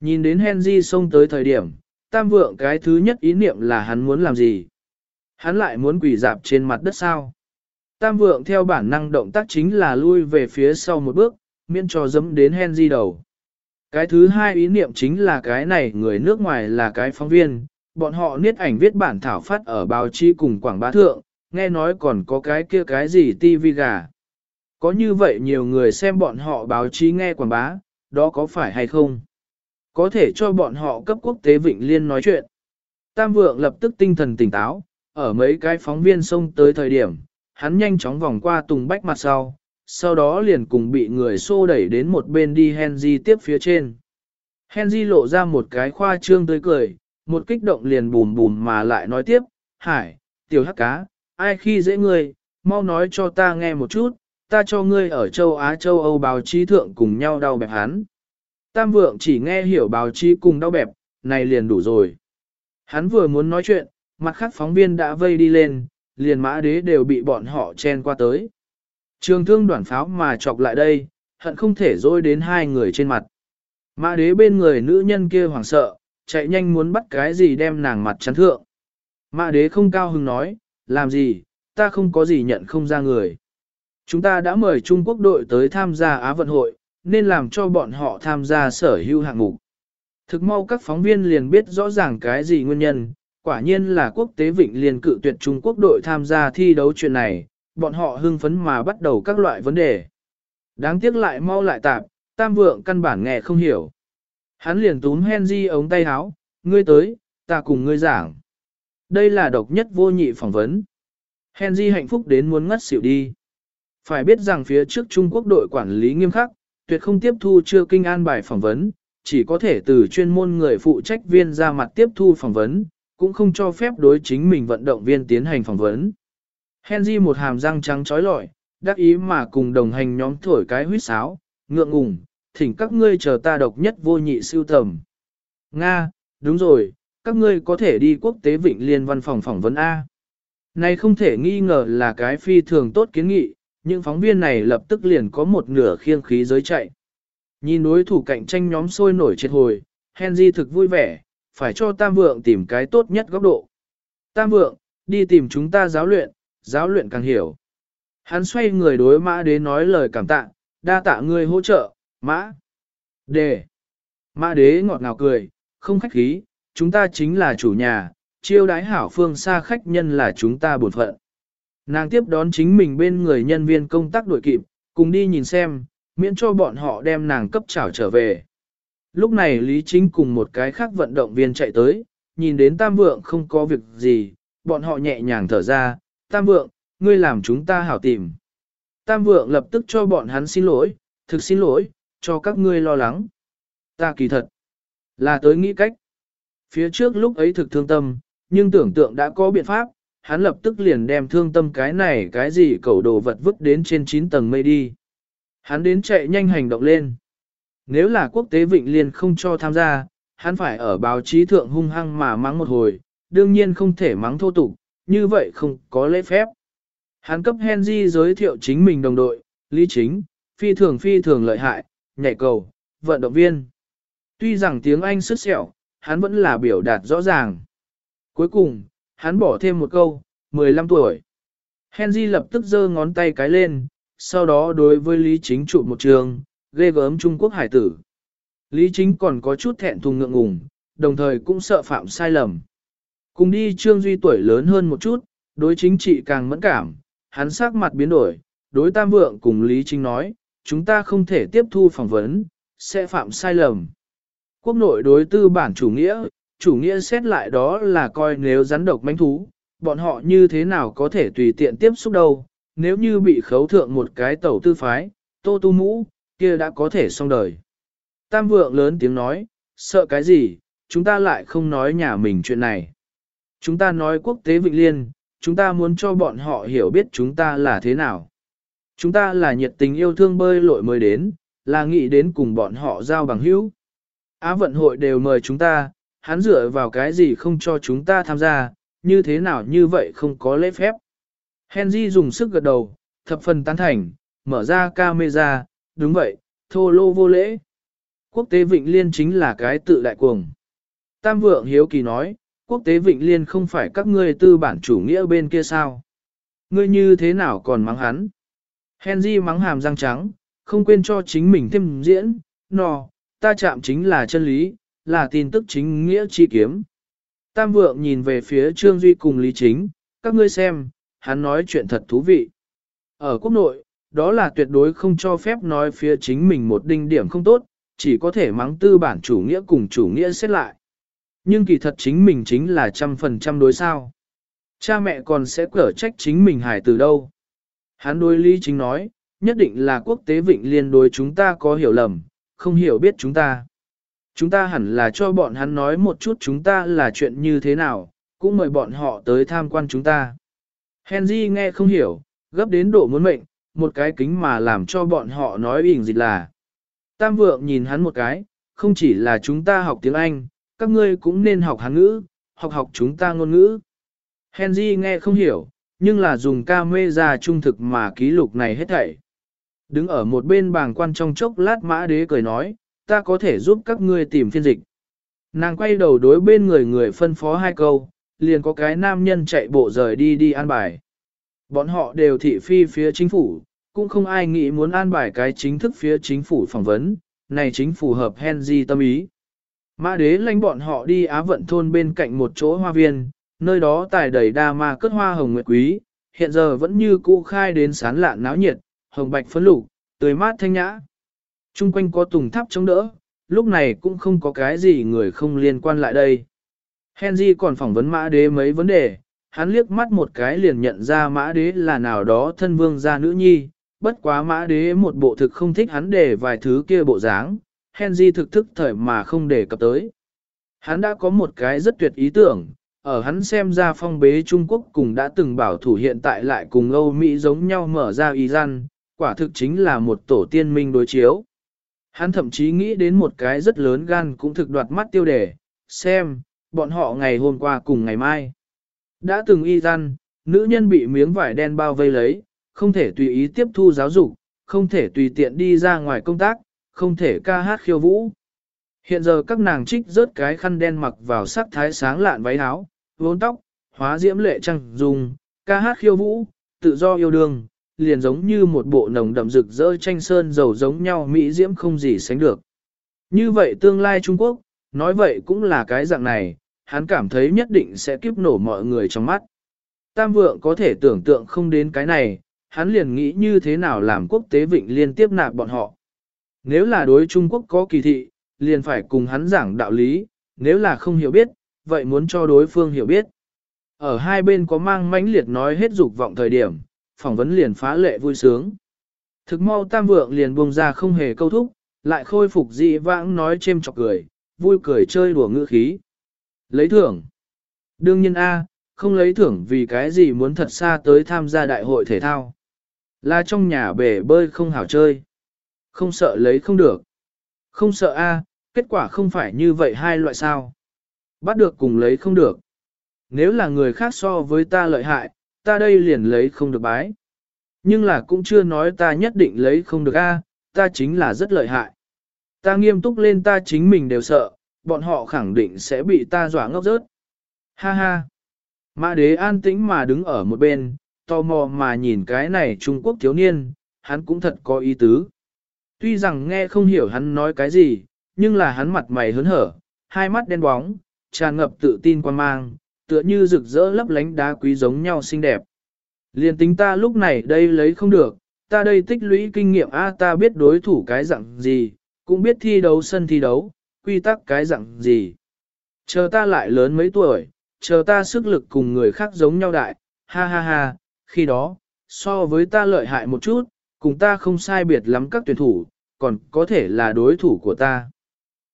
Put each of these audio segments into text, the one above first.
Nhìn đến Henry xông tới thời điểm, tam vượng cái thứ nhất ý niệm là hắn muốn làm gì? Hắn lại muốn quỷ dạp trên mặt đất sao? Tam vượng theo bản năng động tác chính là lui về phía sau một bước, miễn cho dẫm đến Henry đầu. Cái thứ hai ý niệm chính là cái này người nước ngoài là cái phóng viên, bọn họ niết ảnh viết bản thảo phát ở báo chí cùng quảng bá thượng, nghe nói còn có cái kia cái gì tivi gà. Có như vậy nhiều người xem bọn họ báo chí nghe quảng bá, đó có phải hay không? Có thể cho bọn họ cấp quốc tế Vịnh Liên nói chuyện. Tam vượng lập tức tinh thần tỉnh táo, ở mấy cái phóng viên xông tới thời điểm, hắn nhanh chóng vòng qua tùng bách mặt sau, sau đó liền cùng bị người xô đẩy đến một bên đi Henry tiếp phía trên. Henry lộ ra một cái khoa trương tươi cười, một kích động liền bùm bùm mà lại nói tiếp, Hải, tiểu hắc cá, ai khi dễ ngươi, mau nói cho ta nghe một chút, ta cho ngươi ở châu Á châu Âu báo chí thượng cùng nhau đau bẹp hắn. Tam vượng chỉ nghe hiểu báo chí cùng đau bẹp, này liền đủ rồi. Hắn vừa muốn nói chuyện, mặt khác phóng viên đã vây đi lên, liền mã đế đều bị bọn họ chen qua tới. Trường thương đoạn pháo mà chọc lại đây, hận không thể dối đến hai người trên mặt. Mã đế bên người nữ nhân kia hoảng sợ, chạy nhanh muốn bắt cái gì đem nàng mặt chắn thượng. Mã đế không cao hứng nói, làm gì, ta không có gì nhận không ra người. Chúng ta đã mời Trung Quốc đội tới tham gia Á vận hội, nên làm cho bọn họ tham gia sở hữu hạng mục. Thực mau các phóng viên liền biết rõ ràng cái gì nguyên nhân, quả nhiên là quốc tế vịnh liền cự tuyệt Trung Quốc đội tham gia thi đấu chuyện này, bọn họ hưng phấn mà bắt đầu các loại vấn đề. Đáng tiếc lại mau lại tạp, tam vượng căn bản nghe không hiểu. Hắn liền túm Henry ống tay áo, ngươi tới, ta cùng ngươi giảng. Đây là độc nhất vô nhị phỏng vấn. Henry hạnh phúc đến muốn ngất xỉu đi. Phải biết rằng phía trước Trung Quốc đội quản lý nghiêm khắc, tuyệt không tiếp thu chưa kinh an bài phỏng vấn, chỉ có thể từ chuyên môn người phụ trách viên ra mặt tiếp thu phỏng vấn, cũng không cho phép đối chính mình vận động viên tiến hành phỏng vấn. Henry một hàm răng trắng trói lọi, đắc ý mà cùng đồng hành nhóm thổi cái huýt sáo, ngượng ngùng, thỉnh các ngươi chờ ta độc nhất vô nhị siêu tầm. Nga, đúng rồi, các ngươi có thể đi quốc tế vịnh liên văn phòng phỏng vấn A. Này không thể nghi ngờ là cái phi thường tốt kiến nghị, những phóng viên này lập tức liền có một nửa khiêng khí giới chạy. Nhìn đối thủ cạnh tranh nhóm sôi nổi chết hồi, Henry thực vui vẻ, phải cho Tam Vượng tìm cái tốt nhất góc độ. Tam Vượng, đi tìm chúng ta giáo luyện, giáo luyện càng hiểu. Hắn xoay người đối mã đế nói lời cảm tạ, đa tạ ngươi hỗ trợ, mã. Đề. Mã đế ngọt ngào cười, không khách khí, chúng ta chính là chủ nhà, chiêu đái hảo phương xa khách nhân là chúng ta bổn phận. Nàng tiếp đón chính mình bên người nhân viên công tác đuổi kịp, cùng đi nhìn xem, miễn cho bọn họ đem nàng cấp trảo trở về. Lúc này Lý Chính cùng một cái khác vận động viên chạy tới, nhìn đến Tam Vượng không có việc gì, bọn họ nhẹ nhàng thở ra, Tam Vượng, ngươi làm chúng ta hảo tìm. Tam Vượng lập tức cho bọn hắn xin lỗi, thực xin lỗi, cho các ngươi lo lắng. Ta kỳ thật, là tới nghĩ cách. Phía trước lúc ấy thực thương tâm, nhưng tưởng tượng đã có biện pháp, hắn lập tức liền đem thương tâm cái này cái gì cầu đồ vật vứt đến trên 9 tầng mây đi. Hắn đến chạy nhanh hành động lên. Nếu là quốc tế Vịnh Liên không cho tham gia, hắn phải ở báo chí thượng hung hăng mà mắng một hồi, đương nhiên không thể mắng thô tục, như vậy không có lễ phép. Hắn cấp Henry giới thiệu chính mình đồng đội, lý chính, phi thường phi thường lợi hại, nhảy cầu, vận động viên. Tuy rằng tiếng Anh sức sẹo, hắn vẫn là biểu đạt rõ ràng. Cuối cùng, hắn bỏ thêm một câu, 15 tuổi. Henry lập tức giơ ngón tay cái lên, sau đó đối với Lý Chính trụ một trường, ghê gớm Trung Quốc hải tử. Lý Chính còn có chút thẹn thùng ngượng ngùng, đồng thời cũng sợ phạm sai lầm. Cùng đi Trương Duy tuổi lớn hơn một chút, đối chính trị càng mẫn cảm, hắn sắc mặt biến đổi, đối tam vượng cùng Lý Chính nói, chúng ta không thể tiếp thu phỏng vấn, sẽ phạm sai lầm. Quốc nội đối tư bản chủ nghĩa, chủ nghĩa xét lại đó là coi nếu rắn độc manh thú, bọn họ như thế nào có thể tùy tiện tiếp xúc đâu, nếu như bị khấu thượng một cái tẩu tư phái, tô tu mũ, kia đã có thể xong đời. Tam vượng lớn tiếng nói, sợ cái gì, chúng ta lại không nói nhà mình chuyện này. Chúng ta nói quốc tế vịnh liên, chúng ta muốn cho bọn họ hiểu biết chúng ta là thế nào. Chúng ta là nhiệt tình yêu thương bơi lội mới đến, là nghĩ đến cùng bọn họ giao bằng hữu. Á vận hội đều mời chúng ta, hắn dựa vào cái gì không cho chúng ta tham gia, như thế nào như vậy không có lễ phép. Henry dùng sức gật đầu, thập phần tán thành, mở ra camera, đúng vậy, thô lô vô lễ. Quốc tế Vịnh Liên chính là cái tự đại cuồng. Tam vượng hiếu kỳ nói, quốc tế Vịnh Liên không phải các ngươi tư bản chủ nghĩa bên kia sao? Ngươi như thế nào còn mắng hắn? Henry mắng hàm răng trắng, không quên cho chính mình thêm diễn, no, ta chạm chính là chân lý, là tin tức chính nghĩa chi kiếm. Tam vượng nhìn về phía Trương Duy cùng Lý Chính, các ngươi xem, hắn nói chuyện thật thú vị. Ở quốc nội, đó là tuyệt đối không cho phép nói phía chính mình một đinh điểm không tốt, chỉ có thể mắng tư bản chủ nghĩa cùng chủ nghĩa xét lại. Nhưng kỳ thật chính mình chính là trăm phần trăm đối sao. Cha mẹ còn sẽ cở trách chính mình hài từ đâu. Hắn đối lý chính nói, nhất định là quốc tế vịnh liên đối chúng ta có hiểu lầm, không hiểu biết chúng ta. Chúng ta hẳn là cho bọn hắn nói một chút chúng ta là chuyện như thế nào, cũng mời bọn họ tới tham quan chúng ta. Henry nghe không hiểu, gấp đến độ muốn mệnh, một cái kính mà làm cho bọn họ nói bình dịch là. Tam vượng nhìn hắn một cái, không chỉ là chúng ta học tiếng Anh, các ngươi cũng nên học hán ngữ, học học chúng ta ngôn ngữ. Henry nghe không hiểu, nhưng là dùng ca mê ra trung thực mà ký lục này hết thảy. Đứng ở một bên bàng quan trong chốc lát mã đế cười nói, ta có thể giúp các ngươi tìm phiên dịch. Nàng quay đầu đối bên người người phân phó hai câu, liền có cái nam nhân chạy bộ rời đi đi an bài. Bọn họ đều thị phi phía chính phủ, cũng không ai nghĩ muốn an bài cái chính thức phía chính phủ phỏng vấn, này chính phù hợp Henry tâm ý. Mã đế lãnh bọn họ đi Á vận thôn bên cạnh một chỗ hoa viên, nơi đó tài đầy đa ma cất hoa hồng nguyệt quý, hiện giờ vẫn như cũ khai đến sán lạn náo nhiệt, hồng bạch phấn lục, tươi mát thanh nhã. Trung quanh có tùng tháp chống đỡ, lúc này cũng không có cái gì người không liên quan lại đây. Henry còn phỏng vấn mã đế mấy vấn đề, hắn liếc mắt một cái liền nhận ra mã đế là nào đó thân vương gia nữ nhi, bất quá mã đế một bộ thực không thích hắn để vài thứ kia bộ dáng, Henry thực thức thời mà không để cập tới. Hắn đã có một cái rất tuyệt ý tưởng, ở hắn xem ra phong bế Trung Quốc cùng đã từng bảo thủ hiện tại lại cùng Âu Mỹ giống nhau mở ra Iran, quả thực chính là một tổ tiên minh đối chiếu. Hắn thậm chí nghĩ đến một cái rất lớn gan cũng thực đoạt mắt tiêu đề, xem, bọn họ ngày hôm qua cùng ngày mai. Đã từng y gian nữ nhân bị miếng vải đen bao vây lấy, không thể tùy ý tiếp thu giáo dục, không thể tùy tiện đi ra ngoài công tác, không thể ca hát khiêu vũ. Hiện giờ các nàng trích rớt cái khăn đen mặc vào sắc thái sáng lạn váy áo, vốn tóc, hóa diễm lệ trăng dùng, ca hát khiêu vũ, tự do yêu đương, liền giống như một bộ nồng đậm rực rỡ tranh sơn dầu giống nhau mỹ diễm không gì sánh được. Như vậy tương lai Trung Quốc, nói vậy cũng là cái dạng này, hắn cảm thấy nhất định sẽ kiếp nổ mọi người trong mắt. Tam vượng có thể tưởng tượng không đến cái này, hắn liền nghĩ như thế nào làm quốc tế vịnh liên tiếp nạp bọn họ. Nếu là đối Trung Quốc có kỳ thị, liền phải cùng hắn giảng đạo lý, nếu là không hiểu biết, vậy muốn cho đối phương hiểu biết. Ở hai bên có mang mãnh liệt nói hết dục vọng thời điểm, phỏng vấn liền phá lệ vui sướng. Thực mau tam vượng liền buông ra không hề câu thúc, lại khôi phục dị vãng nói chêm chọc cười, vui cười chơi đùa ngữ khí. Lấy thưởng. Đương nhiên A, không lấy thưởng vì cái gì muốn thật xa tới tham gia đại hội thể thao. Là trong nhà bể bơi không hảo chơi. Không sợ lấy không được. Không sợ A, kết quả không phải như vậy hai loại sao. Bắt được cùng lấy không được. Nếu là người khác so với ta lợi hại, ta đây liền lấy không được bái. Nhưng là cũng chưa nói ta nhất định lấy không được A, ta chính là rất lợi hại. Ta nghiêm túc lên ta chính mình đều sợ, bọn họ khẳng định sẽ bị ta dọa ngốc rớt. Ha ha. Mã đế an tĩnh mà đứng ở một bên, tò mò mà nhìn cái này Trung Quốc thiếu niên, hắn cũng thật có ý tứ. Tuy rằng nghe không hiểu hắn nói cái gì, nhưng là hắn mặt mày hớn hở, hai mắt đen bóng, tràn ngập tự tin quan mang, tựa như rực rỡ lấp lánh đá quý giống nhau xinh đẹp. Liên tính ta lúc này đây lấy không được, ta đây tích lũy kinh nghiệm A ta biết đối thủ cái dạng gì, cũng biết thi đấu sân thi đấu, quy tắc cái dạng gì. Chờ ta lại lớn mấy tuổi, chờ ta sức lực cùng người khác giống nhau đại, ha ha ha, khi đó, so với ta lợi hại một chút, cùng ta không sai biệt lắm các tuyển thủ, còn có thể là đối thủ của ta.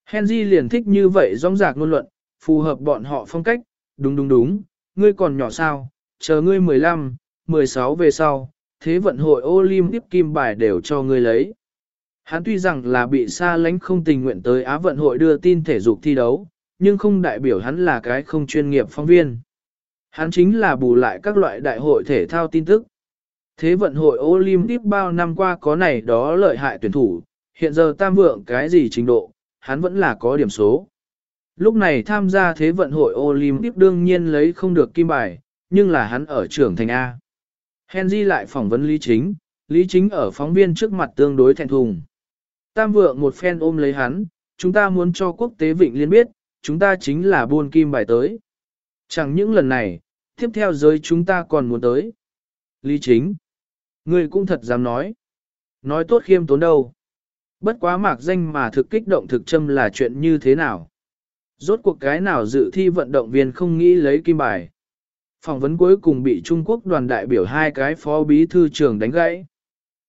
Henry liền thích như vậy rong rạc ngôn luận, phù hợp bọn họ phong cách, đúng đúng đúng, ngươi còn nhỏ sao, chờ ngươi 15, 16 về sau, thế vận hội Olympic kim bài đều cho ngươi lấy. Hắn tuy rằng là bị xa lánh không tình nguyện tới Á vận hội đưa tin thể dục thi đấu, nhưng không đại biểu hắn là cái không chuyên nghiệp phóng viên. Hắn chính là bù lại các loại đại hội thể thao tin tức. Thế vận hội Olympic bao năm qua có này đó lợi hại tuyển thủ, hiện giờ tam vượng cái gì trình độ, hắn vẫn là có điểm số. Lúc này tham gia thế vận hội Olympic đương nhiên lấy không được kim bài, nhưng là hắn ở trưởng thành A. Henry lại phỏng vấn Lý Chính, Lý Chính ở phóng viên trước mặt tương đối thẹn thùng. Tam vượng một phen ôm lấy hắn, chúng ta muốn cho quốc tế Vịnh Liên biết, chúng ta chính là buôn kim bài tới. Chẳng những lần này, tiếp theo giới chúng ta còn muốn tới. Lý Chính, người cũng thật dám nói. Nói tốt khiêm tốn đâu. Bất quá mạc danh mà thực kích động thực châm là chuyện như thế nào. Rốt cuộc cái nào dự thi vận động viên không nghĩ lấy kim bài. Phỏng vấn cuối cùng bị Trung Quốc đoàn đại biểu hai cái phó bí thư trưởng đánh gãy.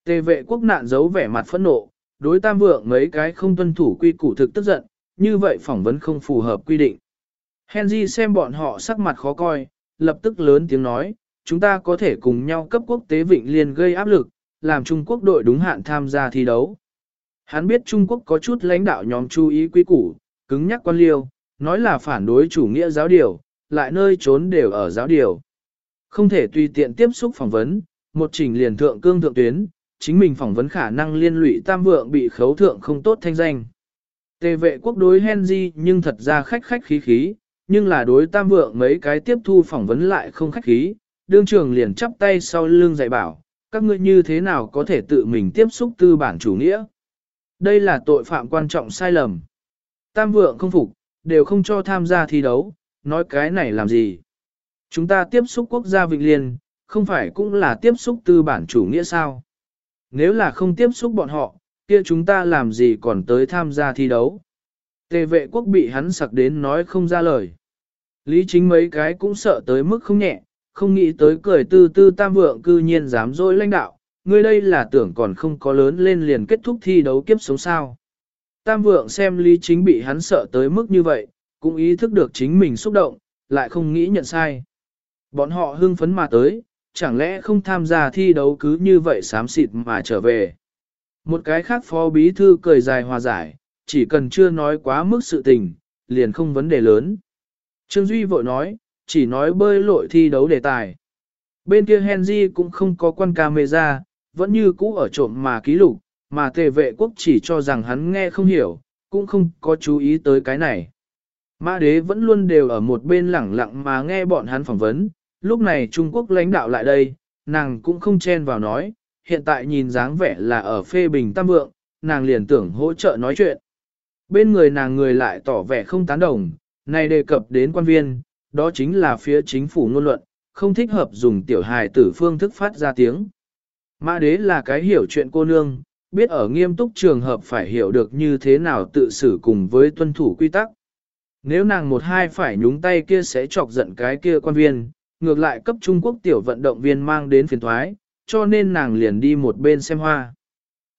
Tề vệ quốc nạn giấu vẻ mặt phẫn nộ, đối tam vượng mấy cái không tuân thủ quy củ thực tức giận, như vậy phỏng vấn không phù hợp quy định. Henry xem bọn họ sắc mặt khó coi, lập tức lớn tiếng nói, chúng ta có thể cùng nhau cấp quốc tế Vịnh Liên gây áp lực, làm Trung Quốc đội đúng hạn tham gia thi đấu. Hắn biết Trung Quốc có chút lãnh đạo nhóm chú ý quy củ, cứng nhắc quan liêu, nói là phản đối chủ nghĩa giáo điều, lại nơi trốn đều ở giáo điều. Không thể tùy tiện tiếp xúc phỏng vấn, một chỉnh liền thượng cương thượng tuyến, chính mình phỏng vấn khả năng liên lụy tam vượng bị khấu thượng không tốt thanh danh. Tề vệ quốc đối Henry nhưng thật ra khách khách khí khí, nhưng là đối tam vượng mấy cái tiếp thu phỏng vấn lại không khách khí, đương trường liền chắp tay sau lưng dạy bảo, các ngươi như thế nào có thể tự mình tiếp xúc tư bản chủ nghĩa. Đây là tội phạm quan trọng sai lầm. Tam vượng không phục, đều không cho tham gia thi đấu, nói cái này làm gì. Chúng ta tiếp xúc quốc gia Vịnh Liên, không phải cũng là tiếp xúc tư bản chủ nghĩa sao? Nếu là không tiếp xúc bọn họ, kia chúng ta làm gì còn tới tham gia thi đấu? Tề vệ quốc bị hắn sặc đến nói không ra lời. Lý chính mấy cái cũng sợ tới mức không nhẹ, không nghĩ tới cười tư tư tam vượng cư nhiên dám dối lãnh đạo, ngươi đây là tưởng còn không có lớn lên liền kết thúc thi đấu kiếp sống sao. Tam vượng xem Lý chính bị hắn sợ tới mức như vậy, cũng ý thức được chính mình xúc động, lại không nghĩ nhận sai. Bọn họ hưng phấn mà tới, chẳng lẽ không tham gia thi đấu cứ như vậy xám xịt mà trở về. Một cái khác phó bí thư cười dài hòa giải, chỉ cần chưa nói quá mức sự tình, liền không vấn đề lớn. Trương Duy vội nói, chỉ nói bơi lội thi đấu đề tài. Bên kia Henry cũng không có quan camera, vẫn như cũ ở trộm mà ký lục, mà tề vệ quốc chỉ cho rằng hắn nghe không hiểu, cũng không có chú ý tới cái này. Mã đế vẫn luôn đều ở một bên lẳng lặng mà nghe bọn hắn phỏng vấn, lúc này Trung Quốc lãnh đạo lại đây, nàng cũng không chen vào nói, hiện tại nhìn dáng vẻ là ở phê bình tam vượng, nàng liền tưởng hỗ trợ nói chuyện. Bên người nàng người lại tỏ vẻ không tán đồng, này đề cập đến quan viên, đó chính là phía chính phủ ngôn luận, không thích hợp dùng tiểu hài tử phương thức phát ra tiếng. Mã đế là cái hiểu chuyện cô nương, biết ở nghiêm túc trường hợp phải hiểu được như thế nào tự xử cùng với tuân thủ quy tắc. Nếu nàng một hai phải nhúng tay kia sẽ chọc giận cái kia quan viên, ngược lại cấp Trung Quốc tiểu vận động viên mang đến phiền thoái, cho nên nàng liền đi một bên xem hoa.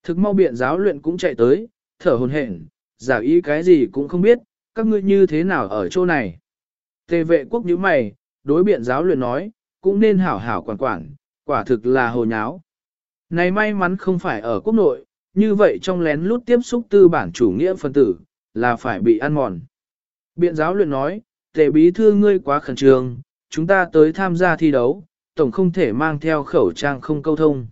Thực mau biện giáo luyện cũng chạy tới, thở hồn hển, giả ý cái gì cũng không biết, các ngươi như thế nào ở chỗ này. Tề vệ quốc như mày, đối biện giáo luyện nói, cũng nên hảo hảo quản quản, quả thực là hồ nháo. Này may mắn không phải ở quốc nội, như vậy trong lén lút tiếp xúc tư bản chủ nghĩa phân tử, là phải bị ăn mòn. Biện giáo luyện nói, tề bí thư ngươi quá khẩn trương, chúng ta tới tham gia thi đấu, tổng không thể mang theo khẩu trang không câu thông.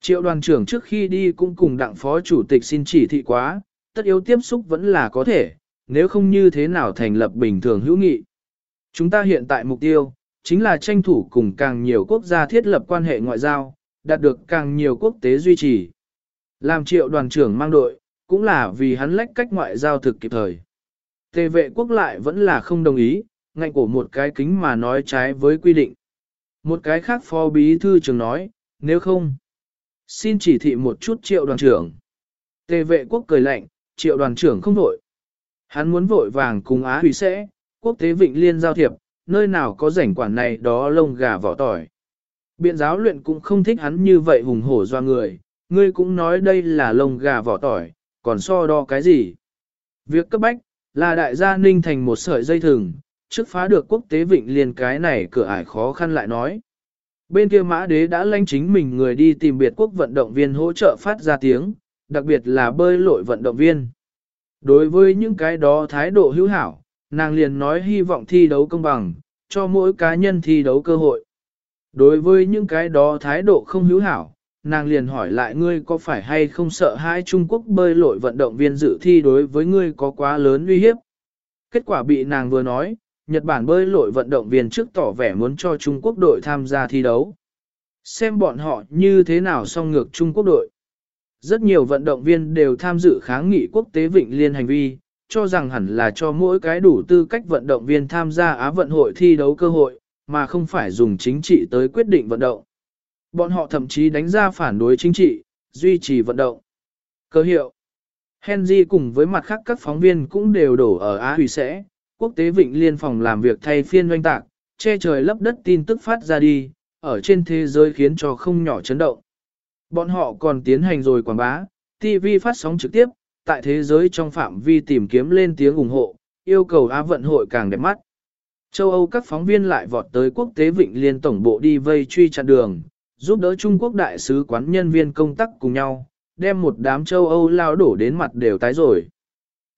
Triệu đoàn trưởng trước khi đi cũng cùng đặng phó chủ tịch xin chỉ thị quá, tất yếu tiếp xúc vẫn là có thể, nếu không như thế nào thành lập bình thường hữu nghị. Chúng ta hiện tại mục tiêu, chính là tranh thủ cùng càng nhiều quốc gia thiết lập quan hệ ngoại giao, đạt được càng nhiều quốc tế duy trì. Làm triệu đoàn trưởng mang đội, cũng là vì hắn lách cách ngoại giao thực kịp thời. Tề vệ quốc lại vẫn là không đồng ý, ngạnh cổ một cái kính mà nói trái với quy định. Một cái khác phó bí thư trưởng nói, nếu không, xin chỉ thị một chút triệu đoàn trưởng. Tề vệ quốc cười lạnh, triệu đoàn trưởng không vội. Hắn muốn vội vàng cùng Á Hủy sẽ, quốc tế vịnh liên giao thiệp, nơi nào có rảnh quản này đó lông gà vỏ tỏi. Biện giáo luyện cũng không thích hắn như vậy hùng hổ doa người, ngươi cũng nói đây là lông gà vỏ tỏi, còn so đo cái gì. Việc cấp bách, là đại gia ninh thành một sợi dây thừng, trước phá được quốc tế vịnh liền cái này cửa ải khó khăn lại nói. Bên kia mã đế đã lanh chính mình người đi tìm biệt quốc vận động viên hỗ trợ phát ra tiếng, đặc biệt là bơi lội vận động viên. Đối với những cái đó thái độ hữu hảo, nàng liền nói hy vọng thi đấu công bằng, cho mỗi cá nhân thi đấu cơ hội. Đối với những cái đó thái độ không hữu hảo, nàng liền hỏi lại ngươi có phải hay không sợ hai Trung Quốc bơi lội vận động viên dự thi đối với ngươi có quá lớn uy hiếp. Kết quả bị nàng vừa nói, Nhật Bản bơi lội vận động viên trước tỏ vẻ muốn cho Trung Quốc đội tham gia thi đấu. Xem bọn họ như thế nào song ngược Trung Quốc đội. Rất nhiều vận động viên đều tham dự kháng nghị quốc tế vịnh liên hành vi, cho rằng hẳn là cho mỗi cái đủ tư cách vận động viên tham gia Á vận hội thi đấu cơ hội, mà không phải dùng chính trị tới quyết định vận động. Bọn họ thậm chí đánh ra phản đối chính trị, duy trì vận động. Cơ hiệu Henry cùng với mặt khác các phóng viên cũng đều đổ ở Á Hủy sẽ, quốc tế vịnh liên phòng làm việc thay phiên doanh tạc, che trời lấp đất tin tức phát ra đi, ở trên thế giới khiến cho không nhỏ chấn động. Bọn họ còn tiến hành rồi quảng bá, TV phát sóng trực tiếp, tại thế giới trong phạm vi tìm kiếm lên tiếng ủng hộ, yêu cầu Á vận hội càng đẹp mắt. Châu Âu các phóng viên lại vọt tới quốc tế vịnh liên tổng bộ đi vây truy chặn đường, giúp đỡ Trung Quốc đại sứ quán nhân viên công tác cùng nhau, đem một đám châu Âu lao đổ đến mặt đều tái rồi.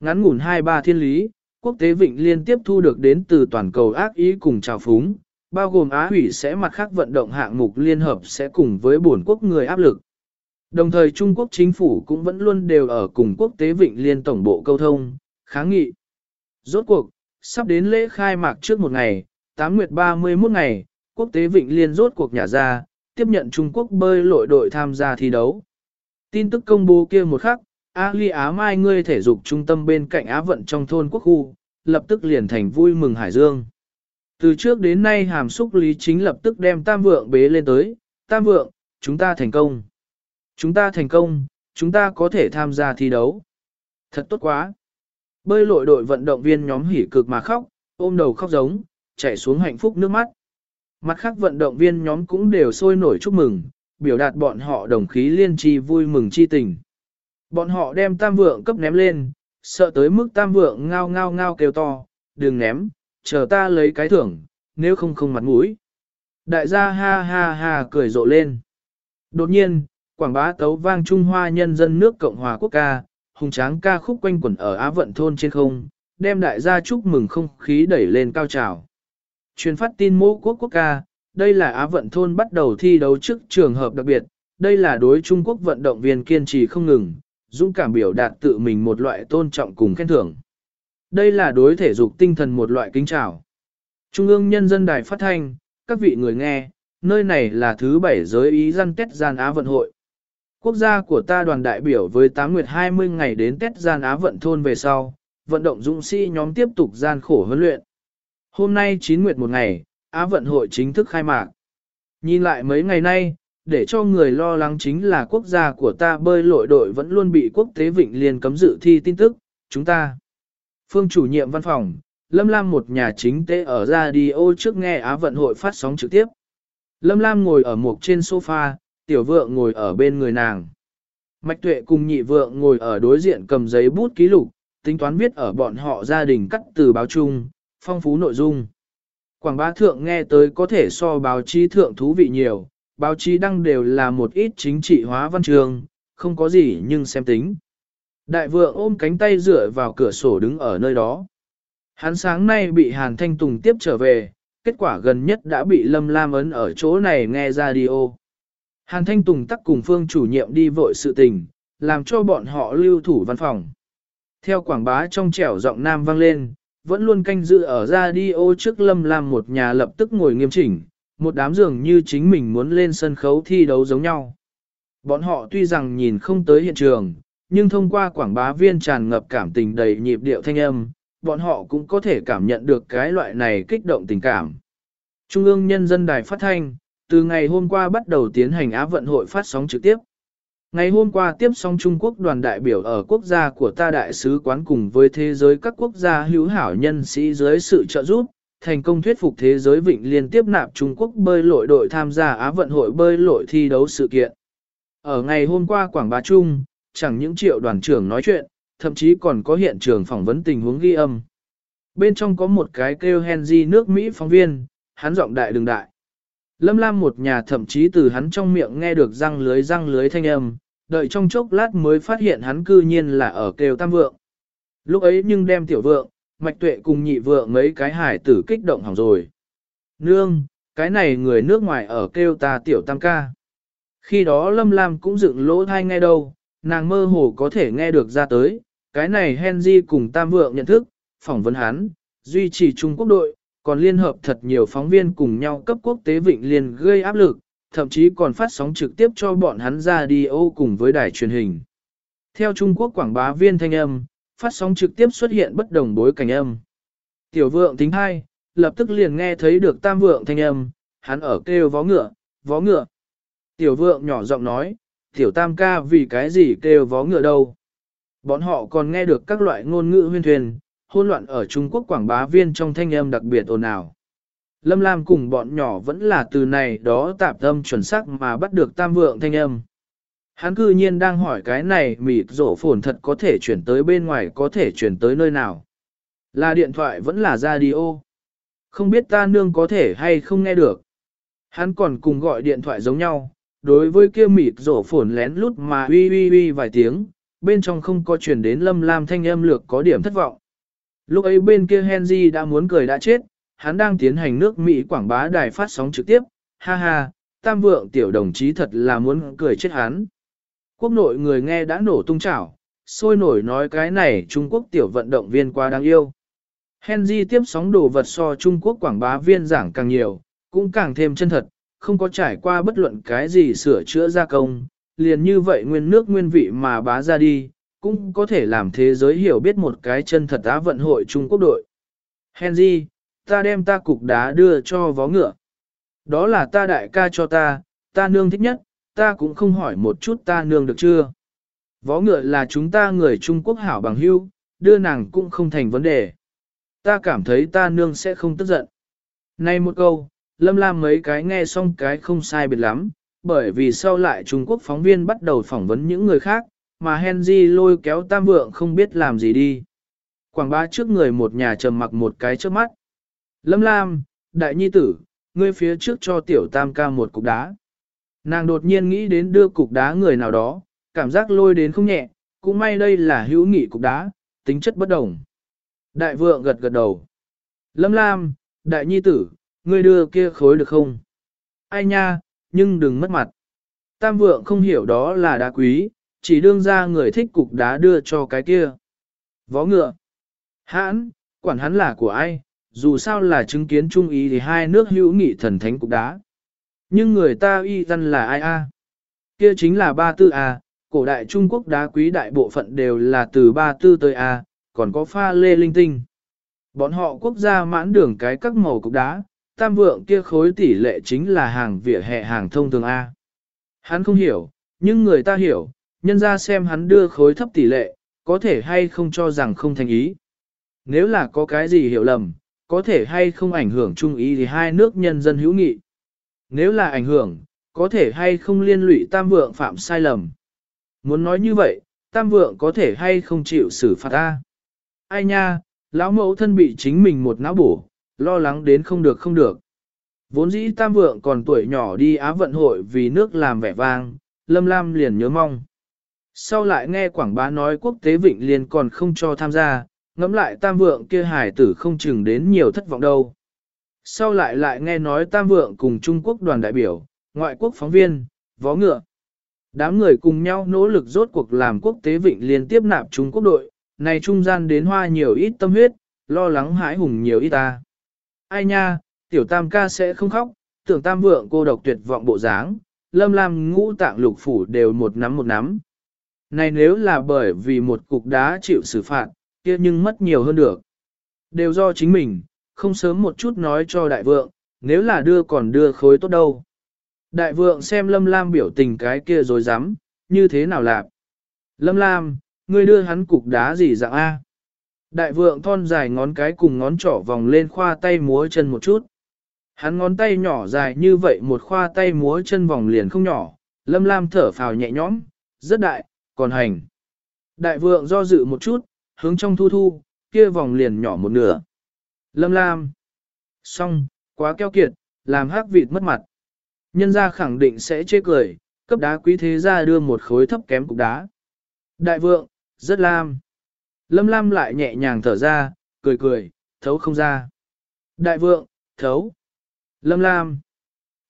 Ngắn ngủn hai ba thiên lý, quốc tế vịnh liên tiếp thu được đến từ toàn cầu ác ý cùng chào phúng, bao gồm Á hủy sẽ mặt khác vận động hạng mục liên hợp sẽ cùng với bổn quốc người áp lực. Đồng thời Trung Quốc chính phủ cũng vẫn luôn đều ở cùng quốc tế vịnh liên tổng bộ câu thông, kháng nghị. Rốt cuộc, sắp đến lễ khai mạc trước một ngày, 8 nguyệt 31 ngày, quốc tế vịnh liên rốt cuộc nhả ra, tiếp nhận Trung Quốc bơi lội đội tham gia thi đấu. Tin tức công bố kia một khắc, A Ly Á Mai ngươi thể dục trung tâm bên cạnh Á vận trong thôn quốc khu, lập tức liền thành vui mừng Hải Dương. Từ trước đến nay hàm xúc lý chính lập tức đem tam vượng bế lên tới, tam vượng, chúng ta thành công. Chúng ta thành công, chúng ta có thể tham gia thi đấu. Thật tốt quá. Bơi lội đội vận động viên nhóm hỉ cực mà khóc, ôm đầu khóc giống, chạy xuống hạnh phúc nước mắt. Mặt khác vận động viên nhóm cũng đều sôi nổi chúc mừng, biểu đạt bọn họ đồng khí liên tri vui mừng chi tình. Bọn họ đem tam vượng cấp ném lên, sợ tới mức tam vượng ngao ngao ngao kêu to, đừng ném, chờ ta lấy cái thưởng, nếu không không mặt mũi. Đại gia ha ha ha cười rộ lên. Đột nhiên, quảng bá tấu vang Trung Hoa nhân dân nước Cộng hòa quốc ca, hùng tráng ca khúc quanh quẩn ở Á vận thôn trên không, đem đại gia chúc mừng không khí đẩy lên cao trào. Truyền phát tin mô quốc quốc ca, đây là Á vận thôn bắt đầu thi đấu trước trường hợp đặc biệt, đây là đối Trung Quốc vận động viên kiên trì không ngừng, dũng cảm biểu đạt tự mình một loại tôn trọng cùng khen thưởng. Đây là đối thể dục tinh thần một loại kính trào. Trung ương Nhân dân Đài phát thanh, các vị người nghe, nơi này là thứ bảy giới ý dân Tết Gian Á vận hội. Quốc gia của ta đoàn đại biểu với 8 nguyệt 20 ngày đến Tết Gian Á vận thôn về sau, vận động dũng sĩ nhóm tiếp tục gian khổ huấn luyện. Hôm nay 9 nguyệt một ngày, Á vận hội chính thức khai mạc. Nhìn lại mấy ngày nay, để cho người lo lắng chính là quốc gia của ta bơi lội đội vẫn luôn bị quốc tế vịnh liên cấm dự thi tin tức, chúng ta. Phương chủ nhiệm văn phòng, Lâm Lam một nhà chính tế ở radio trước nghe Á vận hội phát sóng trực tiếp. Lâm Lam ngồi ở một trên sofa, tiểu vượng ngồi ở bên người nàng. Mạch tuệ cùng nhị vượng ngồi ở đối diện cầm giấy bút ký lục, tính toán viết ở bọn họ gia đình cắt từ báo chung, phong phú nội dung. Quảng bá thượng nghe tới có thể so báo chí thượng thú vị nhiều, báo chí đăng đều là một ít chính trị hóa văn trường, không có gì nhưng xem tính. Đại vượng ôm cánh tay dựa vào cửa sổ đứng ở nơi đó. Hắn sáng nay bị Hàn Thanh Tùng tiếp trở về, kết quả gần nhất đã bị Lâm Lam ấn ở chỗ này nghe radio. Hàn Thanh Tùng tắc cùng phương chủ nhiệm đi vội sự tình, làm cho bọn họ lưu thủ văn phòng. Theo quảng bá trong trẻo giọng nam vang lên, vẫn luôn canh dự ở radio trước Lâm Lam một nhà lập tức ngồi nghiêm chỉnh, một đám dường như chính mình muốn lên sân khấu thi đấu giống nhau. Bọn họ tuy rằng nhìn không tới hiện trường, nhưng thông qua quảng bá viên tràn ngập cảm tình đầy nhịp điệu thanh âm, bọn họ cũng có thể cảm nhận được cái loại này kích động tình cảm. Trung ương Nhân dân Đài phát thanh, từ ngày hôm qua bắt đầu tiến hành Á vận hội phát sóng trực tiếp. Ngày hôm qua tiếp xong Trung Quốc đoàn đại biểu ở quốc gia của ta đại sứ quán cùng với thế giới các quốc gia hữu hảo nhân sĩ dưới sự trợ giúp, thành công thuyết phục thế giới vịnh liên tiếp nạp Trung Quốc bơi lội đội tham gia Á vận hội bơi lội thi đấu sự kiện. Ở ngày hôm qua Quảng Bá Trung, chẳng những triệu đoàn trưởng nói chuyện, thậm chí còn có hiện trường phỏng vấn tình huống ghi âm. Bên trong có một cái kêu Henry nước Mỹ phóng viên, hắn giọng đại đường đại. Lâm Lam một nhà thậm chí từ hắn trong miệng nghe được răng lưới răng lưới thanh âm, đợi trong chốc lát mới phát hiện hắn cư nhiên là ở kêu tam vượng. Lúc ấy nhưng đem tiểu vượng, mạch tuệ cùng nhị vượng mấy cái hải tử kích động hỏng rồi. Nương, cái này người nước ngoài ở kêu ta tiểu tam ca. Khi đó Lâm Lam cũng dựng lỗ thai nghe đâu, nàng mơ hồ có thể nghe được ra tới, cái này Henry cùng Tam Vượng nhận thức, phỏng vấn hắn, duy trì Trung Quốc đội, còn liên hợp thật nhiều phóng viên cùng nhau cấp quốc tế Vịnh Liên gây áp lực, thậm chí còn phát sóng trực tiếp cho bọn hắn ra đi ô cùng với đài truyền hình. Theo Trung Quốc quảng bá viên thanh âm, phát sóng trực tiếp xuất hiện bất đồng bối cảnh âm. Tiểu vượng tính hai, lập tức liền nghe thấy được tam vượng thanh âm, hắn ở kêu vó ngựa, vó ngựa. Tiểu vượng nhỏ giọng nói, tiểu tam ca vì cái gì kêu vó ngựa đâu. Bọn họ còn nghe được các loại ngôn ngữ huyên thuyền, hôn loạn ở Trung Quốc quảng bá viên trong thanh âm đặc biệt ồn ào. Lâm Lam cùng bọn nhỏ vẫn là từ này đó tạp âm chuẩn xác mà bắt được tam vượng thanh âm. Hắn cư nhiên đang hỏi cái này mịt rổ phồn thật có thể chuyển tới bên ngoài có thể chuyển tới nơi nào. Là điện thoại vẫn là radio. Không biết ta nương có thể hay không nghe được. Hắn còn cùng gọi điện thoại giống nhau, đối với kia mịt rổ phồn lén lút mà uy uy uy vài tiếng, bên trong không có chuyển đến lâm lam thanh âm lược có điểm thất vọng. Lúc ấy bên kia Henry đã muốn cười đã chết, hắn đang tiến hành nước Mỹ quảng bá đài phát sóng trực tiếp, ha ha, tam vượng tiểu đồng chí thật là muốn cười chết hắn. Quốc nội người nghe đã nổ tung chảo, sôi nổi nói cái này Trung Quốc tiểu vận động viên quá đáng yêu. Henry tiếp sóng đồ vật so Trung Quốc quảng bá viên giảng càng nhiều, cũng càng thêm chân thật, không có trải qua bất luận cái gì sửa chữa gia công, liền như vậy nguyên nước nguyên vị mà bá ra đi, cũng có thể làm thế giới hiểu biết một cái chân thật á vận hội Trung Quốc đội. Henry, ta đem ta cục đá đưa cho vó ngựa. Đó là ta đại ca cho ta, ta nương thích nhất, ta cũng không hỏi một chút ta nương được chưa. Vó ngựa là chúng ta người Trung Quốc hảo bằng hưu, đưa nàng cũng không thành vấn đề. Ta cảm thấy ta nương sẽ không tức giận. Này một câu, Lâm Lam mấy cái nghe xong cái không sai biệt lắm, bởi vì sau lại Trung Quốc phóng viên bắt đầu phỏng vấn những người khác, mà Henry lôi kéo tam vượng không biết làm gì đi. Quảng bá trước người một nhà trầm mặc một cái trước mắt. Lâm Lam, đại nhi tử, ngươi phía trước cho tiểu tam ca một cục đá. Nàng đột nhiên nghĩ đến đưa cục đá người nào đó, cảm giác lôi đến không nhẹ, cũng may đây là hữu nghị cục đá, tính chất bất đồng. Đại vượng gật gật đầu. Lâm Lam, đại nhi tử, ngươi đưa kia khối được không? Ai nha, nhưng đừng mất mặt. Tam vượng không hiểu đó là đá quý, chỉ đương ra người thích cục đá đưa cho cái kia. Vó ngựa. Hãn, quản hắn là của ai, dù sao là chứng kiến trung ý thì hai nước hữu nghị thần thánh cục đá. Nhưng người ta y dân là ai a? Kia chính là ba tư a, cổ đại Trung Quốc đá quý đại bộ phận đều là từ ba tư tới a, còn có pha lê linh tinh. Bọn họ quốc gia mãn đường cái các màu cục đá, tam vượng kia khối tỷ lệ chính là hàng vỉa hè hàng thông thường A. Hắn không hiểu, nhưng người ta hiểu, nhân ra xem hắn đưa khối thấp tỷ lệ, có thể hay không cho rằng không thành ý. Nếu là có cái gì hiểu lầm, có thể hay không ảnh hưởng chung ý thì hai nước nhân dân hữu nghị. Nếu là ảnh hưởng, có thể hay không liên lụy tam vượng phạm sai lầm. Muốn nói như vậy, tam vượng có thể hay không chịu xử phạt ta. Ai nha, lão mẫu thân bị chính mình một não bổ, lo lắng đến không được không được. Vốn dĩ tam vượng còn tuổi nhỏ đi Á vận hội vì nước làm vẻ vang, Lâm Lam liền nhớ mong. Sau lại nghe quảng bá nói quốc tế Vịnh Liên còn không cho tham gia, ngẫm lại tam vượng kia hải tử không chừng đến nhiều thất vọng đâu. Sau lại lại nghe nói tam vượng cùng Trung Quốc đoàn đại biểu, ngoại quốc phóng viên, vó ngựa. Đám người cùng nhau nỗ lực rốt cuộc làm quốc tế Vịnh Liên tiếp nạp Trung Quốc đội, này trung gian đến hoa nhiều ít tâm huyết, lo lắng hãi hùng nhiều ít ta. Ai nha, tiểu tam ca sẽ không khóc, tưởng tam vượng cô độc tuyệt vọng bộ dáng, lâm lam ngũ tạng lục phủ đều một nắm một nắm. Này nếu là bởi vì một cục đá chịu xử phạt, kia nhưng mất nhiều hơn được. Đều do chính mình, không sớm một chút nói cho đại vượng, nếu là đưa còn đưa khối tốt đâu. Đại vượng xem Lâm Lam biểu tình cái kia rồi dám, như thế nào lạp. Lâm Lam, ngươi đưa hắn cục đá gì dạng A. Đại vượng thon dài ngón cái cùng ngón trỏ vòng lên khoa tay múa chân một chút. Hắn ngón tay nhỏ dài như vậy một khoa tay múa chân vòng liền không nhỏ, lâm lam thở phào nhẹ nhõm, rất đại, còn hành. Đại vượng do dự một chút, hướng trong thu thu, kia vòng liền nhỏ một nửa. Lâm lam. Xong, quá keo kiệt, làm hắc vịt mất mặt. Nhân gia khẳng định sẽ chê cười, cấp đá quý thế gia đưa một khối thấp kém cục đá. Đại vượng, rất lam. Lâm lam lại nhẹ nhàng thở ra, cười cười, thấu không ra. Đại vượng, thấu. Lâm lam.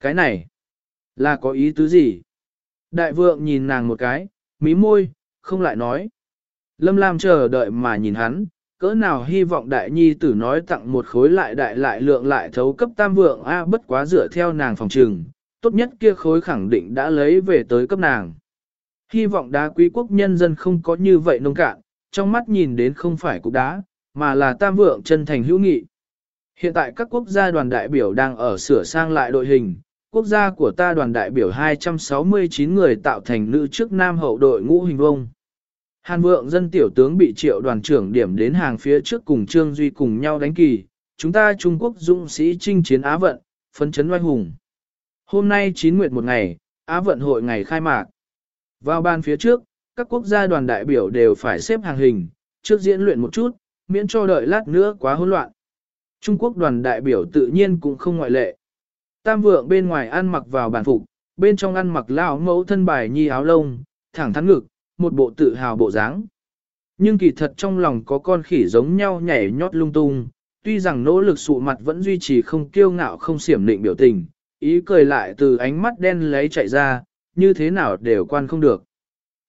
Cái này, là có ý tứ gì? Đại vượng nhìn nàng một cái, mí môi, không lại nói. Lâm Lam chờ đợi mà nhìn hắn, cỡ nào hy vọng đại nhi tử nói tặng một khối lại đại lại lượng lại thấu cấp tam vượng a bất quá dựa theo nàng phòng trừng, tốt nhất kia khối khẳng định đã lấy về tới cấp nàng. Hy vọng đá quý quốc nhân dân không có như vậy nông cạn, trong mắt nhìn đến không phải cục đá, mà là tam vượng chân thành hữu nghị. Hiện tại các quốc gia đoàn đại biểu đang ở sửa sang lại đội hình, quốc gia của ta đoàn đại biểu 269 người tạo thành nữ trước nam hậu đội ngũ hình vông. Hàn vượng dân tiểu tướng bị triệu đoàn trưởng điểm đến hàng phía trước cùng Trương Duy cùng nhau đánh kỳ, chúng ta Trung Quốc dũng sĩ chinh chiến Á vận, phấn chấn oai hùng. Hôm nay chín nguyệt một ngày, Á vận hội ngày khai mạc. Vào ban phía trước, các quốc gia đoàn đại biểu đều phải xếp hàng hình, trước diễn luyện một chút, miễn cho đợi lát nữa quá hỗn loạn. Trung Quốc đoàn đại biểu tự nhiên cũng không ngoại lệ. Tam vượng bên ngoài ăn mặc vào bản phục, bên trong ăn mặc lão mẫu thân bài nhi áo lông, thẳng thắn ngực, một bộ tự hào bộ dáng. Nhưng kỳ thật trong lòng có con khỉ giống nhau nhảy nhót lung tung, tuy rằng nỗ lực sụ mặt vẫn duy trì không kiêu ngạo không xiểm định biểu tình, ý cười lại từ ánh mắt đen lấy chạy ra, như thế nào đều quan không được.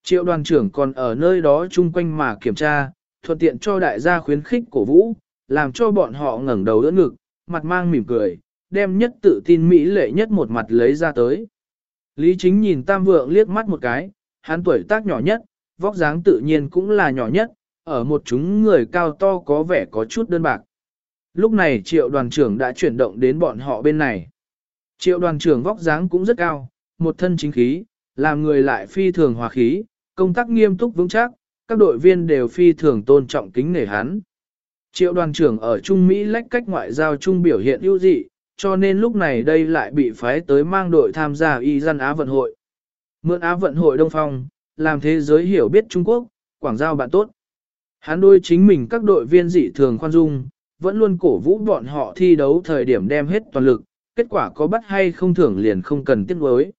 Triệu đoàn trưởng còn ở nơi đó chung quanh mà kiểm tra, thuận tiện cho đại gia khuyến khích cổ vũ, làm cho bọn họ ngẩng đầu đỡ ngực, mặt mang mỉm cười, đem nhất tự tin mỹ lệ nhất một mặt lấy ra tới. Lý chính nhìn tam vượng liếc mắt một cái, hắn tuổi tác nhỏ nhất, vóc dáng tự nhiên cũng là nhỏ nhất, ở một chúng người cao to có vẻ có chút đơn bạc. Lúc này triệu đoàn trưởng đã chuyển động đến bọn họ bên này. Triệu đoàn trưởng vóc dáng cũng rất cao, một thân chính khí, làm người lại phi thường hòa khí, công tác nghiêm túc vững chắc, các đội viên đều phi thường tôn trọng kính nể hắn. Triệu đoàn trưởng ở Trung Mỹ lách cách ngoại giao Trung biểu hiện ưu dị, cho nên lúc này đây lại bị phái tới mang đội tham gia y dân Á vận hội. Mượn Á vận hội Đông Phong, làm thế giới hiểu biết Trung Quốc, quảng giao bạn tốt. Hắn đôi chính mình các đội viên dị thường khoan dung, vẫn luôn cổ vũ bọn họ thi đấu thời điểm đem hết toàn lực, kết quả có bắt hay không thưởng liền không cần tiếc nuối.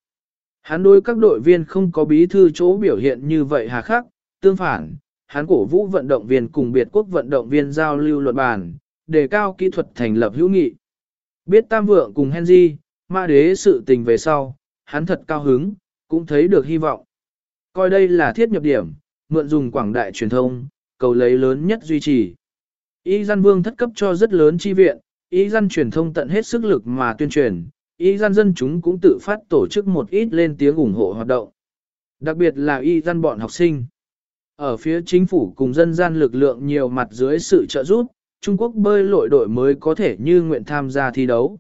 Hắn đối các đội viên không có bí thư chỗ biểu hiện như vậy hà khắc, tương phản, hắn cổ vũ vận động viên cùng biệt quốc vận động viên giao lưu luận bàn, đề cao kỹ thuật thành lập hữu nghị. Biết Tam Vượng cùng Henry, ma đế sự tình về sau, hắn thật cao hứng, cũng thấy được hy vọng. Coi đây là thiết nhập điểm, mượn dùng quảng đại truyền thông, cầu lấy lớn nhất duy trì. Y dân vương thất cấp cho rất lớn chi viện, y dân truyền thông tận hết sức lực mà tuyên truyền, y dân dân chúng cũng tự phát tổ chức một ít lên tiếng ủng hộ hoạt động. Đặc biệt là y dân bọn học sinh. Ở phía chính phủ cùng dân gian lực lượng nhiều mặt dưới sự trợ giúp, Trung Quốc bơi lội đội mới có thể như nguyện tham gia thi đấu.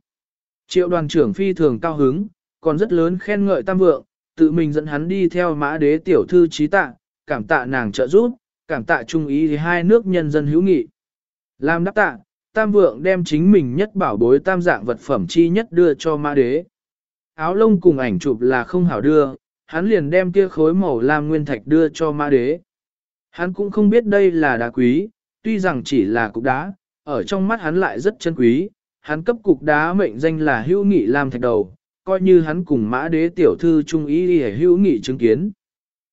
Triệu đoàn trưởng phi thường cao hứng, còn rất lớn khen ngợi tam vượng, tự mình dẫn hắn đi theo mã đế tiểu thư trí tạ, cảm tạ nàng trợ giúp, cảm tạ trung ý thì hai nước nhân dân hữu nghị. Làm đáp tạ, tam vượng đem chính mình nhất bảo bối tam dạng vật phẩm chi nhất đưa cho mã đế. Áo lông cùng ảnh chụp là không hảo đưa, hắn liền đem kia khối màu lam nguyên thạch đưa cho mã đế. Hắn cũng không biết đây là đá quý, tuy rằng chỉ là cục đá, ở trong mắt hắn lại rất chân quý, hắn cấp cục đá mệnh danh là hữu nghị làm thạch đầu, coi như hắn cùng mã đế tiểu thư trung ý để hữu nghị chứng kiến.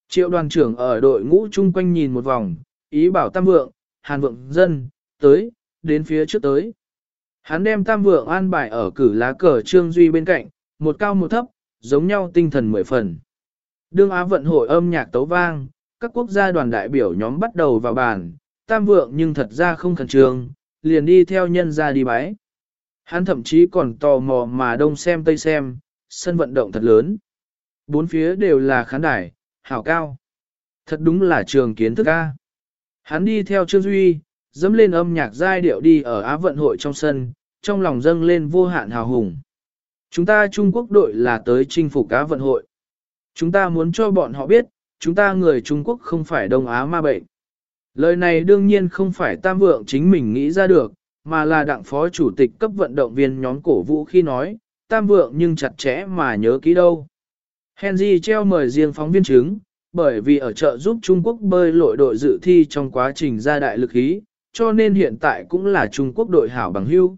Triệu đoàn trưởng ở đội ngũ chung quanh nhìn một vòng, ý bảo tam vượng, hàn vượng dân, tới, đến phía trước tới. Hắn đem tam vượng an bài ở cử lá cờ trương duy bên cạnh, một cao một thấp, giống nhau tinh thần mười phần. Đương Á vận hội âm nhạc tấu vang, các quốc gia đoàn đại biểu nhóm bắt đầu vào bàn, tam vượng nhưng thật ra không khẩn trương, liền đi theo nhân ra đi bái. Hắn thậm chí còn tò mò mà đông xem tây xem, sân vận động thật lớn. Bốn phía đều là khán đài, hảo cao. Thật đúng là trường kiến thức A. Hắn đi theo Trương Duy, dẫm lên âm nhạc giai điệu đi ở Á vận hội trong sân, trong lòng dâng lên vô hạn hào hùng. Chúng ta Trung Quốc đội là tới chinh phục Á vận hội. Chúng ta muốn cho bọn họ biết, chúng ta người Trung Quốc không phải Đông Á ma bệnh. Lời này đương nhiên không phải tam vượng chính mình nghĩ ra được, mà là đặng phó chủ tịch cấp vận động viên nhóm cổ vũ khi nói, tam vượng nhưng chặt chẽ mà nhớ kỹ đâu. Henry treo mời riêng phóng viên chứng, bởi vì ở chợ giúp Trung Quốc bơi lội đội dự thi trong quá trình ra đại lực ý, cho nên hiện tại cũng là Trung Quốc đội hảo bằng hưu.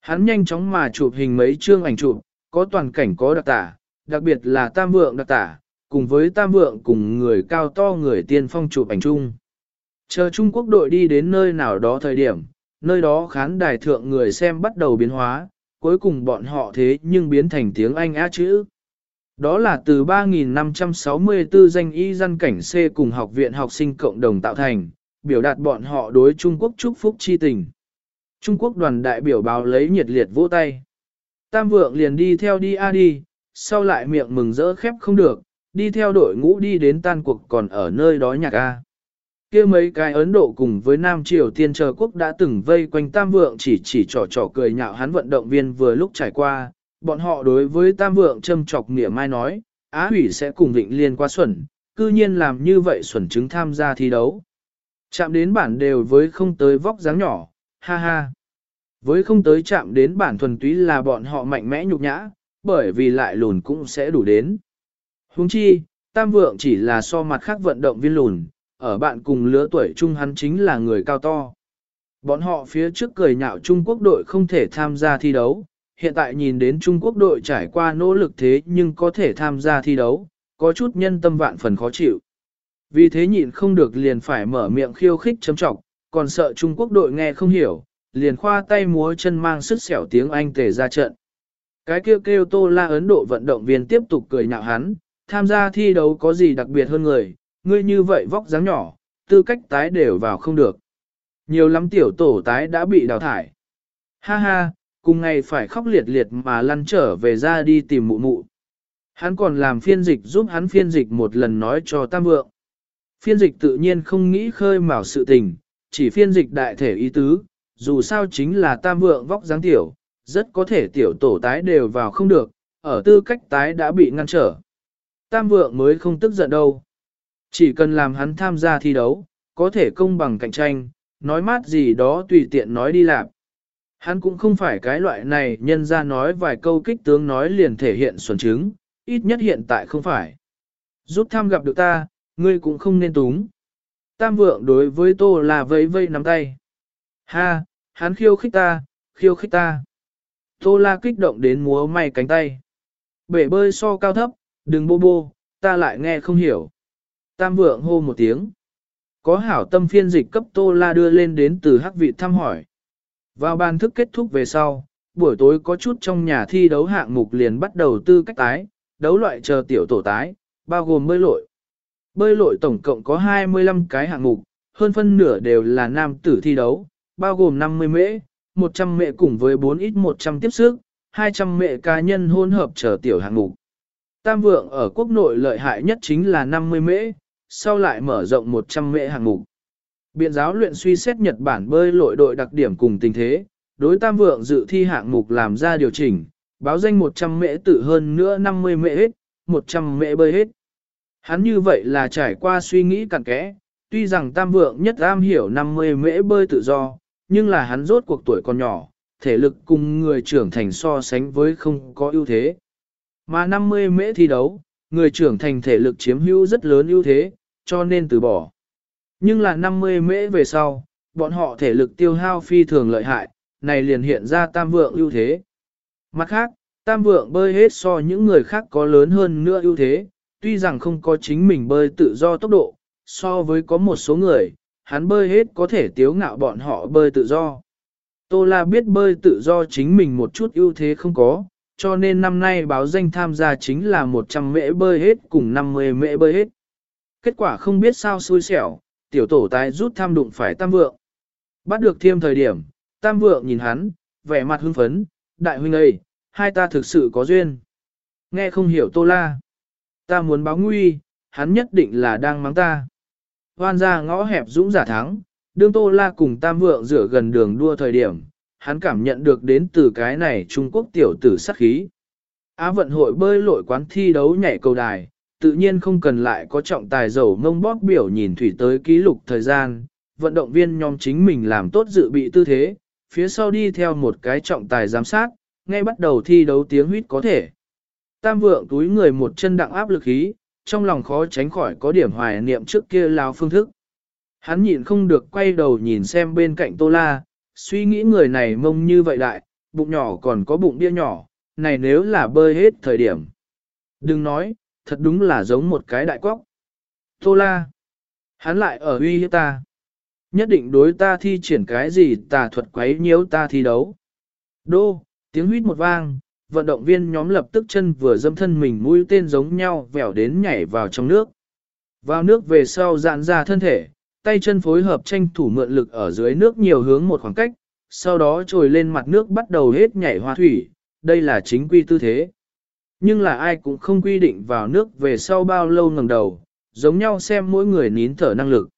Hắn nhanh chóng mà chụp hình mấy chương ảnh chụp, có toàn cảnh có đặc tả, đặc biệt là tam vượng đặc tả, cùng với tam vượng cùng người cao to người tiên phong chụp ảnh chung. Chờ Trung Quốc đội đi đến nơi nào đó thời điểm, nơi đó khán đài thượng người xem bắt đầu biến hóa, cuối cùng bọn họ thế nhưng biến thành tiếng Anh á chữ. Đó là từ 3.564 danh y dân cảnh C cùng học viện học sinh cộng đồng tạo thành, biểu đạt bọn họ đối Trung Quốc chúc phúc chi tình. Trung Quốc đoàn đại biểu báo lấy nhiệt liệt vỗ tay. Tam vượng liền đi theo đi a đi, sau lại miệng mừng rỡ khép không được, đi theo đội ngũ đi đến tan cuộc còn ở nơi đó nhạc a kia mấy cái Ấn Độ cùng với Nam Triều Tiên chờ quốc đã từng vây quanh Tam Vượng chỉ chỉ trò trò cười nhạo hắn vận động viên vừa lúc trải qua, bọn họ đối với Tam Vượng châm chọc nghĩa mai nói, Á hủy sẽ cùng Vịnh Liên qua xuẩn, cư nhiên làm như vậy xuẩn chứng tham gia thi đấu. Chạm đến bản đều với không tới vóc dáng nhỏ, ha ha. Với không tới chạm đến bản thuần túy là bọn họ mạnh mẽ nhục nhã, bởi vì lại lùn cũng sẽ đủ đến. Huống chi, Tam Vượng chỉ là so mặt khác vận động viên lùn, ở bạn cùng lứa tuổi chung hắn chính là người cao to. Bọn họ phía trước cười nhạo Trung Quốc đội không thể tham gia thi đấu, hiện tại nhìn đến Trung Quốc đội trải qua nỗ lực thế nhưng có thể tham gia thi đấu, có chút nhân tâm vạn phần khó chịu. Vì thế nhịn không được liền phải mở miệng khiêu khích chấm trọng, còn sợ Trung Quốc đội nghe không hiểu, liền khoa tay múa chân mang sức xẻo tiếng Anh tề ra trận. Cái kêu kêu Tô La Ấn Độ vận động viên tiếp tục cười nhạo hắn, tham gia thi đấu có gì đặc biệt hơn người, ngươi như vậy vóc dáng nhỏ, tư cách tái đều vào không được. Nhiều lắm tiểu tổ tái đã bị đào thải. Ha ha, cùng ngày phải khóc liệt liệt mà lăn trở về ra đi tìm mụ mụ. Hắn còn làm phiên dịch giúp hắn phiên dịch một lần nói cho Tam Vượng. Phiên dịch tự nhiên không nghĩ khơi mào sự tình, chỉ phiên dịch đại thể ý tứ, dù sao chính là Tam Vượng vóc dáng tiểu, rất có thể tiểu tổ tái đều vào không được, ở tư cách tái đã bị ngăn trở. Tam Vượng mới không tức giận đâu. Chỉ cần làm hắn tham gia thi đấu, có thể công bằng cạnh tranh, nói mát gì đó tùy tiện nói đi làm. Hắn cũng không phải cái loại này nhân ra nói vài câu kích tướng nói liền thể hiện xuẩn chứng, ít nhất hiện tại không phải. Rút tham gặp được ta, ngươi cũng không nên túng. Tam vượng đối với tô là vây vây nắm tay. Ha, hắn khiêu khích ta, khiêu khích ta. Tô la kích động đến múa may cánh tay. Bể bơi so cao thấp, đừng bô bô, ta lại nghe không hiểu. Tam vượng hô một tiếng. Có hảo tâm phiên dịch cấp tô la đưa lên đến từ hắc vị thăm hỏi. Vào ban thức kết thúc về sau, buổi tối có chút trong nhà thi đấu hạng mục liền bắt đầu tư cách tái, đấu loại chờ tiểu tổ tái, bao gồm bơi lội. Bơi lội tổng cộng có 25 cái hạng mục, hơn phân nửa đều là nam tử thi đấu, bao gồm 50 mễ, 100 mễ cùng với 4 ít 100 tiếp sức, 200 mễ cá nhân hôn hợp chờ tiểu hạng mục. Tam vượng ở quốc nội lợi hại nhất chính là 50 mễ, sau lại mở rộng 100 mệ hạng mục. Biện giáo luyện suy xét Nhật Bản bơi lội đội đặc điểm cùng tình thế, đối tam vượng dự thi hạng mục làm ra điều chỉnh, báo danh 100 mễ tự hơn nữa 50 mễ hết, 100 mễ bơi hết. Hắn như vậy là trải qua suy nghĩ cặn kẽ, tuy rằng tam vượng nhất am hiểu 50 mễ bơi tự do, nhưng là hắn rốt cuộc tuổi còn nhỏ, thể lực cùng người trưởng thành so sánh với không có ưu thế. Mà 50 mễ thi đấu, người trưởng thành thể lực chiếm hữu rất lớn ưu thế, cho nên từ bỏ. Nhưng là 50 mễ về sau, bọn họ thể lực tiêu hao phi thường lợi hại, này liền hiện ra tam vượng ưu thế. Mặt khác, tam vượng bơi hết so những người khác có lớn hơn nữa ưu thế, tuy rằng không có chính mình bơi tự do tốc độ, so với có một số người, hắn bơi hết có thể tiếu ngạo bọn họ bơi tự do. Tô La biết bơi tự do chính mình một chút ưu thế không có, cho nên năm nay báo danh tham gia chính là 100 mễ bơi hết cùng 50 mễ bơi hết. Kết quả không biết sao xui xẻo, tiểu tổ tái rút tham đụng phải tam vượng. Bắt được thiêm thời điểm, tam vượng nhìn hắn, vẻ mặt hưng phấn, đại huynh ơi, hai ta thực sự có duyên. Nghe không hiểu tô la. Ta muốn báo nguy, hắn nhất định là đang mắng ta. Hoan ra ngõ hẹp dũng giả thắng, đương tô la cùng tam vượng rửa gần đường đua thời điểm, hắn cảm nhận được đến từ cái này Trung Quốc tiểu tử sắc khí. Á vận hội bơi lội quán thi đấu nhảy cầu đài, tự nhiên không cần lại có trọng tài dầu mông bóp biểu nhìn thủy tới ký lục thời gian, vận động viên nhóm chính mình làm tốt dự bị tư thế, phía sau đi theo một cái trọng tài giám sát, ngay bắt đầu thi đấu tiếng huýt có thể. Tam vượng túi người một chân đặng áp lực khí, trong lòng khó tránh khỏi có điểm hoài niệm trước kia lao phương thức. Hắn nhịn không được quay đầu nhìn xem bên cạnh Tô La, suy nghĩ người này mông như vậy đại, bụng nhỏ còn có bụng bia nhỏ, này nếu là bơi hết thời điểm. Đừng nói, thật đúng là giống một cái đại quốc. Tô La, hắn lại ở uy hiếp ta. Nhất định đối ta thi triển cái gì tà thuật quấy nhiễu ta thi đấu. Đô, tiếng huýt một vang, vận động viên nhóm lập tức chân vừa dâm thân mình mũi tên giống nhau vèo đến nhảy vào trong nước. Vào nước về sau dạn ra thân thể, tay chân phối hợp tranh thủ mượn lực ở dưới nước nhiều hướng một khoảng cách, sau đó trồi lên mặt nước bắt đầu hết nhảy hoa thủy, đây là chính quy tư thế. Nhưng là ai cũng không quy định vào nước về sau bao lâu ngẩng đầu, giống nhau xem mỗi người nín thở năng lực.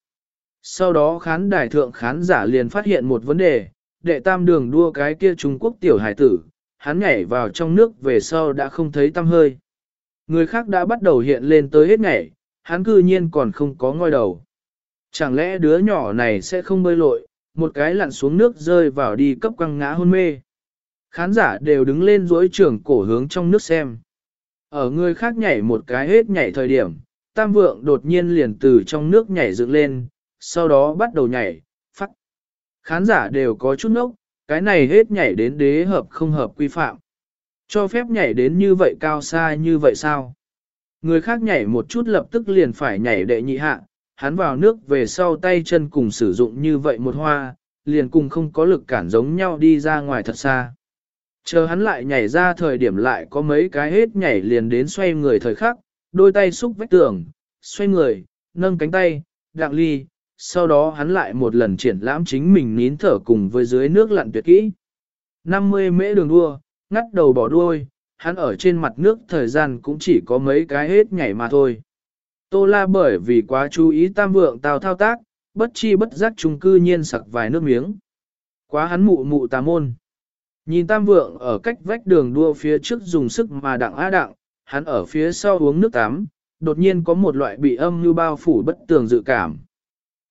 Sau đó khán đài thượng khán giả liền phát hiện một vấn đề, đệ tam đường đua cái kia Trung Quốc tiểu hải tử, hắn nhảy vào trong nước về sau đã không thấy tăm hơi. Người khác đã bắt đầu hiện lên tới hết nhảy, hắn cư nhiên còn không có ngôi đầu. Chẳng lẽ đứa nhỏ này sẽ không bơi lội, một cái lặn xuống nước rơi vào đi cấp quăng ngã hôn mê. Khán giả đều đứng lên dối trưởng cổ hướng trong nước xem. Ở người khác nhảy một cái hết nhảy thời điểm, tam vượng đột nhiên liền từ trong nước nhảy dựng lên, sau đó bắt đầu nhảy, phát. Khán giả đều có chút nốc, cái này hết nhảy đến đế hợp không hợp quy phạm. Cho phép nhảy đến như vậy cao xa như vậy sao? Người khác nhảy một chút lập tức liền phải nhảy đệ nhị hạ, hắn vào nước về sau tay chân cùng sử dụng như vậy một hoa, liền cùng không có lực cản giống nhau đi ra ngoài thật xa. Chờ hắn lại nhảy ra thời điểm lại có mấy cái hết nhảy liền đến xoay người thời khắc, đôi tay xúc vách tường, xoay người, nâng cánh tay, đặng ly, sau đó hắn lại một lần triển lãm chính mình nín thở cùng với dưới nước lặn tuyệt kỹ. 50 mễ đường đua, ngắt đầu bỏ đuôi, hắn ở trên mặt nước thời gian cũng chỉ có mấy cái hết nhảy mà thôi. Tô la bởi vì quá chú ý tam vượng tào thao tác, bất chi bất giác trung cư nhiên sặc vài nước miếng. Quá hắn mụ mụ tà môn. Nhìn tam vượng ở cách vách đường đua phía trước dùng sức mà đặng á đặng, hắn ở phía sau uống nước tắm, đột nhiên có một loại bị âm như bao phủ bất tường dự cảm.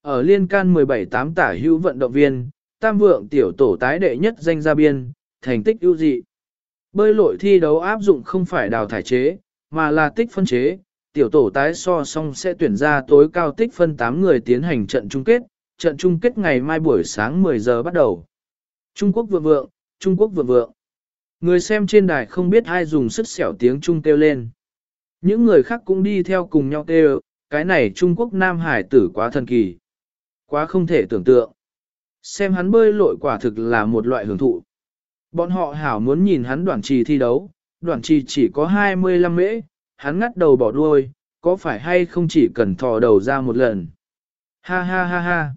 Ở liên can 17-8 tả hữu vận động viên, tam vượng tiểu tổ tái đệ nhất danh gia biên, thành tích ưu dị. Bơi lội thi đấu áp dụng không phải đào thải chế, mà là tích phân chế, tiểu tổ tái so song sẽ tuyển ra tối cao tích phân 8 người tiến hành trận chung kết, trận chung kết ngày mai buổi sáng 10 giờ bắt đầu. Trung Quốc vượng vượng, Trung Quốc vượng vượng. Người xem trên đài không biết ai dùng sức xẻo tiếng Trung kêu lên. Những người khác cũng đi theo cùng nhau kêu, cái này Trung Quốc Nam Hải tử quá thần kỳ. Quá không thể tưởng tượng. Xem hắn bơi lội quả thực là một loại hưởng thụ. Bọn họ hảo muốn nhìn hắn đoạn trì thi đấu, đoạn trì chỉ có 25 mễ, hắn ngắt đầu bỏ đuôi, có phải hay không chỉ cần thò đầu ra một lần. Ha ha ha ha.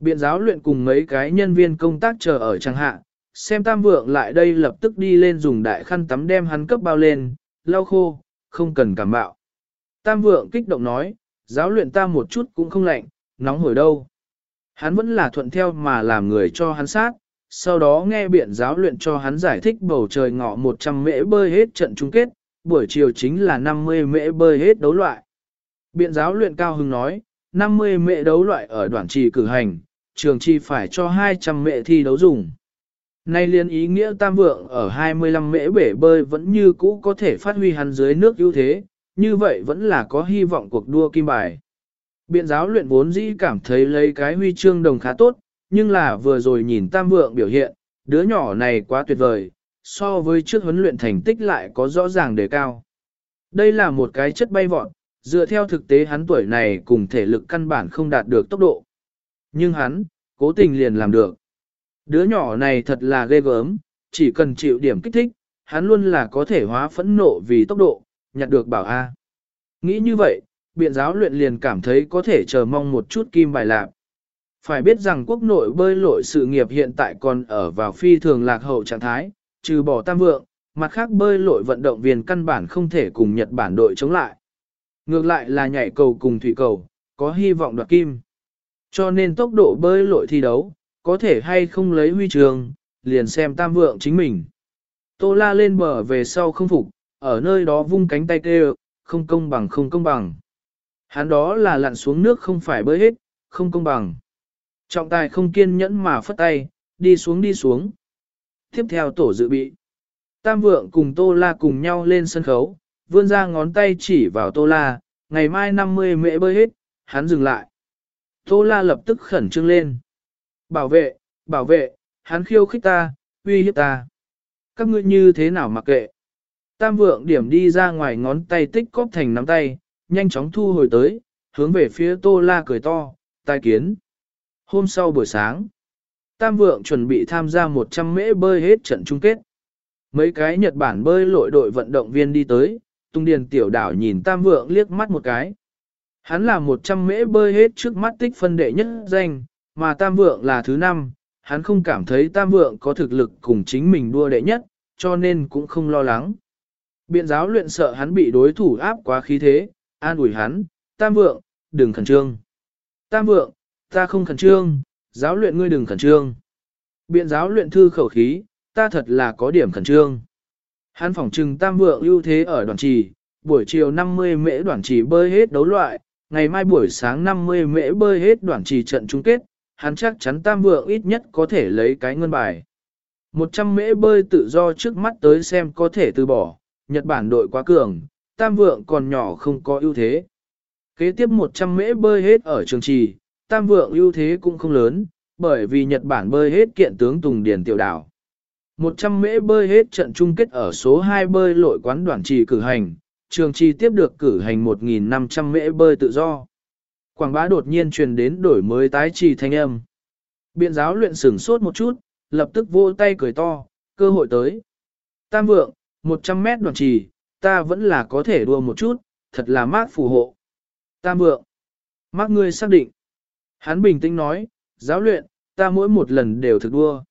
Biện giáo luyện cùng mấy cái nhân viên công tác chờ ở trang hạ, xem tam vượng lại đây lập tức đi lên dùng đại khăn tắm đem hắn cấp bao lên, lau khô, không cần cảm bạo. Tam vượng kích động nói, giáo luyện ta một chút cũng không lạnh, nóng hổi đâu. Hắn vẫn là thuận theo mà làm người cho hắn sát, sau đó nghe biện giáo luyện cho hắn giải thích bầu trời ngọ 100 mễ bơi hết trận chung kết, buổi chiều chính là 50 mễ bơi hết đấu loại. Biện giáo luyện cao hưng nói, 50 mễ đấu loại ở đoạn trì cử hành, trường trì phải cho 200 mễ thi đấu dùng. Nay liên ý nghĩa tam vượng ở 25 mễ bể bơi vẫn như cũ có thể phát huy hắn dưới nước ưu thế, như vậy vẫn là có hy vọng cuộc đua kim bài. Biện giáo luyện vốn dĩ cảm thấy lấy cái huy chương đồng khá tốt, nhưng là vừa rồi nhìn tam vượng biểu hiện, đứa nhỏ này quá tuyệt vời, so với trước huấn luyện thành tích lại có rõ ràng đề cao. Đây là một cái chất bay vọt, dựa theo thực tế hắn tuổi này cùng thể lực căn bản không đạt được tốc độ. Nhưng hắn, cố tình liền làm được. Đứa nhỏ này thật là ghê gớm, chỉ cần chịu điểm kích thích, hắn luôn là có thể hóa phẫn nộ vì tốc độ, nhặt được bảo A. Nghĩ như vậy, biện giáo luyện liền cảm thấy có thể chờ mong một chút kim bài lạc. Phải biết rằng quốc nội bơi lội sự nghiệp hiện tại còn ở vào phi thường lạc hậu trạng thái, trừ bỏ tam vượng, mặt khác bơi lội vận động viên căn bản không thể cùng Nhật Bản đội chống lại. Ngược lại là nhảy cầu cùng thủy cầu, có hy vọng đoạt kim. Cho nên tốc độ bơi lội thi đấu, có thể hay không lấy huy trường, liền xem tam vượng chính mình. Tô la lên bờ về sau không phục, ở nơi đó vung cánh tay kêu, không công bằng không công bằng. Hắn đó là lặn xuống nước không phải bơi hết, không công bằng. Trọng tài không kiên nhẫn mà phất tay, đi xuống đi xuống. Tiếp theo tổ dự bị. Tam vượng cùng Tô La cùng nhau lên sân khấu, vươn ra ngón tay chỉ vào Tô La, ngày mai 50 mễ bơi hết, hắn dừng lại. Tô La lập tức khẩn trương lên. Bảo vệ, bảo vệ, hắn khiêu khích ta, uy hiếp ta. Các ngươi như thế nào mặc kệ. Tam vượng điểm đi ra ngoài ngón tay tích cóp thành nắm tay, nhanh chóng thu hồi tới, hướng về phía Tô La cười to, tai kiến. Hôm sau buổi sáng, Tam Vượng chuẩn bị tham gia 100 mễ bơi hết trận chung kết. mấy cái Nhật Bản bơi lội đội vận động viên đi tới, Tung Điền tiểu đảo nhìn Tam Vượng liếc mắt một cái. Hắn là 100 mễ bơi hết trước mắt tích phân đệ nhất danh, mà Tam Vượng là thứ năm, hắn không cảm thấy Tam Vượng có thực lực cùng chính mình đua đệ nhất, cho nên cũng không lo lắng. Biện giáo luyện sợ hắn bị đối thủ áp quá khí thế, an ủi hắn, Tam Vượng, đừng khẩn trương. Tam Vượng, ta không khẩn trương, giáo luyện ngươi đừng khẩn trương. Biện giáo luyện thư khẩu khí, ta thật là có điểm khẩn trương. Hắn phỏng trừng Tam Vượng ưu thế ở đoàn trì, buổi chiều 50 mễ đoàn trì bơi hết đấu loại, ngày mai buổi sáng 50 mễ bơi hết đoàn trì trận chung kết, hắn chắc chắn Tam Vượng ít nhất có thể lấy cái ngân bài. 100 mễ bơi tự do trước mắt tới xem có thể từ bỏ, Nhật Bản đội quá cường, Tam Vượng còn nhỏ không có ưu thế. Kế tiếp 100 mễ bơi hết ở trường trì, Tam Vượng ưu thế cũng không lớn, bởi vì Nhật Bản bơi hết kiện tướng Tùng Điền tiểu đảo. 100 mễ bơi hết trận chung kết ở số 2 bơi lội quán đoàn trì cử hành, trường trì tiếp được cử hành 1.500 mễ bơi tự do. Quảng bá đột nhiên truyền đến đổi mới tái trì thanh âm. Biện giáo luyện sửng sốt một chút, lập tức vô tay cười to, cơ hội tới. Tam vượng, 100 mét đoạn trì, ta vẫn là có thể đua một chút, thật là mát phù hộ. Tam vượng, mát ngươi xác định. Hắn bình tĩnh nói, giáo luyện, ta mỗi một lần đều thực đua.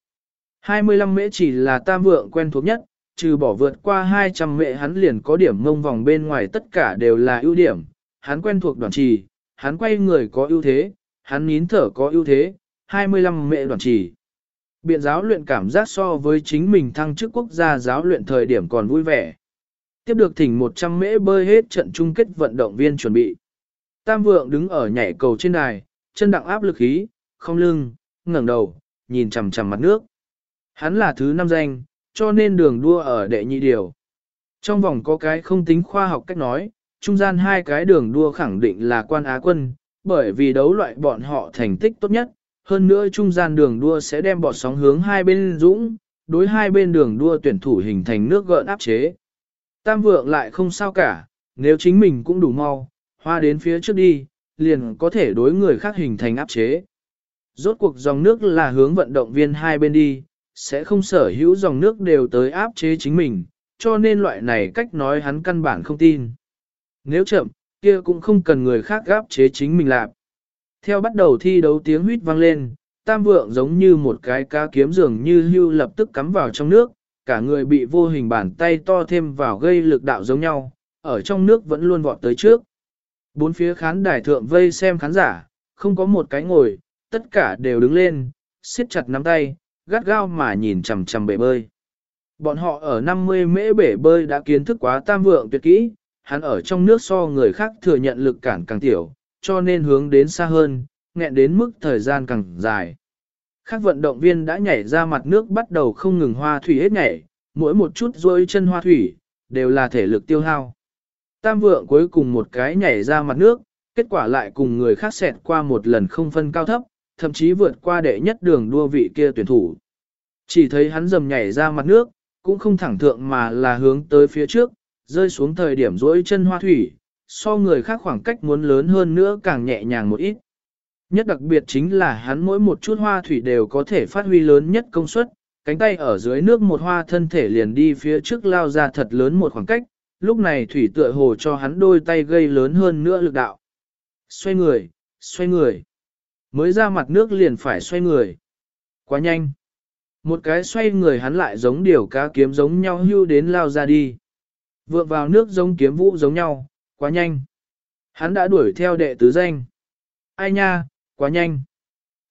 25 mễ chỉ là tam vượng quen thuộc nhất, trừ bỏ vượt qua 200 mễ hắn liền có điểm ngông vòng bên ngoài tất cả đều là ưu điểm. Hắn quen thuộc đoạn trì, hắn quay người có ưu thế, hắn nín thở có ưu thế, 25 mễ đoàn trì. Biện giáo luyện cảm giác so với chính mình thăng chức quốc gia giáo luyện thời điểm còn vui vẻ. Tiếp được thỉnh 100 mễ bơi hết trận chung kết vận động viên chuẩn bị. Tam vượng đứng ở nhảy cầu trên đài, chân đặng áp lực khí, không lưng, ngẩng đầu, nhìn chằm chằm mặt nước. Hắn là thứ năm danh, cho nên đường đua ở đệ nhị điều. Trong vòng có cái không tính khoa học cách nói, trung gian hai cái đường đua khẳng định là quan á quân, bởi vì đấu loại bọn họ thành tích tốt nhất, hơn nữa trung gian đường đua sẽ đem bọt sóng hướng hai bên dũng, đối hai bên đường đua tuyển thủ hình thành nước gợn áp chế. Tam vượng lại không sao cả, nếu chính mình cũng đủ mau, hoa đến phía trước đi, liền có thể đối người khác hình thành áp chế. Rốt cuộc dòng nước là hướng vận động viên hai bên đi, sẽ không sở hữu dòng nước đều tới áp chế chính mình, cho nên loại này cách nói hắn căn bản không tin. Nếu chậm, kia cũng không cần người khác gáp chế chính mình làm. Theo bắt đầu thi đấu tiếng huýt vang lên, tam vượng giống như một cái cá kiếm dường như hưu lập tức cắm vào trong nước, cả người bị vô hình bàn tay to thêm vào gây lực đạo giống nhau, ở trong nước vẫn luôn vọt tới trước. Bốn phía khán đài thượng vây xem khán giả, không có một cái ngồi, tất cả đều đứng lên, siết chặt nắm tay, gắt gao mà nhìn chằm chằm bể bơi. Bọn họ ở 50 mễ bể bơi đã kiến thức quá tam vượng tuyệt kỹ, hắn ở trong nước so người khác thừa nhận lực cản càng tiểu, cho nên hướng đến xa hơn, nghẹn đến mức thời gian càng dài. Các vận động viên đã nhảy ra mặt nước bắt đầu không ngừng hoa thủy hết nhảy, mỗi một chút rôi chân hoa thủy, đều là thể lực tiêu hao. Tam vượng cuối cùng một cái nhảy ra mặt nước, kết quả lại cùng người khác xẹt qua một lần không phân cao thấp, thậm chí vượt qua đệ nhất đường đua vị kia tuyển thủ. Chỉ thấy hắn dầm nhảy ra mặt nước, cũng không thẳng thượng mà là hướng tới phía trước, rơi xuống thời điểm rỗi chân hoa thủy, so người khác khoảng cách muốn lớn hơn nữa càng nhẹ nhàng một ít. Nhất đặc biệt chính là hắn mỗi một chút hoa thủy đều có thể phát huy lớn nhất công suất, cánh tay ở dưới nước một hoa thân thể liền đi phía trước lao ra thật lớn một khoảng cách, lúc này thủy tựa hồ cho hắn đôi tay gây lớn hơn nữa lực đạo. Xoay người, xoay người. Mới ra mặt nước liền phải xoay người. Quá nhanh. Một cái xoay người hắn lại giống điều cá kiếm giống nhau hưu đến lao ra đi. Vượng vào nước giống kiếm vũ giống nhau, quá nhanh. Hắn đã đuổi theo đệ tứ danh. Ai nha, quá nhanh.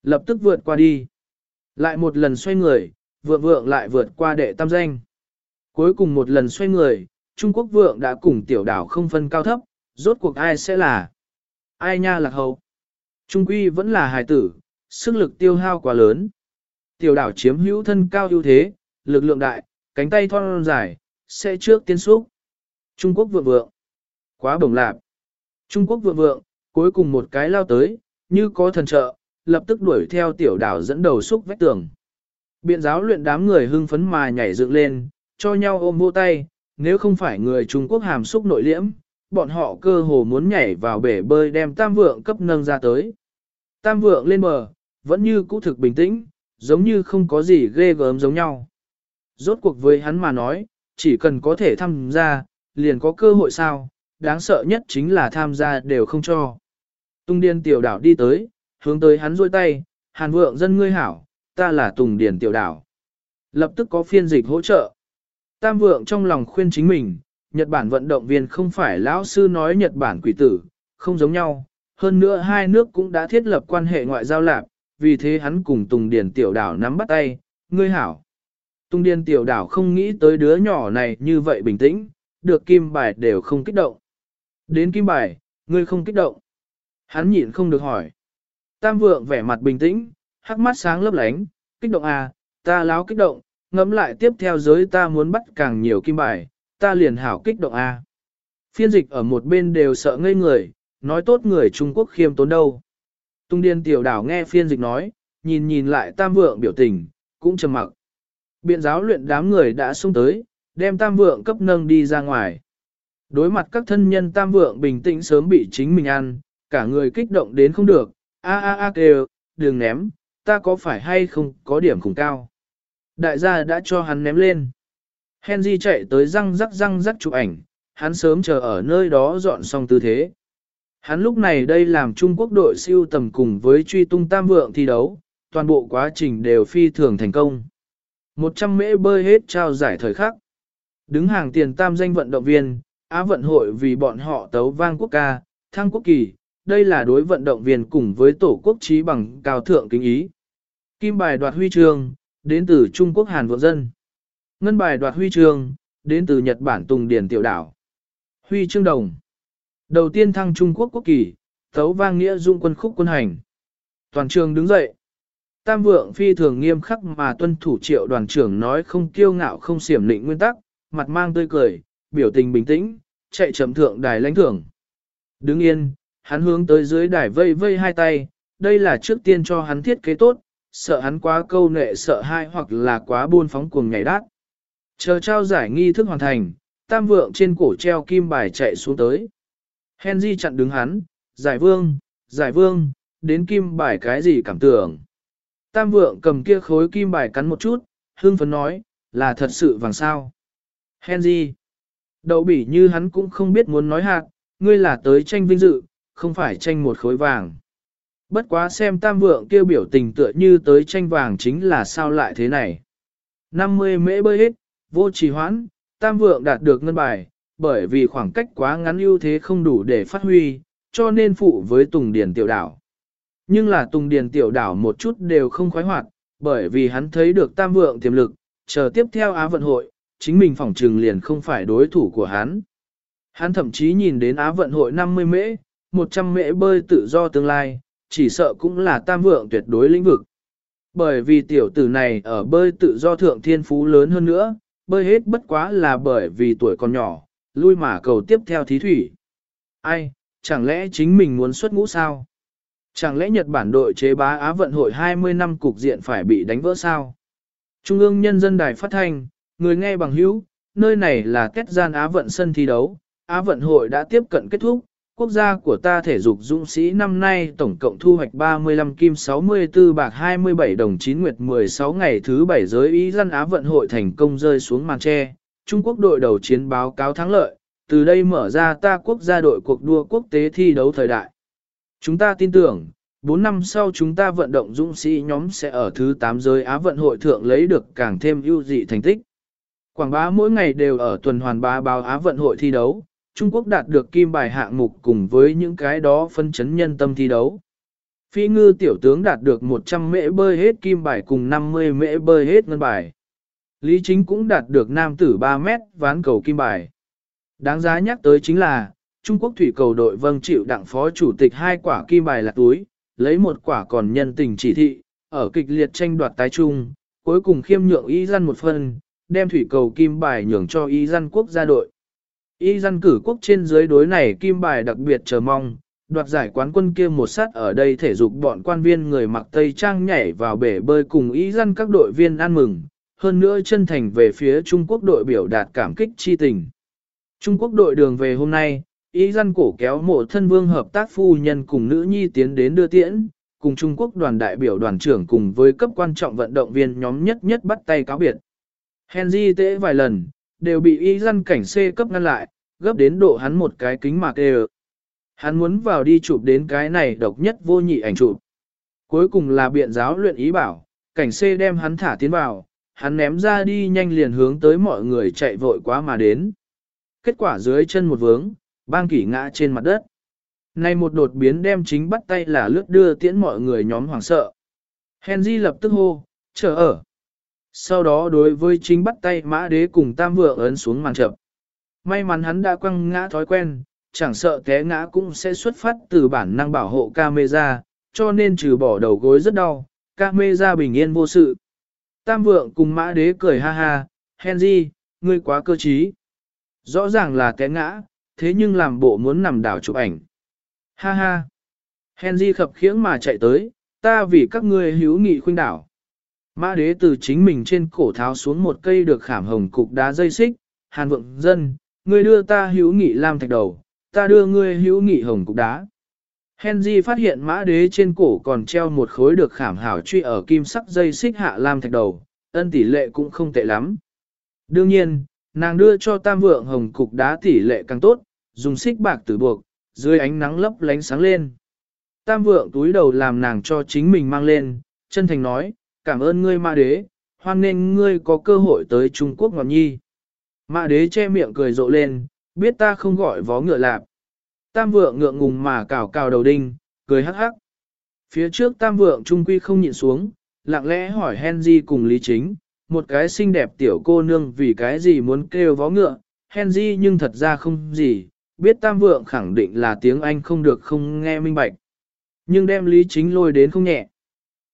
Lập tức vượt qua đi. Lại một lần xoay người, vượng vượng lại vượt qua đệ tam danh. Cuối cùng một lần xoay người, Trung Quốc vượng đã cùng tiểu đảo không phân cao thấp, rốt cuộc ai sẽ là. Ai nha lạc hậu. Trung quy vẫn là hài tử, sức lực tiêu hao quá lớn. Tiểu đảo chiếm hữu thân cao ưu thế, lực lượng đại, cánh tay thon dài, sẽ trước tiên xúc. Trung Quốc vượng vượng. Quá bổng lạp. Trung Quốc vượng vượng, cuối cùng một cái lao tới, như có thần trợ, lập tức đuổi theo tiểu đảo dẫn đầu xúc vách tường. Biện giáo luyện đám người hưng phấn mà nhảy dựng lên, cho nhau ôm vô tay, nếu không phải người Trung Quốc hàm xúc nội liễm, bọn họ cơ hồ muốn nhảy vào bể bơi đem tam vượng cấp nâng ra tới. Tam vượng lên bờ, vẫn như cũ thực bình tĩnh, giống như không có gì ghê gớm giống nhau. Rốt cuộc với hắn mà nói, chỉ cần có thể tham gia, liền có cơ hội sao, đáng sợ nhất chính là tham gia đều không cho. Tung Điền tiểu đảo đi tới, hướng tới hắn rôi tay, hàn vượng dân ngươi hảo, ta là Tùng Điền tiểu đảo. Lập tức có phiên dịch hỗ trợ. Tam vượng trong lòng khuyên chính mình, Nhật Bản vận động viên không phải lão sư nói Nhật Bản quỷ tử, không giống nhau. Hơn nữa hai nước cũng đã thiết lập quan hệ ngoại giao lạc, vì thế hắn cùng Tùng Điền tiểu đảo nắm bắt tay, ngươi hảo. Tùng Điền tiểu đảo không nghĩ tới đứa nhỏ này như vậy bình tĩnh, được kim bài đều không kích động. Đến kim bài, ngươi không kích động. Hắn nhịn không được hỏi. Tam vượng vẻ mặt bình tĩnh, hắc mắt sáng lấp lánh, kích động à, ta láo kích động, ngẫm lại tiếp theo giới ta muốn bắt càng nhiều kim bài, ta liền hảo kích động à. Phiên dịch ở một bên đều sợ ngây người, nói tốt người Trung Quốc khiêm tốn đâu. Tung điên tiểu đảo nghe phiên dịch nói, nhìn nhìn lại tam vượng biểu tình, cũng trầm mặc. Biện giáo luyện đám người đã xung tới, đem tam vượng cấp nâng đi ra ngoài. Đối mặt các thân nhân tam vượng bình tĩnh sớm bị chính mình ăn, cả người kích động đến không được, a a a kêu, đừng ném, ta có phải hay không có điểm khủng cao. Đại gia đã cho hắn ném lên. Henry chạy tới răng rắc răng rắc chụp ảnh, hắn sớm chờ ở nơi đó dọn xong tư thế. Hắn lúc này đây làm Trung Quốc đội siêu tầm cùng với truy tung tam vượng thi đấu, toàn bộ quá trình đều phi thường thành công. 100 mễ bơi hết trao giải thời khắc. Đứng hàng tiền tam danh vận động viên, Á vận hội vì bọn họ tấu vang quốc ca, thăng quốc kỳ, đây là đối vận động viên cùng với tổ quốc trí bằng cao thượng kính ý. Kim bài đoạt huy chương, đến từ Trung Quốc Hàn Vượng Dân. Ngân bài đoạt huy chương, đến từ Nhật Bản Tùng Điền Tiểu Đảo. Huy chương đồng. Đầu tiên thăng Trung Quốc quốc kỳ, tấu vang nghĩa dung quân khúc quân hành. Toàn trường đứng dậy. Tam vượng phi thường nghiêm khắc mà tuân thủ triệu đoàn trưởng nói không kiêu ngạo không xiểm lĩnh nguyên tắc, mặt mang tươi cười, biểu tình bình tĩnh, chạy chậm thượng đài lãnh thưởng. Đứng yên, hắn hướng tới dưới đài vây vây hai tay, đây là trước tiên cho hắn thiết kế tốt, sợ hắn quá câu nệ sợ hai hoặc là quá buôn phóng cuồng nhảy đát. Chờ trao giải nghi thức hoàn thành, tam vượng trên cổ treo kim bài chạy xuống tới. Henry chặn đứng hắn, giải vương, giải vương, đến kim bài cái gì cảm tưởng. Tam vượng cầm kia khối kim bài cắn một chút, hương phấn nói, là thật sự vàng sao. Henry, đậu bỉ như hắn cũng không biết muốn nói hạt, ngươi là tới tranh vinh dự, không phải tranh một khối vàng. Bất quá xem tam vượng kêu biểu tình tựa như tới tranh vàng chính là sao lại thế này. 50 mễ bơi hết, vô trì hoãn, tam vượng đạt được ngân bài, bởi vì khoảng cách quá ngắn ưu thế không đủ để phát huy, cho nên phụ với Tùng Điền tiểu đảo. Nhưng là Tùng Điền tiểu đảo một chút đều không khoái hoạt, bởi vì hắn thấy được tam vượng tiềm lực, chờ tiếp theo Á vận hội, chính mình phỏng trừng liền không phải đối thủ của hắn. Hắn thậm chí nhìn đến Á vận hội 50 mễ, 100 mễ bơi tự do tương lai, chỉ sợ cũng là tam vượng tuyệt đối lĩnh vực. Bởi vì tiểu tử này ở bơi tự do thượng thiên phú lớn hơn nữa, bơi hết bất quá là bởi vì tuổi còn nhỏ, lui mà cầu tiếp theo thí thủy. Ai, chẳng lẽ chính mình muốn xuất ngũ sao? Chẳng lẽ Nhật Bản đội chế bá Á vận hội 20 năm cục diện phải bị đánh vỡ sao? Trung ương Nhân dân Đài phát thanh, người nghe bằng hữu, nơi này là kết gian Á vận sân thi đấu, Á vận hội đã tiếp cận kết thúc, quốc gia của ta thể dục dũng sĩ năm nay tổng cộng thu hoạch 35 kim 64 bạc 27 đồng 9 nguyệt 16 ngày thứ 7 giới ý dân Á vận hội thành công rơi xuống màn tre. Trung Quốc đội đầu chiến báo cáo thắng lợi, từ đây mở ra ta quốc gia đội cuộc đua quốc tế thi đấu thời đại. Chúng ta tin tưởng, 4 năm sau chúng ta vận động dũng sĩ nhóm sẽ ở thứ 8 giới Á vận hội thượng lấy được càng thêm ưu dị thành tích. Quảng bá mỗi ngày đều ở tuần hoàn bá báo Á vận hội thi đấu, Trung Quốc đạt được kim bài hạng mục cùng với những cái đó phân chấn nhân tâm thi đấu. Phi ngư tiểu tướng đạt được 100 mễ bơi hết kim bài cùng 50 mễ bơi hết ngân bài. Lý Chính cũng đạt được nam tử 3 mét ván cầu kim bài. Đáng giá nhắc tới chính là, Trung Quốc thủy cầu đội vâng chịu đặng phó chủ tịch hai quả kim bài lạc túi, lấy một quả còn nhân tình chỉ thị, ở kịch liệt tranh đoạt tái trung, cuối cùng khiêm nhượng y dân một phần, đem thủy cầu kim bài nhường cho y dân quốc gia đội. Y dân cử quốc trên dưới đối này kim bài đặc biệt chờ mong, đoạt giải quán quân kia một sát ở đây thể dục bọn quan viên người mặc tây trang nhảy vào bể bơi cùng y dân các đội viên ăn mừng, hơn nữa chân thành về phía Trung Quốc đội biểu đạt cảm kích chi tình. Trung Quốc đội đường về hôm nay, y dân cổ kéo mộ thân vương hợp tác phu nhân cùng nữ nhi tiến đến đưa tiễn, cùng Trung Quốc đoàn đại biểu đoàn trưởng cùng với cấp quan trọng vận động viên nhóm nhất nhất bắt tay cáo biệt. Henry tễ vài lần, đều bị y dân cảnh C cấp ngăn lại, gấp đến độ hắn một cái kính mạc đều. Hắn muốn vào đi chụp đến cái này độc nhất vô nhị ảnh chụp. Cuối cùng là biện giáo luyện ý bảo, cảnh C đem hắn thả tiến vào, hắn ném ra đi nhanh liền hướng tới mọi người chạy vội quá mà đến. Kết quả dưới chân một vướng, bang kỷ ngã trên mặt đất. Này một đột biến đem chính bắt tay là lướt đưa tiễn mọi người nhóm hoảng sợ. Henry lập tức hô, chờ ở. Sau đó đối với chính bắt tay mã đế cùng tam vượng ấn xuống màn chậm. May mắn hắn đã quăng ngã thói quen, chẳng sợ té ngã cũng sẽ xuất phát từ bản năng bảo hộ camera, cho nên trừ bỏ đầu gối rất đau, camera bình yên vô sự. Tam vượng cùng mã đế cười ha ha, Henry, ngươi quá cơ trí. Rõ ràng là té ngã, thế nhưng làm bộ muốn nằm đảo chụp ảnh. Ha ha. Henry khập khiễng mà chạy tới, ta vì các ngươi hữu nghị khuynh đảo. Mã đế từ chính mình trên cổ tháo xuống một cây được khảm hồng cục đá dây xích, hàn vượng dân, ngươi đưa ta hữu nghị lam thạch đầu, ta đưa ngươi hữu nghị hồng cục đá. Henry phát hiện mã đế trên cổ còn treo một khối được khảm hảo truy ở kim sắc dây xích hạ lam thạch đầu, ân tỷ lệ cũng không tệ lắm. Đương nhiên, nàng đưa cho tam vượng hồng cục đá tỷ lệ càng tốt, dùng xích bạc tử buộc, dưới ánh nắng lấp lánh sáng lên. Tam vượng túi đầu làm nàng cho chính mình mang lên, chân thành nói, cảm ơn ngươi mã đế, hoan nên ngươi có cơ hội tới Trung Quốc ngọt nhi. Mã đế che miệng cười rộ lên, biết ta không gọi vó ngựa lạp. Tam vượng ngượng ngùng mà cào cào đầu đinh, cười hắc hắc. Phía trước tam vượng trung quy không nhịn xuống, lặng lẽ hỏi Henry cùng Lý Chính, một cái xinh đẹp tiểu cô nương vì cái gì muốn kêu vó ngựa, Henry nhưng thật ra không gì, biết tam vượng khẳng định là tiếng Anh không được không nghe minh bạch. Nhưng đem Lý Chính lôi đến không nhẹ.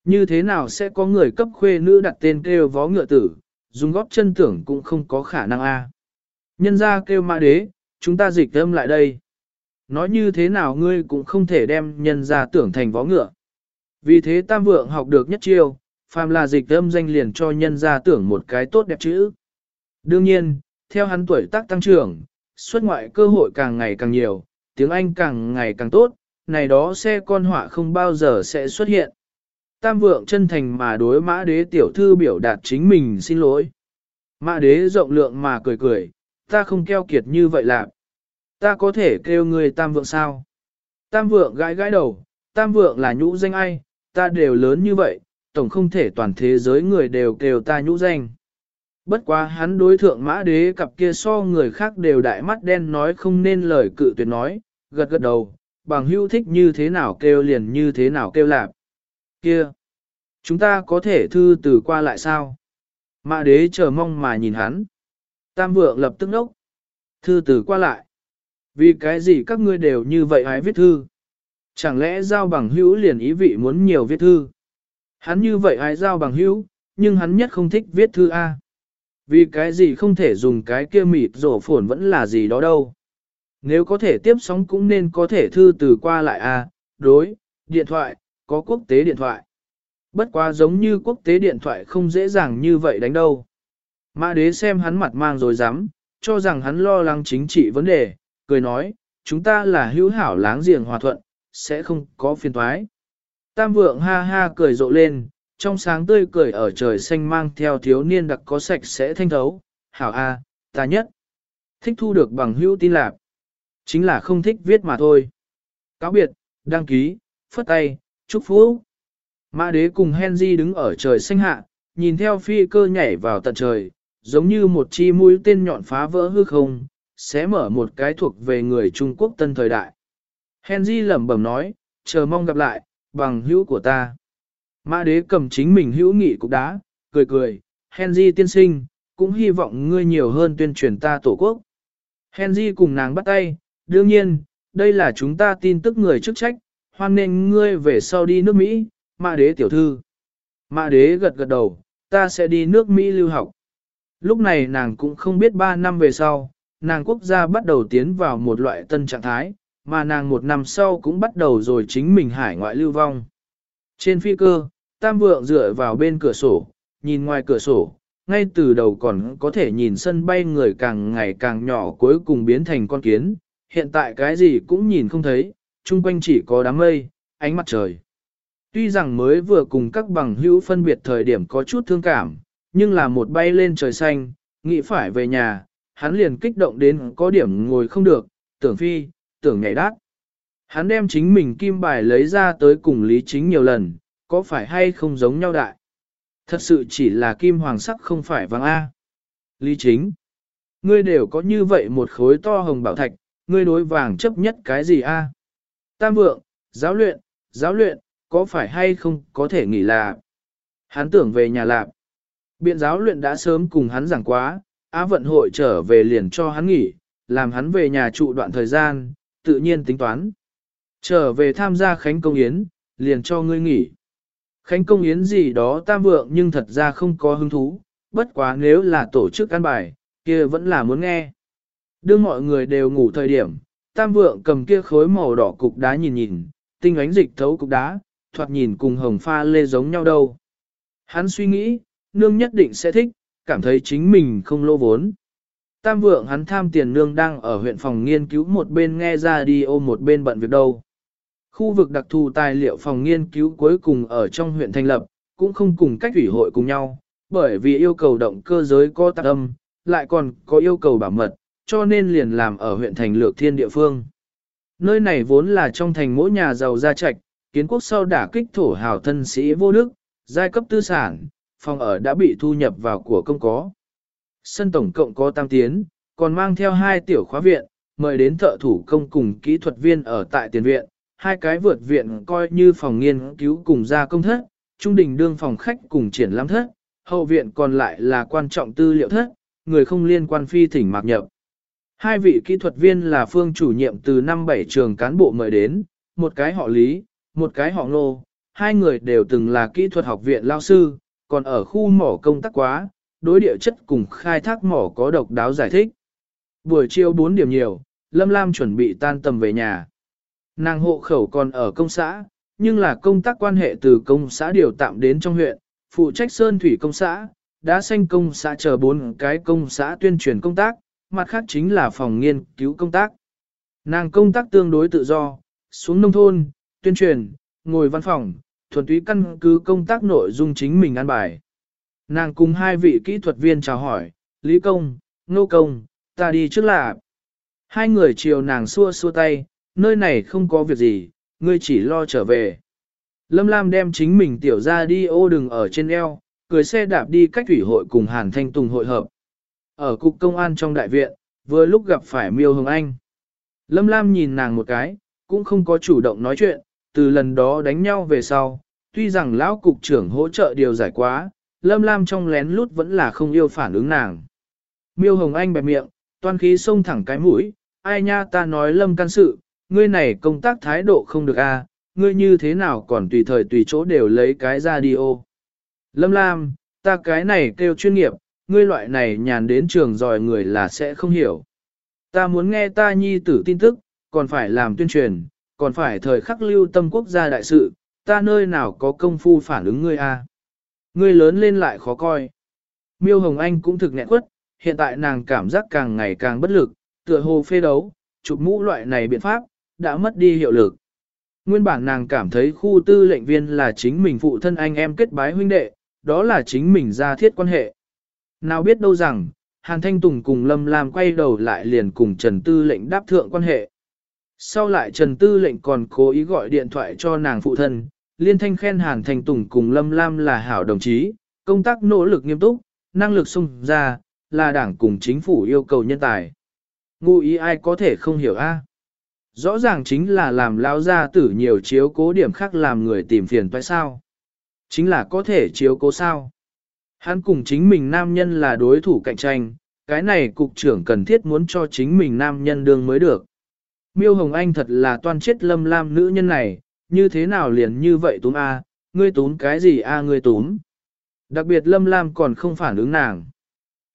Như thế nào sẽ có người cấp khuê nữ đặt tên kêu vó ngựa tử, dùng góp chân tưởng cũng không có khả năng a. Nhân ra kêu mã đế, chúng ta dịch âm lại đây. Nói như thế nào ngươi cũng không thể đem nhân ra tưởng thành vó ngựa. Vì thế tam vượng học được nhất chiêu, phàm là dịch âm danh liền cho nhân ra tưởng một cái tốt đẹp chữ. Đương nhiên, theo hắn tuổi tác tăng trưởng, xuất ngoại cơ hội càng ngày càng nhiều, tiếng Anh càng ngày càng tốt, này đó xe con họa không bao giờ sẽ xuất hiện. Tam vượng chân thành mà đối mã đế tiểu thư biểu đạt chính mình xin lỗi. Mã đế rộng lượng mà cười cười, ta không keo kiệt như vậy lạc. Ta có thể kêu người tam vượng sao? Tam vượng gãi gãi đầu, tam vượng là nhũ danh ai, ta đều lớn như vậy, tổng không thể toàn thế giới người đều kêu ta nhũ danh. Bất quá hắn đối thượng mã đế cặp kia so người khác đều đại mắt đen nói không nên lời cự tuyệt nói, gật gật đầu, bằng hữu thích như thế nào kêu liền như thế nào kêu lạp. Kia! Chúng ta có thể thư từ qua lại sao? Mã đế chờ mong mà nhìn hắn. Tam vượng lập tức nốc. Thư từ qua lại. Vì cái gì các ngươi đều như vậy hãy viết thư? Chẳng lẽ giao bằng hữu liền ý vị muốn nhiều viết thư? Hắn như vậy ai giao bằng hữu, nhưng hắn nhất không thích viết thư A. Vì cái gì không thể dùng cái kia mịt rổ phổn vẫn là gì đó đâu. Nếu có thể tiếp sóng cũng nên có thể thư từ qua lại A, đối, điện thoại, có quốc tế điện thoại. Bất quá giống như quốc tế điện thoại không dễ dàng như vậy đánh đâu. Mã đế xem hắn mặt mang rồi dám, cho rằng hắn lo lắng chính trị vấn đề, cười nói, chúng ta là hữu hảo láng giềng hòa thuận, sẽ không có phiền thoái. Tam vượng ha ha cười rộ lên, trong sáng tươi cười ở trời xanh mang theo thiếu niên đặc có sạch sẽ thanh thấu, hảo a, ta nhất. Thích thu được bằng hữu tin lạc. Chính là không thích viết mà thôi. Cáo biệt, đăng ký, phất tay, chúc phúc. Mã đế cùng Henry đứng ở trời xanh hạ, nhìn theo phi cơ nhảy vào tận trời, giống như một chi mũi tên nhọn phá vỡ hư không, sẽ mở một cái thuộc về người Trung Quốc tân thời đại. Henry lẩm bẩm nói, chờ mong gặp lại, bằng hữu của ta. Mã đế cầm chính mình hữu nghị cục đá, cười cười, Henry tiên sinh, cũng hy vọng ngươi nhiều hơn tuyên truyền ta tổ quốc. Henry cùng nàng bắt tay, đương nhiên, đây là chúng ta tin tức người chức trách, hoan nên ngươi về sau đi nước Mỹ, mã đế tiểu thư. Mã đế gật gật đầu, ta sẽ đi nước Mỹ lưu học. Lúc này nàng cũng không biết 3 năm về sau, nàng quốc gia bắt đầu tiến vào một loại tân trạng thái, mà nàng một năm sau cũng bắt đầu rồi chính mình hải ngoại lưu vong. Trên phi cơ, Tam Vượng dựa vào bên cửa sổ, nhìn ngoài cửa sổ, ngay từ đầu còn có thể nhìn sân bay người càng ngày càng nhỏ cuối cùng biến thành con kiến, hiện tại cái gì cũng nhìn không thấy, chung quanh chỉ có đám mây, ánh mặt trời. Tuy rằng mới vừa cùng các bằng hữu phân biệt thời điểm có chút thương cảm, nhưng là một bay lên trời xanh, nghĩ phải về nhà, hắn liền kích động đến có điểm ngồi không được, tưởng phi, tưởng nhảy đát. Hắn đem chính mình kim bài lấy ra tới cùng Lý Chính nhiều lần, có phải hay không giống nhau đại? Thật sự chỉ là kim hoàng sắc không phải vàng A. Lý Chính, ngươi đều có như vậy một khối to hồng bảo thạch, ngươi đối vàng chấp nhất cái gì A? Tam vượng, giáo luyện, giáo luyện, có phải hay không có thể nghỉ là? Hắn tưởng về nhà lạp. Biện giáo luyện đã sớm cùng hắn giảng quá, Á vận hội trở về liền cho hắn nghỉ, làm hắn về nhà trụ đoạn thời gian, tự nhiên tính toán. Trở về tham gia Khánh Công Yến, liền cho ngươi nghỉ. Khánh Công Yến gì đó tam vượng nhưng thật ra không có hứng thú, bất quá nếu là tổ chức ăn bài, kia vẫn là muốn nghe. Đưa mọi người đều ngủ thời điểm, tam vượng cầm kia khối màu đỏ cục đá nhìn nhìn, tinh ánh dịch thấu cục đá, thoạt nhìn cùng hồng pha lê giống nhau đâu. Hắn suy nghĩ, nương nhất định sẽ thích, cảm thấy chính mình không lô vốn. Tam vượng hắn tham tiền nương đang ở huyện phòng nghiên cứu một bên nghe ra đi ô một bên bận việc đâu. Khu vực đặc thù tài liệu phòng nghiên cứu cuối cùng ở trong huyện thành lập, cũng không cùng cách ủy hội cùng nhau, bởi vì yêu cầu động cơ giới có tạc âm, lại còn có yêu cầu bảo mật, cho nên liền làm ở huyện thành lược thiên địa phương. Nơi này vốn là trong thành mỗi nhà giàu gia trạch, kiến quốc sau đả kích thổ hào thân sĩ vô đức, giai cấp tư sản, phòng ở đã bị thu nhập vào của công có. Sân tổng cộng có tam tiến, còn mang theo hai tiểu khóa viện, mời đến thợ thủ công cùng kỹ thuật viên ở tại tiền viện, hai cái vượt viện coi như phòng nghiên cứu cùng gia công thất, trung đình đương phòng khách cùng triển lãm thất, hậu viện còn lại là quan trọng tư liệu thất, người không liên quan phi thỉnh mạc nhập. Hai vị kỹ thuật viên là phương chủ nhiệm từ năm bảy trường cán bộ mời đến, một cái họ Lý, một cái họ Ngô, hai người đều từng là kỹ thuật học viện lao sư, còn ở khu mỏ công tác quá, đối địa chất cùng khai thác mỏ có độc đáo giải thích. Buổi chiều 4 điểm nhiều, Lâm Lam chuẩn bị tan tầm về nhà. Nàng hộ khẩu còn ở công xã, nhưng là công tác quan hệ từ công xã điều tạm đến trong huyện, phụ trách sơn thủy công xã, đã xanh công xã chờ bốn cái công xã tuyên truyền công tác, mặt khác chính là phòng nghiên cứu công tác. Nàng công tác tương đối tự do, xuống nông thôn, tuyên truyền, ngồi văn phòng, thuần túy căn cứ công tác nội dung chính mình ăn bài. Nàng cùng hai vị kỹ thuật viên chào hỏi, Lý Công, Ngô Công, ta đi trước là. Hai người chiều nàng xua xua tay, nơi này không có việc gì, ngươi chỉ lo trở về. Lâm Lam đem chính mình tiểu ra đi ô đừng ở trên eo, cười xe đạp đi cách thủy hội cùng Hàn Thanh Tùng hội hợp. Ở cục công an trong đại viện, vừa lúc gặp phải Miêu Hồng Anh. Lâm Lam nhìn nàng một cái, cũng không có chủ động nói chuyện, từ lần đó đánh nhau về sau, tuy rằng lão cục trưởng hỗ trợ điều giải quá, Lâm Lam trong lén lút vẫn là không yêu phản ứng nàng. Miêu Hồng Anh bẹp miệng, toan khí xông thẳng cái mũi, ai nha ta nói Lâm can sự, ngươi này công tác thái độ không được a, à, ngươi như thế nào còn tùy thời tùy chỗ đều lấy cái ra đi ô. Lâm Lam, ta cái này kêu chuyên nghiệp, ngươi loại này nhàn đến trường dòi người là sẽ không hiểu. Ta muốn nghe ta nhi tử tin tức, còn phải làm tuyên truyền, còn phải thời khắc lưu tâm quốc gia đại sự, ta nơi nào có công phu phản ứng ngươi a? Ngươi lớn lên lại khó coi. Miêu Hồng Anh cũng thực nghẹn quất, hiện tại nàng cảm giác càng ngày càng bất lực, tựa hồ phê đấu, chụp mũ loại này biện pháp, đã mất đi hiệu lực. Nguyên bản nàng cảm thấy khu tư lệnh viên là chính mình phụ thân anh em kết bái huynh đệ, đó là chính mình ra thiết quan hệ. Nào biết đâu rằng, Hàn Thanh Tùng cùng Lâm Lam quay đầu lại liền cùng Trần Tư lệnh đáp thượng quan hệ. Sau lại Trần Tư lệnh còn cố ý gọi điện thoại cho nàng phụ thân, liên thanh khen Hàn Thanh Tùng cùng Lâm Lam là hảo đồng chí, công tác nỗ lực nghiêm túc, năng lực sung ra, là đảng cùng chính phủ yêu cầu nhân tài. Ngụ ý ai có thể không hiểu a? Rõ ràng chính là làm lao gia tử nhiều chiếu cố điểm khác làm người tìm phiền tại sao. Chính là có thể chiếu cố sao. Hắn cùng chính mình nam nhân là đối thủ cạnh tranh, cái này cục trưởng cần thiết muốn cho chính mình nam nhân đương mới được. Miêu Hồng Anh thật là toan chết lâm lam nữ nhân này, như thế nào liền như vậy túm a, ngươi túm cái gì a ngươi túm. Đặc biệt lâm lam còn không phản ứng nàng.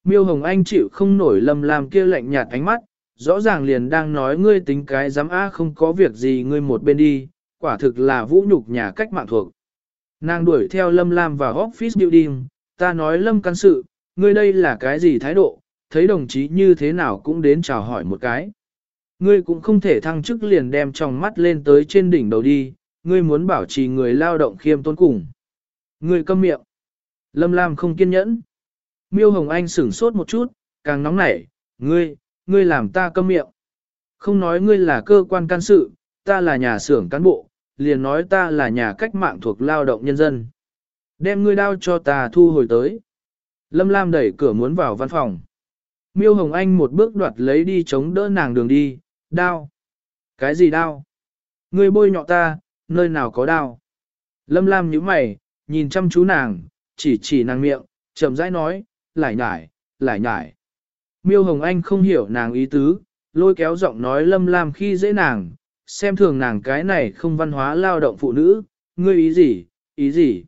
Miêu Hồng Anh chịu không nổi lâm lam kia lạnh nhạt ánh mắt, rõ ràng liền đang nói ngươi tính cái dám a không có việc gì ngươi một bên đi, quả thực là vũ nhục nhà cách mạng thuộc. Nàng đuổi theo lâm lam vào office building, ta nói lâm căn sự, ngươi đây là cái gì thái độ, thấy đồng chí như thế nào cũng đến chào hỏi một cái. Ngươi cũng không thể thăng chức liền đem trong mắt lên tới trên đỉnh đầu đi, ngươi muốn bảo trì người lao động khiêm tôn cùng. Ngươi câm miệng. Lâm Lam không kiên nhẫn. Miêu Hồng Anh sửng sốt một chút, càng nóng nảy, ngươi, ngươi làm ta câm miệng. Không nói ngươi là cơ quan can sự, ta là nhà xưởng cán bộ, liền nói ta là nhà cách mạng thuộc lao động nhân dân. Đem ngươi đao cho ta thu hồi tới. Lâm Lam đẩy cửa muốn vào văn phòng. Miêu Hồng Anh một bước đoạt lấy đi chống đỡ nàng đường đi, đao. Cái gì đao? Ngươi bôi nhọ ta, nơi nào có đao? Lâm Lam nhíu mày, nhìn chăm chú nàng, chỉ chỉ nàng miệng, chậm rãi nói, lại nhải, lại nhải. Miêu Hồng Anh không hiểu nàng ý tứ, lôi kéo giọng nói Lâm Lam khi dễ nàng, xem thường nàng cái này không văn hóa lao động phụ nữ, ngươi ý gì, ý gì.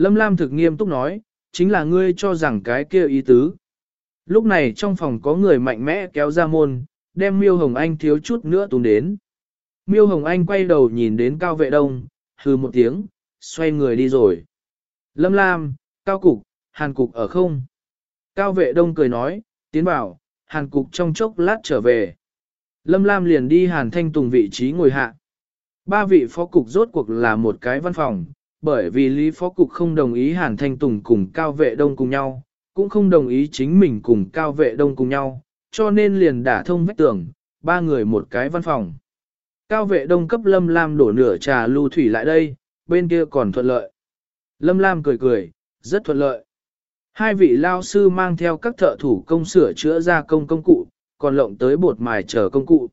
Lâm Lam thực nghiêm túc nói, chính là ngươi cho rằng cái kia ý tứ. Lúc này trong phòng có người mạnh mẽ kéo ra môn, đem Miêu Hồng Anh thiếu chút nữa tung đến. Miêu Hồng Anh quay đầu nhìn đến Cao Vệ Đông, hừ một tiếng, xoay người đi rồi. Lâm Lam, Cao Cục, Hàn Cục ở không? Cao Vệ Đông cười nói, tiến bảo, Hàn Cục trong chốc lát trở về. Lâm Lam liền đi Hàn Thanh Tùng vị trí ngồi hạ. Ba vị phó cục rốt cuộc là một cái văn phòng, bởi vì Lý Phó Cục không đồng ý Hàn Thanh Tùng cùng Cao Vệ Đông cùng nhau, cũng không đồng ý chính mình cùng Cao Vệ Đông cùng nhau, cho nên liền đả thông vách tường, ba người một cái văn phòng. Cao Vệ Đông cấp Lâm Lam đổ nửa trà lưu thủy lại đây, bên kia còn thuận lợi. Lâm Lam cười cười, rất thuận lợi. Hai vị lao sư mang theo các thợ thủ công sửa chữa ra công công cụ, còn lộng tới bột mài chờ công cụ.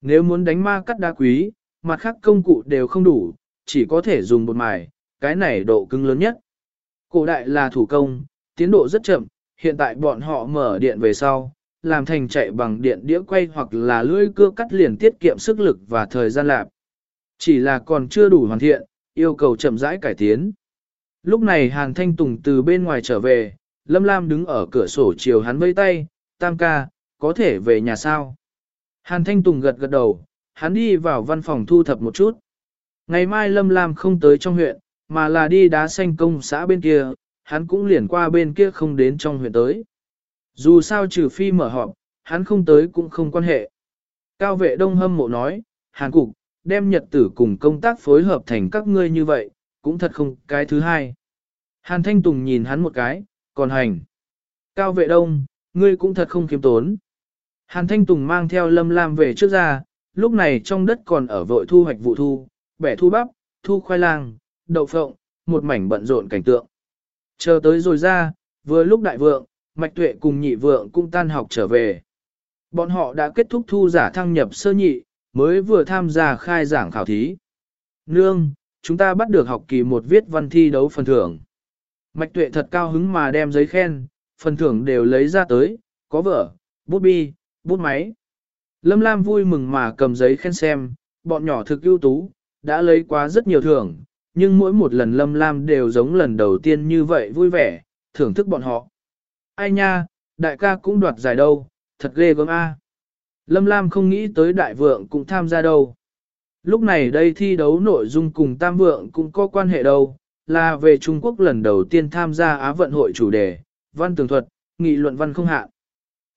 Nếu muốn đánh ma cắt đá quý, mặt khác công cụ đều không đủ, chỉ có thể dùng bột mài, cái này độ cứng lớn nhất. Cổ đại là thủ công, tiến độ rất chậm, hiện tại bọn họ mở điện về sau, làm thành chạy bằng điện đĩa quay hoặc là lưỡi cưa cắt liền tiết kiệm sức lực và thời gian lạp. Chỉ là còn chưa đủ hoàn thiện, yêu cầu chậm rãi cải tiến. Lúc này Hàn Thanh Tùng từ bên ngoài trở về, Lâm Lam đứng ở cửa sổ chiều hắn vây tay, tam ca, có thể về nhà sao? Hàn Thanh Tùng gật gật đầu, hắn đi vào văn phòng thu thập một chút. Ngày mai Lâm Lam không tới trong huyện, mà là đi đá xanh công xã bên kia, hắn cũng liền qua bên kia không đến trong huyện tới. Dù sao trừ phi mở họp, hắn không tới cũng không quan hệ. Cao vệ đông hâm mộ nói, Hàn Cục, đem nhật tử cùng công tác phối hợp thành các ngươi như vậy, cũng thật không cái thứ hai. Hàn Thanh Tùng nhìn hắn một cái, còn hành. Cao vệ đông, ngươi cũng thật không kiếm tốn. Hàn Thanh Tùng mang theo Lâm Lam về trước ra, lúc này trong đất còn ở vội thu hoạch vụ thu, bẻ thu bắp, thu khoai lang, đậu phộng, một mảnh bận rộn cảnh tượng. Chờ tới rồi ra, vừa lúc đại vượng, mạch tuệ cùng nhị vượng cũng tan học trở về. Bọn họ đã kết thúc thu giả thăng nhập sơ nhị, mới vừa tham gia khai giảng khảo thí. Nương, chúng ta bắt được học kỳ một viết văn thi đấu phần thưởng. Mạch tuệ thật cao hứng mà đem giấy khen, phần thưởng đều lấy ra tới, có vở, bút bi, bút máy. Lâm Lam vui mừng mà cầm giấy khen xem, bọn nhỏ thực ưu tú, đã lấy quá rất nhiều thưởng, nhưng mỗi một lần Lâm Lam đều giống lần đầu tiên như vậy vui vẻ, thưởng thức bọn họ. Ai nha, đại ca cũng đoạt giải đâu, thật ghê gớm a. Lâm Lam không nghĩ tới đại vượng cũng tham gia đâu. Lúc này đây thi đấu nội dung cùng tam vượng cũng có quan hệ đâu, là về Trung Quốc lần đầu tiên tham gia Á vận hội chủ đề, văn tường thuật, nghị luận văn không hạn.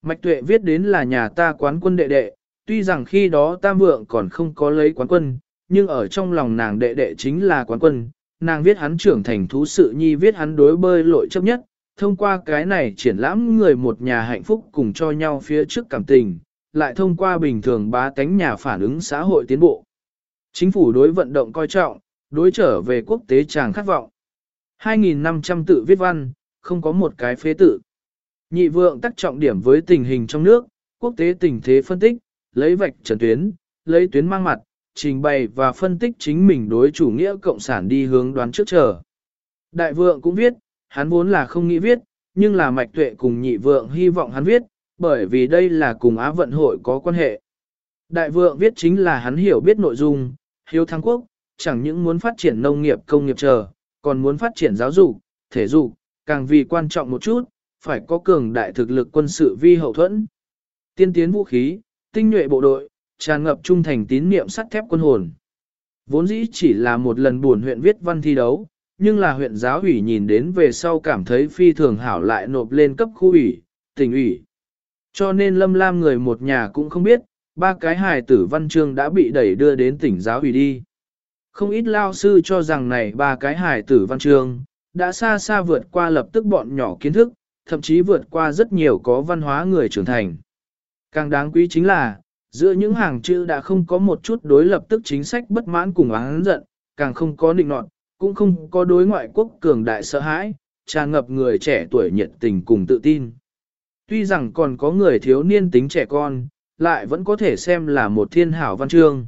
Mạch tuệ viết đến là nhà ta quán quân đệ đệ, tuy rằng khi đó tam vượng còn không có lấy quán quân, nhưng ở trong lòng nàng đệ đệ chính là quán quân, nàng viết hắn trưởng thành thú sự nhi viết hắn đối bơi lội chấp nhất, thông qua cái này triển lãm người một nhà hạnh phúc cùng cho nhau phía trước cảm tình, lại thông qua bình thường bá tánh nhà phản ứng xã hội tiến bộ. Chính phủ đối vận động coi trọng, đối trở về quốc tế chàng khát vọng. 2.500 tự viết văn, không có một cái phế tự. Nhị vượng tác trọng điểm với tình hình trong nước, quốc tế tình thế phân tích, lấy vạch trần tuyến, lấy tuyến mang mặt, trình bày và phân tích chính mình đối chủ nghĩa cộng sản đi hướng đoán trước chờ. Đại vượng cũng viết, hắn vốn là không nghĩ viết, nhưng là mạch tuệ cùng nhị vượng hy vọng hắn viết, bởi vì đây là cùng Á vận hội có quan hệ. Đại vượng viết chính là hắn hiểu biết nội dung, hiếu thắng quốc, chẳng những muốn phát triển nông nghiệp công nghiệp chờ, còn muốn phát triển giáo dục, thể dục, càng vì quan trọng một chút, phải có cường đại thực lực quân sự vi hậu thuẫn. Tiên tiến vũ khí, tinh nhuệ bộ đội, tràn ngập trung thành tín niệm sắt thép quân hồn. Vốn dĩ chỉ là một lần buồn huyện viết văn thi đấu, nhưng là huyện giáo ủy nhìn đến về sau cảm thấy phi thường hảo lại nộp lên cấp khu ủy, tỉnh ủy. Cho nên Lâm Lam người một nhà cũng không biết, ba cái hài tử văn chương đã bị đẩy đưa đến tỉnh giáo ủy đi. Không ít lao sư cho rằng này ba cái hài tử văn chương, đã xa xa vượt qua lập tức bọn nhỏ kiến thức, thậm chí vượt qua rất nhiều có văn hóa người trưởng thành. Càng đáng quý chính là, giữa những hàng chữ đã không có một chút đối lập tức chính sách bất mãn cùng oán giận, càng không có định nọt, cũng không có đối ngoại quốc cường đại sợ hãi, tràn ngập người trẻ tuổi nhiệt tình cùng tự tin. Tuy rằng còn có người thiếu niên tính trẻ con, lại vẫn có thể xem là một thiên hảo văn chương.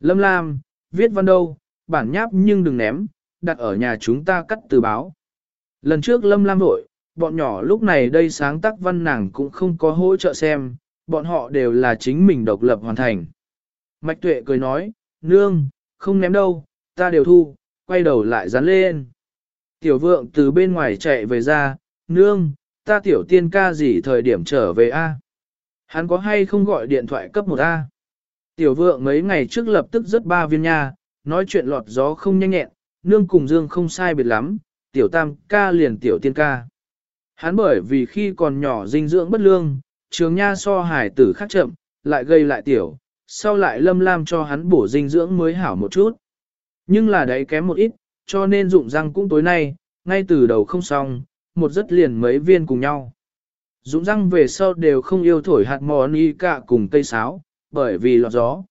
Lâm Lam, viết văn đâu, bản nháp nhưng đừng ném, đặt ở nhà chúng ta cắt từ báo. Lần trước Lâm Lam vội, bọn nhỏ lúc này đây sáng tác văn nàng cũng không có hỗ trợ xem, bọn họ đều là chính mình độc lập hoàn thành. Mạch Tuệ cười nói, nương, không ném đâu, ta đều thu, quay đầu lại dán lên. Tiểu vượng từ bên ngoài chạy về ra, nương, ta tiểu tiên ca gì thời điểm trở về a? Hắn có hay không gọi điện thoại cấp một A? Tiểu vượng mấy ngày trước lập tức rất ba viên nha, nói chuyện lọt gió không nhanh nhẹn, nương cùng dương không sai biệt lắm, tiểu tam ca liền tiểu tiên ca. Hắn bởi vì khi còn nhỏ dinh dưỡng bất lương, trường nha so hải tử khác chậm, lại gây lại tiểu, sau lại lâm lam cho hắn bổ dinh dưỡng mới hảo một chút. Nhưng là đấy kém một ít, cho nên dụng răng cũng tối nay, ngay từ đầu không xong, một rất liền mấy viên cùng nhau. Dụng răng về sau đều không yêu thổi hạt mò ni cả cùng cây sáo, bởi vì lọt gió.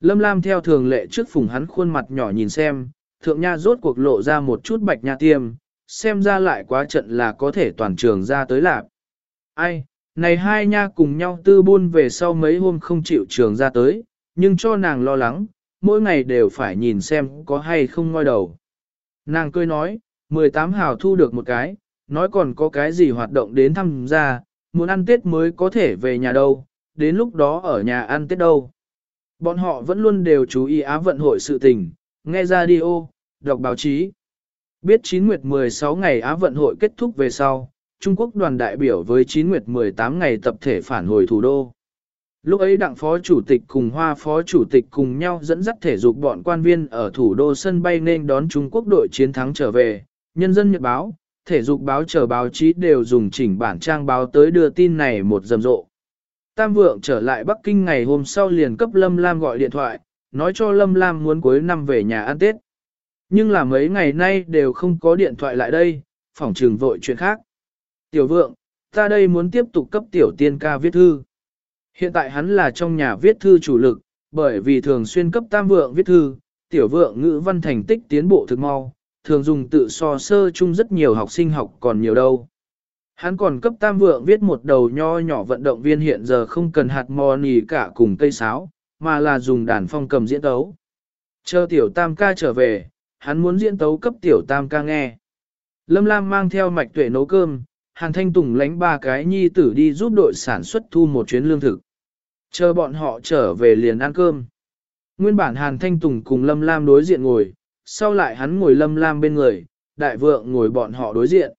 Lâm Lam theo thường lệ trước phùng hắn khuôn mặt nhỏ nhìn xem, thượng nha rốt cuộc lộ ra một chút bạch nha tiêm, xem ra lại quá trận là có thể toàn trường ra tới lạc. Ai, này hai nha cùng nhau tư buôn về sau mấy hôm không chịu trường ra tới, nhưng cho nàng lo lắng, mỗi ngày đều phải nhìn xem có hay không ngoi đầu. Nàng cười nói, 18 hào thu được một cái, nói còn có cái gì hoạt động đến thăm gia, muốn ăn Tết mới có thể về nhà đâu, đến lúc đó ở nhà ăn Tết đâu. Bọn họ vẫn luôn đều chú ý Á vận hội sự tình, nghe radio, đọc báo chí. Biết 9 nguyệt 16 ngày Á vận hội kết thúc về sau, Trung Quốc đoàn đại biểu với 9 nguyệt 18 ngày tập thể phản hồi thủ đô. Lúc ấy đặng phó chủ tịch cùng hoa phó chủ tịch cùng nhau dẫn dắt thể dục bọn quan viên ở thủ đô sân bay nên đón Trung Quốc đội chiến thắng trở về, nhân dân nhật báo, thể dục báo chờ báo chí đều dùng chỉnh bản trang báo tới đưa tin này một rầm rộ. Tam vượng trở lại Bắc Kinh ngày hôm sau liền cấp Lâm Lam gọi điện thoại, nói cho Lâm Lam muốn cuối năm về nhà ăn Tết. Nhưng là mấy ngày nay đều không có điện thoại lại đây, phòng trường vội chuyện khác. Tiểu vượng, ta đây muốn tiếp tục cấp tiểu tiên ca viết thư. Hiện tại hắn là trong nhà viết thư chủ lực, bởi vì thường xuyên cấp tam vượng viết thư, tiểu vượng ngữ văn thành tích tiến bộ thực mau, thường dùng tự so sơ chung rất nhiều học sinh học còn nhiều đâu. Hắn còn cấp tam vượng viết một đầu nho nhỏ vận động viên hiện giờ không cần hạt mò nì cả cùng cây sáo, mà là dùng đàn phong cầm diễn tấu. Chờ tiểu tam ca trở về, hắn muốn diễn tấu cấp tiểu tam ca nghe. Lâm Lam mang theo mạch tuệ nấu cơm, Hàn Thanh Tùng lánh ba cái nhi tử đi giúp đội sản xuất thu một chuyến lương thực. Chờ bọn họ trở về liền ăn cơm. Nguyên bản Hàn Thanh Tùng cùng Lâm Lam đối diện ngồi, sau lại hắn ngồi Lâm Lam bên người, đại vượng ngồi bọn họ đối diện.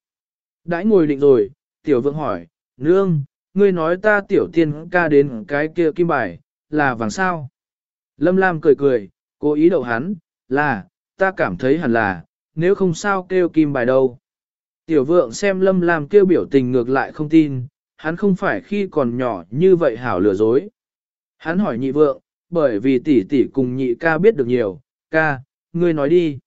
Đãi ngồi định rồi, tiểu vượng hỏi, nương, ngươi nói ta tiểu tiên ca đến cái kia kim bài, là vàng sao? Lâm Lam cười cười, cố ý đậu hắn, là, ta cảm thấy hẳn là, nếu không sao kêu kim bài đâu. Tiểu vượng xem Lâm Lam kêu biểu tình ngược lại không tin, hắn không phải khi còn nhỏ như vậy hảo lừa dối. Hắn hỏi nhị vượng, bởi vì tỷ tỷ cùng nhị ca biết được nhiều, ca, ngươi nói đi.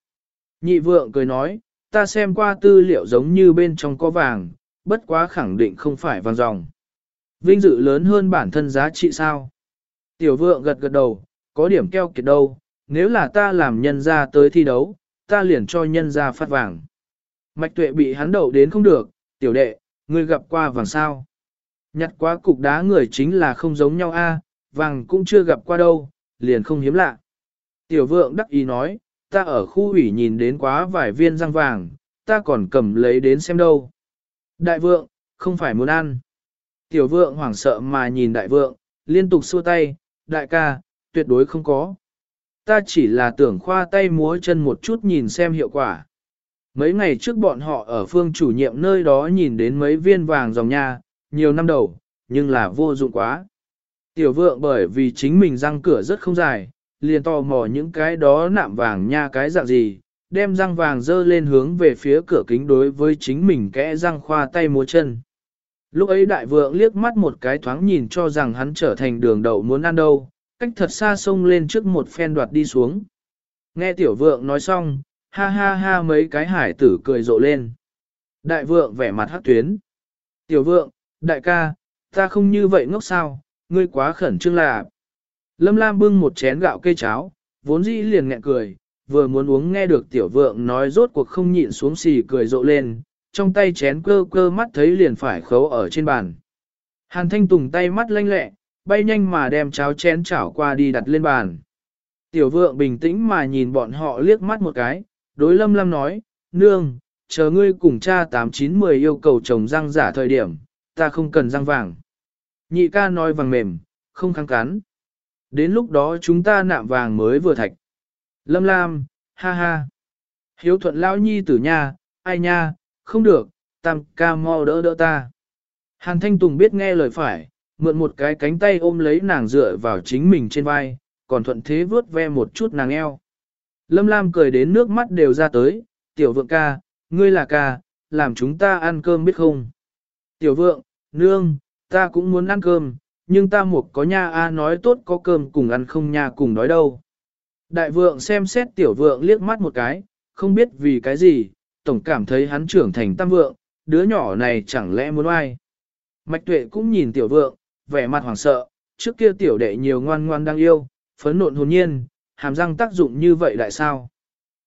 Nhị vượng cười nói, ta xem qua tư liệu giống như bên trong có vàng, bất quá khẳng định không phải vàng dòng. Vinh dự lớn hơn bản thân giá trị sao? Tiểu vượng gật gật đầu, có điểm keo kiệt đâu, nếu là ta làm nhân ra tới thi đấu, ta liền cho nhân ra phát vàng. Mạch tuệ bị hắn đậu đến không được, tiểu đệ, ngươi gặp qua vàng sao. Nhặt quá cục đá người chính là không giống nhau a, vàng cũng chưa gặp qua đâu, liền không hiếm lạ. Tiểu vượng đắc ý nói, ta ở khu ủy nhìn đến quá vài viên răng vàng, ta còn cầm lấy đến xem đâu. Đại vượng, không phải muốn ăn. Tiểu vượng hoảng sợ mà nhìn đại vượng, liên tục xua tay, đại ca, tuyệt đối không có. Ta chỉ là tưởng khoa tay múa chân một chút nhìn xem hiệu quả. Mấy ngày trước bọn họ ở phương chủ nhiệm nơi đó nhìn đến mấy viên vàng dòng nha, nhiều năm đầu, nhưng là vô dụng quá. Tiểu vượng bởi vì chính mình răng cửa rất không dài, liền tò mò những cái đó nạm vàng nha cái dạng gì, đem răng vàng dơ lên hướng về phía cửa kính đối với chính mình kẽ răng khoa tay múa chân. Lúc ấy đại vượng liếc mắt một cái thoáng nhìn cho rằng hắn trở thành đường đậu muốn ăn đâu, cách thật xa sông lên trước một phen đoạt đi xuống. Nghe tiểu vượng nói xong, ha ha ha mấy cái hải tử cười rộ lên. Đại vượng vẻ mặt hát tuyến. Tiểu vượng, đại ca, ta không như vậy ngốc sao, ngươi quá khẩn trương là. Lâm Lam bưng một chén gạo cây cháo, vốn dĩ liền nghẹn cười, vừa muốn uống nghe được tiểu vượng nói rốt cuộc không nhịn xuống xì cười rộ lên, trong tay chén cơ cơ mắt thấy liền phải khấu ở trên bàn. Hàn Thanh Tùng tay mắt lanh lẹ, bay nhanh mà đem cháo chén chảo qua đi đặt lên bàn. Tiểu vượng bình tĩnh mà nhìn bọn họ liếc mắt một cái, đối lâm lâm nói, nương, chờ ngươi cùng cha 8910 yêu cầu chồng răng giả thời điểm, ta không cần răng vàng. Nhị ca nói vàng mềm, không kháng cắn. Đến lúc đó chúng ta nạm vàng mới vừa thạch. Lâm Lam, ha ha. Hiếu thuận lão nhi tử nha, ai nha, không được, tam ca mau đỡ đỡ ta. Hàn Thanh Tùng biết nghe lời phải, mượn một cái cánh tay ôm lấy nàng dựa vào chính mình trên vai, còn thuận thế vướt ve một chút nàng eo. Lâm Lam cười đến nước mắt đều ra tới, tiểu vượng ca, ngươi là ca, làm chúng ta ăn cơm biết không? Tiểu vượng, nương, ta cũng muốn ăn cơm, nhưng ta một có nha a nói tốt có cơm cùng ăn không nha cùng nói đâu. Đại vượng xem xét tiểu vượng liếc mắt một cái, không biết vì cái gì, tổng cảm thấy hắn trưởng thành tam vượng, đứa nhỏ này chẳng lẽ muốn ai. Mạch tuệ cũng nhìn tiểu vượng, vẻ mặt hoảng sợ, trước kia tiểu đệ nhiều ngoan ngoan đang yêu, phấn nộn hồn nhiên, hàm răng tác dụng như vậy đại sao.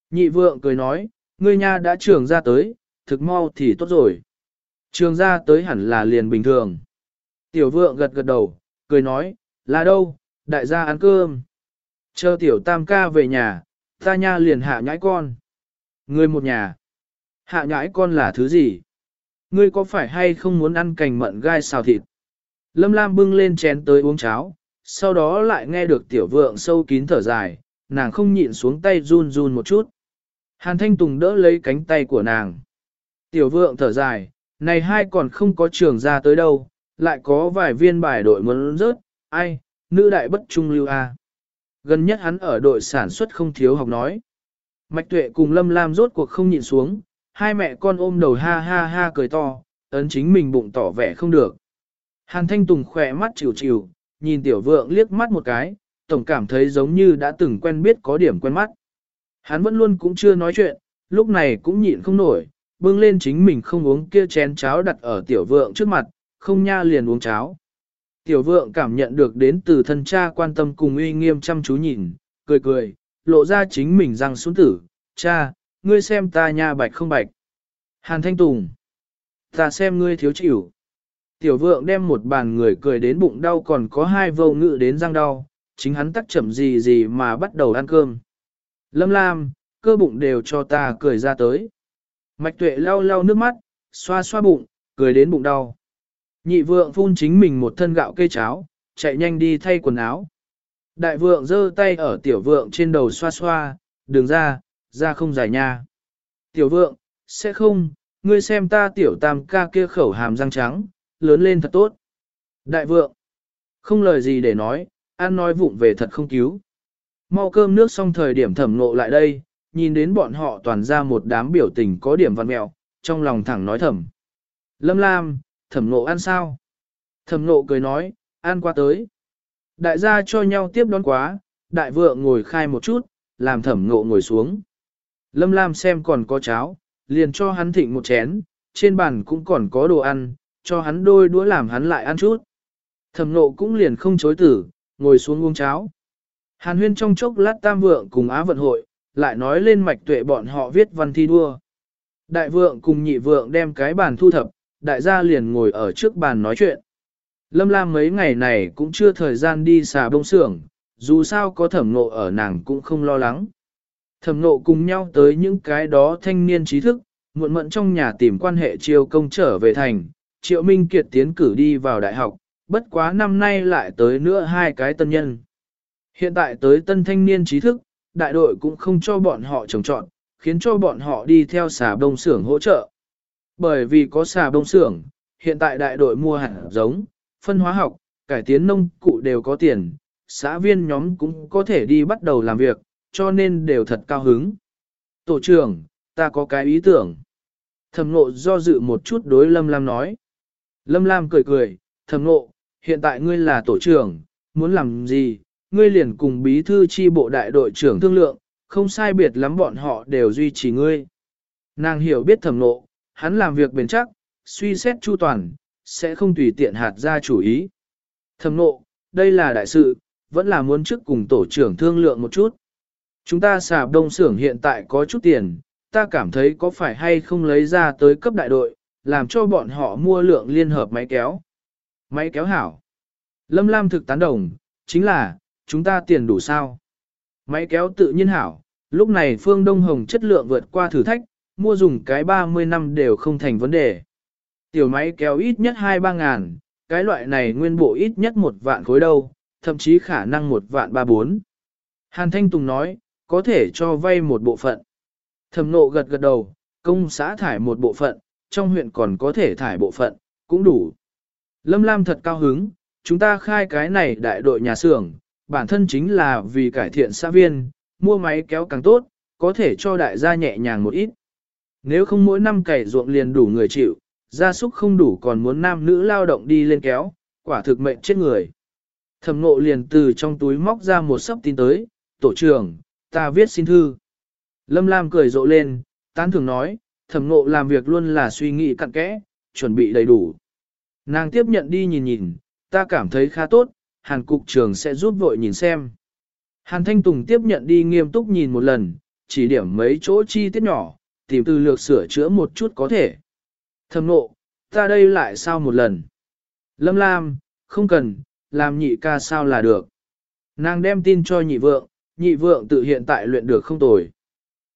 Nhị vượng cười nói, ngươi nha đã trường ra tới, thực mau thì tốt rồi. Trường ra tới hẳn là liền bình thường. Tiểu vượng gật gật đầu, cười nói, là đâu, đại gia ăn cơm. Chờ tiểu tam ca về nhà, ta nha liền hạ nhãi con. Ngươi một nhà. Hạ nhãi con là thứ gì? Ngươi có phải hay không muốn ăn cành mận gai xào thịt? Lâm Lam bưng lên chén tới uống cháo, sau đó lại nghe được tiểu vượng sâu kín thở dài, nàng không nhịn xuống tay run run một chút. Hàn Thanh Tùng đỡ lấy cánh tay của nàng. Tiểu vượng thở dài, này hai còn không có trường ra tới đâu, lại có vài viên bài đội muốn rớt, ai, nữ đại bất trung lưu a. Gần nhất hắn ở đội sản xuất không thiếu học nói. Mạch tuệ cùng Lâm Lam rốt cuộc không nhịn xuống, hai mẹ con ôm đầu ha ha ha cười to, ấn chính mình bụng tỏ vẻ không được. Hàn Thanh Tùng khỏe mắt chịu chịu, nhìn tiểu vượng liếc mắt một cái, tổng cảm thấy giống như đã từng quen biết có điểm quen mắt. Hắn vẫn luôn cũng chưa nói chuyện, lúc này cũng nhịn không nổi, bưng lên chính mình không uống kia chén cháo đặt ở tiểu vượng trước mặt, không nha liền uống cháo. Tiểu vượng cảm nhận được đến từ thân cha quan tâm cùng uy nghiêm chăm chú nhìn, cười cười, lộ ra chính mình răng xuống tử, cha, ngươi xem ta nha bạch không bạch. Hàn Thanh Tùng, ta xem ngươi thiếu chịu. Tiểu vượng đem một bàn người cười đến bụng đau còn có hai vô ngự đến răng đau, chính hắn tắc chậm gì gì mà bắt đầu ăn cơm. Lâm Lam, cơ bụng đều cho ta cười ra tới. Mạch tuệ lau lau nước mắt, xoa xoa bụng, cười đến bụng đau. Nhị vượng phun chính mình một thân gạo cây cháo, chạy nhanh đi thay quần áo. Đại vượng giơ tay ở tiểu vượng trên đầu xoa xoa, đường ra, ra không dài nha. Tiểu vượng, sẽ không, ngươi xem ta tiểu tam ca kia khẩu hàm răng trắng, lớn lên thật tốt. Đại vượng, không lời gì để nói, ăn nói vụng về thật không cứu. Mau cơm nước xong thời điểm thẩm nộ lại đây, nhìn đến bọn họ toàn ra một đám biểu tình có điểm văn mẹo, trong lòng thẳng nói thầm. Lâm Lam, thẩm nộ ăn sao? Thẩm nộ cười nói, ăn qua tới. Đại gia cho nhau tiếp đón quá, đại vượng ngồi khai một chút, làm thẩm nộ ngồi xuống. Lâm Lam xem còn có cháo, liền cho hắn thịnh một chén, trên bàn cũng còn có đồ ăn, cho hắn đôi đũa làm hắn lại ăn chút. Thẩm nộ cũng liền không chối tử, ngồi xuống uống cháo. Hàn huyên trong chốc lát tam vượng cùng á vận hội, lại nói lên mạch tuệ bọn họ viết văn thi đua. Đại vượng cùng nhị vượng đem cái bàn thu thập, đại gia liền ngồi ở trước bàn nói chuyện. Lâm Lam mấy ngày này cũng chưa thời gian đi xà bông xưởng, dù sao có thẩm nộ ở nàng cũng không lo lắng. Thẩm nộ cùng nhau tới những cái đó thanh niên trí thức, muộn mận trong nhà tìm quan hệ chiêu công trở về thành, triệu minh kiệt tiến cử đi vào đại học, bất quá năm nay lại tới nữa hai cái tân nhân. Hiện tại tới tân thanh niên trí thức, đại đội cũng không cho bọn họ trồng trọn, khiến cho bọn họ đi theo xà bông xưởng hỗ trợ. Bởi vì có xà bông xưởng, hiện tại đại đội mua hạt giống, phân hóa học, cải tiến nông cụ đều có tiền, xã viên nhóm cũng có thể đi bắt đầu làm việc, cho nên đều thật cao hứng. Tổ trưởng, ta có cái ý tưởng. Thẩm nộ do dự một chút đối Lâm Lam nói. Lâm Lam cười cười, thầm nộ, hiện tại ngươi là tổ trưởng, muốn làm gì, ngươi liền cùng bí thư chi bộ đại đội trưởng thương lượng, không sai biệt lắm bọn họ đều duy trì ngươi. Nàng hiểu biết thầm nộ, hắn làm việc bền chắc, suy xét chu toàn, sẽ không tùy tiện hạt ra chủ ý. Thầm nộ, đây là đại sự, vẫn là muốn trước cùng tổ trưởng thương lượng một chút. Chúng ta xà đông xưởng hiện tại có chút tiền, ta cảm thấy có phải hay không lấy ra tới cấp đại đội, làm cho bọn họ mua lượng liên hợp máy kéo. Máy kéo hảo. Lâm Lam thực tán đồng, chính là, chúng ta tiền đủ sao. Máy kéo tự nhiên hảo, lúc này phương Đông Hồng chất lượng vượt qua thử thách, mua dùng cái 30 năm đều không thành vấn đề. Tiểu máy kéo ít nhất 2-3 ngàn, cái loại này nguyên bộ ít nhất một vạn khối đâu, thậm chí khả năng một vạn ba bốn. Hàn Thanh Tùng nói, có thể cho vay một bộ phận. Thẩm nộ gật gật đầu, công xã thải một bộ phận, trong huyện còn có thể thải bộ phận, cũng đủ. Lâm Lam thật cao hứng, chúng ta khai cái này đại đội nhà xưởng, bản thân chính là vì cải thiện xã viên, mua máy kéo càng tốt, có thể cho đại gia nhẹ nhàng một ít. Nếu không mỗi năm cày ruộng liền đủ người chịu, gia súc không đủ còn muốn nam nữ lao động đi lên kéo, quả thực mệnh chết người. Thẩm ngộ liền từ trong túi móc ra một sấp tin tới, tổ trưởng, ta viết xin thư. Lâm Lam cười rộ lên, tán thường nói, thẩm nộ làm việc luôn là suy nghĩ cặn kẽ, chuẩn bị đầy đủ. Nàng tiếp nhận đi nhìn nhìn, ta cảm thấy khá tốt, hàn cục trưởng sẽ giúp vội nhìn xem. Hàn Thanh Tùng tiếp nhận đi nghiêm túc nhìn một lần, chỉ điểm mấy chỗ chi tiết nhỏ, tìm từ lược sửa chữa một chút có thể. Thầm nộ, ta đây lại sao một lần. Lâm Lam, không cần, làm nhị ca sao là được. Nàng đem tin cho nhị vượng, nhị vượng tự hiện tại luyện được không tồi.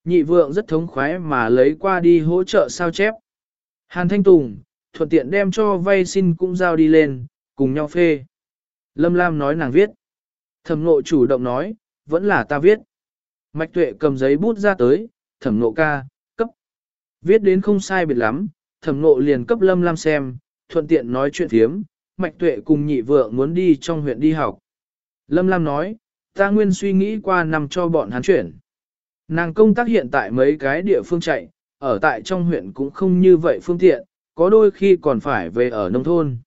Nhị vượng rất thống khoái mà lấy qua đi hỗ trợ sao chép. Hàn Thanh Tùng, thuận tiện đem cho vay xin cũng giao đi lên, cùng nhau phê. Lâm Lam nói nàng viết. Thẩm nộ chủ động nói, vẫn là ta viết. Mạch tuệ cầm giấy bút ra tới, thẩm nộ ca, cấp. Viết đến không sai biệt lắm, thẩm nộ liền cấp Lâm Lam xem, thuận tiện nói chuyện thiếm, mạch tuệ cùng nhị vượng muốn đi trong huyện đi học. Lâm Lam nói, ta nguyên suy nghĩ qua nằm cho bọn hắn chuyển. Nàng công tác hiện tại mấy cái địa phương chạy, ở tại trong huyện cũng không như vậy phương tiện, có đôi khi còn phải về ở nông thôn.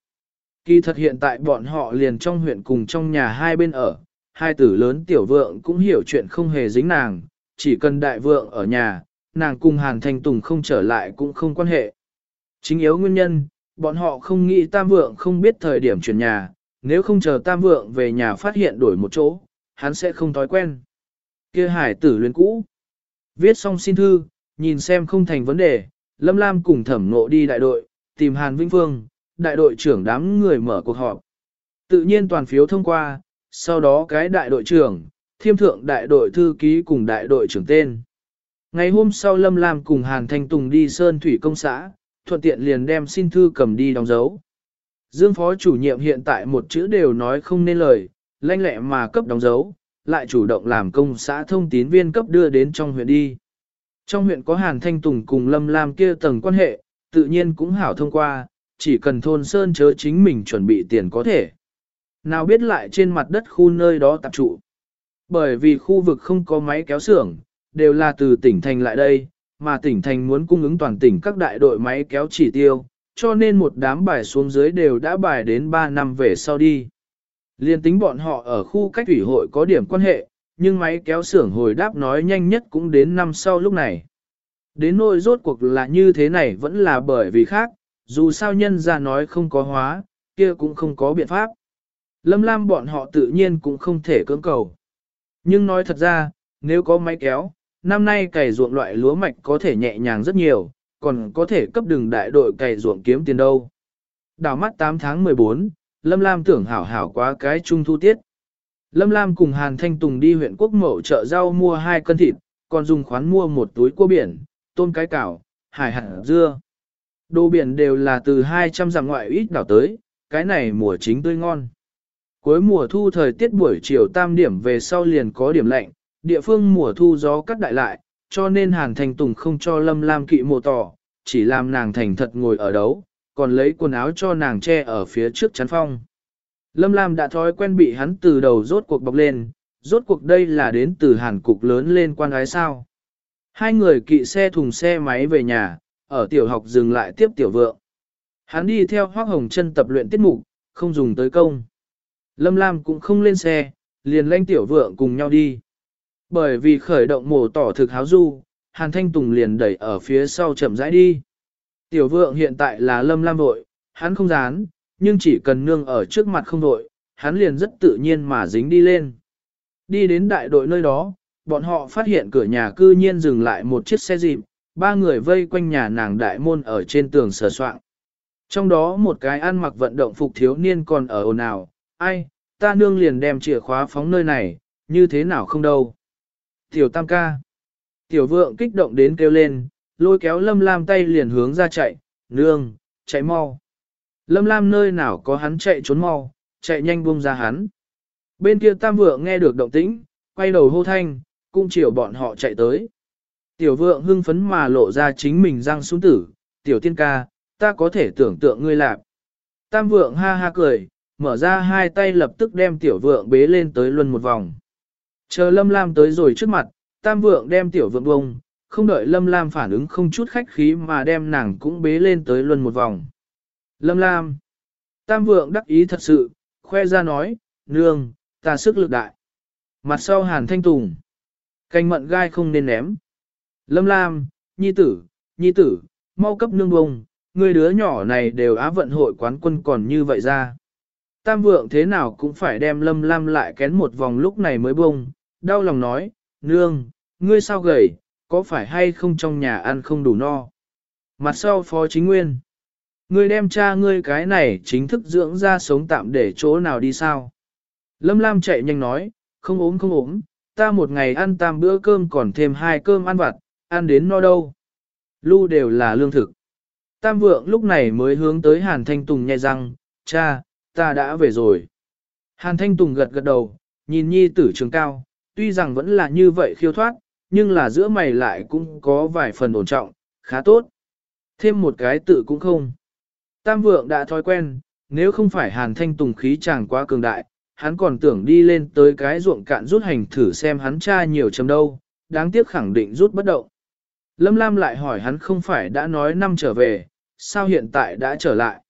Kỳ thật hiện tại bọn họ liền trong huyện cùng trong nhà hai bên ở, hai tử lớn tiểu vượng cũng hiểu chuyện không hề dính nàng, chỉ cần đại vượng ở nhà, nàng cùng Hàn Thanh Tùng không trở lại cũng không quan hệ. Chính yếu nguyên nhân, bọn họ không nghĩ tam vượng không biết thời điểm chuyển nhà, nếu không chờ tam vượng về nhà phát hiện đổi một chỗ, hắn sẽ không thói quen. kia hải tử luyến cũ. Viết xong xin thư, nhìn xem không thành vấn đề, Lâm Lam cùng thẩm nộ đi đại đội, tìm Hàn Vinh Phương, đại đội trưởng đám người mở cuộc họp. Tự nhiên toàn phiếu thông qua, sau đó cái đại đội trưởng, thiêm thượng đại đội thư ký cùng đại đội trưởng tên. Ngày hôm sau Lâm Lam cùng Hàn Thanh Tùng đi Sơn Thủy Công xã, thuận tiện liền đem xin thư cầm đi đóng dấu. Dương phó chủ nhiệm hiện tại một chữ đều nói không nên lời, lanh lẹ mà cấp đóng dấu, lại chủ động làm công xã thông tín viên cấp đưa đến trong huyện đi. Trong huyện có Hàn Thanh Tùng cùng Lâm Lam kia tầng quan hệ, tự nhiên cũng hảo thông qua, chỉ cần thôn sơn chớ chính mình chuẩn bị tiền có thể. Nào biết lại trên mặt đất khu nơi đó tập trụ. Bởi vì khu vực không có máy kéo xưởng, đều là từ tỉnh thành lại đây, mà tỉnh thành muốn cung ứng toàn tỉnh các đại đội máy kéo chỉ tiêu, cho nên một đám bài xuống dưới đều đã bài đến 3 năm về sau đi. Liên tính bọn họ ở khu cách thủy hội có điểm quan hệ, nhưng máy kéo xưởng hồi đáp nói nhanh nhất cũng đến năm sau lúc này. Đến nỗi rốt cuộc là như thế này vẫn là bởi vì khác, dù sao nhân ra nói không có hóa, kia cũng không có biện pháp. Lâm Lam bọn họ tự nhiên cũng không thể cưỡng cầu. Nhưng nói thật ra, nếu có máy kéo, năm nay cày ruộng loại lúa mạch có thể nhẹ nhàng rất nhiều, còn có thể cấp đường đại đội cày ruộng kiếm tiền đâu. Đào mắt 8 tháng 14, Lâm Lam tưởng hảo hảo quá cái trung thu tiết. Lâm Lam cùng Hàn Thanh Tùng đi huyện quốc mậu chợ rau mua hai cân thịt, còn dùng khoán mua một túi cua biển, tôm cái cảo, hải hạt dưa. Đồ biển đều là từ 200 dặm ngoại ít đảo tới, cái này mùa chính tươi ngon. Cuối mùa thu thời tiết buổi chiều tam điểm về sau liền có điểm lạnh, địa phương mùa thu gió cắt đại lại, cho nên Hàn Thành Tùng không cho Lâm Lam kỵ mồ tỏ, chỉ làm nàng thành thật ngồi ở đấu, còn lấy quần áo cho nàng che ở phía trước chắn phong. Lâm Lam đã thói quen bị hắn từ đầu rốt cuộc bọc lên, rốt cuộc đây là đến từ Hàn Cục lớn lên quan gái sao. Hai người kỵ xe thùng xe máy về nhà, ở tiểu học dừng lại tiếp tiểu vượng. Hắn đi theo Hoác Hồng chân tập luyện tiết mục, không dùng tới công. Lâm Lam cũng không lên xe, liền lanh tiểu vượng cùng nhau đi. Bởi vì khởi động mổ tỏ thực háo du, Hàn Thanh Tùng liền đẩy ở phía sau chậm rãi đi. Tiểu vượng hiện tại là Lâm Lam vội, hắn không dán, nhưng chỉ cần nương ở trước mặt không vội, hắn liền rất tự nhiên mà dính đi lên. Đi đến đại đội nơi đó, bọn họ phát hiện cửa nhà cư nhiên dừng lại một chiếc xe dịp, ba người vây quanh nhà nàng đại môn ở trên tường sờ soạn. Trong đó một cái ăn mặc vận động phục thiếu niên còn ở ồn ào, ai, ta nương liền đem chìa khóa phóng nơi này, như thế nào không đâu. Tiểu tam ca. Tiểu vượng kích động đến kêu lên, lôi kéo lâm lam tay liền hướng ra chạy, nương, chạy mau. Lâm lam nơi nào có hắn chạy trốn mau, chạy nhanh buông ra hắn. Bên kia tam vượng nghe được động tĩnh, quay đầu hô thanh, cũng chiều bọn họ chạy tới. Tiểu vượng hưng phấn mà lộ ra chính mình răng xuống tử, tiểu tiên ca, ta có thể tưởng tượng ngươi lạc. Tam vượng ha ha cười, mở ra hai tay lập tức đem tiểu vượng bế lên tới luân một vòng. Chờ lâm lam tới rồi trước mặt, tam vượng đem tiểu vượng bông, không đợi lâm lam phản ứng không chút khách khí mà đem nàng cũng bế lên tới luân một vòng. Lâm lam, tam vượng đắc ý thật sự, khoe ra nói, nương, ta sức lực đại. Mặt sau hàn thanh tùng, canh mận gai không nên ném. Lâm lam, nhi tử, nhi tử, mau cấp nương bông, người đứa nhỏ này đều á vận hội quán quân còn như vậy ra. Tam vượng thế nào cũng phải đem lâm lam lại kén một vòng lúc này mới bông, đau lòng nói, nương, ngươi sao gầy, có phải hay không trong nhà ăn không đủ no. Mặt sau phó chính nguyên, ngươi đem cha ngươi cái này chính thức dưỡng ra sống tạm để chỗ nào đi sao. Lâm Lam chạy nhanh nói, không ốm không ốm, ta một ngày ăn tam bữa cơm còn thêm hai cơm ăn vặt, ăn đến no đâu. lu đều là lương thực. Tam vượng lúc này mới hướng tới Hàn Thanh Tùng nhai răng, cha, ta đã về rồi. Hàn Thanh Tùng gật gật đầu, nhìn nhi tử trường cao, tuy rằng vẫn là như vậy khiêu thoát, nhưng là giữa mày lại cũng có vài phần ổn trọng, khá tốt. Thêm một cái tự cũng không. Tam vượng đã thói quen, nếu không phải Hàn Thanh Tùng khí chàng quá cường đại, hắn còn tưởng đi lên tới cái ruộng cạn rút hành thử xem hắn cha nhiều chấm đâu, đáng tiếc khẳng định rút bất động. Lâm Lam lại hỏi hắn không phải đã nói năm trở về, sao hiện tại đã trở lại.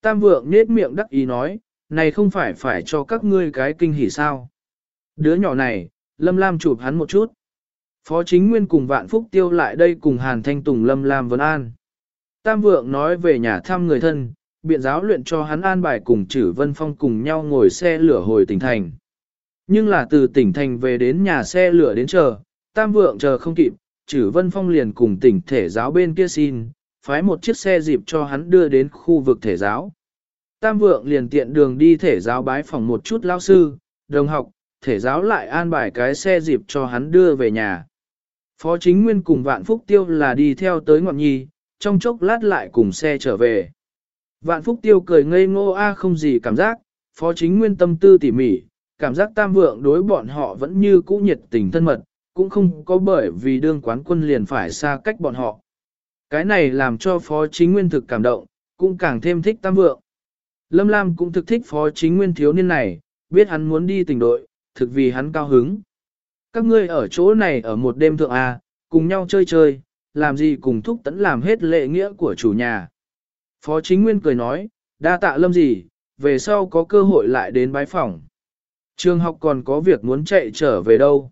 Tam vượng nết miệng đắc ý nói, này không phải phải cho các ngươi cái kinh hỉ sao. Đứa nhỏ này, Lâm Lam chụp hắn một chút. Phó chính nguyên cùng vạn phúc tiêu lại đây cùng Hàn Thanh Tùng Lâm Lam Vân An. Tam vượng nói về nhà thăm người thân, biện giáo luyện cho hắn an bài cùng chử Vân Phong cùng nhau ngồi xe lửa hồi tỉnh thành. Nhưng là từ tỉnh thành về đến nhà xe lửa đến chờ, Tam vượng chờ không kịp, chử Vân Phong liền cùng tỉnh thể giáo bên kia xin, phái một chiếc xe dịp cho hắn đưa đến khu vực thể giáo. Tam vượng liền tiện đường đi thể giáo bái phòng một chút lao sư, đồng học, thể giáo lại an bài cái xe dịp cho hắn đưa về nhà. Phó chính nguyên cùng vạn phúc tiêu là đi theo tới ngọn nhi, trong chốc lát lại cùng xe trở về. Vạn phúc tiêu cười ngây ngô a không gì cảm giác, phó chính nguyên tâm tư tỉ mỉ, cảm giác tam vượng đối bọn họ vẫn như cũ nhiệt tình thân mật, cũng không có bởi vì đương quán quân liền phải xa cách bọn họ. Cái này làm cho phó chính nguyên thực cảm động, cũng càng thêm thích tam vượng. Lâm Lam cũng thực thích phó chính nguyên thiếu niên này, biết hắn muốn đi tỉnh đội, thực vì hắn cao hứng. Các ngươi ở chỗ này ở một đêm thượng A, cùng nhau chơi chơi, làm gì cùng thúc tẫn làm hết lệ nghĩa của chủ nhà. Phó chính nguyên cười nói, đa tạ lâm gì, về sau có cơ hội lại đến bái phòng. Trường học còn có việc muốn chạy trở về đâu.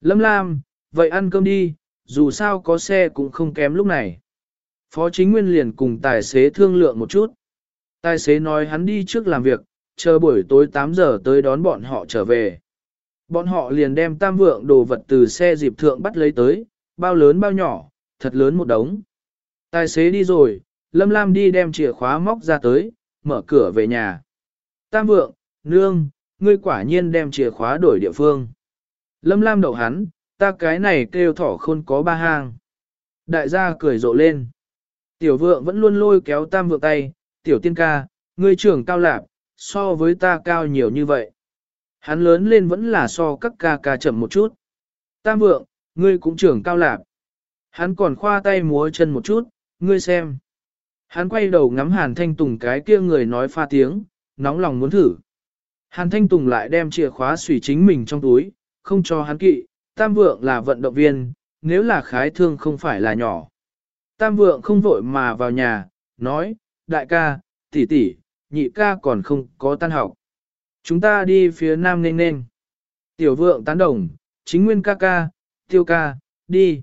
Lâm Lam, vậy ăn cơm đi, dù sao có xe cũng không kém lúc này. Phó chính nguyên liền cùng tài xế thương lượng một chút. Tài xế nói hắn đi trước làm việc, chờ buổi tối 8 giờ tới đón bọn họ trở về. Bọn họ liền đem tam vượng đồ vật từ xe dịp thượng bắt lấy tới, bao lớn bao nhỏ, thật lớn một đống. Tài xế đi rồi, Lâm Lam đi đem chìa khóa móc ra tới, mở cửa về nhà. Tam vượng, nương, ngươi quả nhiên đem chìa khóa đổi địa phương. Lâm Lam đậu hắn, ta cái này kêu thỏ khôn có ba hang. Đại gia cười rộ lên. Tiểu vượng vẫn luôn lôi kéo tam vượng tay, tiểu tiên ca, ngươi trưởng cao lạp, so với ta cao nhiều như vậy. Hắn lớn lên vẫn là so các ca ca chậm một chút. Tam vượng, ngươi cũng trưởng cao lạc. Hắn còn khoa tay múa chân một chút, ngươi xem. Hắn quay đầu ngắm Hàn Thanh Tùng cái kia người nói pha tiếng, nóng lòng muốn thử. Hàn Thanh Tùng lại đem chìa khóa xủy chính mình trong túi, không cho hắn kỵ, Tam Vượng là vận động viên, nếu là khái thương không phải là nhỏ. Tam Vượng không vội mà vào nhà, nói, đại ca, tỷ tỷ, nhị ca còn không có tan học. Chúng ta đi phía nam nên nên. Tiểu vượng tán đồng, chính nguyên ca ca, tiêu ca, đi.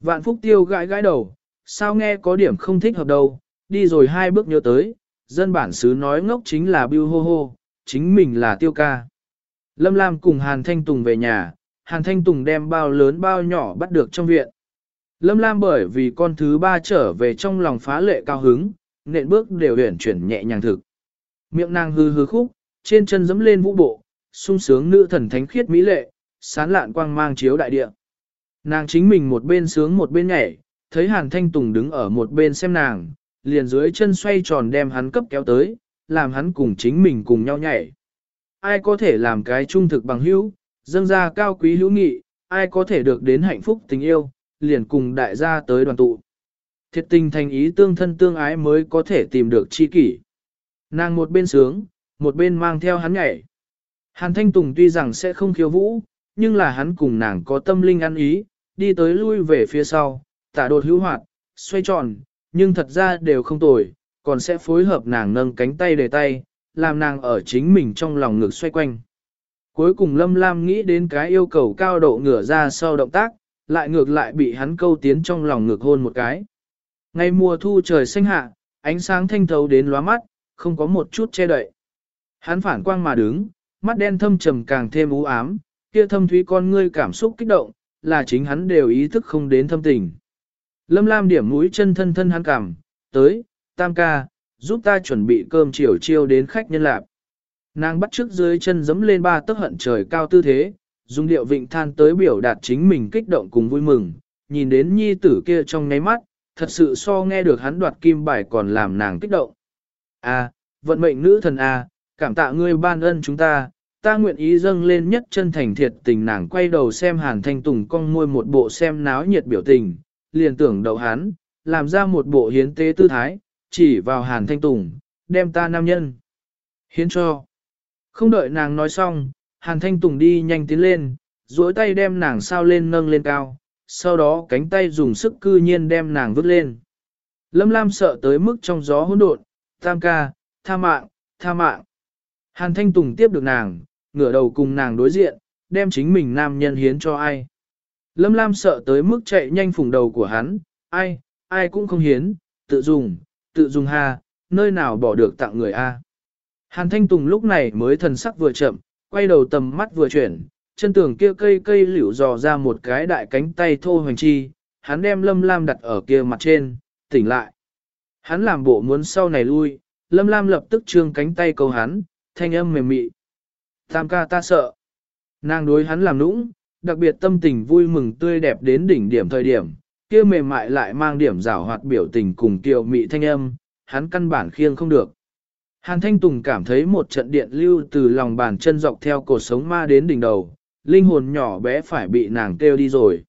Vạn phúc tiêu gãi gãi đầu, sao nghe có điểm không thích hợp đâu, đi rồi hai bước nhớ tới, dân bản xứ nói ngốc chính là biu hô hô, chính mình là tiêu ca. Lâm Lam cùng Hàn Thanh Tùng về nhà, Hàn Thanh Tùng đem bao lớn bao nhỏ bắt được trong viện. Lâm Lam bởi vì con thứ ba trở về trong lòng phá lệ cao hứng, nện bước đều huyển chuyển nhẹ nhàng thực. Miệng nàng hư hư khúc, trên chân dẫm lên vũ bộ, sung sướng nữ thần thánh khiết mỹ lệ, sán lạn quang mang chiếu đại địa. Nàng chính mình một bên sướng một bên nhảy, thấy Hàn Thanh Tùng đứng ở một bên xem nàng, liền dưới chân xoay tròn đem hắn cấp kéo tới, làm hắn cùng chính mình cùng nhau nhảy. Ai có thể làm cái trung thực bằng hữu, dâng ra cao quý hữu nghị, ai có thể được đến hạnh phúc tình yêu, liền cùng đại gia tới đoàn tụ. Thiệt tình thành ý tương thân tương ái mới có thể tìm được chi kỷ. Nàng một bên sướng, một bên mang theo hắn nhảy. Hàn Thanh Tùng tuy rằng sẽ không khiêu vũ, nhưng là hắn cùng nàng có tâm linh ăn ý, đi tới lui về phía sau, tả đột hữu hoạt, xoay tròn, nhưng thật ra đều không tồi, còn sẽ phối hợp nàng nâng cánh tay để tay, làm nàng ở chính mình trong lòng ngực xoay quanh. Cuối cùng Lâm Lam nghĩ đến cái yêu cầu cao độ ngửa ra sau động tác, lại ngược lại bị hắn câu tiến trong lòng ngực hôn một cái. Ngày mùa thu trời xanh hạ, ánh sáng thanh thấu đến lóa mắt, không có một chút che đậy. Hắn phản quang mà đứng, mắt đen thâm trầm càng thêm u ám, kia thâm thúy con ngươi cảm xúc kích động, là chính hắn đều ý thức không đến thâm tình. Lâm Lam điểm mũi chân thân thân hắn cảm, tới, tam ca, giúp ta chuẩn bị cơm chiều chiêu đến khách nhân lạp. Nàng bắt trước dưới chân dấm lên ba tấc hận trời cao tư thế, dùng điệu vịnh than tới biểu đạt chính mình kích động cùng vui mừng, nhìn đến nhi tử kia trong ngáy mắt, thật sự so nghe được hắn đoạt kim bài còn làm nàng kích động. À, vận mệnh nữ thần à, cảm tạ ngươi ban ân chúng ta, ta nguyện ý dâng lên nhất chân thành thiệt tình nàng quay đầu xem hàn thanh tùng cong môi một bộ xem náo nhiệt biểu tình, liền tưởng đậu hắn, làm ra một bộ hiến tế tư thái, chỉ vào hàn thanh tùng, đem ta nam nhân. Hiến cho. Không đợi nàng nói xong, hàn thanh tùng đi nhanh tiến lên, duỗi tay đem nàng sao lên nâng lên cao, sau đó cánh tay dùng sức cư nhiên đem nàng vứt lên. Lâm Lam sợ tới mức trong gió hỗn độn, tam ca, tha mạng, tha mạng. Hàn Thanh Tùng tiếp được nàng, ngửa đầu cùng nàng đối diện, đem chính mình nam nhân hiến cho ai. Lâm Lam sợ tới mức chạy nhanh phùng đầu của hắn, ai, ai cũng không hiến, tự dùng, tự dùng ha, nơi nào bỏ được tặng người a. Hàn Thanh Tùng lúc này mới thần sắc vừa chậm, quay đầu tầm mắt vừa chuyển, chân tường kia cây cây liễu dò ra một cái đại cánh tay thô hoành chi, hắn đem Lâm Lam đặt ở kia mặt trên, tỉnh lại. Hắn làm bộ muốn sau này lui, Lâm Lam lập tức trương cánh tay cầu hắn, thanh âm mềm mị. Tam ca ta sợ. Nàng đối hắn làm nũng, đặc biệt tâm tình vui mừng tươi đẹp đến đỉnh điểm thời điểm, kia mềm mại lại mang điểm rảo hoạt biểu tình cùng kiều mị thanh âm, hắn căn bản khiêng không được. Hàn Thanh Tùng cảm thấy một trận điện lưu từ lòng bàn chân dọc theo cột sống ma đến đỉnh đầu, linh hồn nhỏ bé phải bị nàng kêu đi rồi.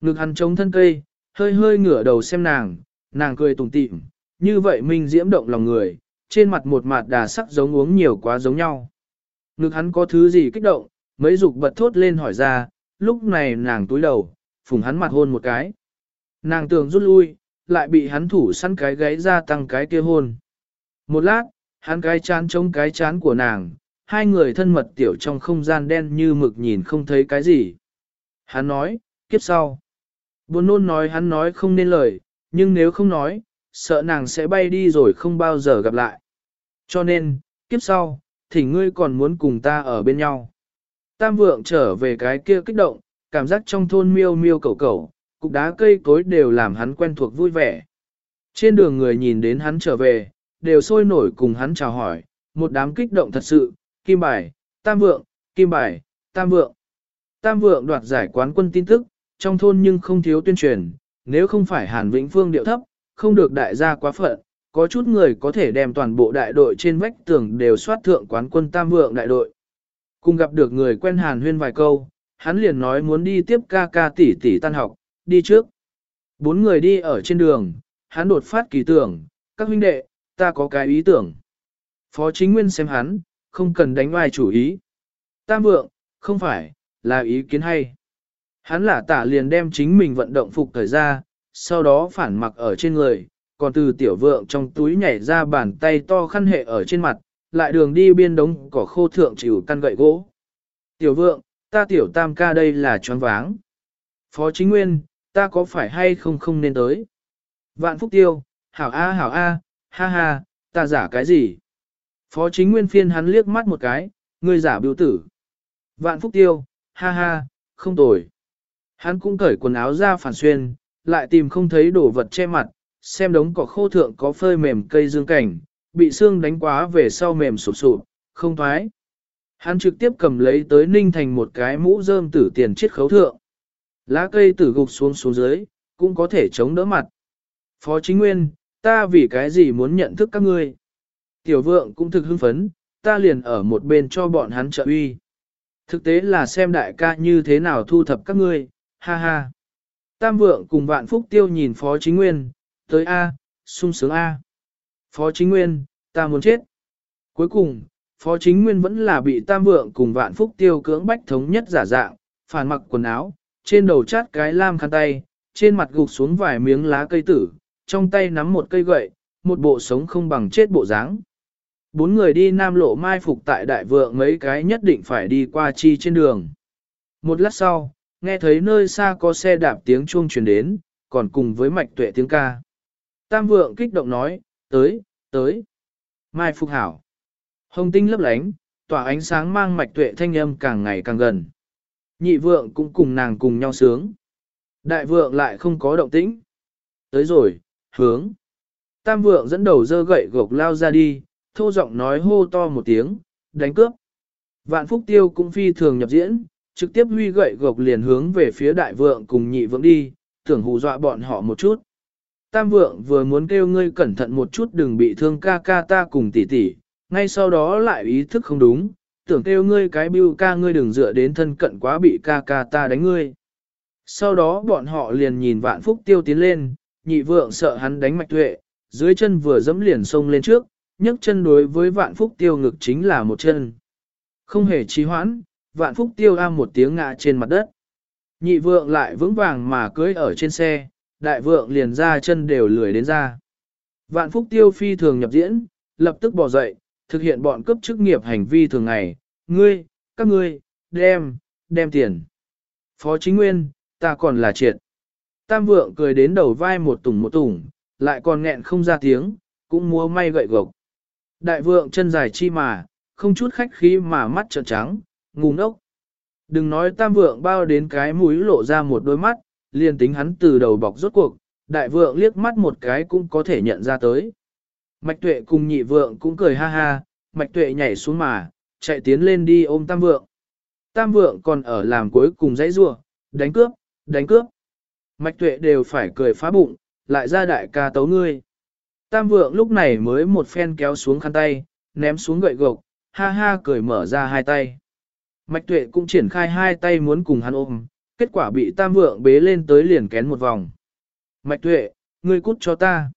Ngực hắn chống thân cây, hơi hơi ngửa đầu xem nàng, nàng cười tùng tịm, như vậy minh diễm động lòng người, trên mặt một mặt đà sắc giống uống nhiều quá giống nhau. Ngực hắn có thứ gì kích động, mấy dục bật thốt lên hỏi ra, lúc này nàng túi đầu, phùng hắn mặt hôn một cái. Nàng tưởng rút lui, lại bị hắn thủ săn cái gáy ra tăng cái kia hôn. Một lát, hắn cái chán trông cái chán của nàng, hai người thân mật tiểu trong không gian đen như mực nhìn không thấy cái gì. Hắn nói, kiếp sau. Buồn nôn nói hắn nói không nên lời, nhưng nếu không nói, sợ nàng sẽ bay đi rồi không bao giờ gặp lại. Cho nên, kiếp sau, thì ngươi còn muốn cùng ta ở bên nhau. Tam vượng trở về cái kia kích động, cảm giác trong thôn miêu miêu cầu cầu, cục đá cây cối đều làm hắn quen thuộc vui vẻ. Trên đường người nhìn đến hắn trở về, đều sôi nổi cùng hắn chào hỏi, một đám kích động thật sự, kim bài, tam vượng, kim bài, tam vượng. Tam vượng đoạt giải quán quân tin tức, trong thôn nhưng không thiếu tuyên truyền, nếu không phải Hàn Vĩnh Phương điệu thấp, không được đại gia quá phận, có chút người có thể đem toàn bộ đại đội trên vách tường đều soát thượng quán quân tam vượng đại đội. Cùng gặp được người quen Hàn Huyên vài câu, hắn liền nói muốn đi tiếp ca ca tỷ tỷ tan học, đi trước. Bốn người đi ở trên đường, hắn đột phát kỳ tưởng, các huynh đệ, ta có cái ý tưởng. Phó chính nguyên xem hắn, không cần đánh ngoài chủ ý. Tam vượng, không phải, là ý kiến hay. Hắn là tả liền đem chính mình vận động phục thời ra, sau đó phản mặc ở trên người, còn từ tiểu vượng trong túi nhảy ra bàn tay to khăn hệ ở trên mặt, lại đường đi biên đống cỏ khô thượng chịu căn gậy gỗ. Tiểu vượng, ta tiểu tam ca đây là choáng váng. Phó chính nguyên, ta có phải hay không không nên tới. Vạn phúc tiêu, hảo a hảo a, ha ha, ta giả cái gì? Phó chính nguyên phiên hắn liếc mắt một cái, ngươi giả biểu tử. Vạn phúc tiêu, ha ha, không tồi. Hắn cũng cởi quần áo ra phản xuyên, lại tìm không thấy đồ vật che mặt, xem đống cỏ khô thượng có phơi mềm cây dương cảnh, bị xương đánh quá về sau mềm sụp sụp, không thoái. Hắn trực tiếp cầm lấy tới ninh thành một cái mũ rơm tử tiền chiết khấu thượng. Lá cây tử gục xuống xuống dưới, cũng có thể chống đỡ mặt. Phó chính nguyên, ta vì cái gì muốn nhận thức các ngươi? Tiểu vượng cũng thực hưng phấn, ta liền ở một bên cho bọn hắn trợ uy. Thực tế là xem đại ca như thế nào thu thập các ngươi, ha ha. Tam vượng cùng vạn phúc tiêu nhìn phó chính nguyên, tới A, sung sướng A. Phó chính nguyên, ta muốn chết. Cuối cùng, phó chính nguyên vẫn là bị tam vượng cùng vạn phúc tiêu cưỡng bách thống nhất giả dạng, phản mặc quần áo, trên đầu chát cái lam khăn tay, trên mặt gục xuống vài miếng lá cây tử, trong tay nắm một cây gậy, một bộ sống không bằng chết bộ dáng. Bốn người đi nam lộ mai phục tại đại vượng mấy cái nhất định phải đi qua chi trên đường. Một lát sau, nghe thấy nơi xa có xe đạp tiếng chuông truyền đến, còn cùng với mạch tuệ tiếng ca. Tam vượng kích động nói, tới, tới. Mai phục hảo. Hồng tinh lấp lánh, tỏa ánh sáng mang mạch tuệ thanh âm càng ngày càng gần. Nhị vượng cũng cùng nàng cùng nhau sướng. Đại vượng lại không có động tĩnh. Tới rồi, hướng. Tam vượng dẫn đầu dơ gậy gộc lao ra đi, thô giọng nói hô to một tiếng, đánh cướp. Vạn phúc tiêu cũng phi thường nhập diễn, trực tiếp huy gậy gộc liền hướng về phía đại vượng cùng nhị vượng đi, tưởng hù dọa bọn họ một chút. Tam vượng vừa muốn kêu ngươi cẩn thận một chút đừng bị thương ca ca ta cùng tỷ tỷ, ngay sau đó lại ý thức không đúng, tưởng kêu ngươi cái bưu ca ngươi đừng dựa đến thân cận quá bị ca ca ta đánh ngươi. Sau đó bọn họ liền nhìn vạn phúc tiêu tiến lên, nhị vượng sợ hắn đánh mạch tuệ, dưới chân vừa dẫm liền xông lên trước, nhấc chân đối với vạn phúc tiêu ngực chính là một chân. Không hề trì hoãn, vạn phúc tiêu am một tiếng ngã trên mặt đất. Nhị vượng lại vững vàng mà cưới ở trên xe, đại vượng liền ra chân đều lười đến ra. Vạn phúc tiêu phi thường nhập diễn, lập tức bỏ dậy, thực hiện bọn cấp chức nghiệp hành vi thường ngày, ngươi, các ngươi, đem, đem tiền. Phó chính nguyên, ta còn là triệt. Tam vượng cười đến đầu vai một tủng một tủng, lại còn nghẹn không ra tiếng, cũng múa may gậy gộc. Đại vượng chân dài chi mà, không chút khách khí mà mắt trợn trắng, ngu ngốc. Đừng nói tam vượng bao đến cái mũi lộ ra một đôi mắt, liền tính hắn từ đầu bọc rốt cuộc, đại vượng liếc mắt một cái cũng có thể nhận ra tới. Mạch tuệ cùng nhị vượng cũng cười ha ha, mạch tuệ nhảy xuống mà, chạy tiến lên đi ôm tam vượng. Tam vượng còn ở làm cuối cùng dãy rua, đánh cướp, đánh cướp. Mạch tuệ đều phải cười phá bụng, lại ra đại ca tấu ngươi. Tam vượng lúc này mới một phen kéo xuống khăn tay, ném xuống gậy gộc, ha ha cười mở ra hai tay. Mạch tuệ cũng triển khai hai tay muốn cùng hắn ôm, kết quả bị tam vượng bế lên tới liền kén một vòng. Mạch tuệ, ngươi cút cho ta.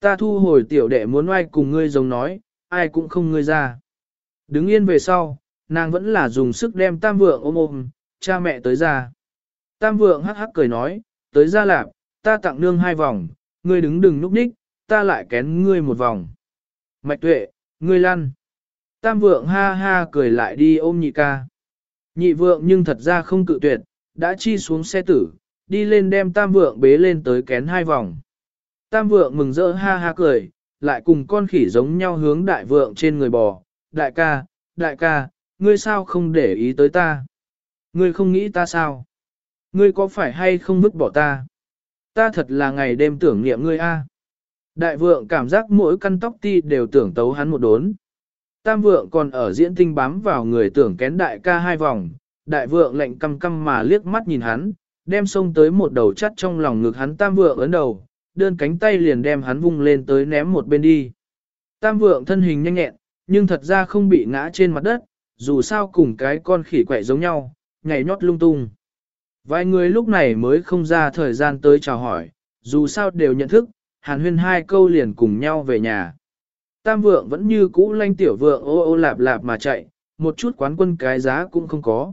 Ta thu hồi tiểu đệ muốn oai cùng ngươi giống nói, ai cũng không ngươi ra. Đứng yên về sau, nàng vẫn là dùng sức đem tam vượng ôm ôm, cha mẹ tới ra. Tam vượng hắc hắc cười nói, tới ra lạp, ta tặng nương hai vòng, ngươi đứng đừng núp ních, ta lại kén ngươi một vòng. Mạch tuệ, ngươi lăn. Tam vượng ha ha cười lại đi ôm nhị ca. Nhị vượng nhưng thật ra không cự tuyệt, đã chi xuống xe tử, đi lên đem tam vượng bế lên tới kén hai vòng. Tam vượng mừng rỡ ha ha cười, lại cùng con khỉ giống nhau hướng đại vượng trên người bò. Đại ca, đại ca, ngươi sao không để ý tới ta? Ngươi không nghĩ ta sao? Ngươi có phải hay không vứt bỏ ta? Ta thật là ngày đêm tưởng niệm ngươi a. Đại vượng cảm giác mỗi căn tóc ti đều tưởng tấu hắn một đốn. Tam vượng còn ở diễn tinh bám vào người tưởng kén đại ca hai vòng, đại vượng lạnh căm căm mà liếc mắt nhìn hắn, đem xông tới một đầu chắt trong lòng ngực hắn tam vượng ấn đầu, đơn cánh tay liền đem hắn vung lên tới ném một bên đi. Tam vượng thân hình nhanh nhẹn, nhưng thật ra không bị ngã trên mặt đất, dù sao cùng cái con khỉ quậy giống nhau, nhảy nhót lung tung. Vài người lúc này mới không ra thời gian tới chào hỏi, dù sao đều nhận thức, hàn huyên hai câu liền cùng nhau về nhà. Tam vượng vẫn như cũ lanh tiểu vượng ô ô lạp lạp mà chạy, một chút quán quân cái giá cũng không có.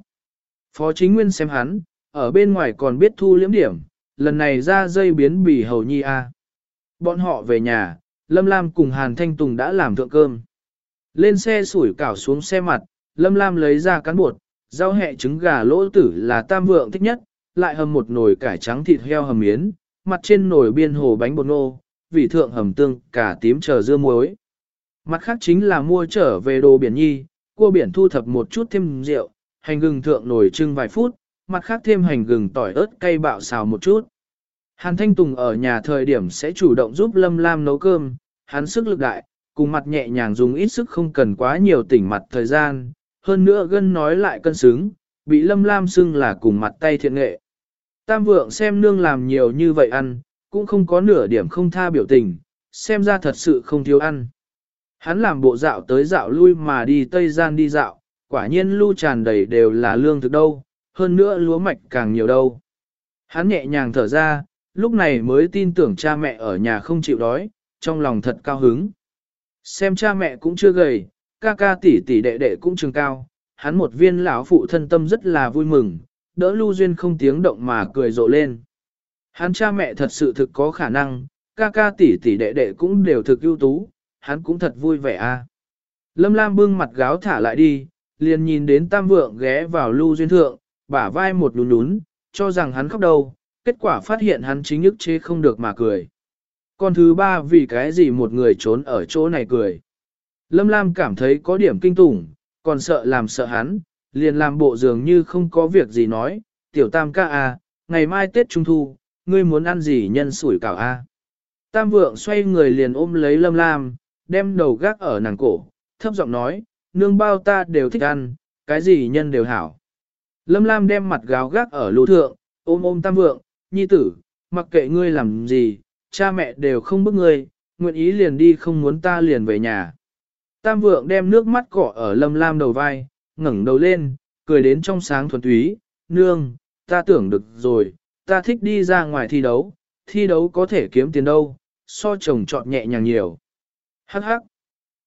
Phó chính nguyên xem hắn, ở bên ngoài còn biết thu liếm điểm, lần này ra dây biến bỉ hầu nhi a. Bọn họ về nhà, Lâm Lam cùng Hàn Thanh Tùng đã làm thượng cơm. Lên xe sủi cảo xuống xe mặt, Lâm Lam lấy ra cán bột, rau hẹ trứng gà lỗ tử là tam vượng thích nhất, lại hầm một nồi cải trắng thịt heo hầm miến, mặt trên nồi biên hồ bánh bột nô, vị thượng hầm tương, cả tím chờ dưa muối. Mặt khác chính là mua trở về đồ biển nhi, cua biển thu thập một chút thêm rượu, hành gừng thượng nổi trưng vài phút, mặt khác thêm hành gừng tỏi ớt cay bạo xào một chút. Hàn Thanh Tùng ở nhà thời điểm sẽ chủ động giúp Lâm Lam nấu cơm, hắn sức lực đại, cùng mặt nhẹ nhàng dùng ít sức không cần quá nhiều tỉnh mặt thời gian, hơn nữa gân nói lại cân xứng, bị Lâm Lam xưng là cùng mặt tay thiện nghệ. Tam vượng xem nương làm nhiều như vậy ăn, cũng không có nửa điểm không tha biểu tình, xem ra thật sự không thiếu ăn. Hắn làm bộ dạo tới dạo lui mà đi Tây Gian đi dạo, quả nhiên lưu tràn đầy đều là lương thực đâu, hơn nữa lúa mạch càng nhiều đâu. Hắn nhẹ nhàng thở ra, lúc này mới tin tưởng cha mẹ ở nhà không chịu đói, trong lòng thật cao hứng. Xem cha mẹ cũng chưa gầy, ca ca tỷ tỷ đệ đệ cũng trường cao, hắn một viên lão phụ thân tâm rất là vui mừng, đỡ Lưu Duyên không tiếng động mà cười rộ lên. Hắn cha mẹ thật sự thực có khả năng, ca ca tỷ tỷ đệ đệ cũng đều thực ưu tú, hắn cũng thật vui vẻ a. Lâm Lam bưng mặt gáo thả lại đi, liền nhìn đến Tam Vượng ghé vào Lưu Duyên thượng, bả vai một lún lún, cho rằng hắn khóc đâu, kết quả phát hiện hắn chính ức chế không được mà cười. Con thứ ba vì cái gì một người trốn ở chỗ này cười. Lâm Lam cảm thấy có điểm kinh tủng, còn sợ làm sợ hắn, liền làm bộ dường như không có việc gì nói, tiểu tam ca à, ngày mai Tết Trung Thu, ngươi muốn ăn gì nhân sủi cảo a à? Tam vượng xoay người liền ôm lấy Lâm Lam, đem đầu gác ở nàng cổ, thấp giọng nói, nương bao ta đều thích ăn, cái gì nhân đều hảo. Lâm Lam đem mặt gáo gác ở lô thượng, ôm ôm tam vượng, nhi tử, mặc kệ ngươi làm gì, cha mẹ đều không bức ngươi, nguyện ý liền đi không muốn ta liền về nhà. Tam vượng đem nước mắt cỏ ở lâm lam đầu vai, ngẩng đầu lên, cười đến trong sáng thuần túy, nương, ta tưởng được rồi, ta thích đi ra ngoài thi đấu, thi đấu có thể kiếm tiền đâu, so chồng chọn nhẹ nhàng nhiều. Hắc hắc,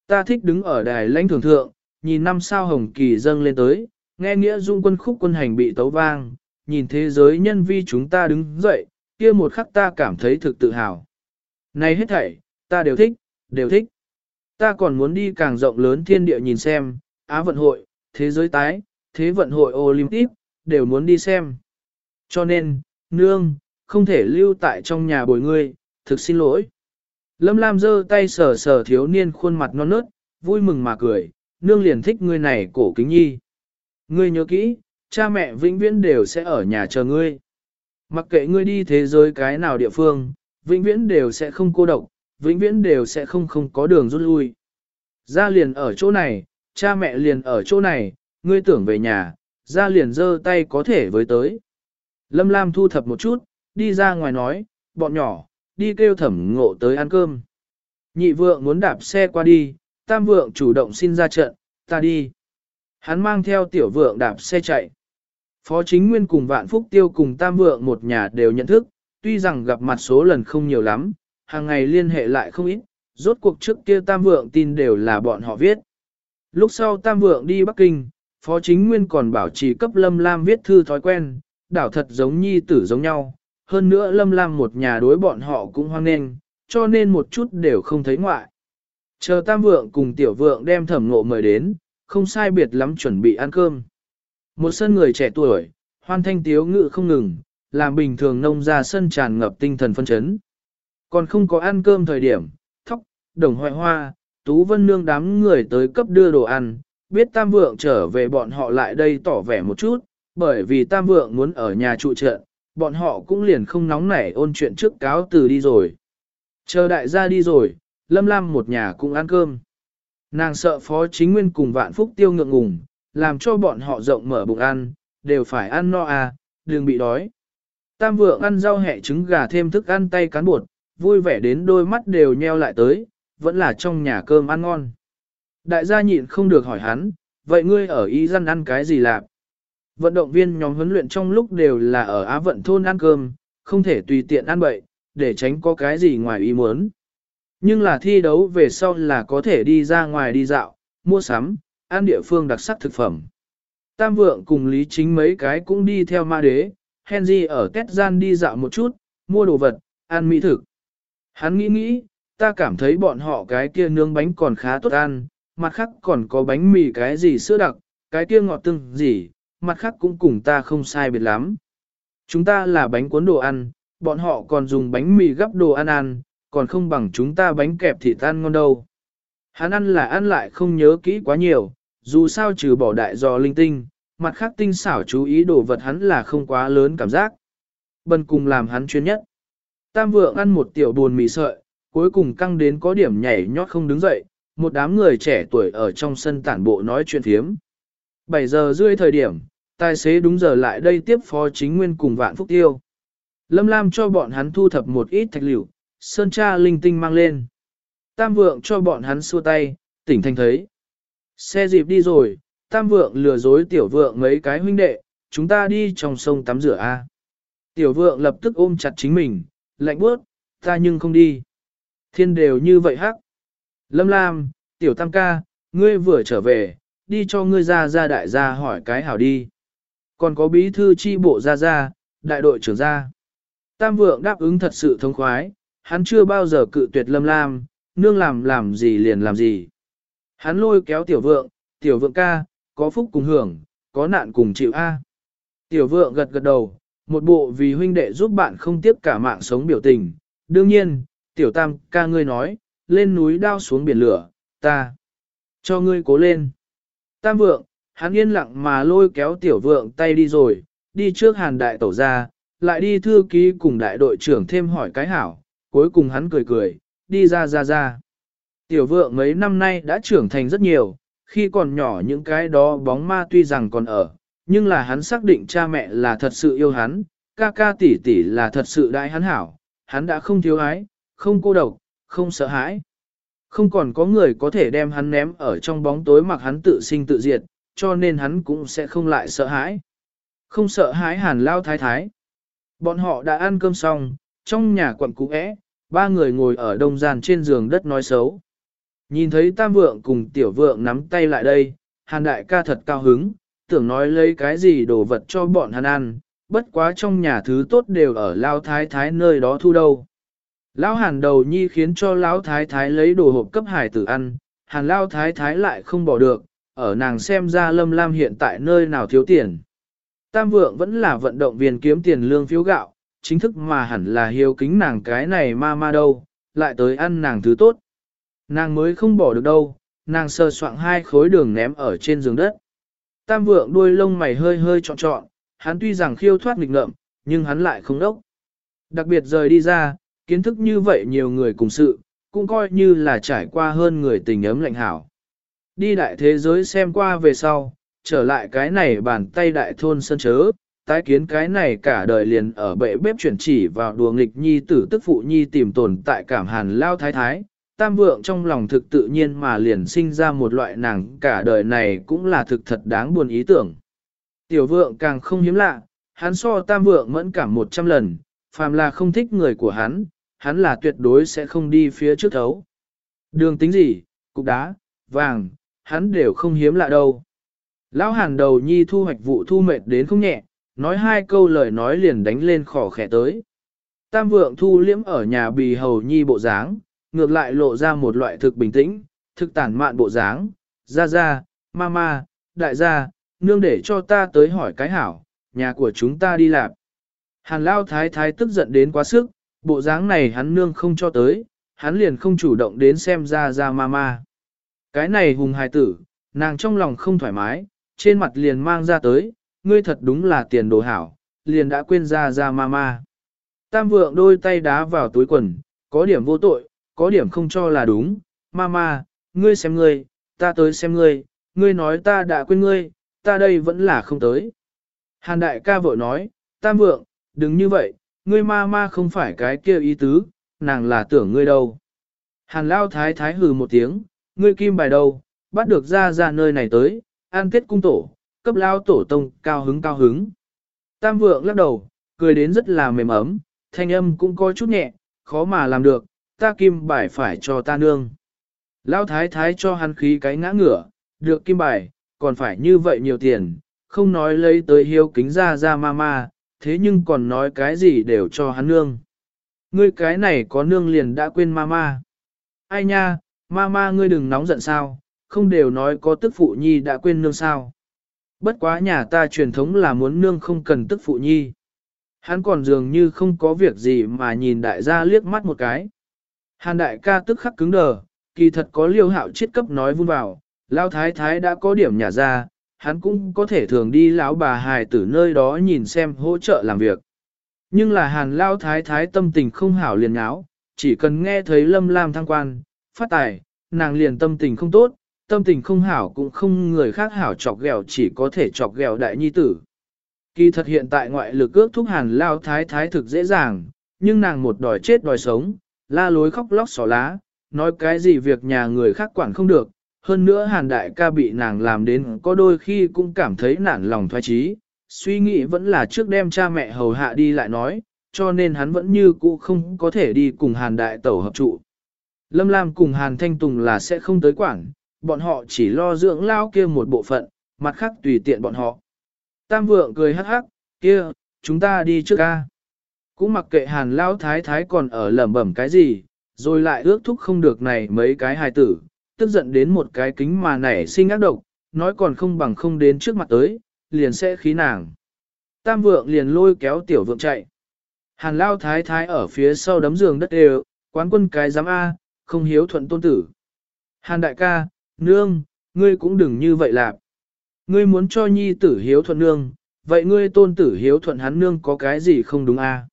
ta thích đứng ở đài lãnh thường thượng, nhìn năm sao hồng kỳ dâng lên tới, nghe nghĩa dung quân khúc quân hành bị tấu vang, nhìn thế giới nhân vi chúng ta đứng dậy, kia một khắc ta cảm thấy thực tự hào. Này hết thảy, ta đều thích, đều thích. Ta còn muốn đi càng rộng lớn thiên địa nhìn xem, Á vận hội, thế giới tái, thế vận hội Olympic, đều muốn đi xem. Cho nên, nương, không thể lưu tại trong nhà bồi ngươi, thực xin lỗi. Lâm Lam giơ tay sờ sờ thiếu niên khuôn mặt non nớt, vui mừng mà cười, nương liền thích ngươi này cổ kính nhi. Ngươi nhớ kỹ, cha mẹ vĩnh viễn đều sẽ ở nhà chờ ngươi. Mặc kệ ngươi đi thế giới cái nào địa phương, vĩnh viễn đều sẽ không cô độc, vĩnh viễn đều sẽ không không có đường rút lui. Ra liền ở chỗ này, cha mẹ liền ở chỗ này, ngươi tưởng về nhà, ra liền giơ tay có thể với tới. Lâm Lam thu thập một chút, đi ra ngoài nói, bọn nhỏ, đi kêu thẩm ngộ tới ăn cơm. Nhị vượng muốn đạp xe qua đi, tam vượng chủ động xin ra trận, ta đi. Hắn mang theo tiểu vượng đạp xe chạy. Phó chính nguyên cùng vạn phúc tiêu cùng tam vượng một nhà đều nhận thức, tuy rằng gặp mặt số lần không nhiều lắm, hàng ngày liên hệ lại không ít, rốt cuộc trước kia tam vượng tin đều là bọn họ viết. Lúc sau tam vượng đi Bắc Kinh, phó chính nguyên còn bảo trì cấp lâm lam viết thư thói quen, đảo thật giống nhi tử giống nhau, hơn nữa lâm lam một nhà đối bọn họ cũng hoang nên, cho nên một chút đều không thấy ngoại. Chờ tam vượng cùng tiểu vượng đem thẩm ngộ mời đến, không sai biệt lắm chuẩn bị ăn cơm. Một sân người trẻ tuổi, hoan thanh tiếu ngự không ngừng, làm bình thường nông ra sân tràn ngập tinh thần phân chấn. Còn không có ăn cơm thời điểm, thóc, đồng hoại hoa, tú vân nương đám người tới cấp đưa đồ ăn, biết tam vượng trở về bọn họ lại đây tỏ vẻ một chút, bởi vì tam vượng muốn ở nhà trụ trợ, bọn họ cũng liền không nóng nảy ôn chuyện trước cáo từ đi rồi. Chờ đại gia đi rồi, lâm lam một nhà cũng ăn cơm. Nàng sợ phó chính nguyên cùng vạn phúc tiêu ngượng ngùng, làm cho bọn họ rộng mở bụng ăn, đều phải ăn no à, đừng bị đói. Tam vượng ăn rau hẹ trứng gà thêm thức ăn tay cán bột, vui vẻ đến đôi mắt đều nheo lại tới, vẫn là trong nhà cơm ăn ngon. Đại gia nhịn không được hỏi hắn, vậy ngươi ở Y dân ăn cái gì lạc? Vận động viên nhóm huấn luyện trong lúc đều là ở Á vận thôn ăn cơm, không thể tùy tiện ăn bậy, để tránh có cái gì ngoài ý muốn. Nhưng là thi đấu về sau là có thể đi ra ngoài đi dạo, mua sắm, ăn địa phương đặc sắc thực phẩm. Tam vượng cùng Lý Chính mấy cái cũng đi theo ma đế, Henry ở Kết Gian đi dạo một chút, mua đồ vật, ăn mỹ thực. Hắn nghĩ nghĩ, ta cảm thấy bọn họ cái kia nướng bánh còn khá tốt ăn, mặt khác còn có bánh mì cái gì sữa đặc, cái kia ngọt từng gì, mặt khác cũng cùng ta không sai biệt lắm. Chúng ta là bánh cuốn đồ ăn, bọn họ còn dùng bánh mì gấp đồ ăn ăn, còn không bằng chúng ta bánh kẹp thịt tan ngon đâu. Hắn ăn là ăn lại không nhớ kỹ quá nhiều, dù sao trừ bỏ đại dò linh tinh, mặt khác tinh xảo chú ý đồ vật hắn là không quá lớn cảm giác. Bần cùng làm hắn chuyên nhất. Tam vượng ăn một tiểu buồn mì sợi, cuối cùng căng đến có điểm nhảy nhót không đứng dậy, một đám người trẻ tuổi ở trong sân tản bộ nói chuyện thiếm. 7 giờ rưỡi thời điểm, tài xế đúng giờ lại đây tiếp phó chính nguyên cùng vạn phúc tiêu. Lâm Lam cho bọn hắn thu thập một ít thạch liệu, sơn cha linh tinh mang lên. Tam vượng cho bọn hắn xua tay, tỉnh thanh thấy. Xe dịp đi rồi, tam vượng lừa dối tiểu vượng mấy cái huynh đệ, chúng ta đi trong sông tắm rửa a. Tiểu vượng lập tức ôm chặt chính mình, lạnh bước, ta nhưng không đi. Thiên đều như vậy hắc. Lâm Lam, tiểu tam ca, ngươi vừa trở về, đi cho ngươi ra ra đại gia hỏi cái hảo đi. Còn có bí thư chi bộ ra ra, đại đội trưởng ra. Tam vượng đáp ứng thật sự thông khoái, hắn chưa bao giờ cự tuyệt lâm lam, nương làm làm gì liền làm gì. Hắn lôi kéo tiểu vượng, tiểu vượng ca, có phúc cùng hưởng, có nạn cùng chịu A. Tiểu vượng gật gật đầu, một bộ vì huynh đệ giúp bạn không tiếp cả mạng sống biểu tình. Đương nhiên, tiểu tam ca ngươi nói, lên núi đao xuống biển lửa, ta cho ngươi cố lên. Tam vượng, hắn yên lặng mà lôi kéo tiểu vượng tay đi rồi, đi trước hàn đại tổ ra, lại đi thư ký cùng đại đội trưởng thêm hỏi cái hảo, cuối cùng hắn cười cười, đi ra ra ra. Tiểu vượng mấy năm nay đã trưởng thành rất nhiều, khi còn nhỏ những cái đó bóng ma tuy rằng còn ở, nhưng là hắn xác định cha mẹ là thật sự yêu hắn, ca ca tỷ tỷ là thật sự đại hắn hảo, hắn đã không thiếu ái, không cô độc, không sợ hãi. Không còn có người có thể đem hắn ném ở trong bóng tối mặc hắn tự sinh tự diệt, cho nên hắn cũng sẽ không lại sợ hãi. Không sợ hãi hàn lao thái thái. Bọn họ đã ăn cơm xong, trong nhà quận cũ é, ba người ngồi ở đông gian trên giường đất nói xấu. Nhìn thấy tam vượng cùng tiểu vượng nắm tay lại đây, hàn đại ca thật cao hứng, tưởng nói lấy cái gì đồ vật cho bọn hắn ăn, bất quá trong nhà thứ tốt đều ở lao thái thái nơi đó thu đâu. Lão hàn đầu nhi khiến cho lão thái thái lấy đồ hộp cấp hải tử ăn, hàn Lão thái thái lại không bỏ được, ở nàng xem ra lâm lam hiện tại nơi nào thiếu tiền. Tam vượng vẫn là vận động viên kiếm tiền lương phiếu gạo, chính thức mà hẳn là hiếu kính nàng cái này ma ma đâu, lại tới ăn nàng thứ tốt. Nàng mới không bỏ được đâu, nàng sơ soạn hai khối đường ném ở trên giường đất. Tam vượng đuôi lông mày hơi hơi trọn trọn, hắn tuy rằng khiêu thoát nghịch ngợm, nhưng hắn lại không đốc. Đặc biệt rời đi ra, kiến thức như vậy nhiều người cùng sự, cũng coi như là trải qua hơn người tình ấm lạnh hảo. Đi đại thế giới xem qua về sau, trở lại cái này bàn tay đại thôn sân chớ, tái kiến cái này cả đời liền ở bệ bếp chuyển chỉ vào đùa nghịch nhi tử tức phụ nhi tìm tồn tại cảm hàn lao thái thái. Tam vượng trong lòng thực tự nhiên mà liền sinh ra một loại nàng cả đời này cũng là thực thật đáng buồn ý tưởng. Tiểu vượng càng không hiếm lạ, hắn so tam vượng mẫn cảm một trăm lần, phàm là không thích người của hắn, hắn là tuyệt đối sẽ không đi phía trước thấu. Đường tính gì, cục đá, vàng, hắn đều không hiếm lạ đâu. Lão hàn đầu nhi thu hoạch vụ thu mệt đến không nhẹ, nói hai câu lời nói liền đánh lên khỏ khẽ tới. Tam vượng thu liễm ở nhà bì hầu nhi bộ dáng, ngược lại lộ ra một loại thực bình tĩnh, thực tản mạn bộ dáng, ra ra, mama, đại gia, nương để cho ta tới hỏi cái hảo, nhà của chúng ta đi làm. Hàn lao thái thái tức giận đến quá sức, bộ dáng này hắn nương không cho tới, hắn liền không chủ động đến xem ra ra mama. Cái này hùng hài tử, nàng trong lòng không thoải mái, trên mặt liền mang ra tới, ngươi thật đúng là tiền đồ hảo, liền đã quên ra ra mama. Tam vượng đôi tay đá vào túi quần, có điểm vô tội, có điểm không cho là đúng, mama, ngươi xem ngươi, ta tới xem ngươi, ngươi nói ta đã quên ngươi, ta đây vẫn là không tới. Hàn đại ca vội nói, tam vượng, đừng như vậy, ngươi ma ma không phải cái kia ý tứ, nàng là tưởng ngươi đâu. Hàn lao thái thái hừ một tiếng, ngươi kim bài đâu, bắt được ra ra nơi này tới, an kết cung tổ, cấp lao tổ tông cao hứng cao hứng. Tam vượng lắc đầu, cười đến rất là mềm ấm, thanh âm cũng có chút nhẹ, khó mà làm được, ta kim bài phải cho ta nương. Lao thái thái cho hắn khí cái ngã ngửa, được kim bài, còn phải như vậy nhiều tiền, không nói lấy tới hiếu kính ra ra ma ma, thế nhưng còn nói cái gì đều cho hắn nương. Ngươi cái này có nương liền đã quên ma ma. Ai nha, ma ma ngươi đừng nóng giận sao, không đều nói có tức phụ nhi đã quên nương sao. Bất quá nhà ta truyền thống là muốn nương không cần tức phụ nhi. Hắn còn dường như không có việc gì mà nhìn đại gia liếc mắt một cái. Hàn đại ca tức khắc cứng đờ, kỳ thật có liêu hạo chết cấp nói vun vào, lao thái thái đã có điểm nhà ra, hắn cũng có thể thường đi lão bà hài tử nơi đó nhìn xem hỗ trợ làm việc. Nhưng là hàn lao thái thái tâm tình không hảo liền áo, chỉ cần nghe thấy lâm lam thăng quan, phát tài, nàng liền tâm tình không tốt, tâm tình không hảo cũng không người khác hảo chọc ghẹo chỉ có thể chọc ghẹo đại nhi tử. Kỳ thật hiện tại ngoại lực ước thúc hàn lao thái thái thực dễ dàng, nhưng nàng một đòi chết đòi sống, la lối khóc lóc xỏ lá, nói cái gì việc nhà người khác quản không được, hơn nữa hàn đại ca bị nàng làm đến có đôi khi cũng cảm thấy nản lòng thoái trí, suy nghĩ vẫn là trước đem cha mẹ hầu hạ đi lại nói, cho nên hắn vẫn như cũ không có thể đi cùng hàn đại tẩu hợp trụ. Lâm Lam cùng hàn thanh tùng là sẽ không tới quản, bọn họ chỉ lo dưỡng lao kia một bộ phận, mặt khác tùy tiện bọn họ. Tam vượng cười hắc hắc, kia, chúng ta đi trước ca. Cũng mặc kệ hàn lao thái thái còn ở lẩm bẩm cái gì, rồi lại ước thúc không được này mấy cái hài tử, tức giận đến một cái kính mà nảy sinh ác độc, nói còn không bằng không đến trước mặt tới, liền sẽ khí nàng. Tam vượng liền lôi kéo tiểu vượng chạy. Hàn lao thái thái ở phía sau đấm giường đất đều, quán quân cái giám A, không hiếu thuận tôn tử. Hàn đại ca, nương, ngươi cũng đừng như vậy lạp. Ngươi muốn cho nhi tử hiếu thuận nương, vậy ngươi tôn tử hiếu thuận hắn nương có cái gì không đúng a?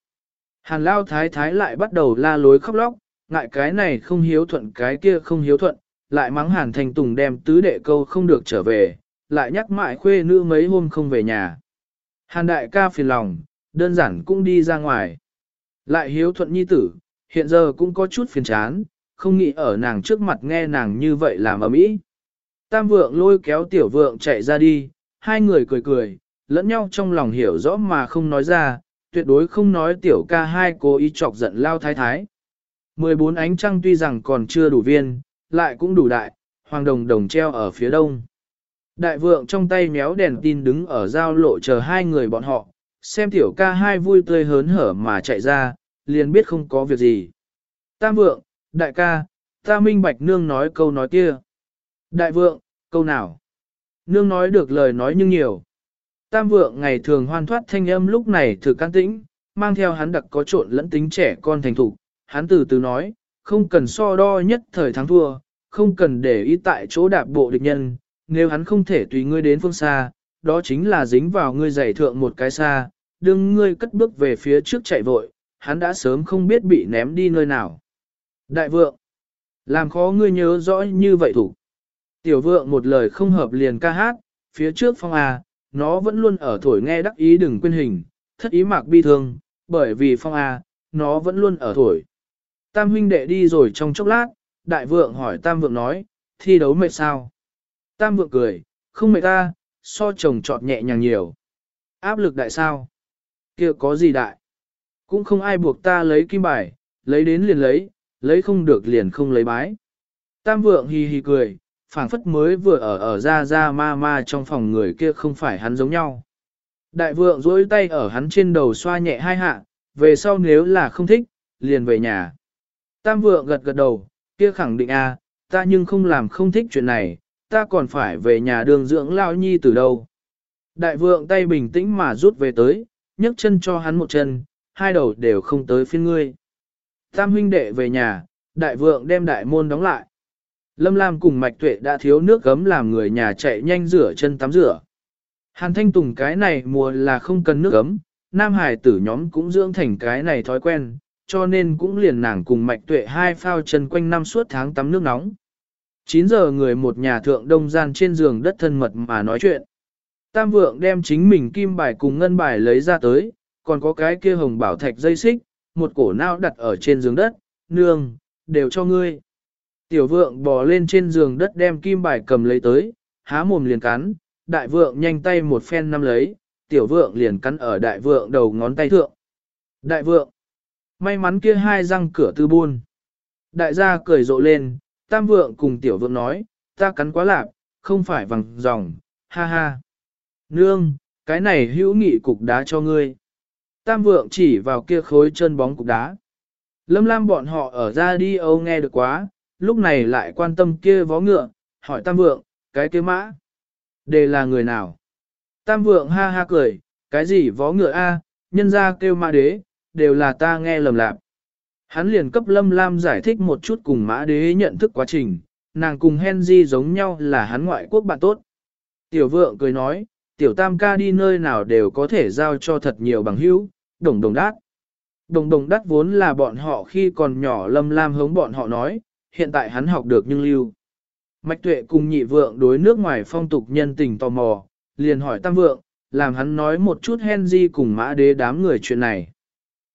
Hàn lao thái thái lại bắt đầu la lối khóc lóc, ngại cái này không hiếu thuận cái kia không hiếu thuận, lại mắng hàn thành tùng đem tứ đệ câu không được trở về, lại nhắc mãi khuê nữ mấy hôm không về nhà. Hàn đại ca phiền lòng, đơn giản cũng đi ra ngoài. Lại hiếu thuận nhi tử, hiện giờ cũng có chút phiền chán, không nghĩ ở nàng trước mặt nghe nàng như vậy làm ấm ý. Tam vượng lôi kéo tiểu vượng chạy ra đi, hai người cười cười, lẫn nhau trong lòng hiểu rõ mà không nói ra, tuyệt đối không nói tiểu ca hai cố ý chọc giận lao thái thái. 14 ánh trăng tuy rằng còn chưa đủ viên, lại cũng đủ đại, hoàng đồng đồng treo ở phía đông. Đại vượng trong tay méo đèn tin đứng ở giao lộ chờ hai người bọn họ, xem tiểu ca hai vui tươi hớn hở mà chạy ra, liền biết không có việc gì. Tam vượng, đại ca, ta minh bạch nương nói câu nói kia. Đại vượng, câu nào? Nương nói được lời nói nhưng nhiều. Tam vượng ngày thường hoan thoát thanh âm lúc này thử can tĩnh, mang theo hắn đặc có trộn lẫn tính trẻ con thành thục. Hắn từ từ nói, không cần so đo nhất thời thắng thua, không cần để ý tại chỗ đạp bộ địch nhân, nếu hắn không thể tùy ngươi đến phương xa, đó chính là dính vào ngươi giày thượng một cái xa, đừng ngươi cất bước về phía trước chạy vội, hắn đã sớm không biết bị ném đi nơi nào. Đại vượng, làm khó ngươi nhớ rõ như vậy thủ. Tiểu vượng một lời không hợp liền ca hát, phía trước phong A, nó vẫn luôn ở thổi nghe đắc ý đừng quên hình, thất ý mạc bi thương, bởi vì phong A, nó vẫn luôn ở thổi. Tam huynh đệ đi rồi trong chốc lát, đại vượng hỏi tam vượng nói, thi đấu mệt sao? Tam vượng cười, không mệt ta, so chồng trọt nhẹ nhàng nhiều. Áp lực đại sao? kia có gì đại? Cũng không ai buộc ta lấy kim bài, lấy đến liền lấy, lấy không được liền không lấy bái. Tam vượng hì hì cười, phảng phất mới vừa ở ở ra ra ma ma trong phòng người kia không phải hắn giống nhau. Đại vượng duỗi tay ở hắn trên đầu xoa nhẹ hai hạ, về sau nếu là không thích, liền về nhà. Tam vượng gật gật đầu, kia khẳng định a, ta nhưng không làm không thích chuyện này, ta còn phải về nhà đường dưỡng lao nhi từ đâu. Đại vượng tay bình tĩnh mà rút về tới, nhấc chân cho hắn một chân, hai đầu đều không tới phiên ngươi. Tam huynh đệ về nhà, đại vượng đem đại môn đóng lại. Lâm Lam cùng Mạch Tuệ đã thiếu nước gấm làm người nhà chạy nhanh rửa chân tắm rửa. Hàn Thanh Tùng cái này mùa là không cần nước gấm, Nam Hải tử nhóm cũng dưỡng thành cái này thói quen, cho nên cũng liền nàng cùng Mạch Tuệ hai phao chân quanh năm suốt tháng tắm nước nóng. 9 giờ người một nhà thượng đông gian trên giường đất thân mật mà nói chuyện. Tam vượng đem chính mình kim bài cùng ngân bài lấy ra tới, còn có cái kia hồng bảo thạch dây xích, một cổ nao đặt ở trên giường đất, nương, đều cho ngươi. Tiểu vượng bò lên trên giường đất đem kim bài cầm lấy tới, há mồm liền cắn, đại vượng nhanh tay một phen nắm lấy, tiểu vượng liền cắn ở đại vượng đầu ngón tay thượng. Đại vượng, may mắn kia hai răng cửa tư buôn. Đại gia cười rộ lên, tam vượng cùng tiểu vượng nói, ta cắn quá lạp, không phải vàng dòng, ha ha. Nương, cái này hữu nghị cục đá cho ngươi. Tam vượng chỉ vào kia khối chân bóng cục đá. Lâm lam bọn họ ở ra đi âu nghe được quá, lúc này lại quan tâm kia vó ngựa, hỏi tam vượng, cái kia mã. Đề là người nào? Tam vượng ha ha cười, cái gì vó ngựa a, nhân ra kêu ma đế, đều là ta nghe lầm lạc. Hắn liền cấp Lâm Lam giải thích một chút cùng mã đế nhận thức quá trình, nàng cùng Henry giống nhau là hắn ngoại quốc bạn tốt. Tiểu vượng cười nói, tiểu tam ca đi nơi nào đều có thể giao cho thật nhiều bằng hữu, đồng đồng đát. Đồng đồng Đát vốn là bọn họ khi còn nhỏ Lâm Lam hống bọn họ nói, hiện tại hắn học được nhưng lưu. Mạch tuệ cùng nhị vượng đối nước ngoài phong tục nhân tình tò mò, liền hỏi tam vượng, làm hắn nói một chút Henry cùng mã đế đám người chuyện này.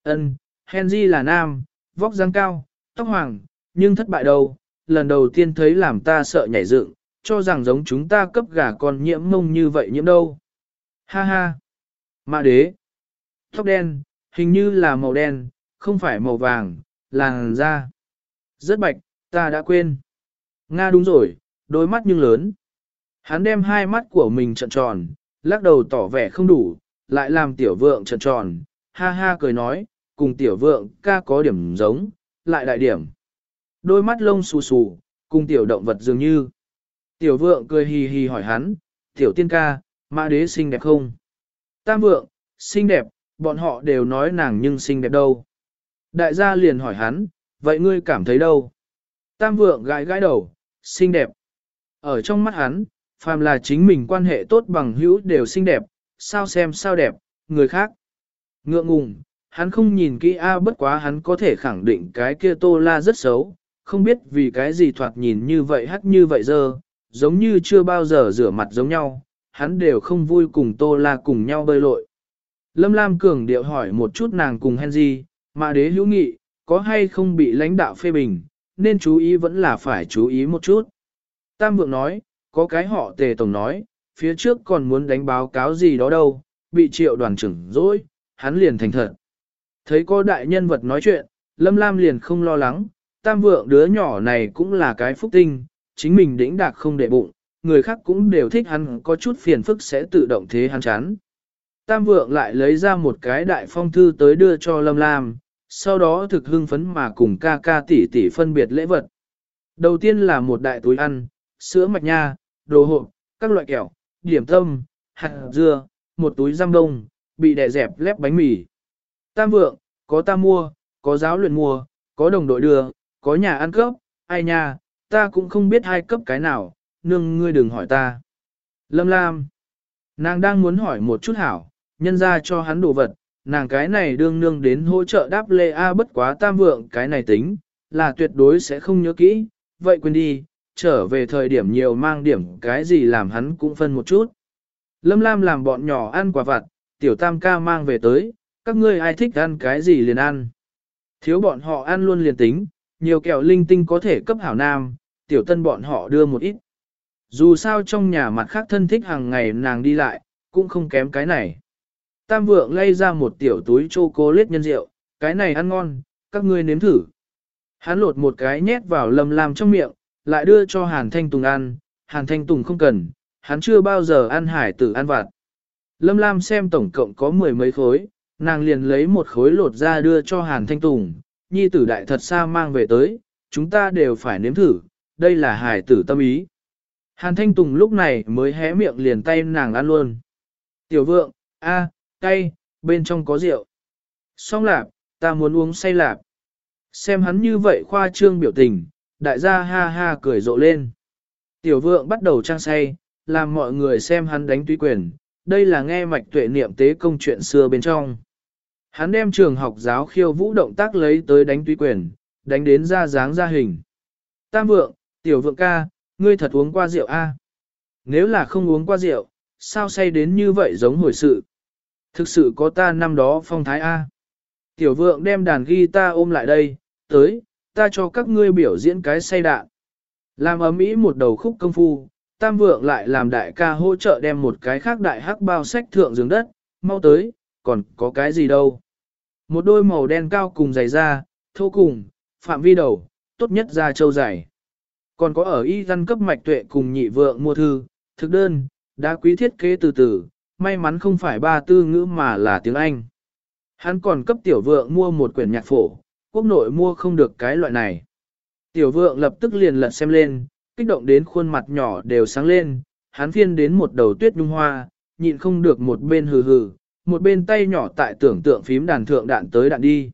Ân, Henry là nam, vóc dáng cao, tóc hoàng, nhưng thất bại đâu, lần đầu tiên thấy làm ta sợ nhảy dựng, cho rằng giống chúng ta cấp gà con nhiễm mông như vậy nhiễm đâu. Ha ha. Mạ đế. Tóc đen, hình như là màu đen, không phải màu vàng, làn da. Rất bạch, ta đã quên. Nga đúng rồi, đôi mắt nhưng lớn. Hắn đem hai mắt của mình trợn tròn, lắc đầu tỏ vẻ không đủ, lại làm tiểu vượng trợn tròn, ha ha cười nói, cùng tiểu vượng ca có điểm giống, lại đại điểm. Đôi mắt lông xù xù, cùng tiểu động vật dường như. Tiểu vượng cười hì hì hỏi hắn, tiểu tiên ca, mã đế xinh đẹp không? Tam vượng, xinh đẹp, bọn họ đều nói nàng nhưng xinh đẹp đâu. Đại gia liền hỏi hắn, vậy ngươi cảm thấy đâu? Tam vượng gãi gãi đầu, xinh đẹp. Ở trong mắt hắn, phàm là chính mình quan hệ tốt bằng hữu đều xinh đẹp, sao xem sao đẹp, người khác. Ngượng ngùng, hắn không nhìn kỹ A bất quá hắn có thể khẳng định cái kia tô la rất xấu, không biết vì cái gì thoạt nhìn như vậy hắt như vậy giờ, giống như chưa bao giờ rửa mặt giống nhau, hắn đều không vui cùng tô la cùng nhau bơi lội. Lâm Lam cường điệu hỏi một chút nàng cùng Henry, mà đế hữu nghị, có hay không bị lãnh đạo phê bình, nên chú ý vẫn là phải chú ý một chút. Tam vượng nói, có cái họ tề tổng nói, phía trước còn muốn đánh báo cáo gì đó đâu, bị triệu đoàn trưởng dối, hắn liền thành thật. Thấy có đại nhân vật nói chuyện, Lâm Lam liền không lo lắng, tam vượng đứa nhỏ này cũng là cái phúc tinh, chính mình đĩnh đạc không để bụng, người khác cũng đều thích hắn có chút phiền phức sẽ tự động thế hắn chán. Tam vượng lại lấy ra một cái đại phong thư tới đưa cho Lâm Lam, sau đó thực hưng phấn mà cùng ca ca tỷ tỷ phân biệt lễ vật. Đầu tiên là một đại túi ăn, sữa mạch nha, đồ hộp, các loại kẹo, điểm tâm, hạt dưa, một túi giam đông, bị đè dẹp lép bánh mì. Tam vượng, có ta mua, có giáo luyện mua, có đồng đội đưa, có nhà ăn cấp, ai nha, ta cũng không biết hai cấp cái nào, nương ngươi đừng hỏi ta. Lâm Lam, nàng đang muốn hỏi một chút hảo, nhân ra cho hắn đồ vật, nàng cái này đương nương đến hỗ trợ đáp lê A bất quá tam vượng cái này tính, là tuyệt đối sẽ không nhớ kỹ, vậy quên đi, trở về thời điểm nhiều mang điểm cái gì làm hắn cũng phân một chút. Lâm Lam làm bọn nhỏ ăn quả vặt, tiểu tam ca mang về tới, các ngươi ai thích ăn cái gì liền ăn. Thiếu bọn họ ăn luôn liền tính, nhiều kẹo linh tinh có thể cấp hảo nam, tiểu tân bọn họ đưa một ít. Dù sao trong nhà mặt khác thân thích hàng ngày nàng đi lại, cũng không kém cái này. Tam vượng lay ra một tiểu túi chocolate nhân rượu, cái này ăn ngon, các ngươi nếm thử. Hắn lột một cái nhét vào lâm lam trong miệng, lại đưa cho Hàn Thanh Tùng ăn, Hàn Thanh Tùng không cần, hắn chưa bao giờ ăn hải tử ăn vặt. Lâm Lam xem tổng cộng có mười mấy khối, nàng liền lấy một khối lột ra đưa cho Hàn Thanh Tùng, nhi tử đại thật xa mang về tới, chúng ta đều phải nếm thử, đây là hải tử tâm ý. Hàn Thanh Tùng lúc này mới hé miệng liền tay nàng ăn luôn. Tiểu vượng, a, cay, bên trong có rượu. Xong lạp, ta muốn uống say lạp. Xem hắn như vậy khoa trương biểu tình, đại gia ha ha cười rộ lên. Tiểu vượng bắt đầu trang say, làm mọi người xem hắn đánh tuy quyền, đây là nghe mạch tuệ niệm tế công chuyện xưa bên trong. Hắn đem trường học giáo khiêu vũ động tác lấy tới đánh tuy quyền, đánh đến ra dáng ra hình. Tam vượng, tiểu vượng ca, ngươi thật uống qua rượu a? Nếu là không uống qua rượu, sao say đến như vậy giống hồi sự? Thực sự có ta năm đó phong thái A. Tiểu vượng đem đàn guitar ôm lại đây, tới, ta cho các ngươi biểu diễn cái say đạn. Làm ấm ý một đầu khúc công phu, tam vượng lại làm đại ca hỗ trợ đem một cái khác đại hắc bao sách thượng giường đất, mau tới, còn có cái gì đâu. Một đôi màu đen cao cùng dày da, thô cùng, phạm vi đầu, tốt nhất da châu dày. Còn có ở y dân cấp mạch tuệ cùng nhị vượng mua thư, thực đơn, đã quý thiết kế từ từ, may mắn không phải ba tư ngữ mà là tiếng Anh. Hắn còn cấp tiểu vượng mua một quyển nhạc phổ, quốc nội mua không được cái loại này. Tiểu vượng lập tức liền lật xem lên, kích động đến khuôn mặt nhỏ đều sáng lên, hắn phiên đến một đầu tuyết nhung hoa, nhịn không được một bên hừ hừ, một bên tay nhỏ tại tưởng tượng phím đàn thượng đạn tới đạn đi.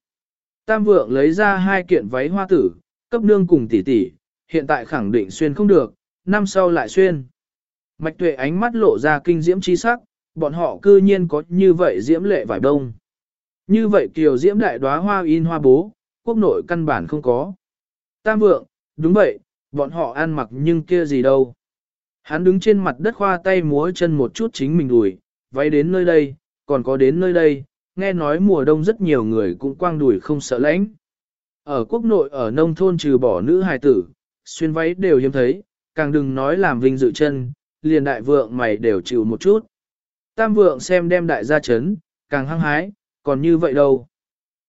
Tam vượng lấy ra hai kiện váy hoa tử, cấp nương cùng tỷ tỷ, hiện tại khẳng định xuyên không được, năm sau lại xuyên. Mạch tuệ ánh mắt lộ ra kinh diễm chi sắc, bọn họ cư nhiên có như vậy diễm lệ vải đông. Như vậy kiều diễm đại đóa hoa in hoa bố, quốc nội căn bản không có. Tam vượng, đúng vậy, bọn họ ăn mặc nhưng kia gì đâu. Hắn đứng trên mặt đất khoa tay múa chân một chút chính mình đùi, váy đến nơi đây, còn có đến nơi đây, nghe nói mùa đông rất nhiều người cũng quang đùi không sợ lạnh. Ở quốc nội ở nông thôn trừ bỏ nữ hài tử, xuyên váy đều hiếm thấy, càng đừng nói làm vinh dự chân, liền đại vượng mày đều chịu một chút. Tam vượng xem đem đại gia chấn, càng hăng hái, còn như vậy đâu.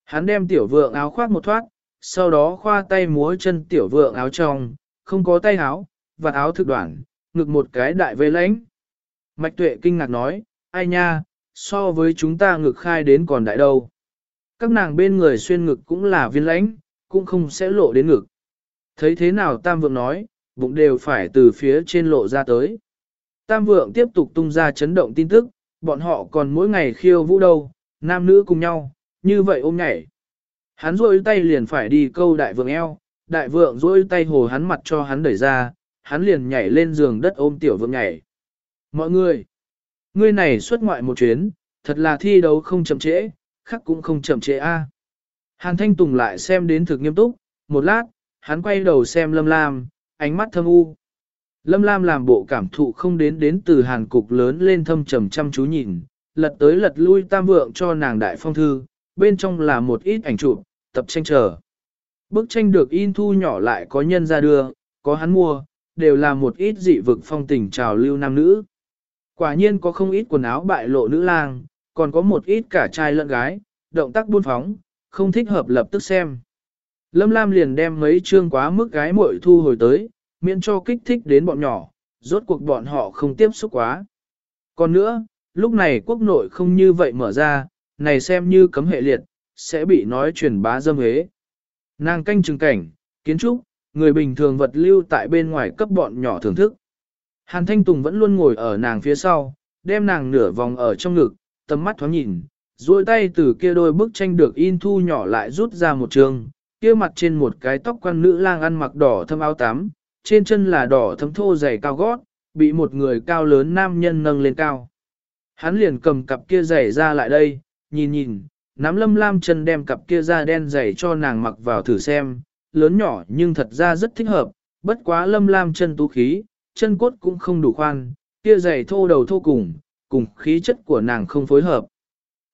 Hắn đem tiểu vượng áo khoác một thoát, sau đó khoa tay múa chân tiểu vượng áo trong, không có tay áo, và áo thực đoạn, ngực một cái đại vây lãnh. Mạch tuệ kinh ngạc nói, ai nha, so với chúng ta ngực khai đến còn đại đâu. Các nàng bên người xuyên ngực cũng là viên lãnh, cũng không sẽ lộ đến ngực. Thấy thế nào Tam Vượng nói, bụng đều phải từ phía trên lộ ra tới. Tam Vượng tiếp tục tung ra chấn động tin tức, bọn họ còn mỗi ngày khiêu vũ đâu, nam nữ cùng nhau, như vậy ôm nhảy. Hắn rôi tay liền phải đi câu đại vượng eo, đại vượng rôi tay hồ hắn mặt cho hắn đẩy ra, hắn liền nhảy lên giường đất ôm tiểu vượng nhảy. Mọi người, ngươi này xuất ngoại một chuyến, thật là thi đấu không chậm trễ, khắc cũng không chậm trễ a. Hàn Thanh Tùng lại xem đến thực nghiêm túc, một lát, hắn quay đầu xem Lâm Lam, ánh mắt thâm u. Lâm Lam làm bộ cảm thụ không đến đến từ hàn cục lớn lên thâm trầm chăm chú nhìn, lật tới lật lui tam vượng cho nàng đại phong thư, bên trong là một ít ảnh chụp, tập tranh trở. Bức tranh được in thu nhỏ lại có nhân ra đưa, có hắn mua, đều là một ít dị vực phong tình trào lưu nam nữ. Quả nhiên có không ít quần áo bại lộ nữ lang, còn có một ít cả trai lẫn gái, động tác buôn phóng, không thích hợp lập tức xem. Lâm Lam liền đem mấy chương quá mức gái muội thu hồi tới, miễn cho kích thích đến bọn nhỏ, rốt cuộc bọn họ không tiếp xúc quá. Còn nữa, lúc này quốc nội không như vậy mở ra, này xem như cấm hệ liệt, sẽ bị nói truyền bá dâm hế. Nàng canh trừng cảnh, kiến trúc, người bình thường vật lưu tại bên ngoài cấp bọn nhỏ thưởng thức. Hàn Thanh Tùng vẫn luôn ngồi ở nàng phía sau, đem nàng nửa vòng ở trong ngực, tầm mắt thoáng nhìn, duỗi tay từ kia đôi bức tranh được in thu nhỏ lại rút ra một trường, kia mặt trên một cái tóc quan nữ lang ăn mặc đỏ thâm áo tắm, trên chân là đỏ thấm thô dày cao gót, bị một người cao lớn nam nhân nâng lên cao. Hắn liền cầm cặp kia giày ra lại đây, nhìn nhìn, nắm lâm lam chân đem cặp kia da đen giày cho nàng mặc vào thử xem, lớn nhỏ nhưng thật ra rất thích hợp, bất quá lâm lam chân tú khí, chân cốt cũng không đủ khoan, kia giày thô đầu thô cùng, cùng khí chất của nàng không phối hợp.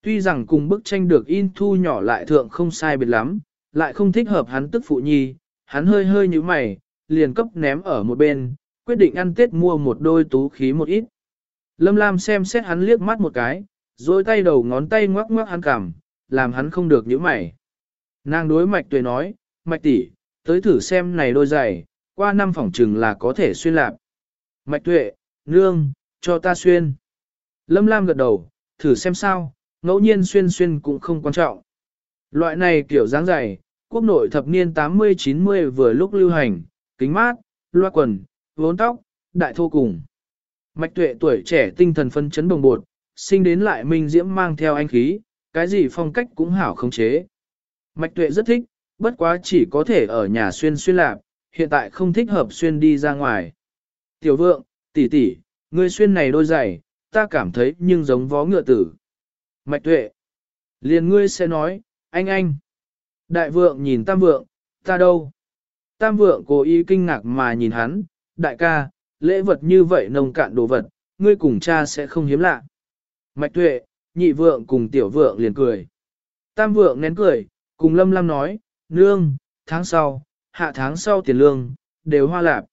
Tuy rằng cùng bức tranh được in thu nhỏ lại thượng không sai biệt lắm, lại không thích hợp hắn tức phụ nhi, hắn hơi hơi như mày, liền cấp ném ở một bên, quyết định ăn tết mua một đôi tú khí một ít. Lâm Lam xem xét hắn liếc mắt một cái, rồi tay đầu ngón tay ngoắc ngoắc hắn cằm, làm hắn không được nhíu mày. Nàng đối mạch tuệ nói, mạch tỷ, tới thử xem này đôi giày, qua năm phòng trừng là có thể xuyên lạp. Mạch tuệ, nương, cho ta xuyên. Lâm Lam gật đầu, thử xem sao, ngẫu nhiên xuyên xuyên cũng không quan trọng. Loại này kiểu dáng dày, quốc nội thập niên 80-90 vừa lúc lưu hành, kính mát, loa quần, vốn tóc, đại thô cùng. Mạch tuệ tuổi trẻ tinh thần phân chấn đồng bột, sinh đến lại minh diễm mang theo anh khí, cái gì phong cách cũng hảo không chế. Mạch tuệ rất thích, bất quá chỉ có thể ở nhà xuyên xuyên lạp, hiện tại không thích hợp xuyên đi ra ngoài. Tiểu vượng, tỷ tỷ, ngươi xuyên này đôi giày, ta cảm thấy nhưng giống vó ngựa tử. Mạch tuệ, liền ngươi sẽ nói, anh anh. Đại vượng nhìn tam vượng, ta đâu? Tam vượng cố ý kinh ngạc mà nhìn hắn, đại ca, lễ vật như vậy nông cạn đồ vật, ngươi cùng cha sẽ không hiếm lạ. Mạch tuệ, nhị vượng cùng tiểu vượng liền cười. Tam vượng nén cười, cùng lâm lâm nói, nương, tháng sau, hạ tháng sau tiền lương, đều hoa lạp.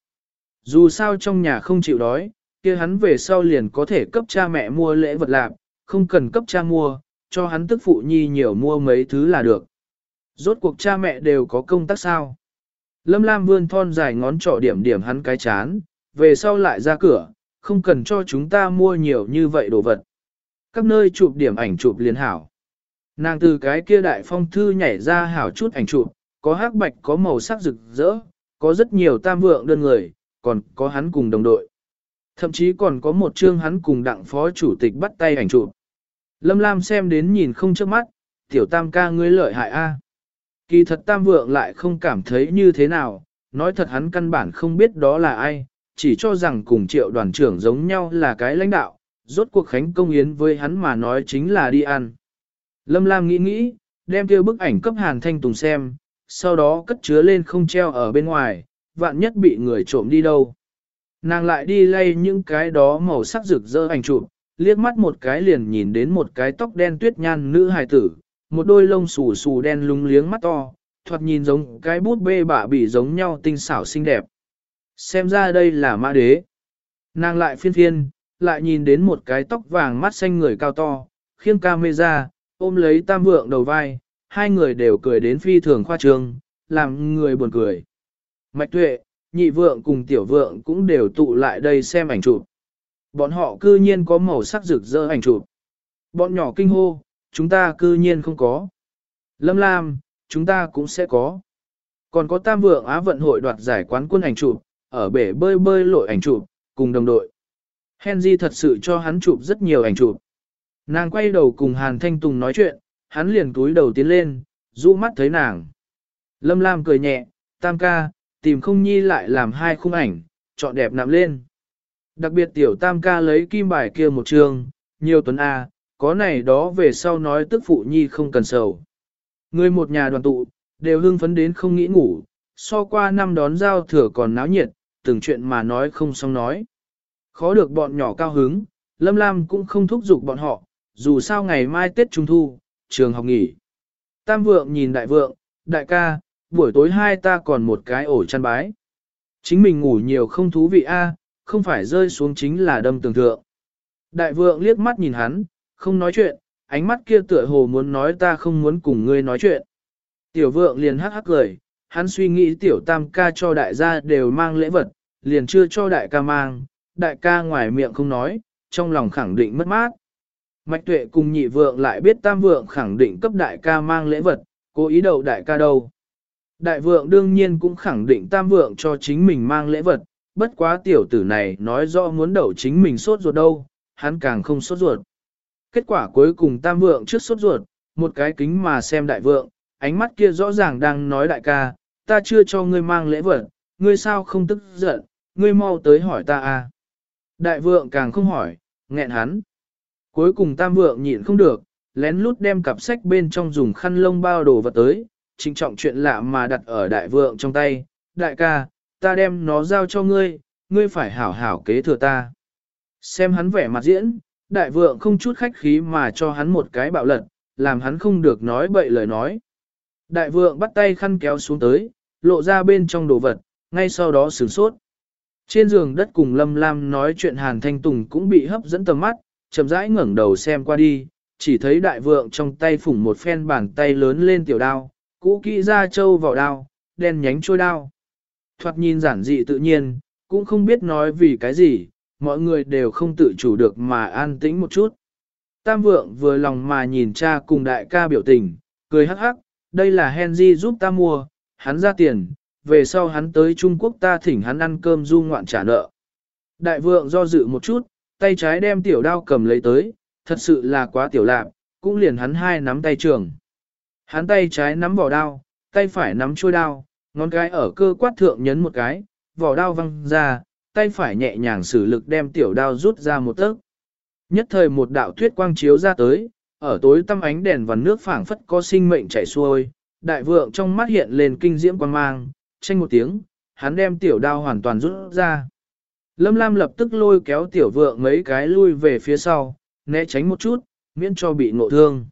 Dù sao trong nhà không chịu đói, kia hắn về sau liền có thể cấp cha mẹ mua lễ vật lạc, không cần cấp cha mua, cho hắn tức phụ nhi nhiều mua mấy thứ là được. Rốt cuộc cha mẹ đều có công tác sao. Lâm Lam vươn thon dài ngón trỏ điểm điểm hắn cái chán, về sau lại ra cửa, không cần cho chúng ta mua nhiều như vậy đồ vật. Các nơi chụp điểm ảnh chụp liền hảo. Nàng từ cái kia đại phong thư nhảy ra hảo chút ảnh chụp, có hắc bạch có màu sắc rực rỡ, có rất nhiều tam vượng đơn người, còn có hắn cùng đồng đội. Thậm chí còn có một chương hắn cùng đặng phó chủ tịch bắt tay ảnh chụp. Lâm Lam xem đến nhìn không trước mắt, tiểu tam ca ngươi lợi hại a. Kỳ thật tam vượng lại không cảm thấy như thế nào, nói thật hắn căn bản không biết đó là ai, chỉ cho rằng cùng triệu đoàn trưởng giống nhau là cái lãnh đạo, rốt cuộc khánh công yến với hắn mà nói chính là đi ăn. Lâm Lam nghĩ nghĩ, đem kia bức ảnh cấp Hàn Thanh Tùng xem, sau đó cất chứa lên không treo ở bên ngoài, vạn nhất bị người trộm đi đâu. Nàng lại đi lay những cái đó màu sắc rực rỡ ảnh chụp, liếc mắt một cái liền nhìn đến một cái tóc đen tuyết nhan nữ hài tử, một đôi lông xù xù đen lúng liếng mắt to, thoạt nhìn giống cái bút bê bạ bị giống nhau tinh xảo xinh đẹp. Xem ra đây là mã đế. Nàng lại phiên phiên, lại nhìn đến một cái tóc vàng mắt xanh người cao to, khiêng camera, ôm lấy tam vượng đầu vai, hai người đều cười đến phi thường khoa trương, làm người buồn cười. Mạch tuệ, nhị vượng cùng tiểu vượng cũng đều tụ lại đây xem ảnh chụp. Bọn họ cư nhiên có màu sắc rực rỡ ảnh chụp. Bọn nhỏ kinh hô, chúng ta cư nhiên không có. Lâm Lam, chúng ta cũng sẽ có. Còn có tam vượng Á vận hội đoạt giải quán quân ảnh chụp, ở bể bơi bơi lội ảnh chụp, cùng đồng đội. Henry thật sự cho hắn chụp rất nhiều ảnh chụp. Nàng quay đầu cùng Hàn Thanh Tùng nói chuyện, hắn liền túi đầu tiến lên, rũ mắt thấy nàng. Lâm Lam cười nhẹ, tam ca, tìm không nhi lại làm hai khung ảnh, chọn đẹp nạm lên. Đặc biệt tiểu tam ca lấy kim bài kia một trường, nhiều tuần A, có này đó về sau nói tức phụ nhi không cần sầu. Người một nhà đoàn tụ, đều hưng phấn đến không nghĩ ngủ, so qua năm đón giao thừa còn náo nhiệt, từng chuyện mà nói không xong nói. Khó được bọn nhỏ cao hứng, Lâm Lam cũng không thúc giục bọn họ, dù sao ngày mai Tết Trung Thu, trường học nghỉ. Tam vượng nhìn đại vượng, đại ca, buổi tối hai ta còn một cái ổ chăn bái. Chính mình ngủ nhiều không thú vị a, à, không phải rơi xuống chính là đâm tường thượng. Đại vượng liếc mắt nhìn hắn, không nói chuyện, ánh mắt kia tựa hồ muốn nói ta không muốn cùng ngươi nói chuyện. Tiểu vượng liền hắc hắc cười, hắn suy nghĩ tiểu tam ca cho đại gia đều mang lễ vật, liền chưa cho đại ca mang, đại ca ngoài miệng không nói, trong lòng khẳng định mất mát. Mạch tuệ cùng nhị vượng lại biết tam vượng khẳng định cấp đại ca mang lễ vật, cố ý đầu đại ca đâu. Đại vượng đương nhiên cũng khẳng định tam vượng cho chính mình mang lễ vật, bất quá tiểu tử này nói rõ muốn đậu chính mình sốt ruột đâu, hắn càng không sốt ruột. Kết quả cuối cùng tam vượng trước sốt ruột, một cái kính mà xem đại vượng, ánh mắt kia rõ ràng đang nói đại ca, ta chưa cho ngươi mang lễ vật, ngươi sao không tức giận, ngươi mau tới hỏi ta à. Đại vượng càng không hỏi, nghẹn hắn. Cuối cùng tam vượng nhịn không được, lén lút đem cặp sách bên trong dùng khăn lông bao đồ vật tới, trịnh trọng chuyện lạ mà đặt ở đại vượng trong tay. Đại ca, ta đem nó giao cho ngươi, ngươi phải hảo hảo kế thừa ta. Xem hắn vẻ mặt diễn, đại vượng không chút khách khí mà cho hắn một cái bạo lật, làm hắn không được nói bậy lời nói. Đại vượng bắt tay khăn kéo xuống tới, lộ ra bên trong đồ vật, ngay sau đó sửng sốt. Trên giường đất cùng Lâm Lam nói chuyện Hàn Thanh Tùng cũng bị hấp dẫn tầm mắt, chậm rãi ngẩng đầu xem qua đi, chỉ thấy đại vượng trong tay phủng một phen bàn tay lớn lên tiểu đao, cũ kỹ ra châu vào đao, đen nhánh trôi đao. Thoạt nhìn giản dị tự nhiên, cũng không biết nói vì cái gì, mọi người đều không tự chủ được mà an tĩnh một chút. Tam vượng vừa lòng mà nhìn cha cùng đại ca biểu tình, cười hắc hắc, đây là Henry giúp ta mua, hắn ra tiền, về sau hắn tới Trung Quốc ta thỉnh hắn ăn cơm du ngoạn trả nợ. Đại vượng do dự một chút, tay trái đem tiểu đao cầm lấy tới, thật sự là quá tiểu lạc, cũng liền hắn hai nắm tay trường. Hắn tay trái nắm vỏ đao, tay phải nắm chuôi đao, ngón cái ở cơ quát thượng nhấn một cái, vỏ đao văng ra, tay phải nhẹ nhàng sử lực đem tiểu đao rút ra một tấc. Nhất thời một đạo thuyết quang chiếu ra tới, ở tối tăm ánh đèn và nước phảng phất có sinh mệnh chảy xuôi, đại vượng trong mắt hiện lên kinh diễm quan mang, tranh một tiếng, hắn đem tiểu đao hoàn toàn rút ra. Lâm Lam lập tức lôi kéo tiểu vượng mấy cái lui về phía sau, né tránh một chút, miễn cho bị ngộ thương.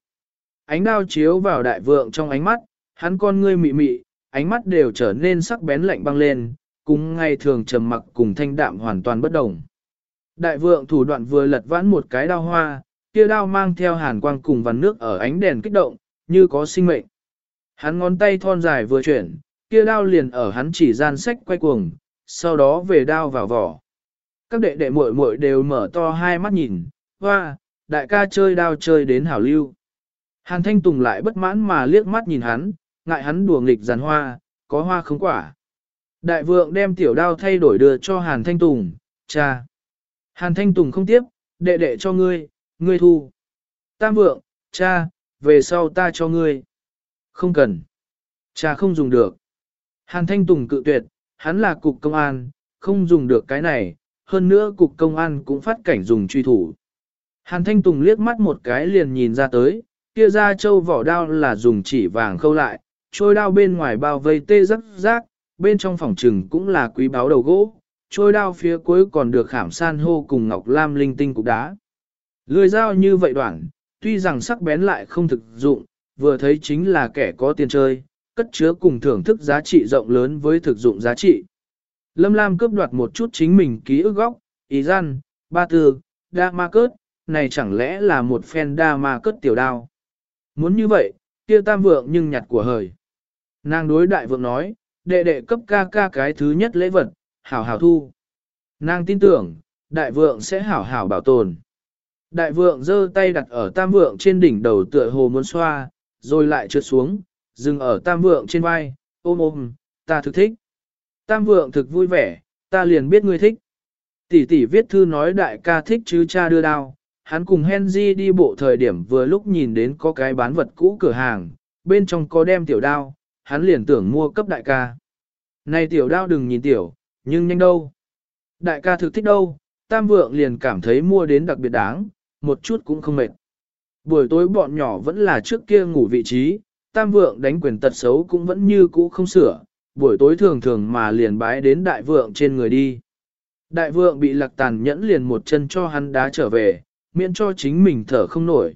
Ánh đao chiếu vào đại vượng trong ánh mắt, hắn con ngươi mị mị, ánh mắt đều trở nên sắc bén lạnh băng lên, cùng ngay thường trầm mặc cùng thanh đạm hoàn toàn bất đồng. Đại vượng thủ đoạn vừa lật vãn một cái đao hoa, kia đao mang theo hàn quang cùng vằn nước ở ánh đèn kích động, như có sinh mệnh. Hắn ngón tay thon dài vừa chuyển, kia đao liền ở hắn chỉ gian sách quay cuồng, sau đó về đao vào vỏ. Các đệ đệ muội muội đều mở to hai mắt nhìn, hoa, đại ca chơi đao chơi đến hảo lưu. Hàn Thanh Tùng lại bất mãn mà liếc mắt nhìn hắn, ngại hắn đùa nghịch giàn hoa, có hoa không quả. Đại vượng đem tiểu đao thay đổi đưa cho Hàn Thanh Tùng, cha. Hàn Thanh Tùng không tiếp, đệ đệ cho ngươi, ngươi thu. Tam vượng, cha, về sau ta cho ngươi. Không cần. Cha không dùng được. Hàn Thanh Tùng cự tuyệt, hắn là cục công an, không dùng được cái này, hơn nữa cục công an cũng phát cảnh dùng truy thủ. Hàn Thanh Tùng liếc mắt một cái liền nhìn ra tới, kia ra châu vỏ đao là dùng chỉ vàng khâu lại, trôi đao bên ngoài bao vây tê rắc rác, bên trong phòng trừng cũng là quý báo đầu gỗ, trôi đao phía cuối còn được khảm san hô cùng ngọc lam linh tinh cục đá. Lưỡi dao như vậy đoạn, tuy rằng sắc bén lại không thực dụng, vừa thấy chính là kẻ có tiền chơi, cất chứa cùng thưởng thức giá trị rộng lớn với thực dụng giá trị. Lâm Lam cướp đoạt một chút chính mình ký ức góc, ý gian, ba tư, đa ma cớt, này chẳng lẽ là một phen đa ma cớt tiểu đao. Muốn như vậy, kia tam vượng nhưng nhặt của hời. Nàng đối đại vượng nói, đệ đệ cấp ca ca cái thứ nhất lễ vật, hảo hảo thu. Nàng tin tưởng, đại vượng sẽ hảo hảo bảo tồn. Đại vượng giơ tay đặt ở tam vượng trên đỉnh đầu tựa hồ muốn xoa, rồi lại trượt xuống, dừng ở tam vượng trên vai, ôm ôm, ta thực thích. Tam vượng thực vui vẻ, ta liền biết ngươi thích. Tỷ tỷ viết thư nói đại ca thích chứ cha đưa đao, hắn cùng Henry đi bộ thời điểm vừa lúc nhìn đến có cái bán vật cũ cửa hàng, bên trong có đem tiểu đao, hắn liền tưởng mua cấp đại ca. Này tiểu đao đừng nhìn tiểu, nhưng nhanh đâu. Đại ca thực thích đâu, tam vượng liền cảm thấy mua đến đặc biệt đáng, một chút cũng không mệt. Buổi tối bọn nhỏ vẫn là trước kia ngủ vị trí, tam vượng đánh quyền tật xấu cũng vẫn như cũ không sửa, buổi tối thường thường mà liền bái đến đại vượng trên người đi. Đại vượng bị lạc tàn nhẫn liền một chân cho hắn đá trở về, miễn cho chính mình thở không nổi.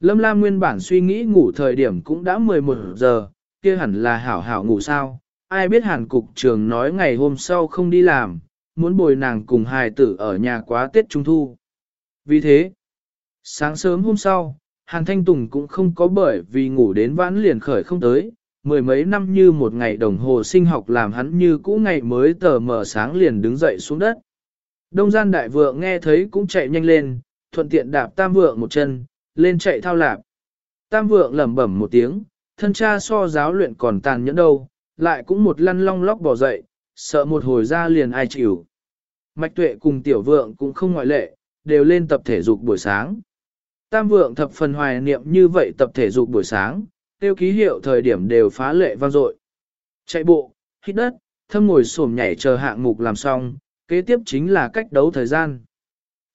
Lâm Lam nguyên bản suy nghĩ ngủ thời điểm cũng đã 11 giờ, kia hẳn là hảo hảo ngủ sao, ai biết hàn cục trường nói ngày hôm sau không đi làm, muốn bồi nàng cùng hài tử ở nhà quá Tết Trung Thu. Vì thế, sáng sớm hôm sau, Hàn Thanh Tùng cũng không có bởi vì ngủ đến vãn liền khởi không tới, mười mấy năm như một ngày đồng hồ sinh học làm hắn như cũ ngày mới tờ mở sáng liền đứng dậy xuống đất. Đông gian đại vượng nghe thấy cũng chạy nhanh lên, thuận tiện đạp tam vượng một chân, lên chạy thao lạp. Tam vượng lẩm bẩm một tiếng, thân cha so giáo luyện còn tàn nhẫn đâu, lại cũng một lăn long lóc bỏ dậy, sợ một hồi ra liền ai chịu. Mạch tuệ cùng tiểu vượng cũng không ngoại lệ, đều lên tập thể dục buổi sáng. Tam vượng thập phần hoài niệm như vậy tập thể dục buổi sáng, tiêu ký hiệu thời điểm đều phá lệ vang dội. Chạy bộ, hít đất, thâm ngồi xổm nhảy chờ hạng mục làm xong, kế tiếp chính là cách đấu thời gian.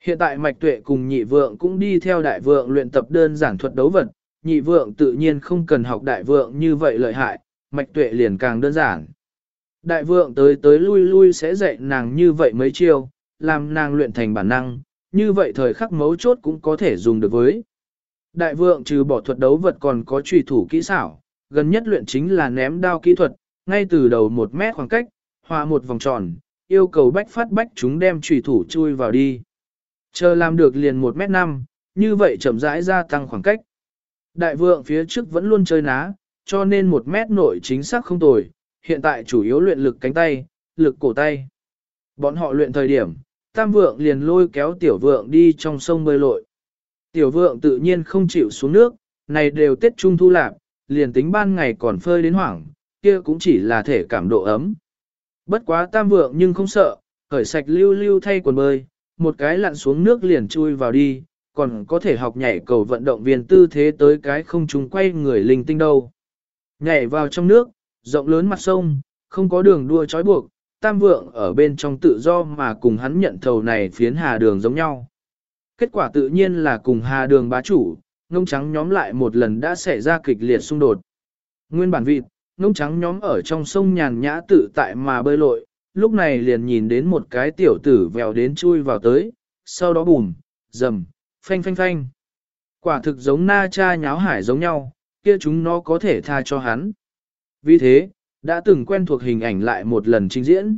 Hiện tại mạch tuệ cùng nhị vượng cũng đi theo đại vượng luyện tập đơn giản thuật đấu vật, nhị vượng tự nhiên không cần học đại vượng như vậy lợi hại, mạch tuệ liền càng đơn giản. Đại vượng tới tới lui lui sẽ dạy nàng như vậy mấy chiêu, làm nàng luyện thành bản năng, như vậy thời khắc mấu chốt cũng có thể dùng được với. Đại vượng trừ bỏ thuật đấu vật còn có trùy thủ kỹ xảo, gần nhất luyện chính là ném đao kỹ thuật, ngay từ đầu một mét khoảng cách, hòa một vòng tròn, yêu cầu bách phát bách chúng đem trùy thủ chui vào đi. Chờ làm được liền một mét năm, như vậy chậm rãi gia tăng khoảng cách. Đại vượng phía trước vẫn luôn chơi ná, cho nên một mét nội chính xác không tồi, hiện tại chủ yếu luyện lực cánh tay, lực cổ tay. Bọn họ luyện thời điểm, tam vượng liền lôi kéo tiểu vượng đi trong sông bơi lội. Tiểu vượng tự nhiên không chịu xuống nước, này đều tết trung thu lạc, liền tính ban ngày còn phơi đến hoảng, kia cũng chỉ là thể cảm độ ấm. Bất quá tam vượng nhưng không sợ, khởi sạch lưu lưu thay quần bơi, một cái lặn xuống nước liền chui vào đi, còn có thể học nhảy cầu vận động viên tư thế tới cái không trùng quay người linh tinh đâu. Nhảy vào trong nước, rộng lớn mặt sông, không có đường đua trói buộc, tam vượng ở bên trong tự do mà cùng hắn nhận thầu này phiến hà đường giống nhau. Kết quả tự nhiên là cùng hà đường bá chủ, ngông trắng nhóm lại một lần đã xảy ra kịch liệt xung đột. Nguyên bản vịt, ngông trắng nhóm ở trong sông nhàn nhã tự tại mà bơi lội, lúc này liền nhìn đến một cái tiểu tử vèo đến chui vào tới, sau đó bùm, rầm, phanh phanh phanh. Quả thực giống na cha nháo hải giống nhau, kia chúng nó có thể tha cho hắn. Vì thế, đã từng quen thuộc hình ảnh lại một lần trình diễn.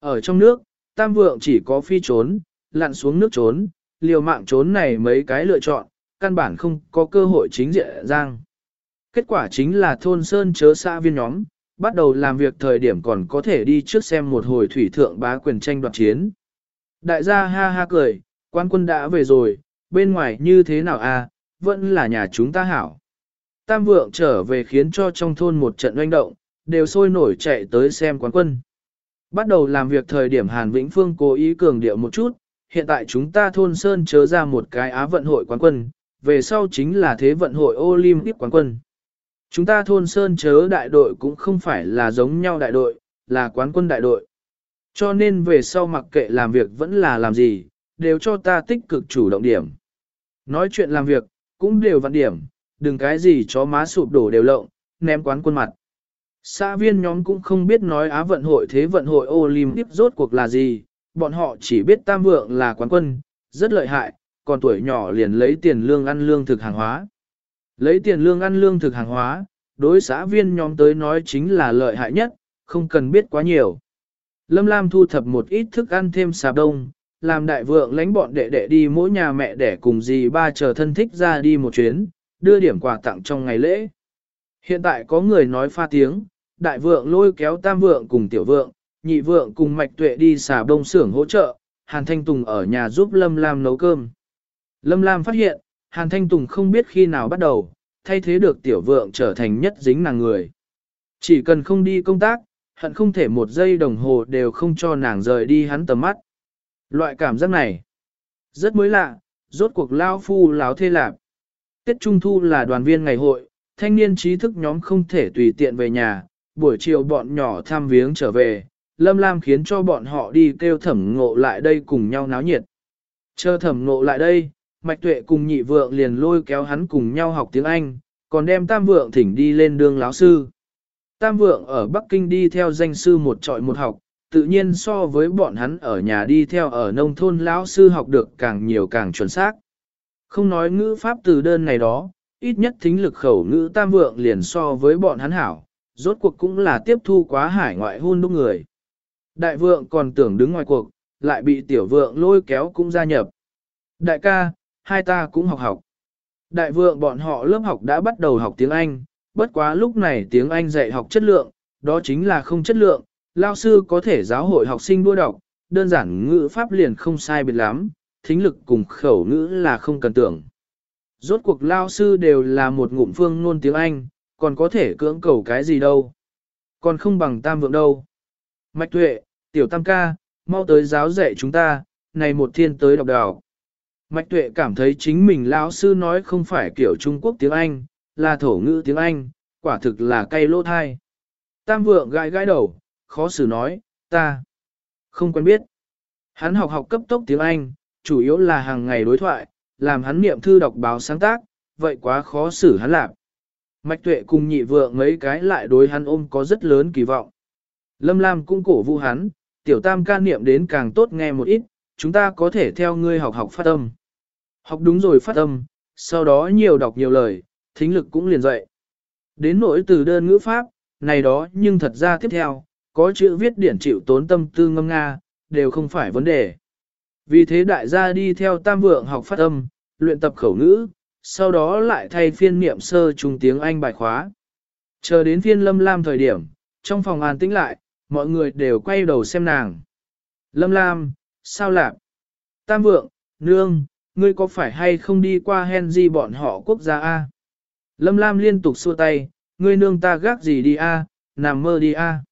Ở trong nước, tam vượng chỉ có phi trốn, lặn xuống nước trốn, liều mạng trốn này mấy cái lựa chọn, căn bản không có cơ hội chính diện giang. Kết quả chính là thôn sơn chớ xã viên nhóm, bắt đầu làm việc thời điểm còn có thể đi trước xem một hồi thủy thượng bá quyền tranh đoạt chiến. Đại gia ha ha cười, quan quân đã về rồi, bên ngoài như thế nào à, vẫn là nhà chúng ta hảo. Tam vượng trở về khiến cho trong thôn một trận oanh động, đều sôi nổi chạy tới xem quán quân. Bắt đầu làm việc thời điểm Hàn Vĩnh Phương cố ý cường điệu một chút, hiện tại chúng ta thôn Sơn chớ ra một cái Á vận hội quán quân, về sau chính là thế vận hội Olympic quán quân. Chúng ta thôn Sơn chớ đại đội cũng không phải là giống nhau đại đội, là quán quân đại đội. Cho nên về sau mặc kệ làm việc vẫn là làm gì, đều cho ta tích cực chủ động điểm. Nói chuyện làm việc, cũng đều vặn điểm, đừng cái gì chó má sụp đổ đều lộng, ném quán quân mặt. Xã viên nhóm cũng không biết nói Á vận hội thế vận hội Olympic rốt cuộc là gì, bọn họ chỉ biết Tam Vượng là quán quân, rất lợi hại, còn tuổi nhỏ liền lấy tiền lương ăn lương thực hàng hóa. Lấy tiền lương ăn lương thực hàng hóa, đối xã viên nhóm tới nói chính là lợi hại nhất, không cần biết quá nhiều. Lâm Lam thu thập một ít thức ăn thêm xà đông, làm đại vượng lãnh bọn đệ đệ đi mỗi nhà mẹ để cùng dì ba chờ thân thích ra đi một chuyến, đưa điểm quà tặng trong ngày lễ. Hiện tại có người nói pha tiếng, đại vượng lôi kéo tam vượng cùng tiểu vượng, nhị vượng cùng mạch tuệ đi xà đông xưởng hỗ trợ, Hàn Thanh Tùng ở nhà giúp Lâm Lam nấu cơm. Lâm Lam phát hiện, Hàn Thanh Tùng không biết khi nào bắt đầu, thay thế được tiểu vượng trở thành nhất dính nàng người. Chỉ cần không đi công tác, hận không thể một giây đồng hồ đều không cho nàng rời đi hắn tầm mắt. Loại cảm giác này, rất mới lạ, rốt cuộc lao phu láo thê lạp. Tết Trung Thu là đoàn viên ngày hội, thanh niên trí thức nhóm không thể tùy tiện về nhà, buổi chiều bọn nhỏ thăm viếng trở về, Lâm Lam khiến cho bọn họ đi kêu thẩm ngộ lại đây cùng nhau náo nhiệt. Chờ thẩm ngộ lại đây, Mạch Tuệ cùng nhị vượng liền lôi kéo hắn cùng nhau học tiếng Anh, còn đem tam vượng thỉnh đi lên đường láo sư. Tam vượng ở Bắc Kinh đi theo danh sư một trọi một học, tự nhiên so với bọn hắn ở nhà đi theo ở nông thôn lão sư học được càng nhiều càng chuẩn xác. Không nói ngữ pháp từ đơn này đó, ít nhất thính lực khẩu ngữ tam vượng liền so với bọn hắn hảo, rốt cuộc cũng là tiếp thu quá hải ngoại hôn đúc người. Đại vượng còn tưởng đứng ngoài cuộc, lại bị tiểu vượng lôi kéo cũng gia nhập. Đại ca, hai ta cũng học học. Đại vượng bọn họ lớp học đã bắt đầu học tiếng Anh, bất quá lúc này tiếng Anh dạy học chất lượng, đó chính là không chất lượng, lao sư có thể giáo hội học sinh đua đọc, đơn giản ngữ pháp liền không sai biệt lắm, thính lực cùng khẩu ngữ là không cần tưởng. Rốt cuộc lao sư đều là một ngụm phương ngôn tiếng Anh, còn có thể cưỡng cầu cái gì đâu. Còn không bằng tam vượng đâu. Mạch tuệ, tiểu tam ca, mau tới giáo dạy chúng ta, này một thiên tới đọc đào. Mạch tuệ cảm thấy chính mình lão sư nói không phải kiểu Trung Quốc tiếng Anh, là thổ ngữ tiếng Anh, quả thực là cay lỗ thai. Tam vượng gãi gãi đầu, khó xử nói, ta không quen biết. Hắn học học cấp tốc tiếng Anh, chủ yếu là hàng ngày đối thoại, làm hắn niệm thư đọc báo sáng tác, vậy quá khó xử hắn làm. Mạch tuệ cùng nhị vượng mấy cái lại đối hắn ôm có rất lớn kỳ vọng. Lâm Lam cũng cổ vũ hắn, tiểu tam ca niệm đến càng tốt nghe một ít, chúng ta có thể theo ngươi học học phát âm. Học đúng rồi phát âm, sau đó nhiều đọc nhiều lời, thính lực cũng liền dậy. Đến nỗi từ đơn ngữ pháp, này đó nhưng thật ra tiếp theo, có chữ viết điển chịu tốn tâm tư ngâm nga, đều không phải vấn đề. Vì thế đại gia đi theo tam vượng học phát âm, luyện tập khẩu ngữ, sau đó lại thay phiên niệm sơ trung tiếng Anh bài khóa. Chờ đến phiên Lâm Lam thời điểm, trong phòng an tĩnh lại, mọi người đều quay đầu xem nàng. Lâm Lam, sao lạc? Tam vượng, nương, ngươi có phải hay không đi qua Henry bọn họ quốc gia A? Lâm Lam liên tục xua tay, ngươi nương ta gác gì đi A, nằm mơ đi A.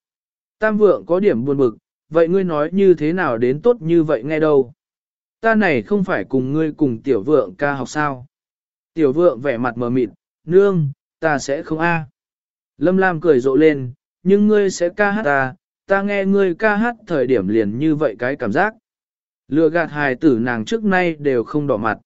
Tam vượng có điểm buồn bực, vậy ngươi nói như thế nào đến tốt như vậy nghe đâu? Ta này không phải cùng ngươi cùng tiểu vượng ca học sao? Tiểu vượng vẻ mặt mờ mịt, nương, ta sẽ không A. Lâm Lam cười rộ lên, nhưng ngươi sẽ ca hát ta, ta nghe ngươi ca hát thời điểm liền như vậy cái cảm giác. Lừa gạt hài tử nàng trước nay đều không đỏ mặt.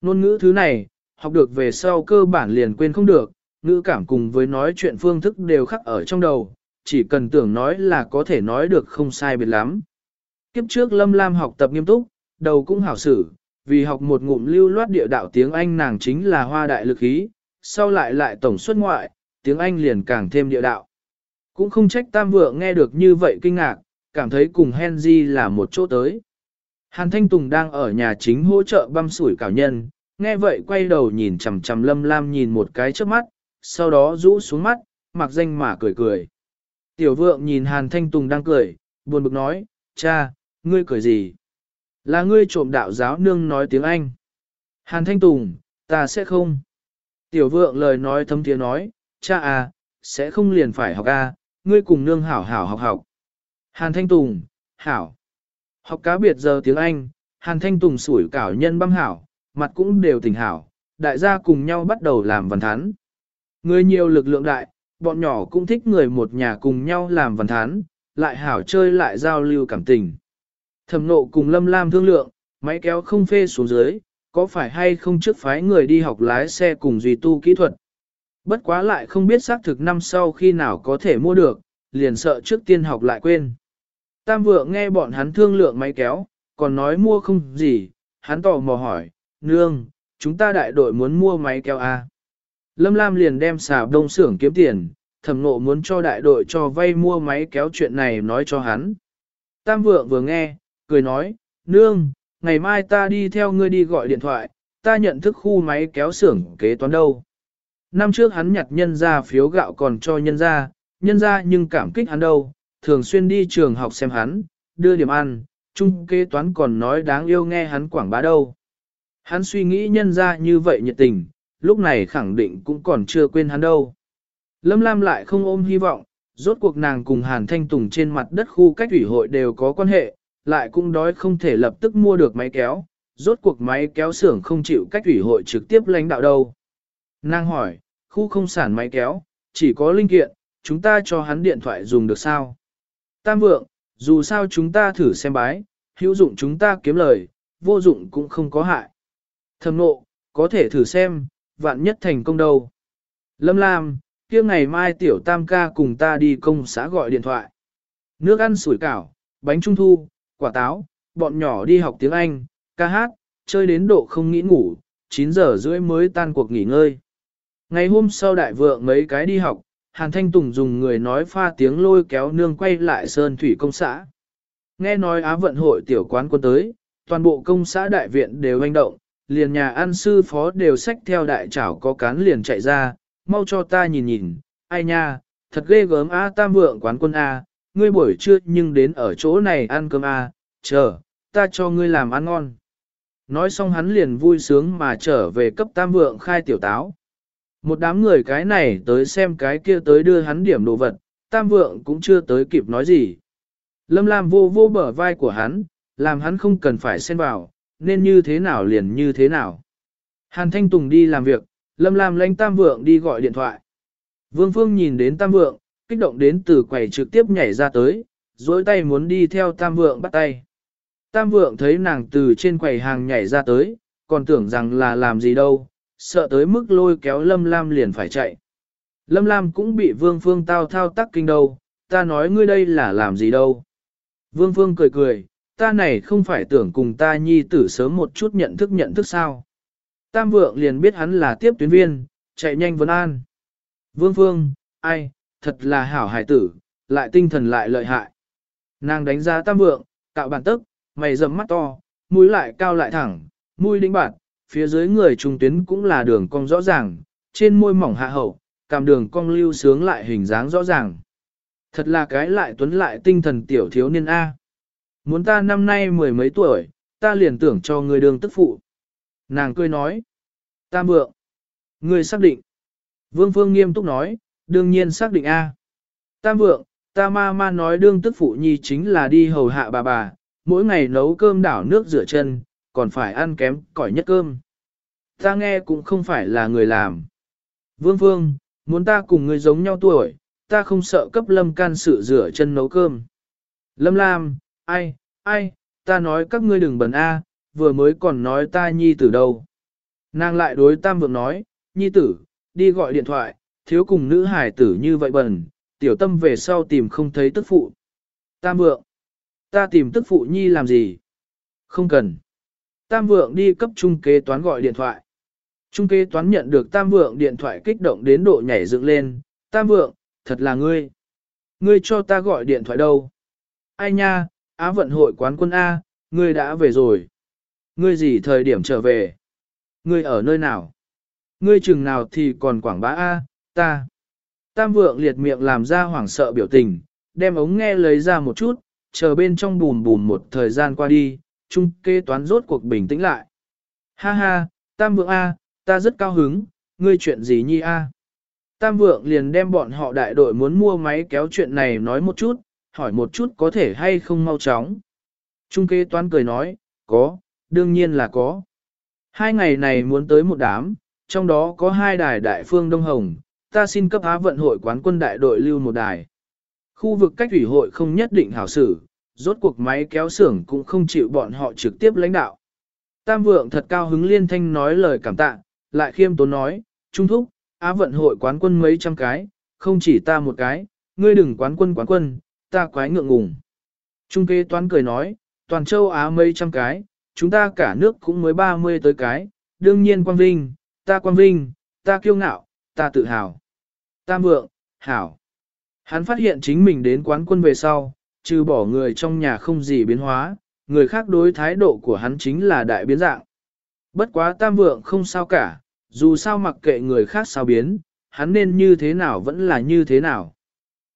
Nôn ngữ thứ này, học được về sau cơ bản liền quên không được, ngữ cảm cùng với nói chuyện phương thức đều khắc ở trong đầu, chỉ cần tưởng nói là có thể nói được không sai biệt lắm. Kiếp trước Lâm Lam học tập nghiêm túc, đầu cũng hảo xử, vì học một ngụm lưu loát địa đạo tiếng Anh nàng chính là hoa đại lực ý, sau lại lại tổng xuất ngoại, tiếng Anh liền càng thêm địa đạo. Cũng không trách tam vượng nghe được như vậy kinh ngạc, cảm thấy cùng Henry là một chỗ tới. Hàn Thanh Tùng đang ở nhà chính hỗ trợ băm sủi cảo nhân, nghe vậy quay đầu nhìn chằm chằm Lâm Lam nhìn một cái trước mắt, sau đó rũ xuống mắt, mặc danh mà cười cười. Tiểu vượng nhìn Hàn Thanh Tùng đang cười, buồn bực nói, cha, ngươi cười gì? Là ngươi trộm đạo giáo nương nói tiếng Anh. Hàn Thanh Tùng, ta sẽ không. Tiểu vượng lời nói thâm tiếng nói, cha à, sẽ không liền phải học a, à, ngươi cùng nương hảo hảo học học. Hàn Thanh Tùng, hảo. Học cá biệt giờ tiếng Anh, Hàn Thanh Tùng sủi cảo nhân băm hảo, mặt cũng đều tỉnh hảo, đại gia cùng nhau bắt đầu làm văn thán. Người nhiều lực lượng đại, bọn nhỏ cũng thích người một nhà cùng nhau làm văn thán, lại hảo chơi lại giao lưu cảm tình. Thẩm nộ cùng Lâm Lam thương lượng, máy kéo không phê xuống dưới, có phải hay không trước phái người đi học lái xe cùng duy tu kỹ thuật. Bất quá lại không biết xác thực năm sau khi nào có thể mua được, liền sợ trước tiên học lại quên. Tam vượng nghe bọn hắn thương lượng máy kéo, còn nói mua không gì, hắn tò mò hỏi, nương, chúng ta đại đội muốn mua máy kéo à? Lâm Lam liền đem xà đông xưởng kiếm tiền, thẩm nộ muốn cho đại đội cho vay mua máy kéo chuyện này nói cho hắn. Tam vượng vừa nghe, cười nói, nương, ngày mai ta đi theo ngươi đi gọi điện thoại, ta nhận thức khu máy kéo xưởng kế toán đâu. Năm trước hắn nhặt nhân ra phiếu gạo còn cho nhân ra, nhân ra nhưng cảm kích hắn đâu, thường xuyên đi trường học xem hắn, đưa điểm ăn, chung kế toán còn nói đáng yêu nghe hắn quảng bá đâu. Hắn suy nghĩ nhân ra như vậy nhiệt tình, lúc này khẳng định cũng còn chưa quên hắn đâu. Lâm Lam lại không ôm hy vọng, rốt cuộc nàng cùng Hàn Thanh Tùng trên mặt đất khu cách ủy hội đều có quan hệ, lại cũng đói không thể lập tức mua được máy kéo, rốt cuộc máy kéo xưởng không chịu cách ủy hội trực tiếp lãnh đạo đâu. Nàng hỏi, khu không sản máy kéo, chỉ có linh kiện, chúng ta cho hắn điện thoại dùng được sao? Tam vượng, dù sao chúng ta thử xem bái, hữu dụng chúng ta kiếm lời, vô dụng cũng không có hại. Thầm nộ, có thể thử xem, vạn nhất thành công đâu. Lâm Lam, kia ngày mai tiểu tam ca cùng ta đi công xã gọi điện thoại. Nước ăn sủi cảo, bánh trung thu, quả táo, bọn nhỏ đi học tiếng Anh, ca hát, chơi đến độ không nghĩ ngủ, 9 giờ rưỡi mới tan cuộc nghỉ ngơi. Ngày hôm sau đại vượng mấy cái đi học, Hàn Thanh Tùng dùng người nói pha tiếng lôi kéo nương quay lại sơn thủy công xã. Nghe nói Á vận hội tiểu quán quân tới, toàn bộ công xã đại viện đều hành động, liền nhà ăn sư phó đều xách theo đại chảo có cán liền chạy ra, mau cho ta nhìn nhìn, ai nha, thật ghê gớm A tam vượng quán quân A, ngươi buổi trưa nhưng đến ở chỗ này ăn cơm A, chờ, ta cho ngươi làm ăn ngon. Nói xong hắn liền vui sướng mà trở về cấp tam vượng khai tiểu táo. Một đám người cái này tới xem cái kia tới đưa hắn điểm đồ vật, tam vượng cũng chưa tới kịp nói gì. Lâm Lam vô vô bờ vai của hắn, làm hắn không cần phải xen vào, nên như thế nào liền như thế nào. Hàn Thanh Tùng đi làm việc, Lâm Lam lãnh Tam Vượng đi gọi điện thoại. Vương Phương nhìn đến Tam Vượng, kích động đến từ quầy trực tiếp nhảy ra tới, dối tay muốn đi theo Tam Vượng bắt tay. Tam Vượng thấy nàng từ trên quầy hàng nhảy ra tới, còn tưởng rằng là làm gì đâu, sợ tới mức lôi kéo Lâm Lam liền phải chạy. Lâm Lam cũng bị Vương Phương tao thao tác kinh đâu, ta nói ngươi đây là làm gì đâu. Vương Phương cười cười, ta này không phải tưởng cùng ta nhi tử sớm một chút nhận thức nhận thức sao. Tam vượng liền biết hắn là tiếp tuyến viên, chạy nhanh vấn an. Vương Phương, ai, thật là hảo hải tử, lại tinh thần lại lợi hại. Nàng đánh giá tam vượng, tạo bản tức, mày rầm mắt to, mũi lại cao lại thẳng, mũi đĩnh bản, phía dưới người trung tuyến cũng là đường cong rõ ràng, trên môi mỏng hạ hậu, cảm đường cong lưu sướng lại hình dáng rõ ràng. Thật là cái lại tuấn lại tinh thần tiểu thiếu niên A. Muốn ta năm nay mười mấy tuổi, ta liền tưởng cho người đường tức phụ. Nàng cười nói. ta vượng. Người xác định. Vương Phương nghiêm túc nói, đương nhiên xác định A. Tam vượng, ta ma ma nói đương tức phụ nhi chính là đi hầu hạ bà bà, mỗi ngày nấu cơm đảo nước rửa chân, còn phải ăn kém cỏi nhất cơm. Ta nghe cũng không phải là người làm. Vương Phương, muốn ta cùng người giống nhau tuổi, ta không sợ cấp lâm can sự rửa chân nấu cơm. Lâm Lam, ai, ai, ta nói các ngươi đừng bẩn a, vừa mới còn nói ta nhi tử đâu. Nàng lại đối tam vượng nói, nhi tử, đi gọi điện thoại, thiếu cùng nữ hải tử như vậy bẩn, tiểu tâm về sau tìm không thấy tức phụ. Tam vượng, ta tìm tức phụ nhi làm gì? Không cần. Tam vượng đi cấp trung kế toán gọi điện thoại. Trung kế toán nhận được tam vượng điện thoại kích động đến độ nhảy dựng lên. Tam vượng, thật là ngươi. Ngươi cho ta gọi điện thoại đâu? Ai nha, Á vận hội quán quân A, ngươi đã về rồi. Ngươi gì thời điểm trở về? Ngươi ở nơi nào? Ngươi chừng nào thì còn quảng bá A, ta. Tam vượng liệt miệng làm ra hoảng sợ biểu tình, đem ống nghe lấy ra một chút, chờ bên trong bùn bùn một thời gian qua đi, trung kê toán rốt cuộc bình tĩnh lại. Ha ha, tam vượng A, ta rất cao hứng, ngươi chuyện gì nhi A. Tam vượng liền đem bọn họ đại đội muốn mua máy kéo chuyện này nói một chút, hỏi một chút có thể hay không mau chóng. Trung kế toán cười nói, có, đương nhiên là có. Hai ngày này muốn tới một đám, trong đó có hai đài đại phương Đông Hồng, ta xin cấp Á vận hội quán quân đại đội lưu một đài. Khu vực cách ủy hội không nhất định hảo xử, rốt cuộc máy kéo xưởng cũng không chịu bọn họ trực tiếp lãnh đạo. Tam vượng thật cao hứng liên thanh nói lời cảm tạ, lại khiêm tốn nói, trung thúc, Á vận hội quán quân mấy trăm cái, không chỉ ta một cái, ngươi đừng quán quân quán quân, ta quái ngượng ngùng. Trung kế toán cười nói, toàn châu Á mấy trăm cái, chúng ta cả nước cũng mới 30 tới cái, đương nhiên quang vinh, ta quang vinh, ta kiêu ngạo, ta tự hào. Tam vượng, hảo. Hắn phát hiện chính mình đến quán quân về sau, trừ bỏ người trong nhà không gì biến hóa, người khác đối thái độ của hắn chính là đại biến dạng. Bất quá tam vượng không sao cả, dù sao mặc kệ người khác sao biến, hắn nên như thế nào vẫn là như thế nào.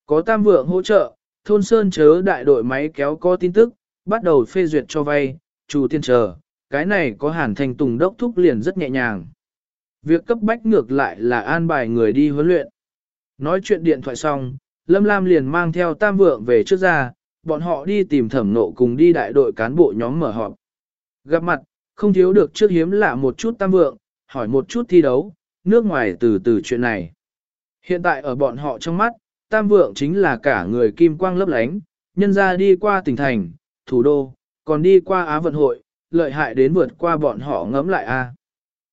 Có tam vượng hỗ trợ, thôn sơn chớ đại đội máy kéo có tin tức, bắt đầu phê duyệt cho vay, chủ tiên chờ, cái này có hàn thành tùng đốc thúc liền rất nhẹ nhàng. Việc cấp bách ngược lại là an bài người đi huấn luyện. Nói chuyện điện thoại xong, Lâm Lam liền mang theo tam vượng về trước ra, bọn họ đi tìm thẩm nộ cùng đi đại đội cán bộ nhóm mở họp. Gặp mặt, không thiếu được trước hiếm lạ một chút tam vượng, hỏi một chút thi đấu, nước ngoài từ từ chuyện này. Hiện tại ở bọn họ trong mắt, tam vượng chính là cả người kim quang lấp lánh, nhân ra đi qua tỉnh thành, thủ đô, còn đi qua Á vận hội, lợi hại đến vượt qua bọn họ ngấm lại a.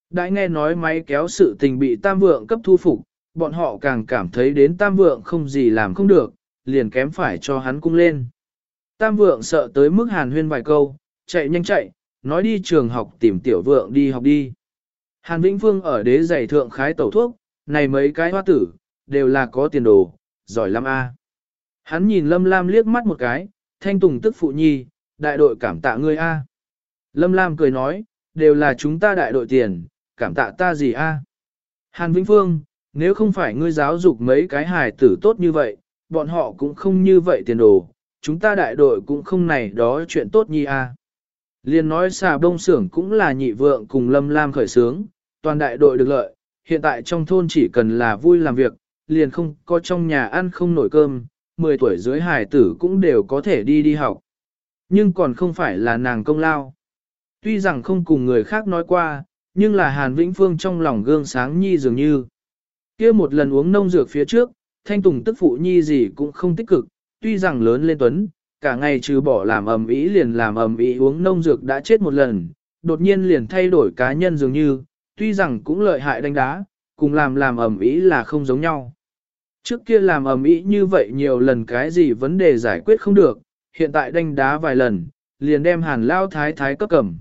Đã nghe nói máy kéo sự tình bị tam vượng cấp thu phục, bọn họ càng cảm thấy đến tam vượng không gì làm không được, liền kém phải cho hắn cung lên. Tam vượng sợ tới mức hàn huyên vài câu, chạy nhanh chạy, nói đi trường học tìm tiểu vượng đi học đi. Hàn Vĩnh Phương ở đế giày thượng khái tẩu thuốc, này mấy cái hoa tử, đều là có tiền đồ, giỏi lắm a. Hắn nhìn Lâm Lam liếc mắt một cái, thanh tùng tức phụ nhi, đại đội cảm tạ ngươi a. Lâm Lam cười nói, đều là chúng ta đại đội tiền, cảm tạ ta gì a? Hàn Vĩnh Phương, nếu không phải ngươi giáo dục mấy cái hài tử tốt như vậy, bọn họ cũng không như vậy tiền đồ, chúng ta đại đội cũng không này đó chuyện tốt nhi a. Liên nói xà bông xưởng cũng là nhị vượng cùng Lâm Lam khởi sướng, toàn đại đội được lợi, hiện tại trong thôn chỉ cần là vui làm việc, liền không có trong nhà ăn không nổi cơm, 10 tuổi dưới hải tử cũng đều có thể đi đi học. Nhưng còn không phải là nàng công lao. Tuy rằng không cùng người khác nói qua, nhưng là Hàn Vĩnh Phương trong lòng gương sáng nhi dường như. kia một lần uống nông dược phía trước, thanh tùng tức phụ nhi gì cũng không tích cực, tuy rằng lớn lên tuấn, cả ngày trừ bỏ làm ầm ĩ liền làm ầm ĩ uống nông dược đã chết một lần, đột nhiên liền thay đổi cá nhân dường như, tuy rằng cũng lợi hại đánh đá, cùng làm làm ầm ĩ là không giống nhau. Trước kia làm ầm ĩ như vậy nhiều lần cái gì vấn đề giải quyết không được, hiện tại đánh đá vài lần, liền đem hàn lao thái thái cấp cầm.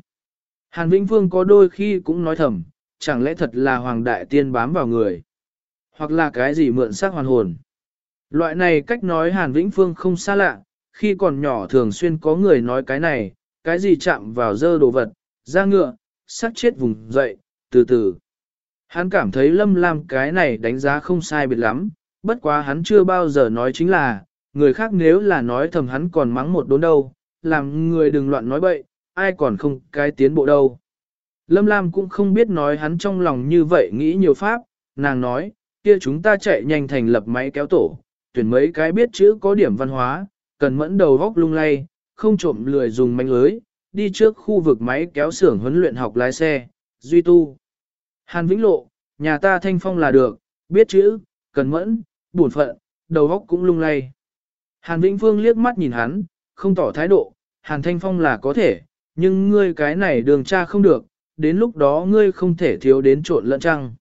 Hàn Vĩnh Phương có đôi khi cũng nói thầm, chẳng lẽ thật là hoàng đại tiên bám vào người, hoặc là cái gì mượn xác hoàn hồn. Loại này cách nói Hàn Vĩnh Phương không xa lạ, khi còn nhỏ thường xuyên có người nói cái này, cái gì chạm vào dơ đồ vật, ra ngựa, sắc chết vùng dậy, từ từ. Hắn cảm thấy Lâm Lam cái này đánh giá không sai biệt lắm, bất quá hắn chưa bao giờ nói chính là, người khác nếu là nói thầm hắn còn mắng một đốn đâu, làm người đừng loạn nói bậy, ai còn không cái tiến bộ đâu. Lâm Lam cũng không biết nói hắn trong lòng như vậy nghĩ nhiều pháp, nàng nói, kia chúng ta chạy nhanh thành lập máy kéo tổ, tuyển mấy cái biết chữ có điểm văn hóa, cần mẫn đầu góc lung lay, không trộm lười dùng manh lưới, đi trước khu vực máy kéo xưởng huấn luyện học lái xe, duy tu. Hàn Vĩnh Lộ, nhà ta thanh phong là được, biết chữ, cần mẫn, buồn phận, đầu góc cũng lung lay. Hàn Vĩnh Phương liếc mắt nhìn hắn, không tỏ thái độ, Hàn Thanh Phong là có thể, nhưng ngươi cái này đường tra không được, đến lúc đó ngươi không thể thiếu đến trộn lẫn trăng.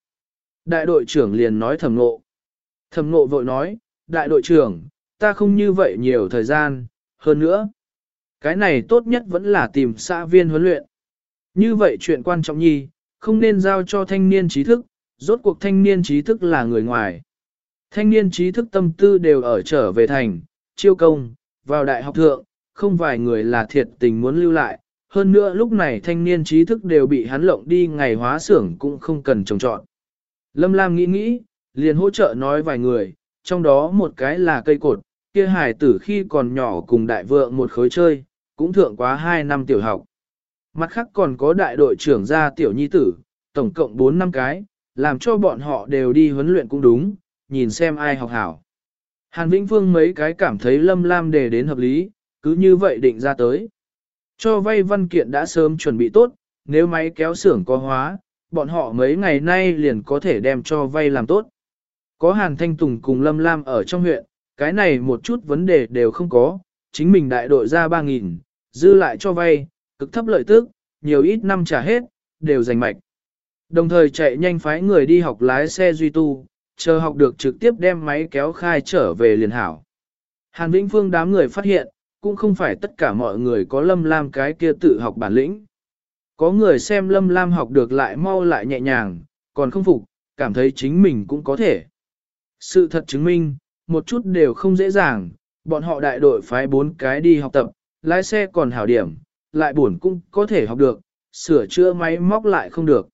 Đại đội trưởng liền nói thầm ngộ. Thầm ngộ vội nói, đại đội trưởng, ta không như vậy nhiều thời gian, hơn nữa. Cái này tốt nhất vẫn là tìm xã viên huấn luyện. Như vậy chuyện quan trọng nhi, không nên giao cho thanh niên trí thức, rốt cuộc thanh niên trí thức là người ngoài. Thanh niên trí thức tâm tư đều ở trở về thành, chiêu công, vào đại học thượng, không vài người là thiệt tình muốn lưu lại. Hơn nữa lúc này thanh niên trí thức đều bị hắn lộng đi ngày hóa xưởng cũng không cần trồng trọn. Lâm Lam nghĩ nghĩ, liền hỗ trợ nói vài người, trong đó một cái là cây cột, kia hải tử khi còn nhỏ cùng đại vượng một khối chơi, cũng thượng quá 2 năm tiểu học. Mặt khác còn có đại đội trưởng gia tiểu nhi tử, tổng cộng 4 năm cái, làm cho bọn họ đều đi huấn luyện cũng đúng, nhìn xem ai học hảo. Hàn Vĩnh Phương mấy cái cảm thấy Lâm Lam đề đến hợp lý, cứ như vậy định ra tới. Cho vay văn kiện đã sớm chuẩn bị tốt, nếu máy kéo xưởng có hóa, bọn họ mấy ngày nay liền có thể đem cho vay làm tốt. Có Hàn Thanh Tùng cùng Lâm Lam ở trong huyện, cái này một chút vấn đề đều không có, chính mình đại đội ra 3.000, dư lại cho vay, cực thấp lợi tức, nhiều ít năm trả hết, đều giành mạch. Đồng thời chạy nhanh phái người đi học lái xe duy tu, chờ học được trực tiếp đem máy kéo khai trở về liền hảo. Hàn Vĩnh Phương đám người phát hiện, cũng không phải tất cả mọi người có Lâm Lam cái kia tự học bản lĩnh. Có người xem Lâm Lam học được lại mau lại nhẹ nhàng, còn không phục, cảm thấy chính mình cũng có thể. Sự thật chứng minh, một chút đều không dễ dàng, bọn họ đại đội phái bốn cái đi học tập, lái xe còn hảo điểm, lại buồn cũng có thể học được, sửa chữa máy móc lại không được.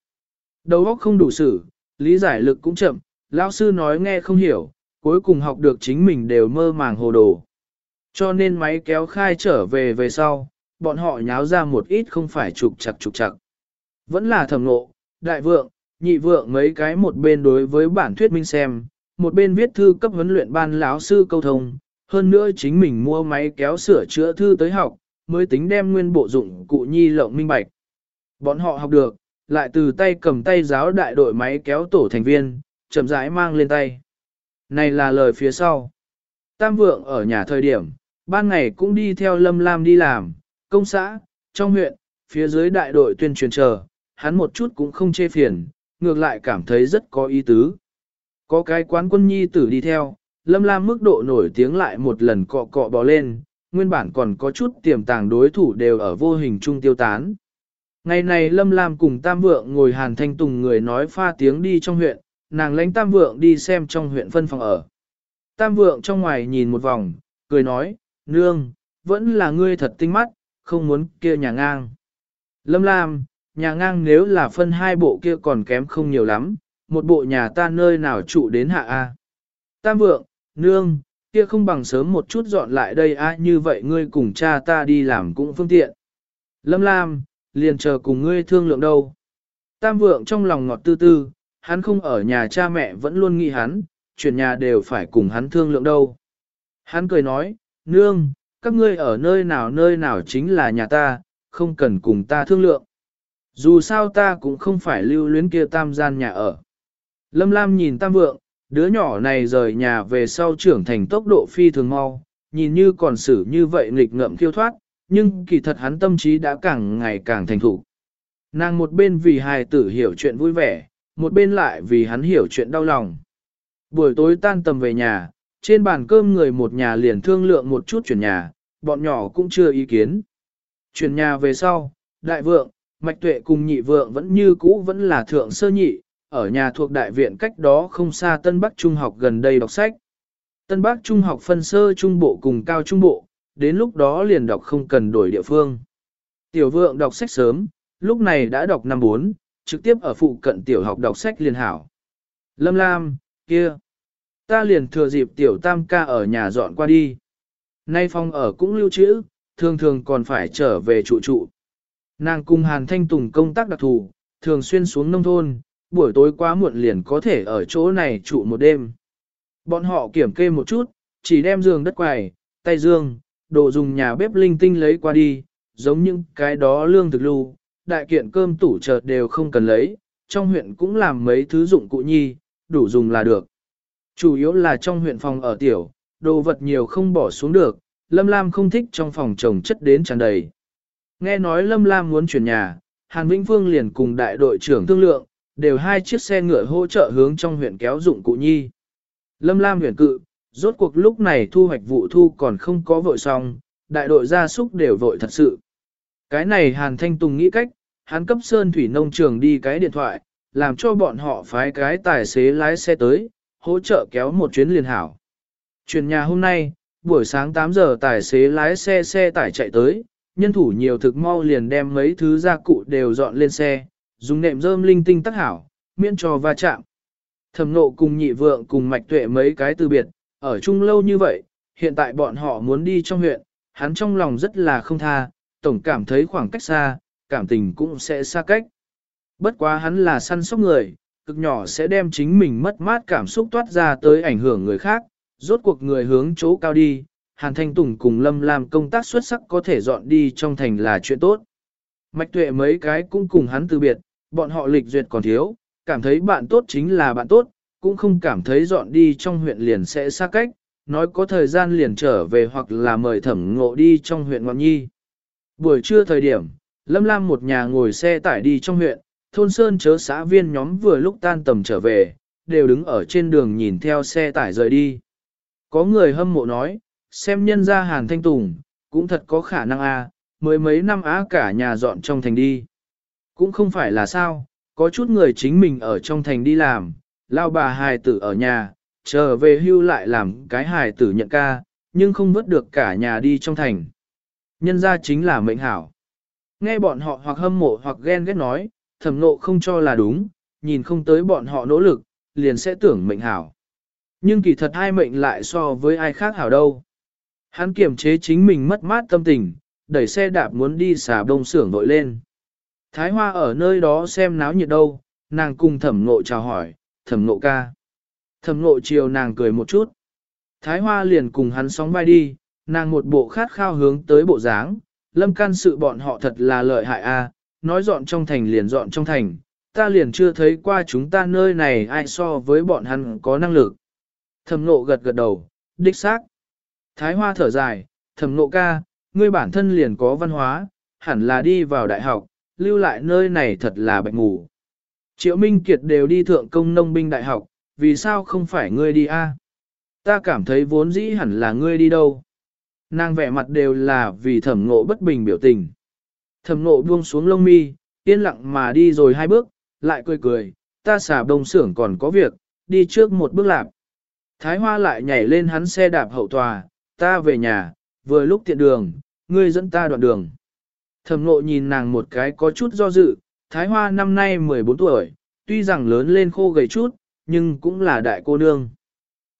Đầu óc không đủ sử, lý giải lực cũng chậm, lão sư nói nghe không hiểu, cuối cùng học được chính mình đều mơ màng hồ đồ. Cho nên máy kéo khai trở về về sau, bọn họ nháo ra một ít không phải trục chặt trục chặt. Vẫn là thầm ngộ, đại vượng, nhị vượng mấy cái một bên đối với bản thuyết minh xem, một bên viết thư cấp huấn luyện ban lão sư câu thông, hơn nữa chính mình mua máy kéo sửa chữa thư tới học, mới tính đem nguyên bộ dụng cụ nhi lộng minh bạch. Bọn họ học được, lại từ tay cầm tay giáo đại đội máy kéo tổ thành viên, chậm rãi mang lên tay. Này là lời phía sau. Tam vượng ở nhà thời điểm, ban ngày cũng đi theo Lâm Lam đi làm, công xã, trong huyện, phía dưới đại đội tuyên truyền chờ, hắn một chút cũng không chê phiền, ngược lại cảm thấy rất có ý tứ. Có cái quán quân nhi tử đi theo, Lâm Lam mức độ nổi tiếng lại một lần cọ cọ bò lên, nguyên bản còn có chút tiềm tàng đối thủ đều ở vô hình trung tiêu tán. Ngày này Lâm Lam cùng Tam Vượng ngồi Hàn Thanh Tùng người nói pha tiếng đi trong huyện, nàng lãnh Tam Vượng đi xem trong huyện phân phòng ở. Tam Vượng trong ngoài nhìn một vòng, cười nói, Nương, vẫn là ngươi thật tinh mắt, không muốn kia nhà ngang. Lâm Lam, nhà ngang nếu là phân hai bộ kia còn kém không nhiều lắm, một bộ nhà ta nơi nào trụ đến hạ A. Tam Vượng, Nương, kia không bằng sớm một chút dọn lại đây a như vậy ngươi cùng cha ta đi làm cũng phương tiện. Lâm Lam, liền chờ cùng ngươi thương lượng đâu. Tam vượng trong lòng ngọt tư tư, hắn không ở nhà cha mẹ vẫn luôn nghĩ hắn, chuyển nhà đều phải cùng hắn thương lượng đâu. Hắn cười nói, nương, các ngươi ở nơi nào nơi nào chính là nhà ta, không cần cùng ta thương lượng. Dù sao ta cũng không phải lưu luyến kia tam gian nhà ở. Lâm Lam nhìn tam vượng, đứa nhỏ này rời nhà về sau trưởng thành tốc độ phi thường mau, nhìn như còn xử như vậy nghịch ngợm khiêu thoát, nhưng kỳ thật hắn tâm trí đã càng ngày càng thành thủ. Nàng một bên vì hài tử hiểu chuyện vui vẻ, một bên lại vì hắn hiểu chuyện đau lòng. Buổi tối tan tầm về nhà, trên bàn cơm người một nhà liền thương lượng một chút chuyển nhà, bọn nhỏ cũng chưa ý kiến. Chuyển nhà về sau, đại vượng, mạch tuệ cùng nhị vượng vẫn như cũ vẫn là thượng sơ nhị, ở nhà thuộc đại viện cách đó không xa Tân Bắc Trung học gần đây đọc sách. Tân Bắc Trung học phân sơ trung bộ cùng cao trung bộ, đến lúc đó liền đọc không cần đổi địa phương. Tiểu vượng đọc sách sớm, lúc này đã đọc năm 4, trực tiếp ở phụ cận tiểu học đọc sách liền hảo. Lâm Lam, kia, ta liền thừa dịp tiểu tam ca ở nhà dọn qua đi. Nay phong ở cũng lưu trữ, thường thường còn phải trở về trụ trụ. Nàng cùng Hàn Thanh Tùng công tác đặc thù, thường xuyên xuống nông thôn, buổi tối quá muộn liền có thể ở chỗ này trụ một đêm. Bọn họ kiểm kê một chút, chỉ đem giường đất quài, tay dương, đồ dùng nhà bếp linh tinh lấy qua đi, giống những cái đó lương thực lưu, đại kiện cơm tủ chợt đều không cần lấy, trong huyện cũng làm mấy thứ dụng cụ nhi, đủ dùng là được. Chủ yếu là trong huyện phòng ở tiểu, đồ vật nhiều không bỏ xuống được, Lâm Lam không thích trong phòng trồng chất đến tràn đầy. Nghe nói Lâm Lam muốn chuyển nhà, Hàn Vĩnh Phương liền cùng đại đội trưởng thương lượng, đều hai chiếc xe ngựa hỗ trợ hướng trong huyện kéo dụng cụ nhi. Lâm Lam huyện cự, rốt cuộc lúc này thu hoạch vụ thu còn không có vội xong, đại đội gia súc đều vội thật sự. Cái này Hàn Thanh Tùng nghĩ cách, hắn cấp Sơn Thủy Nông Trường đi cái điện thoại, làm cho bọn họ phái cái tài xế lái xe tới, hỗ trợ kéo một chuyến liền hảo. Chuyển nhà hôm nay, buổi sáng 8 giờ tài xế lái xe xe tải chạy tới, nhân thủ nhiều thực mau liền đem mấy thứ gia cụ đều dọn lên xe, dùng nệm rơm linh tinh tắc hảo, miễn cho va chạm. Thẩm nộ cùng nhị vượng cùng mạch tuệ mấy cái từ biệt, ở chung lâu như vậy, hiện tại bọn họ muốn đi trong huyện, hắn trong lòng rất là không tha, tổng cảm thấy khoảng cách xa, cảm tình cũng sẽ xa cách. Bất quá hắn là săn sóc người, cực nhỏ sẽ đem chính mình mất mát cảm xúc toát ra tới ảnh hưởng người khác, rốt cuộc người hướng chỗ cao đi, Hàn Thanh Tùng cùng Lâm làm công tác xuất sắc có thể dọn đi trong thành là chuyện tốt. Mạch tuệ mấy cái cũng cùng hắn từ biệt, bọn họ lịch duyệt còn thiếu, cảm thấy bạn tốt chính là bạn tốt, cũng không cảm thấy dọn đi trong huyện liền sẽ xa cách, nói có thời gian liền trở về hoặc là mời thẩm ngộ đi trong huyện Ngọc Nhi. Buổi trưa thời điểm, Lâm Lam một nhà ngồi xe tải đi trong huyện, thôn Sơn chớ xã viên nhóm vừa lúc tan tầm trở về, đều đứng ở trên đường nhìn theo xe tải rời đi. Có người hâm mộ nói, xem nhân ra Hàn Thanh Tùng, cũng thật có khả năng a, à, mới mấy năm á cả nhà dọn trong thành đi. Cũng không phải là sao, có chút người chính mình ở trong thành đi làm, lao bà hài tử ở nhà, trở về hưu lại làm cái hài tử nhận ca, nhưng không vớt được cả nhà đi trong thành. Nhân ra chính là mệnh hảo. Nghe bọn họ hoặc hâm mộ hoặc ghen ghét nói, thẩm nộ không cho là đúng, nhìn không tới bọn họ nỗ lực, liền sẽ tưởng mệnh hảo. Nhưng kỳ thật hai mệnh lại so với ai khác hảo đâu. Hắn kiềm chế chính mình mất mát tâm tình, đẩy xe đạp muốn đi xà đông xưởng vội lên. Thái Hoa ở nơi đó xem náo nhiệt đâu, nàng cùng thẩm ngộ chào hỏi, thẩm ngộ ca. Thẩm ngộ chiều nàng cười một chút. Thái Hoa liền cùng hắn sóng vai đi, nàng một bộ khát khao hướng tới bộ dáng, lâm can sự bọn họ thật là lợi hại a, nói dọn trong thành liền dọn trong thành, ta liền chưa thấy qua chúng ta nơi này ai so với bọn hắn có năng lực. Thẩm nộ gật gật đầu, đích xác. Thái Hoa thở dài, thẩm nộ ca, ngươi bản thân liền có văn hóa, hẳn là đi vào đại học, lưu lại nơi này thật là bệnh ngủ. Triệu Minh Kiệt đều đi thượng công nông binh đại học, vì sao không phải ngươi đi a? Ta cảm thấy vốn dĩ hẳn là ngươi đi đâu. Nàng vẻ mặt đều là vì thẩm ngộ bất bình biểu tình. Thẩm ngộ buông xuống lông mi, yên lặng mà đi rồi hai bước, lại cười cười, ta xả đông xưởng còn có việc, đi trước một bước lạp. Thái Hoa lại nhảy lên hắn xe đạp hậu tòa, ta về nhà, vừa lúc tiện đường, ngươi dẫn ta đoạn đường. Thẩm ngộ nhìn nàng một cái có chút do dự, Thái Hoa năm nay 14 tuổi, tuy rằng lớn lên khô gầy chút, nhưng cũng là đại cô nương.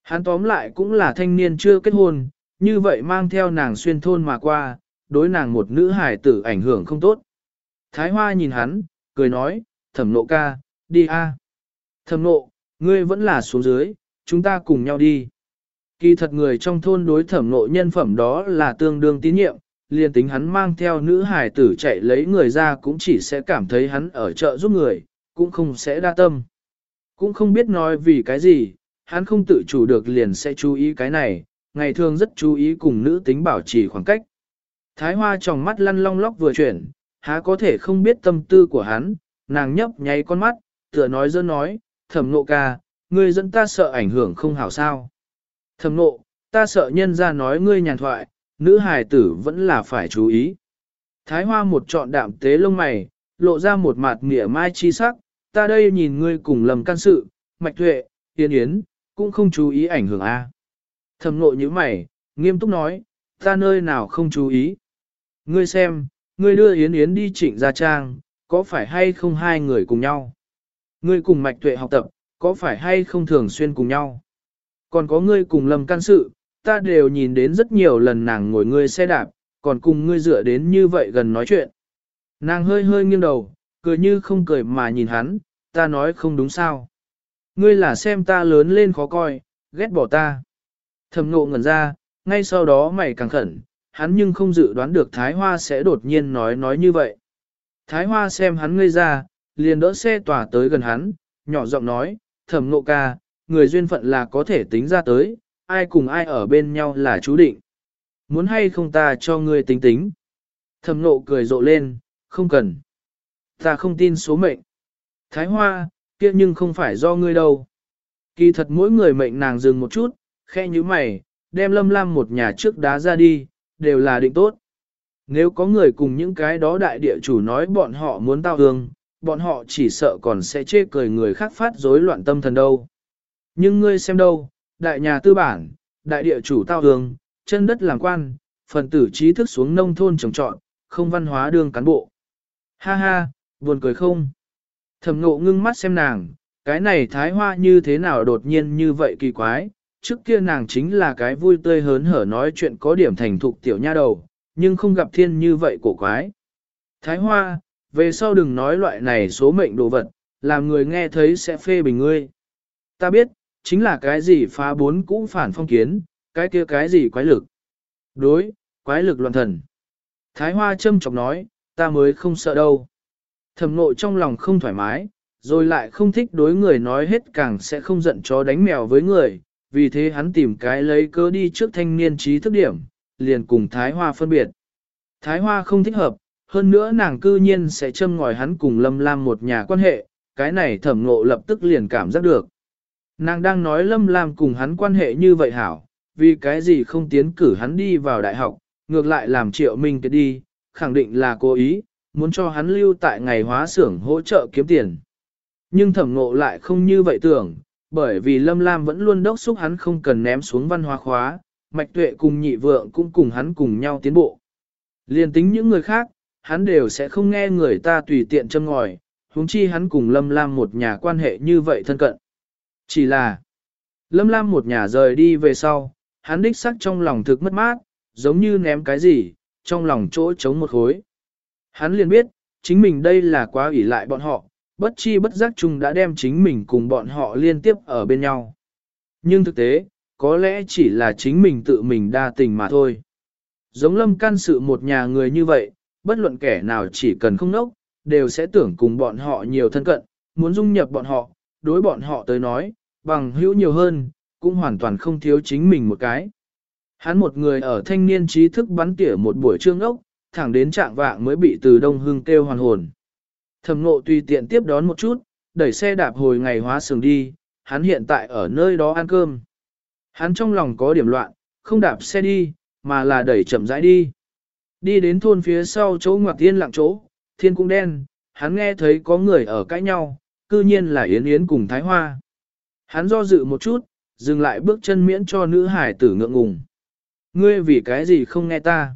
Hắn tóm lại cũng là thanh niên chưa kết hôn, như vậy mang theo nàng xuyên thôn mà qua, đối nàng một nữ hài tử ảnh hưởng không tốt. Thái Hoa nhìn hắn, cười nói, thẩm nộ ca, đi a. Thẩm nộ, ngươi vẫn là xuống dưới, chúng ta cùng nhau đi. Kỳ thật người trong thôn đối thẩm nộ nhân phẩm đó là tương đương tín nhiệm, liền tính hắn mang theo nữ hài tử chạy lấy người ra cũng chỉ sẽ cảm thấy hắn ở chợ giúp người, cũng không sẽ đa tâm. Cũng không biết nói vì cái gì, hắn không tự chủ được liền sẽ chú ý cái này, ngày thường rất chú ý cùng nữ tính bảo trì khoảng cách. Thái hoa trong mắt lăn long lóc vừa chuyển, há có thể không biết tâm tư của hắn, nàng nhấp nháy con mắt, tựa nói dơ nói, thẩm nộ ca, ngươi dẫn ta sợ ảnh hưởng không hảo sao. Thẩm nộ, ta sợ nhân ra nói ngươi nhàn thoại, nữ hài tử vẫn là phải chú ý. Thái hoa một trọn đạm tế lông mày, lộ ra một mặt mỉa mai chi sắc, ta đây nhìn ngươi cùng lầm can sự, mạch tuệ, yên yến, cũng không chú ý ảnh hưởng a. Thầm nội như mày, nghiêm túc nói, ta nơi nào không chú ý. Ngươi xem, ngươi đưa Yến Yến đi trịnh gia trang, có phải hay không hai người cùng nhau? Ngươi cùng mạch tuệ học tập, có phải hay không thường xuyên cùng nhau? Còn có ngươi cùng lầm can sự, ta đều nhìn đến rất nhiều lần nàng ngồi ngươi xe đạp, còn cùng ngươi dựa đến như vậy gần nói chuyện. Nàng hơi hơi nghiêng đầu, cười như không cười mà nhìn hắn, ta nói không đúng sao. Ngươi là xem ta lớn lên khó coi, ghét bỏ ta. Thầm ngộ ngẩn ra, ngay sau đó mày càng khẩn, hắn nhưng không dự đoán được Thái Hoa sẽ đột nhiên nói nói như vậy. Thái Hoa xem hắn ngây ra, liền đỡ xe tỏa tới gần hắn, nhỏ giọng nói, thầm ngộ ca, người duyên phận là có thể tính ra tới, ai cùng ai ở bên nhau là chú định. Muốn hay không ta cho ngươi tính tính. Thầm nộ cười rộ lên, không cần. Ta không tin số mệnh. Thái Hoa, kia nhưng không phải do ngươi đâu. Kỳ thật mỗi người mệnh nàng dừng một chút, khe như mày, đem lâm lam một nhà trước đá ra đi, đều là định tốt. Nếu có người cùng những cái đó đại địa chủ nói bọn họ muốn tao hương, bọn họ chỉ sợ còn sẽ chê cười người khác phát rối loạn tâm thần đâu. Nhưng ngươi xem đâu, đại nhà tư bản, đại địa chủ tao hương, chân đất làm quan, phần tử trí thức xuống nông thôn trồng trọn, không văn hóa đương cán bộ. Ha ha, buồn cười không? Thẩm ngộ ngưng mắt xem nàng, cái này thái hoa như thế nào đột nhiên như vậy kỳ quái, trước kia nàng chính là cái vui tươi hớn hở nói chuyện có điểm thành thục tiểu nha đầu, nhưng không gặp thiên như vậy cổ quái. Thái hoa, về sau đừng nói loại này số mệnh đồ vật, làm người nghe thấy sẽ phê bình ngươi. Ta biết, chính là cái gì phá bốn cũ phản phong kiến, cái kia cái gì quái lực. Đối, quái lực loạn thần. Thái hoa châm chọc nói, ta mới không sợ đâu. Thẩm nội trong lòng không thoải mái, rồi lại không thích đối người nói hết càng sẽ không giận chó đánh mèo với người, vì thế hắn tìm cái lấy cớ đi trước thanh niên trí thức điểm, liền cùng Thái Hoa phân biệt. Thái Hoa không thích hợp, hơn nữa nàng cư nhiên sẽ châm ngòi hắn cùng Lâm Lam một nhà quan hệ, cái này thẩm ngộ lập tức liền cảm giác được. Nàng đang nói Lâm Lam cùng hắn quan hệ như vậy hảo, vì cái gì không tiến cử hắn đi vào đại học, ngược lại làm triệu minh cái đi, khẳng định là cố ý, muốn cho hắn lưu tại ngày hóa xưởng hỗ trợ kiếm tiền. Nhưng thẩm ngộ lại không như vậy tưởng, bởi vì Lâm Lam vẫn luôn đốc xúc hắn không cần ném xuống văn hóa khóa, mạch tuệ cùng nhị vượng cũng cùng hắn cùng nhau tiến bộ. Liên tính những người khác, hắn đều sẽ không nghe người ta tùy tiện châm ngòi, huống chi hắn cùng Lâm Lam một nhà quan hệ như vậy thân cận. Chỉ là, Lâm Lam một nhà rời đi về sau, hắn đích sắc trong lòng thực mất mát, giống như ném cái gì, trong lòng chỗ trống một khối. Hắn liền biết, chính mình đây là quá ủy lại bọn họ, bất chi bất giác chung đã đem chính mình cùng bọn họ liên tiếp ở bên nhau. Nhưng thực tế, có lẽ chỉ là chính mình tự mình đa tình mà thôi. Giống lâm can sự một nhà người như vậy, bất luận kẻ nào chỉ cần không nốc, đều sẽ tưởng cùng bọn họ nhiều thân cận, muốn dung nhập bọn họ, đối bọn họ tới nói, bằng hữu nhiều hơn, cũng hoàn toàn không thiếu chính mình một cái. Hắn một người ở thanh niên trí thức bắn tỉa một buổi trương ốc, thẳng đến trạng vạng mới bị từ đông hương kêu hoàn hồn. Thẩm ngộ tùy tiện tiếp đón một chút, đẩy xe đạp hồi ngày hóa sừng đi, hắn hiện tại ở nơi đó ăn cơm. Hắn trong lòng có điểm loạn, không đạp xe đi, mà là đẩy chậm rãi đi. Đi đến thôn phía sau chỗ ngoặc tiên lặng chỗ, thiên cũng đen, hắn nghe thấy có người ở cãi nhau, cư nhiên là Yến Yến cùng Thái Hoa. Hắn do dự một chút, dừng lại bước chân miễn cho nữ hải tử ngượng ngùng. Ngươi vì cái gì không nghe ta?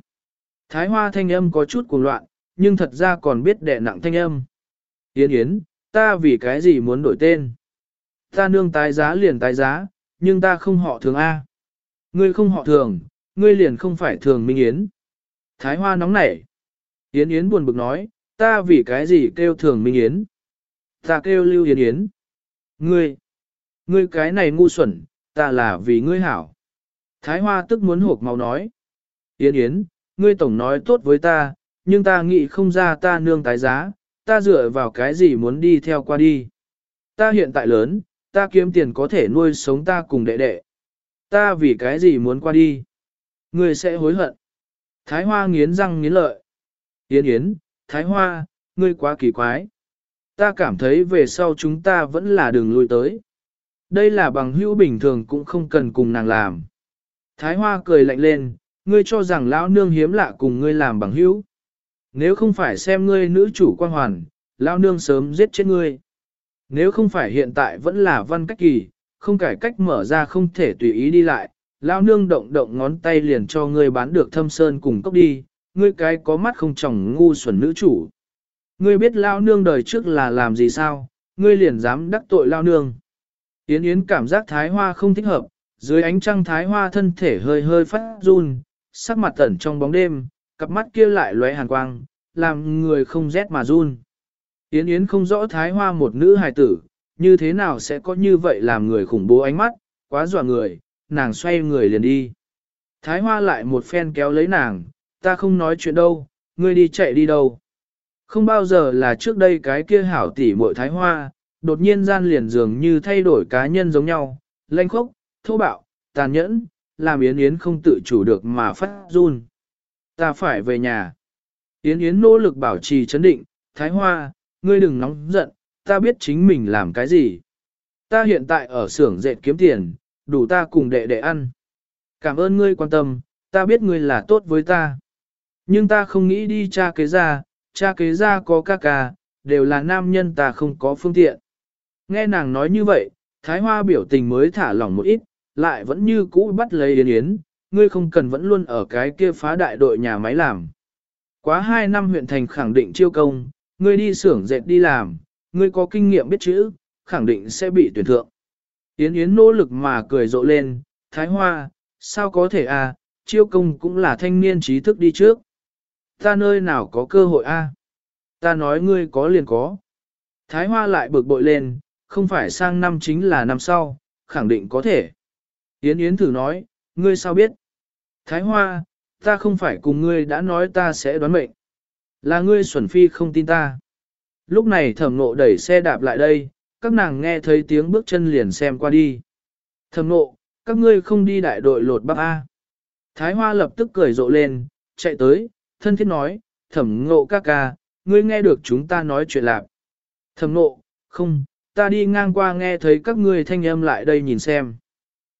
Thái Hoa thanh âm có chút cuồng loạn, nhưng thật ra còn biết đẻ nặng thanh âm. Yến Yến, ta vì cái gì muốn đổi tên? Ta nương tái giá liền tái giá, nhưng ta không họ thường A. Ngươi không họ thường, ngươi liền không phải thường Minh Yến. Thái Hoa nóng nảy. Yến Yến buồn bực nói, ta vì cái gì kêu thường Minh Yến? Ta kêu Lưu Yến Yến. Ngươi, ngươi cái này ngu xuẩn, ta là vì ngươi hảo. Thái Hoa tức muốn hộp màu nói. Yến Yến, ngươi tổng nói tốt với ta, nhưng ta nghĩ không ra ta nương tái giá, ta dựa vào cái gì muốn đi theo qua đi. Ta hiện tại lớn, ta kiếm tiền có thể nuôi sống ta cùng đệ đệ. Ta vì cái gì muốn qua đi? Ngươi sẽ hối hận. Thái Hoa nghiến răng nghiến lợi. Yến Yến, Thái Hoa, ngươi quá kỳ quái. Ta cảm thấy về sau chúng ta vẫn là đường lui tới. Đây là bằng hữu bình thường cũng không cần cùng nàng làm. Thái Hoa cười lạnh lên, ngươi cho rằng lão nương hiếm lạ cùng ngươi làm bằng hữu. Nếu không phải xem ngươi nữ chủ quan hoàn, lão nương sớm giết chết ngươi. Nếu không phải hiện tại vẫn là văn cách kỳ, không cải cách mở ra không thể tùy ý đi lại, lão nương động động ngón tay liền cho ngươi bán được thâm sơn cùng cốc đi, ngươi cái có mắt không tròng ngu xuẩn nữ chủ. Ngươi biết lão nương đời trước là làm gì sao, ngươi liền dám đắc tội lão nương. Yến Yến cảm giác thái hoa không thích hợp, dưới ánh trăng thái hoa thân thể hơi hơi phát run, sắc mặt tẩn trong bóng đêm, cặp mắt kia lại lóe hàn quang, làm người không rét mà run. Yến Yến không rõ thái hoa một nữ hài tử, như thế nào sẽ có như vậy làm người khủng bố ánh mắt, quá dọa người, nàng xoay người liền đi. Thái hoa lại một phen kéo lấy nàng, ta không nói chuyện đâu, ngươi đi chạy đi đâu. Không bao giờ là trước đây cái kia hảo tỉ muội thái hoa, đột nhiên gian liền dường như thay đổi cá nhân giống nhau, lanh khốc, thô bạo, tàn nhẫn, làm Yến Yến không tự chủ được mà phát run. Ta phải về nhà. Yến Yến nỗ lực bảo trì chấn định, Thái Hoa, ngươi đừng nóng giận, ta biết chính mình làm cái gì. Ta hiện tại ở xưởng dệt kiếm tiền, đủ ta cùng đệ đệ ăn. Cảm ơn ngươi quan tâm, ta biết ngươi là tốt với ta. Nhưng ta không nghĩ đi tra kế ra, cha kế ra có ca ca, đều là nam nhân ta không có phương tiện. Nghe nàng nói như vậy, Thái Hoa biểu tình mới thả lỏng một ít, lại vẫn như cũ bắt lấy Yến Yến, ngươi không cần vẫn luôn ở cái kia phá đại đội nhà máy làm. Quá hai năm huyện thành khẳng định chiêu công, ngươi đi xưởng dệt đi làm, ngươi có kinh nghiệm biết chữ, khẳng định sẽ bị tuyển thượng. Yến Yến nỗ lực mà cười rộ lên, Thái Hoa, sao có thể à, chiêu công cũng là thanh niên trí thức đi trước. Ta nơi nào có cơ hội a? À? Ta nói ngươi có liền có. Thái Hoa lại bực bội lên, không phải sang năm chính là năm sau, khẳng định có thể. Yến Yến thử nói, ngươi sao biết? Thái Hoa, ta không phải cùng ngươi đã nói ta sẽ đoán mệnh. Là ngươi xuẩn phi không tin ta. Lúc này thẩm nộ đẩy xe đạp lại đây, các nàng nghe thấy tiếng bước chân liền xem qua đi. Thẩm nộ, các ngươi không đi đại đội lột bắp A. Thái Hoa lập tức cười rộ lên, chạy tới, thân thiết nói, thẩm ngộ ca ca, ngươi nghe được chúng ta nói chuyện lạc. Thẩm ngộ, không, ta đi ngang qua nghe thấy các ngươi thanh âm lại đây nhìn xem.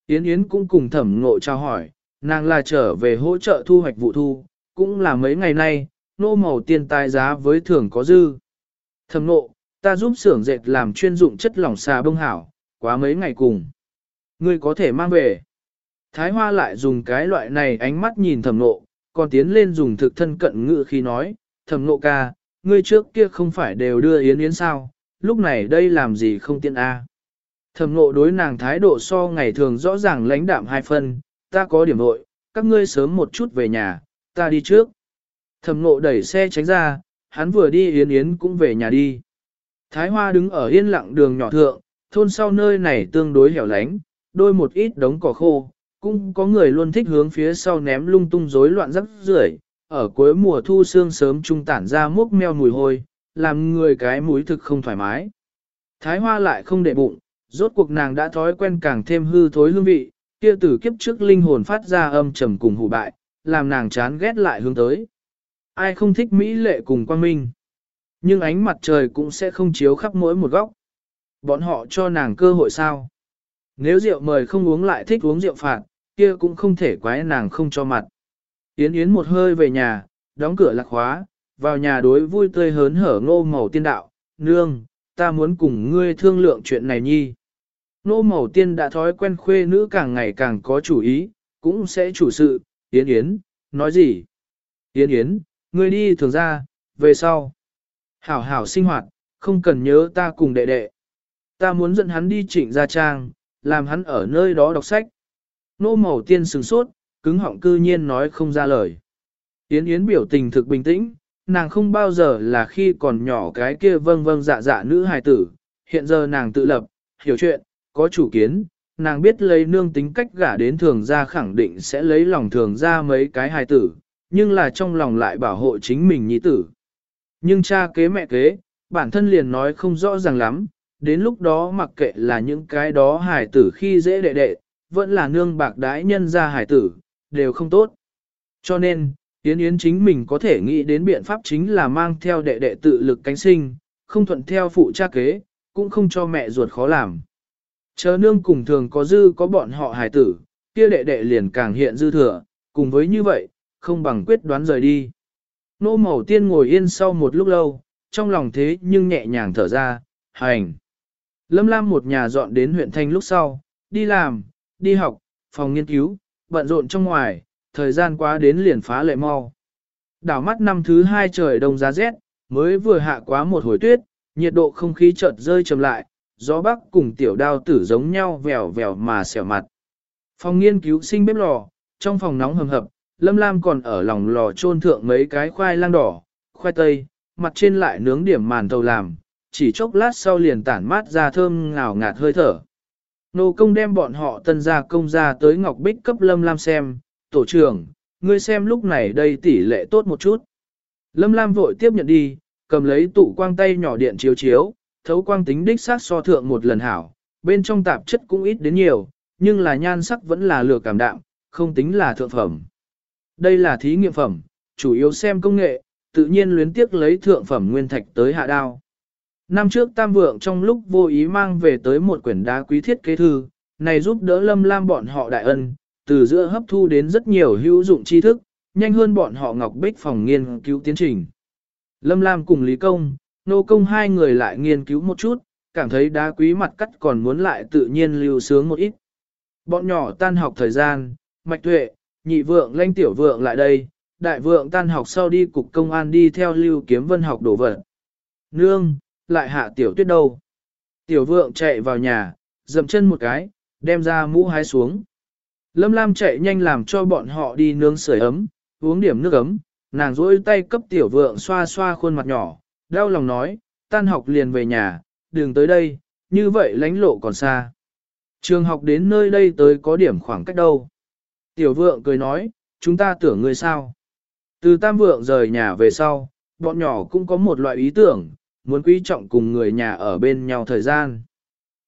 Yến Yến cũng cùng thẩm ngộ chào hỏi, nàng là trở về hỗ trợ thu hoạch vụ thu, cũng là mấy ngày nay, nô màu tiền tài giá với thường có dư. Thẩm ngộ, ta giúp xưởng dệt làm chuyên dụng chất lỏng xà bông hảo, quá mấy ngày cùng. Ngươi có thể mang về. Thái Hoa lại dùng cái loại này ánh mắt nhìn thẩm ngộ, còn tiến lên dùng thực thân cận ngự khi nói, thầm ngộ ca, ngươi trước kia không phải đều đưa yến yến sao, lúc này đây làm gì không tiện a? thầm ngộ đối nàng thái độ so ngày thường rõ ràng lãnh đạm hai phân, ta có điểm nội, các ngươi sớm một chút về nhà, ta đi trước. thầm ngộ đẩy xe tránh ra, hắn vừa đi yến yến cũng về nhà đi. Thái Hoa đứng ở yên lặng đường nhỏ thượng, thôn sau nơi này tương đối hẻo lánh, đôi một ít đống cỏ khô, cũng có người luôn thích hướng phía sau ném lung tung rối loạn rắc rưởi. ở cuối mùa thu sương sớm trung tản ra mốc meo mùi hôi, làm người cái mũi thực không thoải mái. Thái hoa lại không để bụng, rốt cuộc nàng đã thói quen càng thêm hư thối hương vị, kia từ kiếp trước linh hồn phát ra âm trầm cùng hủ bại, làm nàng chán ghét lại hướng tới. Ai không thích mỹ lệ cùng quan minh, nhưng ánh mặt trời cũng sẽ không chiếu khắp mỗi một góc. Bọn họ cho nàng cơ hội sao? Nếu rượu mời không uống lại thích uống rượu phạt, kia cũng không thể quái nàng không cho mặt. Yến Yến một hơi về nhà, đóng cửa lạc khóa, vào nhà đối vui tươi hớn hở ngô màu tiên đạo, nương, ta muốn cùng ngươi thương lượng chuyện này nhi. Ngô màu tiên đã thói quen khuê nữ càng ngày càng có chủ ý, cũng sẽ chủ sự, Yến Yến, nói gì? Yến Yến, ngươi đi thường ra, về sau. Hảo hảo sinh hoạt, không cần nhớ ta cùng đệ đệ. Ta muốn dẫn hắn đi trịnh gia trang, làm hắn ở nơi đó đọc sách. Nô màu tiên sừng sốt, cứng họng cư nhiên nói không ra lời. Yến Yến biểu tình thực bình tĩnh, nàng không bao giờ là khi còn nhỏ cái kia vâng vâng dạ dạ nữ hài tử, hiện giờ nàng tự lập, hiểu chuyện, có chủ kiến, nàng biết lấy nương tính cách gả đến thường ra khẳng định sẽ lấy lòng thường ra mấy cái hài tử, nhưng là trong lòng lại bảo hộ chính mình nhi tử. Nhưng cha kế mẹ kế, bản thân liền nói không rõ ràng lắm, đến lúc đó mặc kệ là những cái đó hài tử khi dễ đệ đệ, vẫn là nương bạc đái nhân ra hài tử, đều không tốt. Cho nên, Yến Yến chính mình có thể nghĩ đến biện pháp chính là mang theo đệ đệ tự lực cánh sinh, không thuận theo phụ cha kế, cũng không cho mẹ ruột khó làm. Chờ nương cùng thường có dư có bọn họ hài tử, kia đệ đệ liền càng hiện dư thừa, cùng với như vậy, không bằng quyết đoán rời đi. Nô màu tiên ngồi yên sau một lúc lâu, trong lòng thế nhưng nhẹ nhàng thở ra, hành. Lâm Lam một nhà dọn đến huyện Thanh lúc sau, đi làm, đi học, phòng nghiên cứu, bận rộn trong ngoài, thời gian quá đến liền phá lệ mau. Đảo mắt năm thứ hai trời đông giá rét, mới vừa hạ quá một hồi tuyết, nhiệt độ không khí chợt rơi chậm lại, gió bắc cùng tiểu đao tử giống nhau vèo vèo mà xẻo mặt. Phòng nghiên cứu sinh bếp lò, trong phòng nóng hầm hập, Lâm Lam còn ở lòng lò trôn thượng mấy cái khoai lang đỏ, khoai tây, mặt trên lại nướng điểm màn tàu làm, chỉ chốc lát sau liền tản mát ra thơm ngào ngạt hơi thở. Nô công đem bọn họ tân gia công ra tới Ngọc Bích cấp Lâm Lam xem, tổ trưởng, ngươi xem lúc này đây tỷ lệ tốt một chút. Lâm Lam vội tiếp nhận đi, cầm lấy tụ quang tay nhỏ điện chiếu chiếu, thấu quang tính đích sát so thượng một lần hảo, bên trong tạp chất cũng ít đến nhiều, nhưng là nhan sắc vẫn là lừa cảm đạm, không tính là thượng phẩm. Đây là thí nghiệm phẩm, chủ yếu xem công nghệ, tự nhiên luyến tiếc lấy thượng phẩm nguyên thạch tới hạ đao. Năm trước Tam Vượng trong lúc vô ý mang về tới một quyển đá quý thiết kế thư, này giúp đỡ Lâm Lam bọn họ đại ân, từ giữa hấp thu đến rất nhiều hữu dụng tri thức, nhanh hơn bọn họ Ngọc Bích phòng nghiên cứu tiến trình. Lâm Lam cùng Lý Công, Nô Công hai người lại nghiên cứu một chút, cảm thấy đá quý mặt cắt còn muốn lại tự nhiên lưu sướng một ít. Bọn nhỏ tan học thời gian, Mạch Tuệ, nhị vượng lanh tiểu vượng lại đây, đại vượng tan học sau đi cục công an đi theo lưu kiếm vân học đổ vật. Nương, lại hạ tiểu tuyết đâu. Tiểu vượng chạy vào nhà, dậm chân một cái, đem ra mũ hái xuống. Lâm Lam chạy nhanh làm cho bọn họ đi nướng sưởi ấm, uống điểm nước ấm, nàng rỗi tay cấp tiểu vượng xoa xoa khuôn mặt nhỏ, đau lòng nói, tan học liền về nhà, đường tới đây, như vậy lánh lộ còn xa. Trường học đến nơi đây tới có điểm khoảng cách đâu. Tiểu vượng cười nói, chúng ta tưởng người sao. Từ tam vượng rời nhà về sau, bọn nhỏ cũng có một loại ý tưởng, muốn quý trọng cùng người nhà ở bên nhau thời gian.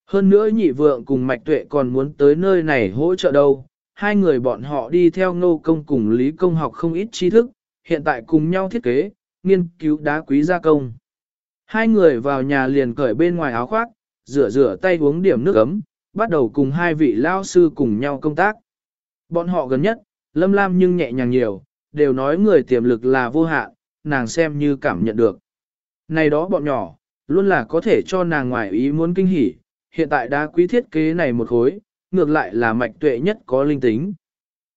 Hơn nữa nhị vượng cùng mạch tuệ còn muốn tới nơi này hỗ trợ đâu, hai người bọn họ đi theo ngô công cùng lý công học không ít tri thức, hiện tại cùng nhau thiết kế, nghiên cứu đá quý gia công. Hai người vào nhà liền cởi bên ngoài áo khoác, rửa rửa tay uống điểm nước ấm, bắt đầu cùng hai vị lao sư cùng nhau công tác. Bọn họ gần nhất, lâm lam nhưng nhẹ nhàng nhiều, đều nói người tiềm lực là vô hạn, nàng xem như cảm nhận được. Này đó bọn nhỏ, luôn là có thể cho nàng ngoài ý muốn kinh hỉ, hiện tại đá quý thiết kế này một khối, ngược lại là mạch tuệ nhất có linh tính.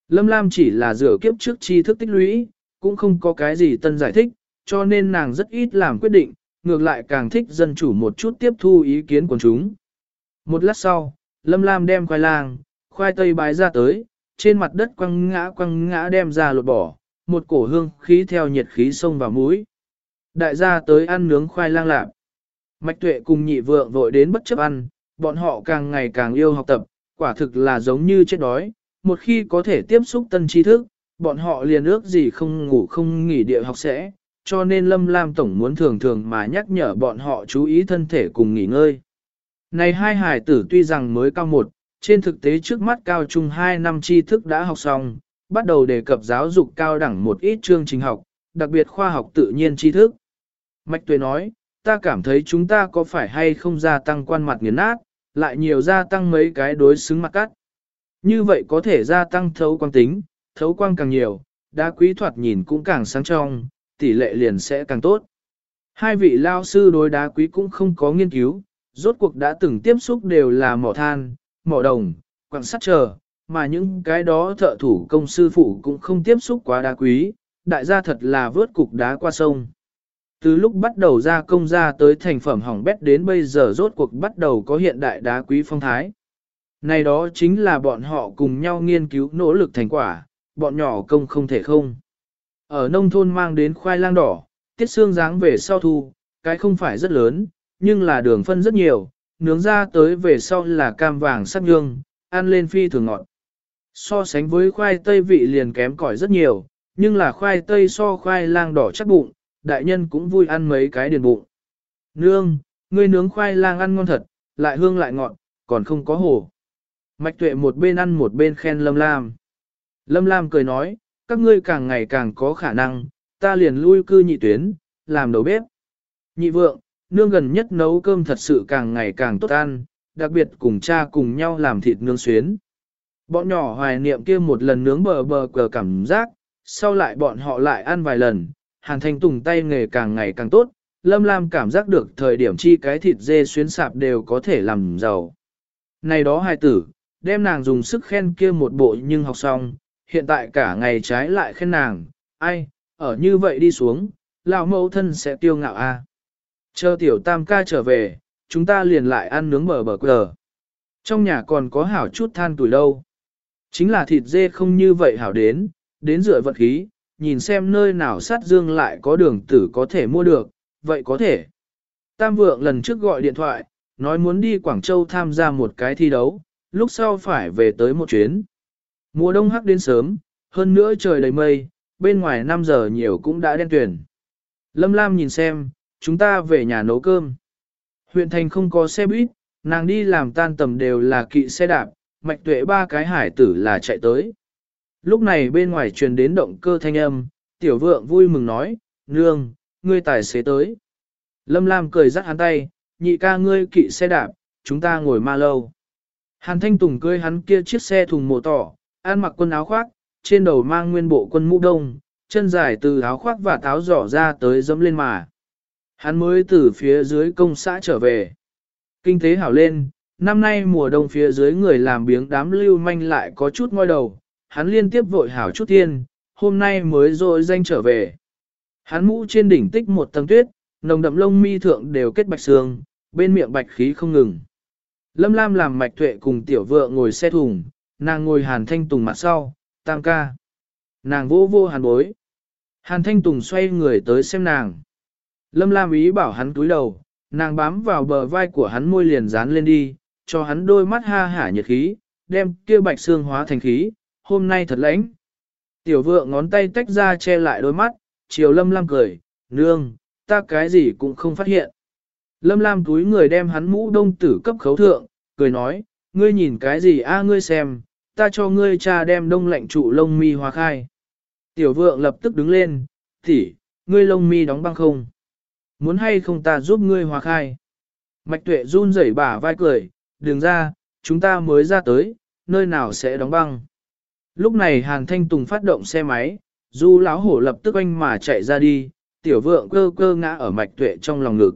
Lâm Lam chỉ là rửa kiếp trước tri thức tích lũy, cũng không có cái gì tân giải thích, cho nên nàng rất ít làm quyết định, ngược lại càng thích dân chủ một chút tiếp thu ý kiến của chúng. Một lát sau, Lâm Lam đem khoai lang, khoai tây bái ra tới, trên mặt đất quăng ngã quăng ngã đem ra lột bỏ, một cổ hương khí theo nhiệt khí xông vào mũi. Đại gia tới ăn nướng khoai lang lạp. Mạch tuệ cùng nhị vượng vội đến bất chấp ăn, bọn họ càng ngày càng yêu học tập, quả thực là giống như chết đói. Một khi có thể tiếp xúc tân tri thức, bọn họ liền ước gì không ngủ không nghỉ địa học sẽ, cho nên Lâm Lam Tổng muốn thường thường mà nhắc nhở bọn họ chú ý thân thể cùng nghỉ ngơi. Này hai hải tử tuy rằng mới cao một, trên thực tế trước mắt cao trung 2 năm tri thức đã học xong, bắt đầu đề cập giáo dục cao đẳng một ít chương trình học, đặc biệt khoa học tự nhiên tri thức. Mạch Tuệ nói, ta cảm thấy chúng ta có phải hay không gia tăng quan mặt nghiền nát, lại nhiều gia tăng mấy cái đối xứng mặt cắt. Như vậy có thể gia tăng thấu quang tính, thấu quang càng nhiều, đá quý thoạt nhìn cũng càng sáng trong, tỷ lệ liền sẽ càng tốt. Hai vị lao sư đối đá quý cũng không có nghiên cứu, rốt cuộc đã từng tiếp xúc đều là mỏ than, mỏ đồng, quặng sắt chờ, mà những cái đó thợ thủ công sư phụ cũng không tiếp xúc quá đá quý, đại gia thật là vớt cục đá qua sông. Từ lúc bắt đầu ra công ra tới thành phẩm hỏng bét đến bây giờ rốt cuộc bắt đầu có hiện đại đá quý phong thái. Này đó chính là bọn họ cùng nhau nghiên cứu nỗ lực thành quả, bọn nhỏ công không thể không. Ở nông thôn mang đến khoai lang đỏ, tiết xương dáng về sau thu, cái không phải rất lớn, nhưng là đường phân rất nhiều, nướng ra tới về sau là cam vàng sắc nhương, ăn lên phi thường ngọt. So sánh với khoai tây vị liền kém cỏi rất nhiều, nhưng là khoai tây so khoai lang đỏ chắc bụng, đại nhân cũng vui ăn mấy cái điền bụng. Nương, ngươi nướng khoai lang ăn ngon thật, lại hương lại ngọt, còn không có hổ. Mạch tuệ một bên ăn một bên khen Lâm Lam. Lâm Lam cười nói, các ngươi càng ngày càng có khả năng, ta liền lui cư nhị tuyến, làm đầu bếp. Nhị vượng, nương gần nhất nấu cơm thật sự càng ngày càng tốt ăn, đặc biệt cùng cha cùng nhau làm thịt nướng xuyến. Bọn nhỏ hoài niệm kia một lần nướng bờ bờ cờ cảm giác, sau lại bọn họ lại ăn vài lần, Hàn Thanh Tùng tay nghề càng ngày càng tốt, Lâm Lam cảm giác được thời điểm chi cái thịt dê xuyến sạp đều có thể làm giàu. Này đó hai tử, đem nàng dùng sức khen kia một bộ nhưng học xong, hiện tại cả ngày trái lại khen nàng, ai, ở như vậy đi xuống, lão mẫu thân sẽ tiêu ngạo a. Chờ tiểu tam ca trở về, chúng ta liền lại ăn nướng bờ bờ cờ. Trong nhà còn có hảo chút than tuổi đâu. Chính là thịt dê không như vậy hảo đến, đến rửa vật khí, nhìn xem nơi nào sát dương lại có đường tử có thể mua được, vậy có thể. Tam vượng lần trước gọi điện thoại, nói muốn đi Quảng Châu tham gia một cái thi đấu, lúc sau phải về tới một chuyến. Mùa đông hắc đến sớm, hơn nữa trời đầy mây, bên ngoài 5 giờ nhiều cũng đã đen tuyển. Lâm Lam nhìn xem, chúng ta về nhà nấu cơm. Huyện thành không có xe buýt, nàng đi làm tan tầm đều là kỵ xe đạp, mạch tuệ ba cái hải tử là chạy tới. Lúc này bên ngoài truyền đến động cơ thanh âm, tiểu vượng vui mừng nói, nương, ngươi tài xế tới. Lâm Lam cười dắt hắn tay, nhị ca ngươi kỵ xe đạp, chúng ta ngồi ma lâu. Hàn Thanh Tùng cưới hắn kia chiếc xe thùng mổ tỏ, ăn mặc quần áo khoác, trên đầu mang nguyên bộ quân mũ đông, chân dài từ áo khoác và tháo giỏ ra tới dẫm lên mà. Hắn mới từ phía dưới công xã trở về. Kinh tế hảo lên, năm nay mùa đông phía dưới người làm biếng đám lưu manh lại có chút ngoi đầu, hắn liên tiếp vội hảo chút thiên, hôm nay mới rồi danh trở về. Hắn mũ trên đỉnh tích một tầng tuyết, nồng đậm lông mi thượng đều kết bạch sương, bên miệng bạch khí không ngừng. Lâm Lam làm mạch tuệ cùng tiểu vợ ngồi xe thùng, nàng ngồi hàn thanh tùng mặt sau, tam ca. Nàng vô vô hàn bối. Hàn thanh tùng xoay người tới xem nàng. Lâm Lam ý bảo hắn túi đầu, nàng bám vào bờ vai của hắn môi liền dán lên đi, cho hắn đôi mắt ha hả nhiệt khí, đem kia bạch xương hóa thành khí, hôm nay thật lãnh. Tiểu vượng ngón tay tách ra che lại đôi mắt, chiều lâm lam cười, nương, ta cái gì cũng không phát hiện. Lâm Lam túi người đem hắn mũ đông tử cấp khấu thượng, cười nói, ngươi nhìn cái gì a ngươi xem, ta cho ngươi cha đem đông lạnh trụ lông mi hóa khai. Tiểu vượng lập tức đứng lên, tỷ, ngươi lông mi đóng băng không? Muốn hay không ta giúp ngươi hóa khai? Mạch tuệ run rẩy bả vai cười, đường ra, chúng ta mới ra tới, nơi nào sẽ đóng băng. Lúc này Hàn Thanh Tùng phát động xe máy, du lão hổ lập tức anh mà chạy ra đi, tiểu vượng cơ cơ ngã ở mạch tuệ trong lòng ngực.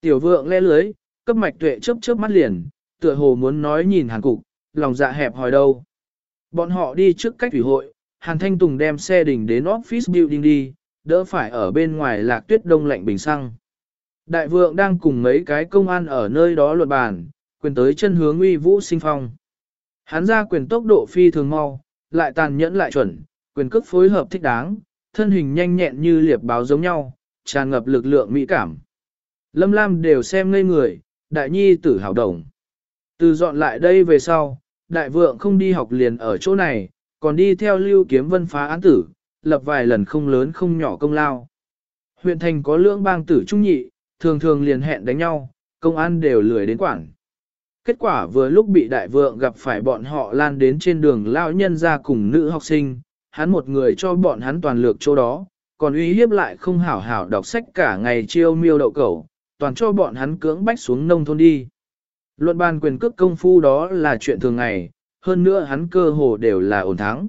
Tiểu vượng le lưới, cấp mạch tuệ chớp chớp mắt liền, tựa hồ muốn nói nhìn hàn cục, lòng dạ hẹp hỏi đâu. Bọn họ đi trước cách thủy hội, Hàn Thanh Tùng đem xe đình đến office building đi, đỡ phải ở bên ngoài lạc tuyết đông lạnh bình xăng. Đại vượng đang cùng mấy cái công an ở nơi đó luận bàn, quyền tới chân hướng uy vũ sinh phong. Hắn ra quyền tốc độ phi thường mau, lại tàn nhẫn lại chuẩn, quyền cước phối hợp thích đáng, thân hình nhanh nhẹn như liệp báo giống nhau, tràn ngập lực lượng mỹ cảm. Lâm Lam đều xem ngây người, đại nhi tử hào đồng. Từ dọn lại đây về sau, đại vượng không đi học liền ở chỗ này, còn đi theo lưu kiếm vân phá án tử, lập vài lần không lớn không nhỏ công lao. Huyện thành có lưỡng bang tử trung nhị, thường thường liền hẹn đánh nhau, công an đều lười đến quảng. Kết quả vừa lúc bị đại vượng gặp phải bọn họ lan đến trên đường lao nhân ra cùng nữ học sinh, hắn một người cho bọn hắn toàn lược chỗ đó, còn uy hiếp lại không hảo hảo đọc sách cả ngày chiêu miêu đậu cẩu, toàn cho bọn hắn cưỡng bách xuống nông thôn đi. Luận bàn quyền cước công phu đó là chuyện thường ngày, hơn nữa hắn cơ hồ đều là ổn thắng.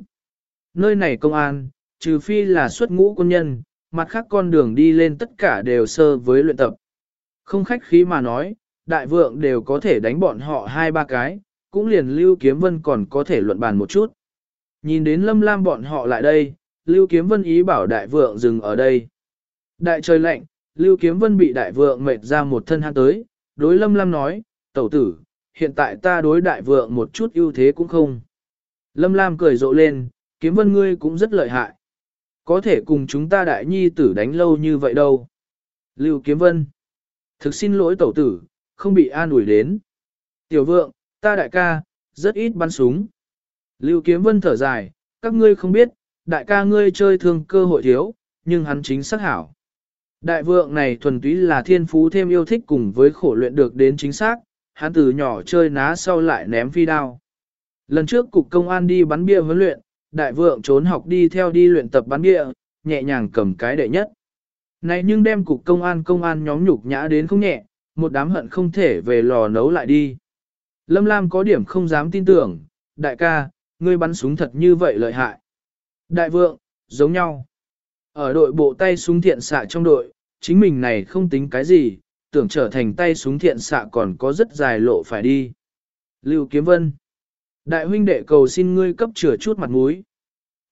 Nơi này công an, trừ phi là xuất ngũ quân nhân, mặt khác con đường đi lên tất cả đều sơ với luyện tập. Không khách khí mà nói, đại vượng đều có thể đánh bọn họ hai ba cái, cũng liền Lưu Kiếm Vân còn có thể luận bàn một chút. Nhìn đến lâm lam bọn họ lại đây, Lưu Kiếm Vân ý bảo đại vượng dừng ở đây. Đại trời lạnh, Lưu Kiếm Vân bị đại vượng mệt ra một thân hắn tới, đối lâm lam nói, tẩu tử, hiện tại ta đối đại vượng một chút ưu thế cũng không. Lâm lam cười rộ lên, Kiếm Vân ngươi cũng rất lợi hại. Có thể cùng chúng ta đại nhi tử đánh lâu như vậy đâu. Lưu Kiếm Vân. Thực xin lỗi tẩu tử, không bị an ủi đến. Tiểu vượng, ta đại ca, rất ít bắn súng. Lưu Kiếm Vân thở dài, các ngươi không biết, đại ca ngươi chơi thương cơ hội thiếu, nhưng hắn chính xác hảo. Đại vượng này thuần túy là thiên phú thêm yêu thích cùng với khổ luyện được đến chính xác, hắn từ nhỏ chơi ná sau lại ném phi đao. Lần trước cục công an đi bắn bia huấn luyện, đại vượng trốn học đi theo đi luyện tập bắn bia, nhẹ nhàng cầm cái đệ nhất. Này nhưng đem cục công an công an nhóm nhục nhã đến không nhẹ, một đám hận không thể về lò nấu lại đi. Lâm Lam có điểm không dám tin tưởng, đại ca, ngươi bắn súng thật như vậy lợi hại. Đại vượng, giống nhau. Ở đội bộ tay súng thiện xạ trong đội, chính mình này không tính cái gì, tưởng trở thành tay súng thiện xạ còn có rất dài lộ phải đi. Lưu Kiếm Vân. Đại huynh đệ cầu xin ngươi cấp chữa chút mặt mũi.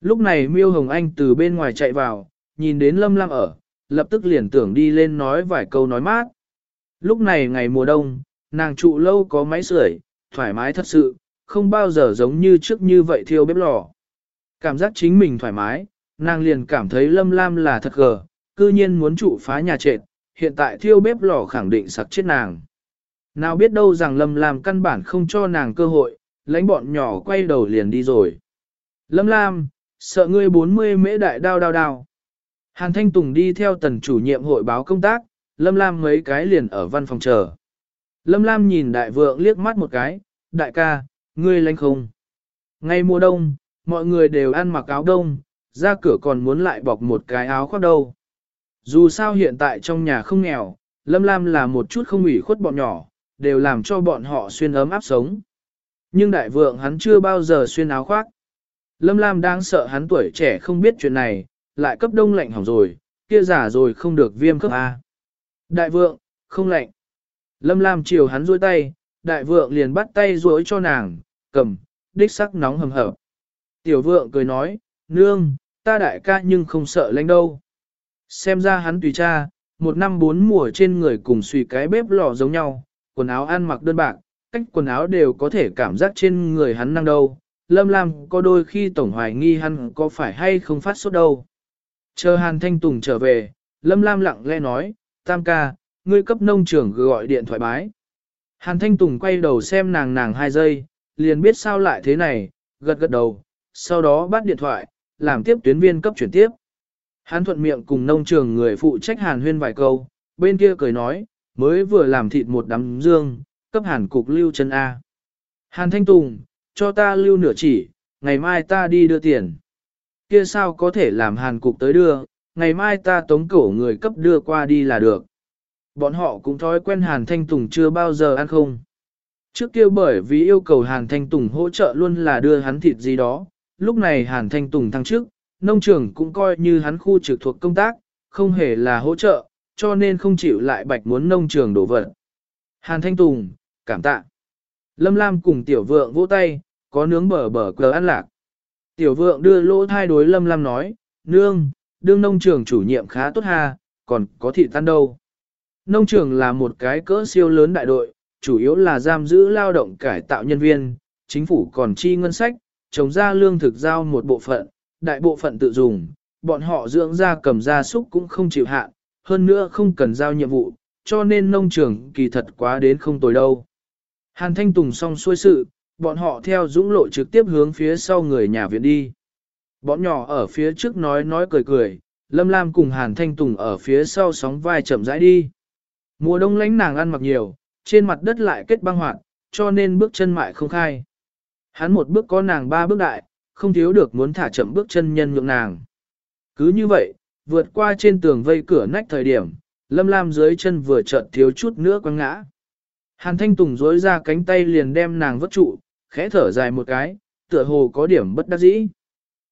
Lúc này Miêu Hồng Anh từ bên ngoài chạy vào, nhìn đến Lâm Lam ở, lập tức liền tưởng đi lên nói vài câu nói mát. Lúc này ngày mùa đông, nàng trụ lâu có máy sưởi, thoải mái thật sự, không bao giờ giống như trước như vậy thiêu bếp lò. Cảm giác chính mình thoải mái, nàng liền cảm thấy Lâm Lam là thật gờ, cư nhiên muốn trụ phá nhà trệt, hiện tại thiêu bếp lò khẳng định sặc chết nàng. Nào biết đâu rằng Lâm Lam căn bản không cho nàng cơ hội, lãnh bọn nhỏ quay đầu liền đi rồi. Lâm Lam, sợ ngươi 40 mễ đại đao đao đao. Hàn Thanh Tùng đi theo tần chủ nhiệm hội báo công tác, Lâm Lam mấy cái liền ở văn phòng chờ. Lâm Lam nhìn đại vượng liếc mắt một cái, đại ca, ngươi lánh không. Ngay mùa đông, mọi người đều ăn mặc áo đông, ra cửa còn muốn lại bọc một cái áo khoác đâu. Dù sao hiện tại trong nhà không nghèo, Lâm Lam là một chút không ủy khuất bọn nhỏ, đều làm cho bọn họ xuyên ấm áp sống. Nhưng đại vượng hắn chưa bao giờ xuyên áo khoác. Lâm Lam đang sợ hắn tuổi trẻ không biết chuyện này, lại cấp đông lạnh hỏng rồi, kia giả rồi không được viêm cấp A. Đại vượng, không lạnh. Lâm Lam chiều hắn duỗi tay, đại vượng liền bắt tay duỗi cho nàng, cầm, đích sắc nóng hầm hầm. Tiểu vượng cười nói, nương, ta đại ca nhưng không sợ lạnh đâu. Xem ra hắn tùy cha, một năm bốn mùa trên người cùng suy cái bếp lò giống nhau, quần áo ăn mặc đơn bạc, cách quần áo đều có thể cảm giác trên người hắn năng đâu. Lâm Lam có đôi khi tổng hoài nghi hắn có phải hay không phát sốt đâu. Chờ Hàn Thanh Tùng trở về, Lâm Lam lặng lẽ nói, Tam ca, ngươi cấp nông trưởng gọi điện thoại bái. Hàn Thanh Tùng quay đầu xem nàng nàng hai giây, liền biết sao lại thế này, gật gật đầu, sau đó bắt điện thoại, làm tiếp tuyến viên cấp chuyển tiếp. Hàn thuận miệng cùng nông trường người phụ trách Hàn huyên vài câu, bên kia cười nói, mới vừa làm thịt một đám dương, cấp hàn cục lưu chân A. Hàn Thanh Tùng, cho ta lưu nửa chỉ, ngày mai ta đi đưa tiền. Kia sao có thể làm hàn cục tới đưa, ngày mai ta tống cổ người cấp đưa qua đi là được. Bọn họ cũng thói quen Hàn Thanh Tùng chưa bao giờ ăn không. Trước kia bởi vì yêu cầu Hàn Thanh Tùng hỗ trợ luôn là đưa hắn thịt gì đó, lúc này Hàn Thanh Tùng thăng chức, nông trường cũng coi như hắn khu trực thuộc công tác, không hề là hỗ trợ, cho nên không chịu lại bạch muốn nông trường đổ vật. Hàn Thanh Tùng, cảm tạ. Lâm Lam cùng tiểu vượng vỗ tay, có nướng bờ bờ cờ ăn lạc. Tiểu vượng đưa lỗ thai đối Lâm Lam nói, nương, đương nông trường chủ nhiệm khá tốt ha, còn có thị tan đâu. Nông trường là một cái cỡ siêu lớn đại đội, chủ yếu là giam giữ lao động cải tạo nhân viên, chính phủ còn chi ngân sách, trồng ra lương thực giao một bộ phận, đại bộ phận tự dùng, bọn họ dưỡng ra cầm gia súc cũng không chịu hạn, hơn nữa không cần giao nhiệm vụ, cho nên nông trường kỳ thật quá đến không tồi đâu. Hàn Thanh Tùng xong xuôi sự, bọn họ theo dũng lộ trực tiếp hướng phía sau người nhà viện đi. Bọn nhỏ ở phía trước nói nói cười cười, Lâm Lam cùng Hàn Thanh Tùng ở phía sau sóng vai chậm rãi đi. Mùa đông lánh nàng ăn mặc nhiều, trên mặt đất lại kết băng hoạt, cho nên bước chân mại không khai. Hắn một bước có nàng ba bước đại, không thiếu được muốn thả chậm bước chân nhân nhượng nàng. Cứ như vậy, vượt qua trên tường vây cửa nách thời điểm, Lâm Lam dưới chân vừa chợt thiếu chút nữa quăng ngã. Hàn Thanh Tùng dối ra cánh tay liền đem nàng vất trụ, khẽ thở dài một cái, tựa hồ có điểm bất đắc dĩ.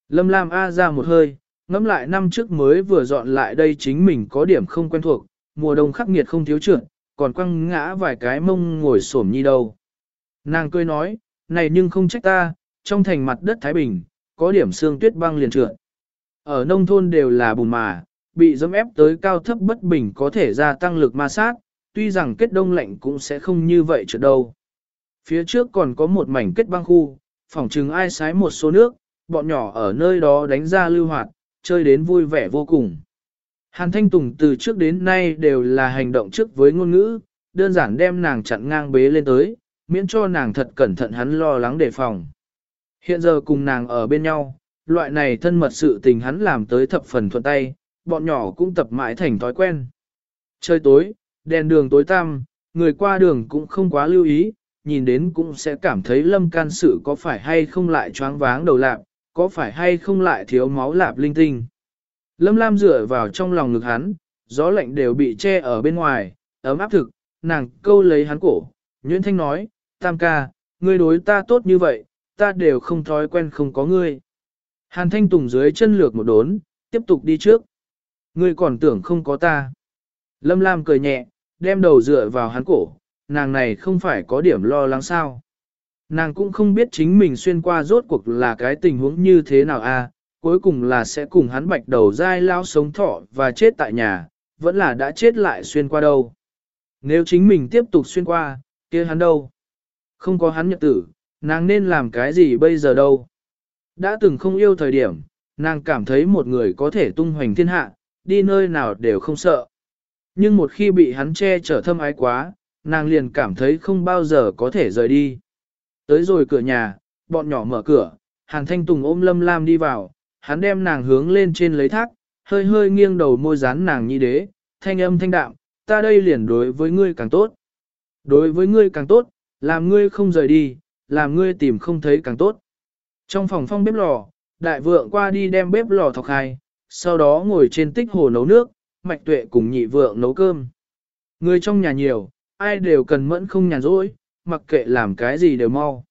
Lâm Lam A ra một hơi, ngẫm lại năm trước mới vừa dọn lại đây chính mình có điểm không quen thuộc, mùa đông khắc nghiệt không thiếu trượt, còn quăng ngã vài cái mông ngồi xổm nhi đâu. Nàng cười nói, này nhưng không trách ta, trong thành mặt đất Thái Bình, có điểm xương tuyết băng liền trượt. Ở nông thôn đều là bùn mà, bị dấm ép tới cao thấp bất bình có thể gia tăng lực ma sát, tuy rằng kết đông lạnh cũng sẽ không như vậy trượt đâu. Phía trước còn có một mảnh kết băng khu, phòng trừng ai sái một số nước, bọn nhỏ ở nơi đó đánh ra lưu hoạt, chơi đến vui vẻ vô cùng. Hàn Thanh Tùng từ trước đến nay đều là hành động trước với ngôn ngữ, đơn giản đem nàng chặn ngang bế lên tới, miễn cho nàng thật cẩn thận hắn lo lắng đề phòng. Hiện giờ cùng nàng ở bên nhau, loại này thân mật sự tình hắn làm tới thập phần thuận tay, bọn nhỏ cũng tập mãi thành thói quen. Trời tối, đèn đường tối tăm, người qua đường cũng không quá lưu ý, nhìn đến cũng sẽ cảm thấy lâm can sự có phải hay không lại choáng váng đầu lạc, có phải hay không lại thiếu máu lạp linh tinh. Lâm Lam dựa vào trong lòng ngực hắn, gió lạnh đều bị che ở bên ngoài, ấm áp thực, nàng câu lấy hắn cổ, Nguyễn Thanh nói, Tam ca, ngươi đối ta tốt như vậy, ta đều không thói quen không có ngươi. Hàn Thanh Tùng dưới chân lược một đốn, tiếp tục đi trước. Ngươi còn tưởng không có ta. Lâm Lam cười nhẹ, đem đầu dựa vào hắn cổ, nàng này không phải có điểm lo lắng sao. Nàng cũng không biết chính mình xuyên qua rốt cuộc là cái tình huống như thế nào a, à, cuối cùng là sẽ cùng hắn bạch đầu dai lao sống thọ và chết tại nhà, vẫn là đã chết lại xuyên qua đâu. Nếu chính mình tiếp tục xuyên qua, kia hắn đâu? Không có hắn nhật tử, nàng nên làm cái gì bây giờ đâu? Đã từng không yêu thời điểm, nàng cảm thấy một người có thể tung hoành thiên hạ, đi nơi nào đều không sợ. Nhưng một khi bị hắn che chở thâm ái quá, nàng liền cảm thấy không bao giờ có thể rời đi. Tới rồi cửa nhà, bọn nhỏ mở cửa, Hàn Thanh Tùng ôm Lâm Lam đi vào, hắn đem nàng hướng lên trên lấy thác, hơi hơi nghiêng đầu môi dán nàng nhi đế, thanh âm thanh đạm, ta đây liền đối với ngươi càng tốt. Đối với ngươi càng tốt, làm ngươi không rời đi, làm ngươi tìm không thấy càng tốt. Trong phòng phong bếp lò, đại vượng qua đi đem bếp lò thọc hai, sau đó ngồi trên tích hồ nấu nước, mạch tuệ cùng nhị vượng nấu cơm. Người trong nhà nhiều, ai đều cần mẫn không nhàn rỗi, mặc kệ làm cái gì đều mau.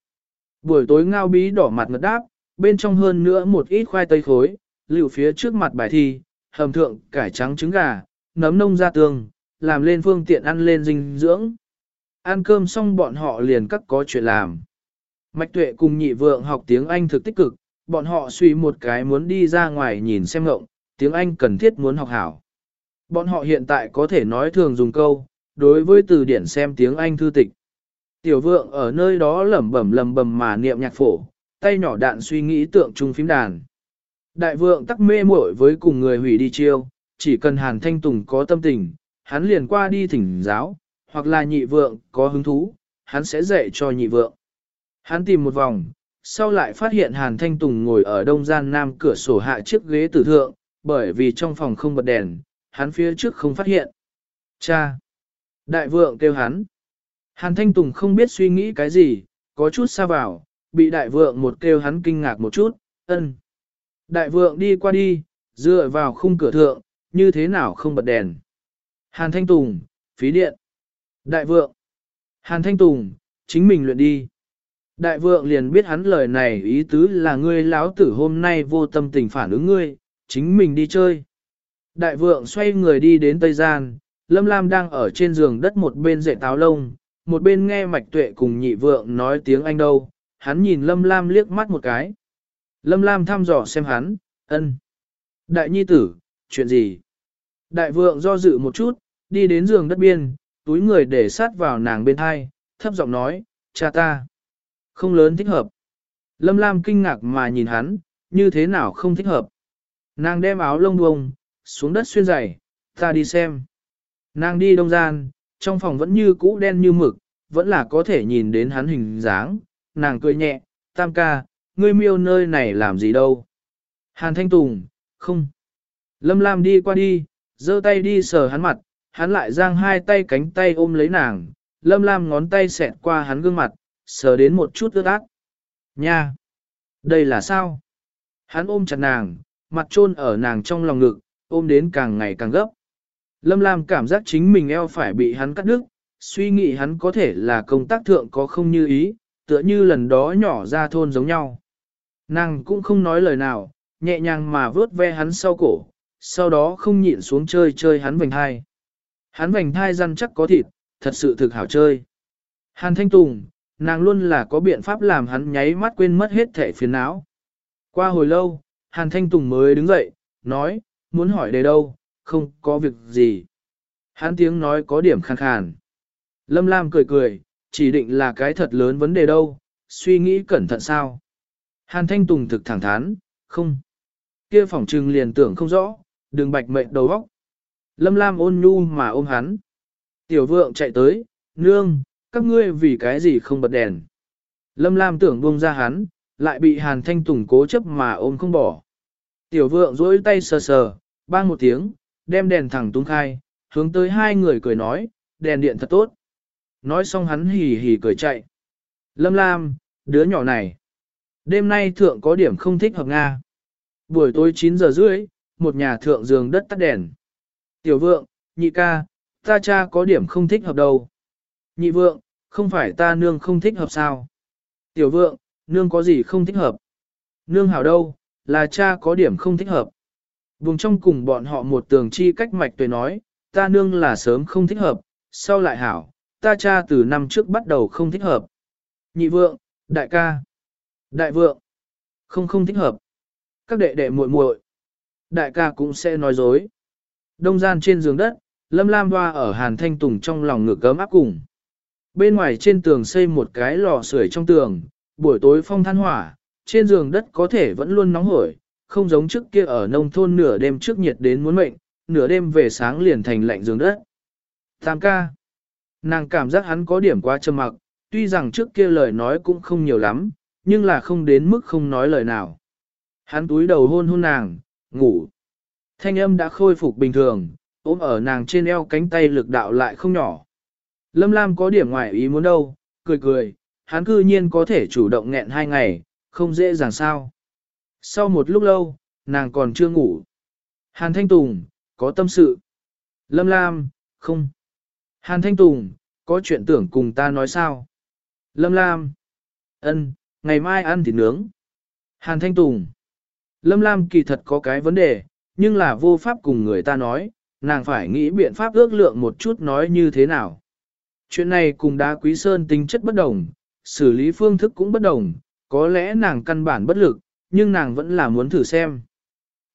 Buổi tối ngao bí đỏ mặt ngật đáp, bên trong hơn nữa một ít khoai tây khối, liệu phía trước mặt bài thi, hầm thượng cải trắng trứng gà, nấm nông ra tường, làm lên phương tiện ăn lên dinh dưỡng. Ăn cơm xong bọn họ liền cắt có chuyện làm. Mạch tuệ cùng nhị vượng học tiếng Anh thực tích cực, bọn họ suy một cái muốn đi ra ngoài nhìn xem ngộng, tiếng Anh cần thiết muốn học hảo. Bọn họ hiện tại có thể nói thường dùng câu, đối với từ điển xem tiếng Anh thư tịch. Tiểu vượng ở nơi đó lẩm bẩm lẩm bẩm mà niệm nhạc phổ, tay nhỏ đạn suy nghĩ tượng trung phím đàn. Đại vượng tắc mê muội với cùng người hủy đi chiêu, chỉ cần Hàn Thanh Tùng có tâm tình, hắn liền qua đi thỉnh giáo, hoặc là nhị vượng có hứng thú, hắn sẽ dạy cho nhị vượng. Hắn tìm một vòng, sau lại phát hiện Hàn Thanh Tùng ngồi ở đông gian nam cửa sổ hạ chiếc ghế tử thượng, bởi vì trong phòng không bật đèn, hắn phía trước không phát hiện. Cha! Đại vượng kêu hắn. Hàn Thanh Tùng không biết suy nghĩ cái gì, có chút xa vào, bị đại vượng một kêu hắn kinh ngạc một chút, ân. Đại vượng đi qua đi, dựa vào khung cửa thượng, như thế nào không bật đèn. Hàn Thanh Tùng, phí điện. Đại vượng. Hàn Thanh Tùng, chính mình luyện đi. Đại vượng liền biết hắn lời này ý tứ là ngươi láo tử hôm nay vô tâm tình phản ứng ngươi, chính mình đi chơi. Đại vượng xoay người đi đến Tây Gian, Lâm Lam đang ở trên giường đất một bên dệt táo lông, một bên nghe mạch tuệ cùng nhị vượng nói tiếng Anh đâu, hắn nhìn Lâm Lam liếc mắt một cái. Lâm Lam thăm dò xem hắn, ân. Đại nhi tử, chuyện gì? Đại vượng do dự một chút, đi đến giường đất biên, túi người để sát vào nàng bên hai, thấp giọng nói, cha ta. Không lớn thích hợp. Lâm Lam kinh ngạc mà nhìn hắn, như thế nào không thích hợp. Nàng đem áo lông bông, xuống đất xuyên giày, ta đi xem. Nàng đi đông gian, trong phòng vẫn như cũ đen như mực, vẫn là có thể nhìn đến hắn hình dáng. Nàng cười nhẹ, tam ca, ngươi miêu nơi này làm gì đâu. Hàn Thanh Tùng, không. Lâm Lam đi qua đi, giơ tay đi sờ hắn mặt, hắn lại giang hai tay cánh tay ôm lấy nàng, Lâm Lam ngón tay xẹt qua hắn gương mặt, sờ đến một chút ướt át. Nha! Đây là sao? Hắn ôm chặt nàng, mặt trôn ở nàng trong lòng ngực, ôm đến càng ngày càng gấp. Lâm Lam cảm giác chính mình eo phải bị hắn cắt đứt, suy nghĩ hắn có thể là công tác thượng có không như ý, tựa như lần đó nhỏ ra thôn giống nhau. Nàng cũng không nói lời nào, nhẹ nhàng mà vớt ve hắn sau cổ, sau đó không nhịn xuống chơi chơi hắn vành thai. Hắn vành thai răn chắc có thịt, thật sự thực hảo chơi. Hàn Thanh Tùng, nàng luôn là có biện pháp làm hắn nháy mắt quên mất hết thể phiền não. Qua hồi lâu, Hàn Thanh Tùng mới đứng dậy, nói, muốn hỏi đề đâu, không có việc gì. Hắn tiếng nói có điểm khàn khàn. Lâm Lam cười cười, chỉ định là cái thật lớn vấn đề đâu, suy nghĩ cẩn thận sao. Hàn Thanh Tùng thực thẳng thắn, không. Kia phỏng trừng liền tưởng không rõ, đừng bạch mệnh đầu óc. Lâm Lam ôn nhu mà ôm hắn. Tiểu vượng chạy tới, nương, các ngươi vì cái gì không bật đèn. Lâm Lam tưởng buông ra hắn, lại bị Hàn Thanh Tùng cố chấp mà ôm không bỏ. Tiểu vượng dối tay sờ sờ, bang một tiếng, đem đèn thẳng tung khai, hướng tới hai người cười nói, đèn điện thật tốt. Nói xong hắn hì hì cười chạy. Lâm Lam, đứa nhỏ này. Đêm nay thượng có điểm không thích hợp Nga. Buổi tối 9 giờ rưỡi, một nhà thượng giường đất tắt đèn. Tiểu vượng, nhị ca, ta cha có điểm không thích hợp đâu. Nhị vượng, không phải ta nương không thích hợp sao? Tiểu vượng, nương có gì không thích hợp? Nương hảo đâu, là cha có điểm không thích hợp. Vùng trong cùng bọn họ một tường chi cách mạch tuệ nói, ta nương là sớm không thích hợp, sau lại hảo, ta cha từ năm trước bắt đầu không thích hợp. Nhị vượng, đại ca, đại vượng, không không thích hợp. Các đệ đệ muội muội, đại ca cũng sẽ nói dối. Đông gian trên giường đất, Lâm Lam Hoa ở Hàn Thanh Tùng trong lòng ngực cấm áp cùng. Bên ngoài trên tường xây một cái lò sưởi trong tường, buổi tối phong than hỏa, trên giường đất có thể vẫn luôn nóng hổi, không giống trước kia ở nông thôn nửa đêm trước nhiệt đến muốn mệnh, nửa đêm về sáng liền thành lạnh giường đất. Tam ca. Nàng cảm giác hắn có điểm quá trầm mặc, tuy rằng trước kia lời nói cũng không nhiều lắm, nhưng là không đến mức không nói lời nào. Hắn túi đầu hôn hôn nàng, ngủ. Thanh âm đã khôi phục bình thường, ôm ở nàng trên eo cánh tay lực đạo lại không nhỏ. Lâm Lam có điểm ngoài ý muốn đâu, cười cười, hắn cư nhiên có thể chủ động nghẹn hai ngày, không dễ dàng sao. Sau một lúc lâu, nàng còn chưa ngủ. Hàn Thanh Tùng, có tâm sự. Lâm Lam, không. Hàn Thanh Tùng, có chuyện tưởng cùng ta nói sao? Lâm Lam, ân, ngày mai ăn thịt nướng. Hàn Thanh Tùng, Lâm Lam kỳ thật có cái vấn đề, nhưng là vô pháp cùng người ta nói, nàng phải nghĩ biện pháp ước lượng một chút nói như thế nào. Chuyện này cùng đá quý sơn tính chất bất đồng, xử lý phương thức cũng bất đồng, có lẽ nàng căn bản bất lực, nhưng nàng vẫn là muốn thử xem.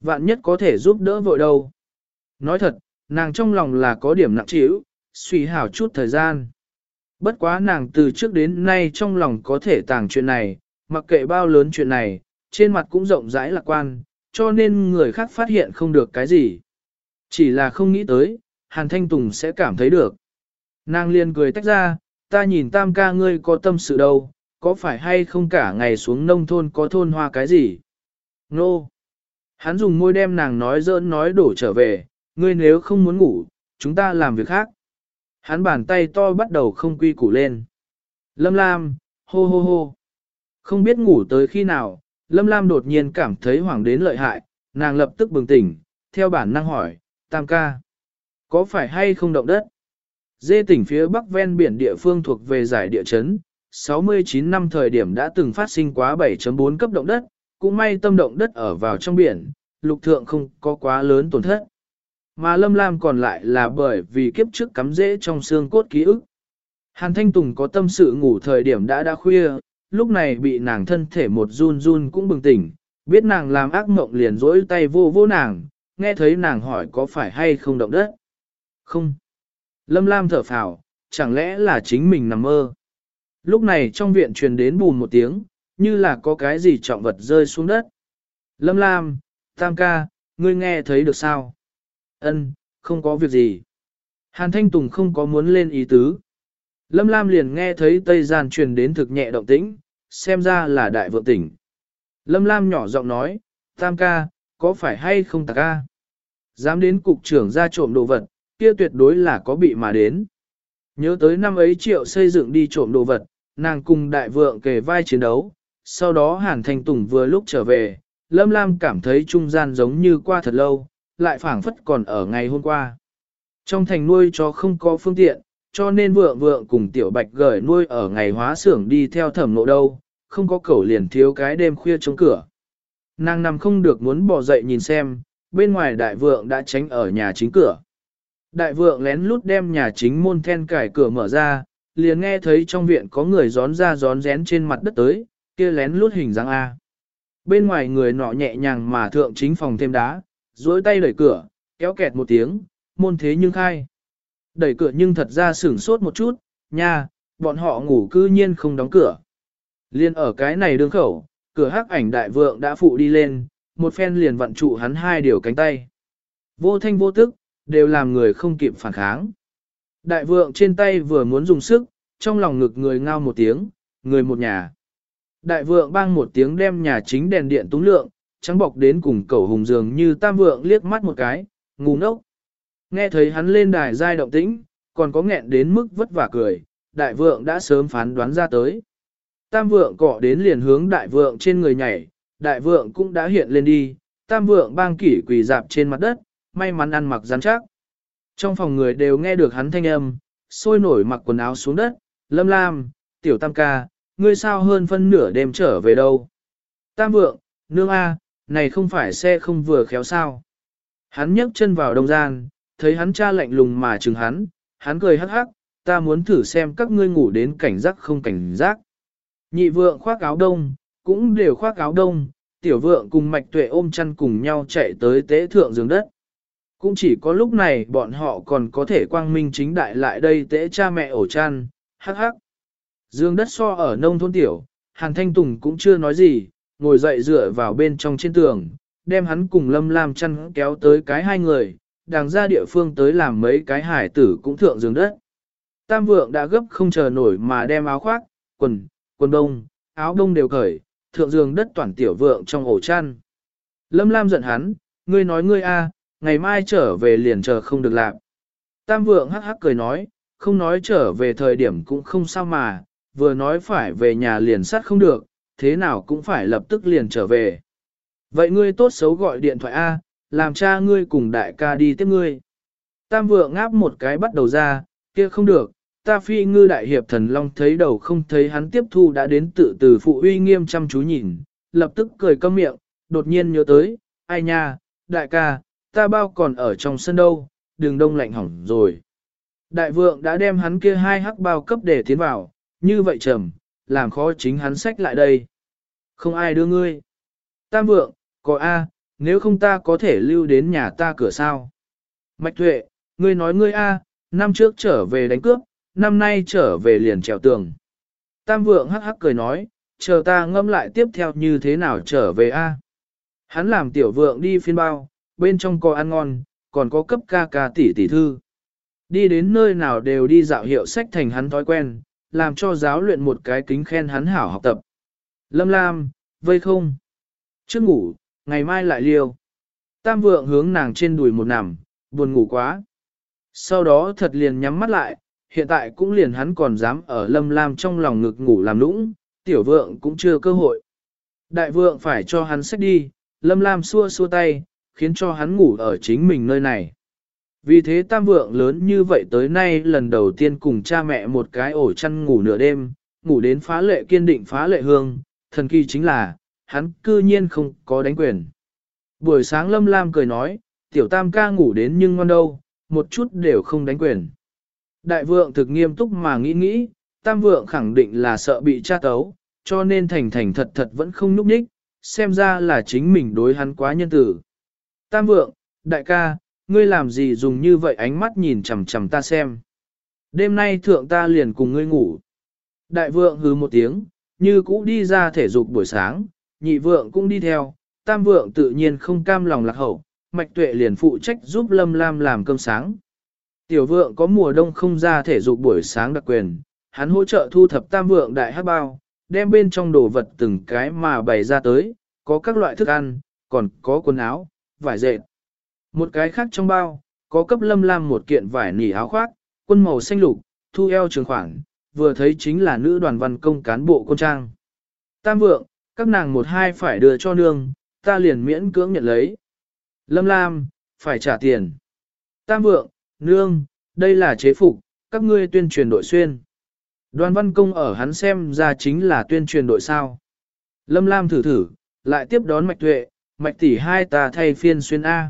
Vạn nhất có thể giúp đỡ vội đâu. Nói thật, nàng trong lòng là có điểm nặng trĩu, suy hảo chút thời gian. Bất quá nàng từ trước đến nay trong lòng có thể tàng chuyện này, mặc kệ bao lớn chuyện này, trên mặt cũng rộng rãi lạc quan, cho nên người khác phát hiện không được cái gì. Chỉ là không nghĩ tới, Hàn Thanh Tùng sẽ cảm thấy được. Nàng liền cười tách ra, ta nhìn tam ca ngươi có tâm sự đâu, có phải hay không cả ngày xuống nông thôn có thôn hoa cái gì? Nô! No. Hắn dùng môi đem nàng nói dỡn nói đổ trở về, ngươi nếu không muốn ngủ, chúng ta làm việc khác. hắn bàn tay to bắt đầu không quy củ lên. Lâm Lam, hô hô hô. Không biết ngủ tới khi nào, Lâm Lam đột nhiên cảm thấy hoảng đến lợi hại, nàng lập tức bừng tỉnh, theo bản năng hỏi, Tam ca, có phải hay không động đất? Dê tỉnh phía bắc ven biển địa phương thuộc về giải địa chấn, 69 năm thời điểm đã từng phát sinh quá 7.4 cấp động đất, cũng may tâm động đất ở vào trong biển, lục thượng không có quá lớn tổn thất. Mà Lâm Lam còn lại là bởi vì kiếp trước cắm rễ trong xương cốt ký ức. Hàn Thanh Tùng có tâm sự ngủ thời điểm đã đã khuya, lúc này bị nàng thân thể một run run cũng bừng tỉnh, biết nàng làm ác mộng liền rỗi tay vô vô nàng, nghe thấy nàng hỏi có phải hay không động đất. Không. Lâm Lam thở phào, chẳng lẽ là chính mình nằm mơ. Lúc này trong viện truyền đến bùn một tiếng, như là có cái gì trọng vật rơi xuống đất. Lâm Lam, Tam ca, ngươi nghe thấy được sao? Ân, không có việc gì. Hàn Thanh Tùng không có muốn lên ý tứ. Lâm Lam liền nghe thấy Tây Gian truyền đến thực nhẹ động tĩnh, xem ra là đại vượng tỉnh. Lâm Lam nhỏ giọng nói, Tam ca, có phải hay không ta ca? Dám đến cục trưởng ra trộm đồ vật, kia tuyệt đối là có bị mà đến. Nhớ tới năm ấy triệu xây dựng đi trộm đồ vật, nàng cùng đại vượng kề vai chiến đấu, sau đó Hàn Thanh Tùng vừa lúc trở về, Lâm Lam cảm thấy trung gian giống như qua thật lâu, lại phảng phất còn ở ngày hôm qua. Trong thành nuôi chó không có phương tiện, cho nên vượng vượng cùng tiểu bạch gởi nuôi ở ngày hóa xưởng đi theo thẩm nộ đâu, không có cẩu liền thiếu cái đêm khuya chống cửa. Nàng nằm không được muốn bỏ dậy nhìn xem, bên ngoài đại vượng đã tránh ở nhà chính cửa. Đại vượng lén lút đem nhà chính môn then cải cửa mở ra, liền nghe thấy trong viện có người gión ra gión rén trên mặt đất tới, kia lén lút hình dáng A. Bên ngoài người nọ nhẹ nhàng mà thượng chính phòng thêm đá, duỗi tay đẩy cửa, kéo kẹt một tiếng, môn thế nhưng khai. Đẩy cửa nhưng thật ra sửng sốt một chút, nha, bọn họ ngủ cư nhiên không đóng cửa. Liên ở cái này đương khẩu, cửa hắc ảnh đại vượng đã phụ đi lên, một phen liền vận trụ hắn hai điều cánh tay. Vô thanh vô tức, đều làm người không kịp phản kháng. Đại vượng trên tay vừa muốn dùng sức, trong lòng ngực người ngao một tiếng, người một nhà. Đại vượng bang một tiếng đem nhà chính đèn điện túng lượng, trắng bọc đến cùng cầu hùng dường như tam vượng liếc mắt một cái, ngu ngốc. Nghe thấy hắn lên đài giai động tĩnh, còn có nghẹn đến mức vất vả cười, đại vượng đã sớm phán đoán ra tới. Tam vượng cọ đến liền hướng đại vượng trên người nhảy, đại vượng cũng đã hiện lên đi, tam vượng bang kỷ quỳ dạp trên mặt đất, may mắn ăn mặc rắn chắc. Trong phòng người đều nghe được hắn thanh âm, sôi nổi mặc quần áo xuống đất, lâm lam, tiểu tam ca, ngươi sao hơn phân nửa đêm trở về đâu. Tam vượng, nương A, này không phải xe không vừa khéo sao. Hắn nhấc chân vào đông gian, thấy hắn cha lạnh lùng mà chừng hắn, hắn cười hắc hắc, ta muốn thử xem các ngươi ngủ đến cảnh giác không cảnh giác. Nhị vượng khoác áo đông, cũng đều khoác áo đông, tiểu vượng cùng mạch tuệ ôm chăn cùng nhau chạy tới tế thượng giường đất. Cũng chỉ có lúc này bọn họ còn có thể quang minh chính đại lại đây tễ cha mẹ ổ chăn, hắc hắc. Dương đất so ở nông thôn tiểu, Hàn Thanh Tùng cũng chưa nói gì, ngồi dậy dựa vào bên trong trên tường, đem hắn cùng Lâm Lam chăn kéo tới cái hai người, đàng ra địa phương tới làm mấy cái hải tử cũng thượng giường đất. Tam vượng đã gấp không chờ nổi mà đem áo khoác, quần, quần đông, áo đông đều cởi, thượng giường đất toàn tiểu vượng trong ổ chăn. Lâm Lam giận hắn, ngươi nói ngươi a, ngày mai trở về liền chờ không được làm. Tam vượng hắc hắc cười nói, không nói trở về thời điểm cũng không sao mà, vừa nói phải về nhà liền sát không được, thế nào cũng phải lập tức liền trở về. Vậy ngươi tốt xấu gọi điện thoại A, làm cha ngươi cùng đại ca đi tiếp ngươi. Tam vượng ngáp một cái bắt đầu ra, kia không được, ta phi ngư đại hiệp thần long thấy đầu không thấy hắn tiếp thu đã đến tự từ phụ uy nghiêm chăm chú nhìn, lập tức cười câm miệng, đột nhiên nhớ tới, ai nha, đại ca, ta bao còn ở trong sân đâu, đường đông lạnh hỏng rồi. Đại vượng đã đem hắn kia hai hắc bao cấp để tiến vào, như vậy trầm, làm khó chính hắn sách lại đây. Không ai đưa ngươi. Tam vượng, có A, nếu không ta có thể lưu đến nhà ta cửa sao. Mạch tuệ, ngươi nói ngươi A, năm trước trở về đánh cướp, năm nay trở về liền trèo tường. Tam vượng hắc hắc cười nói, chờ ta ngâm lại tiếp theo như thế nào trở về A. Hắn làm tiểu vượng đi phiên bao, bên trong có ăn ngon, còn có cấp ca ca tỷ tỷ thư. Đi đến nơi nào đều đi dạo hiệu sách thành hắn thói quen, làm cho giáo luyện một cái kính khen hắn hảo học tập. Lâm Lam, vây không? Trước ngủ, ngày mai lại liêu. Tam vượng hướng nàng trên đùi một nằm, buồn ngủ quá. Sau đó thật liền nhắm mắt lại, hiện tại cũng liền hắn còn dám ở lâm lam trong lòng ngực ngủ làm nũng, tiểu vượng cũng chưa cơ hội. Đại vượng phải cho hắn sách đi, lâm lam xua xua tay, khiến cho hắn ngủ ở chính mình nơi này. Vì thế tam vượng lớn như vậy tới nay lần đầu tiên cùng cha mẹ một cái ổ chăn ngủ nửa đêm, ngủ đến phá lệ kiên định phá lệ hương, thần kỳ chính là, hắn cư nhiên không có đánh quyền. Buổi sáng lâm lam cười nói, tiểu tam ca ngủ đến nhưng ngon đâu, một chút đều không đánh quyền. Đại vượng thực nghiêm túc mà nghĩ nghĩ, tam vượng khẳng định là sợ bị tra tấu, cho nên thành thành thật thật vẫn không núp ních, xem ra là chính mình đối hắn quá nhân tử. Tam vượng, đại ca, ngươi làm gì dùng như vậy ánh mắt nhìn chằm chằm ta xem. Đêm nay thượng ta liền cùng ngươi ngủ. Đại vượng hứ một tiếng, như cũ đi ra thể dục buổi sáng, nhị vượng cũng đi theo, tam vượng tự nhiên không cam lòng lạc hậu, mạch tuệ liền phụ trách giúp lâm lam làm cơm sáng. Tiểu vượng có mùa đông không ra thể dục buổi sáng đặc quyền, hắn hỗ trợ thu thập tam vượng đại hát bao, đem bên trong đồ vật từng cái mà bày ra tới, có các loại thức ăn, còn có quần áo, vải dệt. Một cái khác trong bao, có cấp lâm lam một kiện vải nỉ áo khoác, quân màu xanh lục, thu eo trường khoảng, vừa thấy chính là nữ đoàn văn công cán bộ quân trang. Tam vượng, các nàng một hai phải đưa cho nương, ta liền miễn cưỡng nhận lấy. Lâm lam, phải trả tiền. Tam vượng, nương, đây là chế phục, các ngươi tuyên truyền đội xuyên. Đoàn văn công ở hắn xem ra chính là tuyên truyền đội sao. Lâm lam thử thử, lại tiếp đón mạch tuệ, mạch tỷ hai ta thay phiên xuyên A.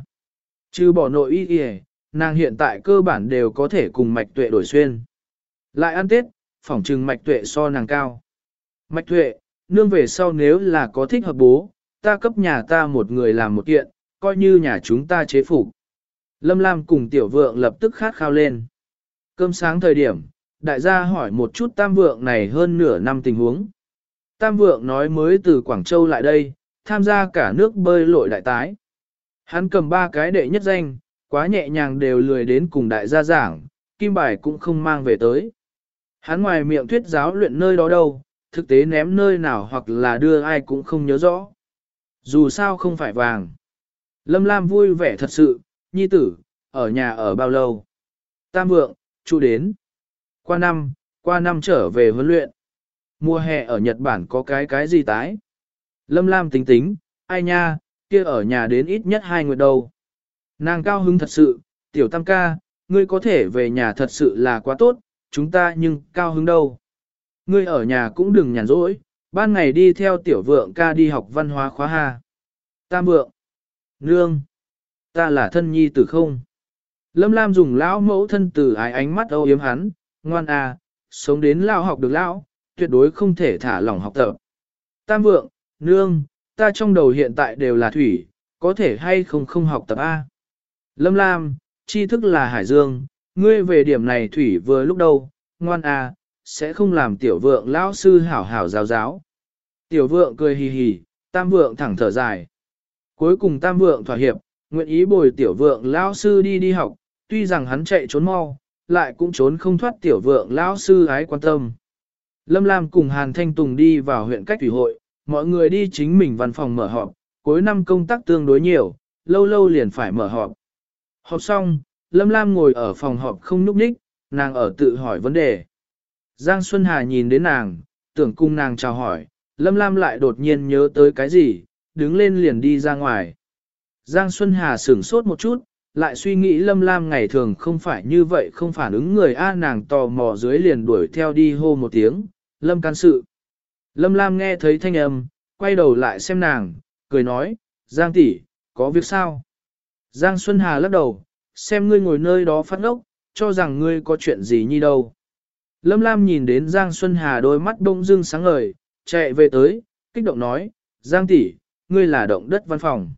Trừ bỏ nội y y, nàng hiện tại cơ bản đều có thể cùng mạch tuệ đổi xuyên. Lại ăn tết, phỏng trừng mạch tuệ so nàng cao. Mạch tuệ, nương về sau nếu là có thích hợp bố, ta cấp nhà ta một người làm một kiện, coi như nhà chúng ta chế phục. Lâm Lam cùng tiểu vượng lập tức khát khao lên. Cơm sáng thời điểm, đại gia hỏi một chút tam vượng này hơn nửa năm tình huống. Tam vượng nói mới từ Quảng Châu lại đây, tham gia cả nước bơi lội đại tái. Hắn cầm ba cái đệ nhất danh, quá nhẹ nhàng đều lười đến cùng đại gia giảng, kim bài cũng không mang về tới. Hắn ngoài miệng thuyết giáo luyện nơi đó đâu, thực tế ném nơi nào hoặc là đưa ai cũng không nhớ rõ. Dù sao không phải vàng. Lâm Lam vui vẻ thật sự, nhi tử, ở nhà ở bao lâu? Tam vượng, chu đến. Qua năm, qua năm trở về huấn luyện. Mùa hè ở Nhật Bản có cái cái gì tái? Lâm Lam tính tính, ai nha, kia ở nhà đến ít nhất hai người đâu. Nàng cao hứng thật sự, tiểu tam ca, ngươi có thể về nhà thật sự là quá tốt, chúng ta nhưng cao hứng đâu. Ngươi ở nhà cũng đừng nhàn rỗi, ban ngày đi theo tiểu vượng ca đi học văn hóa khóa Hà. Tam vượng, nương, ta là thân nhi tử không? Lâm Lam dùng lão mẫu thân tử ái ánh mắt âu yếm hắn, ngoan à, sống đến lao học được lão, tuyệt đối không thể thả lỏng học tập. Tam vượng, nương, ta trong đầu hiện tại đều là thủy, có thể hay không không học tập A. Lâm Lam, tri thức là hải dương, ngươi về điểm này thủy vừa lúc đâu, ngoan A, sẽ không làm tiểu vượng lão sư hảo hảo giáo giáo. Tiểu vượng cười hì hì, tam vượng thẳng thở dài. Cuối cùng tam vượng thỏa hiệp, nguyện ý bồi tiểu vượng lão sư đi đi học, tuy rằng hắn chạy trốn mau, lại cũng trốn không thoát tiểu vượng lão sư ái quan tâm. Lâm Lam cùng Hàn Thanh Tùng đi vào huyện cách thủy hội, mọi người đi chính mình văn phòng mở họp, cuối năm công tác tương đối nhiều, lâu lâu liền phải mở họp. Họp xong, Lâm Lam ngồi ở phòng họp không nhúc nhích, nàng ở tự hỏi vấn đề. Giang Xuân Hà nhìn đến nàng, tưởng cung nàng chào hỏi, Lâm Lam lại đột nhiên nhớ tới cái gì, đứng lên liền đi ra ngoài. Giang Xuân Hà sửng sốt một chút, lại suy nghĩ Lâm Lam ngày thường không phải như vậy không phản ứng người A nàng tò mò dưới liền đuổi theo đi hô một tiếng, Lâm can sự. Lâm Lam nghe thấy thanh âm, quay đầu lại xem nàng, cười nói, Giang tỷ, có việc sao? Giang Xuân Hà lắc đầu, xem ngươi ngồi nơi đó phát ngốc, cho rằng ngươi có chuyện gì như đâu. Lâm Lam nhìn đến Giang Xuân Hà đôi mắt đông dưng sáng ngời, chạy về tới, kích động nói, Giang tỷ, ngươi là động đất văn phòng.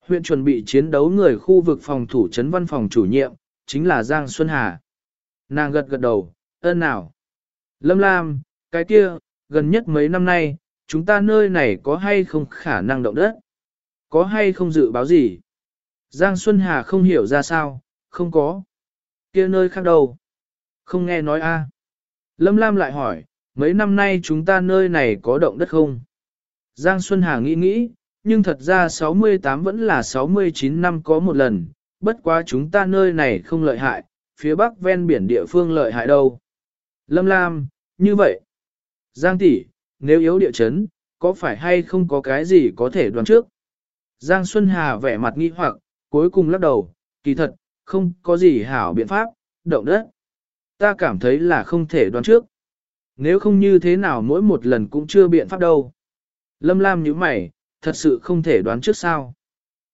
Huyện chuẩn bị chiến đấu người khu vực phòng thủ trấn văn phòng chủ nhiệm, chính là Giang Xuân Hà. Nàng gật gật đầu, ơn nào. Lâm Lam, cái kia, gần nhất mấy năm nay, chúng ta nơi này có hay không khả năng động đất? Có hay không dự báo gì? Giang Xuân Hà không hiểu ra sao, không có. kia nơi khác đâu? Không nghe nói a. Lâm Lam lại hỏi, mấy năm nay chúng ta nơi này có động đất không? Giang Xuân Hà nghĩ nghĩ, nhưng thật ra 68 vẫn là 69 năm có một lần, bất quá chúng ta nơi này không lợi hại, phía bắc ven biển địa phương lợi hại đâu. Lâm Lam, như vậy. Giang tỷ, nếu yếu địa chấn, có phải hay không có cái gì có thể đoán trước? Giang Xuân Hà vẻ mặt nghi hoặc, cuối cùng lắc đầu, kỳ thật, không có gì hảo biện pháp, động đất. Ta cảm thấy là không thể đoán trước. Nếu không như thế nào mỗi một lần cũng chưa biện pháp đâu. Lâm Lam như mày, thật sự không thể đoán trước sao.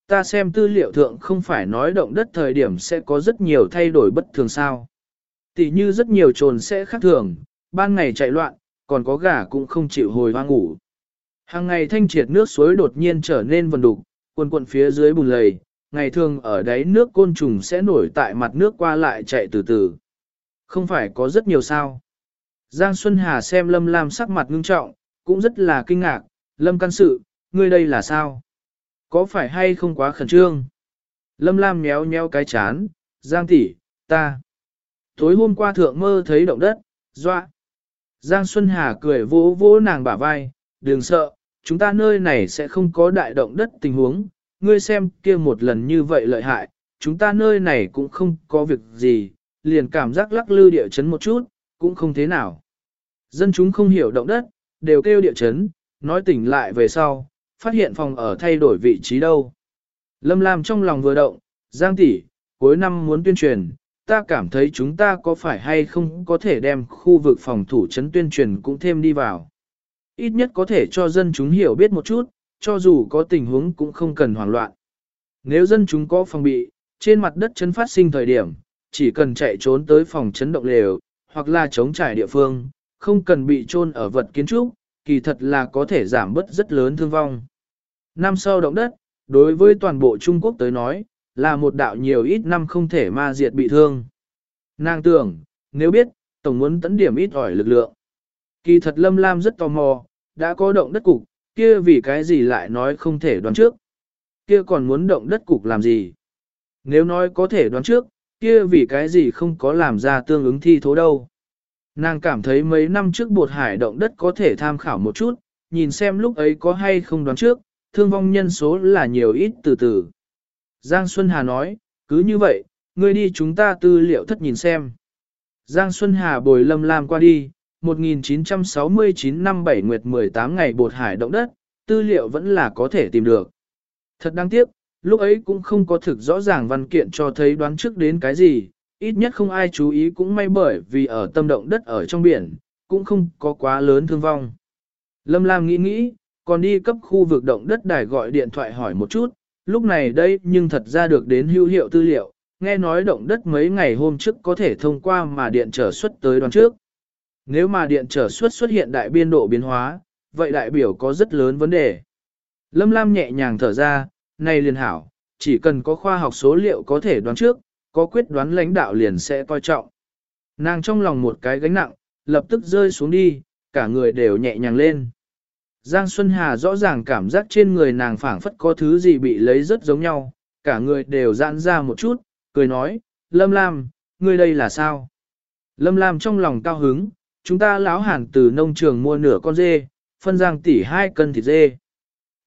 Ta xem tư liệu thượng không phải nói động đất thời điểm sẽ có rất nhiều thay đổi bất thường sao. Tỷ như rất nhiều trồn sẽ khác thường, ban ngày chạy loạn, còn có gà cũng không chịu hồi hoa ngủ. Hàng ngày thanh triệt nước suối đột nhiên trở nên vần đục, quần quần phía dưới bùn lầy, ngày thường ở đáy nước côn trùng sẽ nổi tại mặt nước qua lại chạy từ từ. Không phải có rất nhiều sao. Giang Xuân Hà xem Lâm Lam sắc mặt ngưng trọng, cũng rất là kinh ngạc, Lâm căn sự, ngươi đây là sao? Có phải hay không quá khẩn trương? Lâm Lam méo méo cái chán, Giang tỷ, ta. Tối hôm qua thượng mơ thấy động đất, doa. Giang Xuân Hà cười vỗ vỗ nàng bả vai, đừng sợ, chúng ta nơi này sẽ không có đại động đất tình huống, ngươi xem kia một lần như vậy lợi hại, chúng ta nơi này cũng không có việc gì, liền cảm giác lắc lư địa chấn một chút, cũng không thế nào. Dân chúng không hiểu động đất, đều kêu địa chấn, nói tỉnh lại về sau, phát hiện phòng ở thay đổi vị trí đâu. Lâm Lam trong lòng vừa động, Giang tỷ, cuối năm muốn tuyên truyền, ta cảm thấy chúng ta có phải hay không có thể đem khu vực phòng thủ chấn tuyên truyền cũng thêm đi vào. Ít nhất có thể cho dân chúng hiểu biết một chút, cho dù có tình huống cũng không cần hoảng loạn. Nếu dân chúng có phòng bị, trên mặt đất chấn phát sinh thời điểm, chỉ cần chạy trốn tới phòng chấn động lều, hoặc là chống trải địa phương, không cần bị chôn ở vật kiến trúc, kỳ thật là có thể giảm bớt rất lớn thương vong. Năm sau động đất, đối với toàn bộ Trung Quốc tới nói, là một đạo nhiều ít năm không thể ma diệt bị thương. Nàng tưởng, nếu biết, Tổng muốn tấn điểm ít ỏi lực lượng. Kỳ thật Lâm Lam rất tò mò, đã có động đất cục, kia vì cái gì lại nói không thể đoán trước. Kia còn muốn động đất cục làm gì? Nếu nói có thể đoán trước, kia vì cái gì không có làm ra tương ứng thi thố đâu. Nàng cảm thấy mấy năm trước bột hải động đất có thể tham khảo một chút, nhìn xem lúc ấy có hay không đoán trước, thương vong nhân số là nhiều ít từ từ. Giang Xuân Hà nói, cứ như vậy, ngươi đi chúng ta tư liệu thất nhìn xem. Giang Xuân Hà bồi lâm lam qua đi, 1969 năm 7 nguyệt 18 ngày bột hải động đất, tư liệu vẫn là có thể tìm được. Thật đáng tiếc, lúc ấy cũng không có thực rõ ràng văn kiện cho thấy đoán trước đến cái gì, ít nhất không ai chú ý cũng may bởi vì ở tâm động đất ở trong biển, cũng không có quá lớn thương vong. Lâm Lam nghĩ nghĩ, còn đi cấp khu vực động đất đài gọi điện thoại hỏi một chút, lúc này đây nhưng thật ra được đến hữu hiệu tư liệu, nghe nói động đất mấy ngày hôm trước có thể thông qua mà điện trở xuất tới đoán trước. Nếu mà điện trở xuất xuất hiện đại biên độ biến hóa, vậy đại biểu có rất lớn vấn đề. Lâm Lam nhẹ nhàng thở ra, này liền hảo, chỉ cần có khoa học số liệu có thể đoán trước, có quyết đoán lãnh đạo liền sẽ coi trọng. Nàng trong lòng một cái gánh nặng, lập tức rơi xuống đi, cả người đều nhẹ nhàng lên. Giang Xuân Hà rõ ràng cảm giác trên người nàng phảng phất có thứ gì bị lấy rất giống nhau, cả người đều giãn ra một chút, cười nói, Lâm Lam, ngươi đây là sao? Lâm Lam trong lòng cao hứng, chúng ta lão hàn từ nông trường mua nửa con dê, phân Giang tỷ hai cân thịt dê.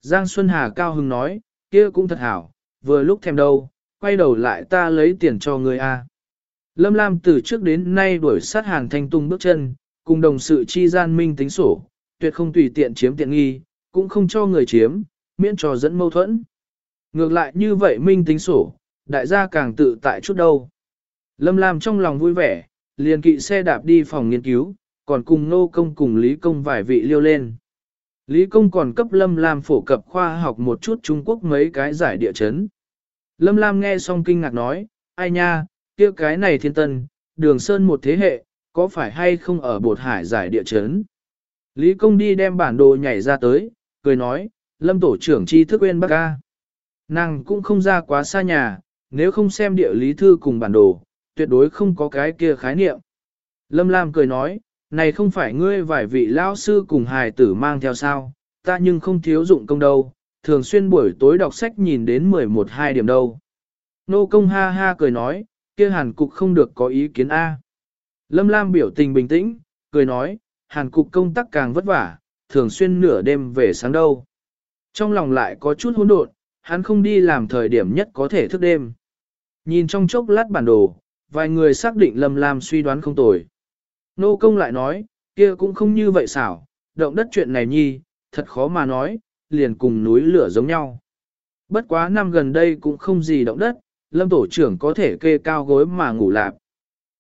Giang Xuân Hà cao hứng nói, kia cũng thật hảo, vừa lúc thèm đâu, quay đầu lại ta lấy tiền cho ngươi a. Lâm Lam từ trước đến nay đuổi sát hàng thanh tung bước chân, cùng đồng sự chi gian minh tính sổ, tuyệt không tùy tiện chiếm tiện nghi, cũng không cho người chiếm, miễn cho dẫn mâu thuẫn. Ngược lại như vậy minh tính sổ, đại gia càng tự tại chút đâu. Lâm Lam trong lòng vui vẻ, liền kỵ xe đạp đi phòng nghiên cứu, còn cùng nô công cùng Lý Công vài vị liêu lên. Lý Công còn cấp Lâm Lam phổ cập khoa học một chút Trung Quốc mấy cái giải địa chấn. Lâm Lam nghe xong kinh ngạc nói, ai nha, kia cái này thiên tân, đường sơn một thế hệ, có phải hay không ở bột hải giải địa chấn? Lý Công đi đem bản đồ nhảy ra tới, cười nói, Lâm tổ trưởng chi thức quên bác ca. Nàng cũng không ra quá xa nhà, nếu không xem địa lý thư cùng bản đồ, tuyệt đối không có cái kia khái niệm. Lâm Lam cười nói, này không phải ngươi vài vị lão sư cùng hài tử mang theo sao, ta nhưng không thiếu dụng công đâu, thường xuyên buổi tối đọc sách nhìn đến 11-2 điểm đâu. Nô công ha ha cười nói, kia hàn cục không được có ý kiến A. Lâm Lam biểu tình bình tĩnh, cười nói, hàn cục công tác càng vất vả, thường xuyên nửa đêm về sáng đâu. Trong lòng lại có chút hỗn độn, hắn không đi làm thời điểm nhất có thể thức đêm. Nhìn trong chốc lát bản đồ, vài người xác định Lâm Lam suy đoán không tồi. Nô công lại nói, kia cũng không như vậy xảo, động đất chuyện này nhi, thật khó mà nói, liền cùng núi lửa giống nhau. Bất quá năm gần đây cũng không gì động đất, Lâm tổ trưởng có thể kê cao gối mà ngủ lạp.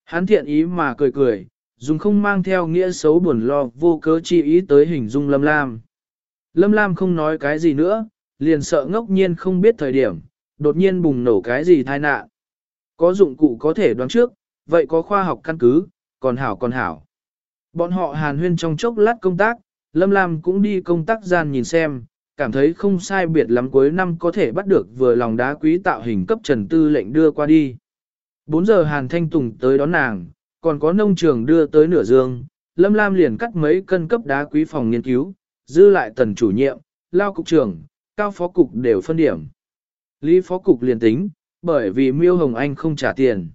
Hắn thiện ý mà cười cười, dùng không mang theo nghĩa xấu buồn lo vô cớ chi ý tới hình dung Lâm Lam. Lâm Lam không nói cái gì nữa, liền sợ ngốc nhiên không biết thời điểm, đột nhiên bùng nổ cái gì tai nạn. Có dụng cụ có thể đoán trước, vậy có khoa học căn cứ, còn hảo còn hảo. Bọn họ hàn huyên trong chốc lát công tác, Lâm Lam cũng đi công tác gian nhìn xem, cảm thấy không sai biệt lắm cuối năm có thể bắt được vừa lòng đá quý tạo hình cấp trần tư lệnh đưa qua đi. 4 giờ Hàn Thanh Tùng tới đón nàng, còn có nông trường đưa tới nửa dương, Lâm Lam liền cắt mấy cân cấp đá quý phòng nghiên cứu, dư lại tần chủ nhiệm, lao cục trưởng, cao phó cục đều phân điểm. Lý phó cục liền tính, bởi vì Miêu Hồng Anh không trả tiền.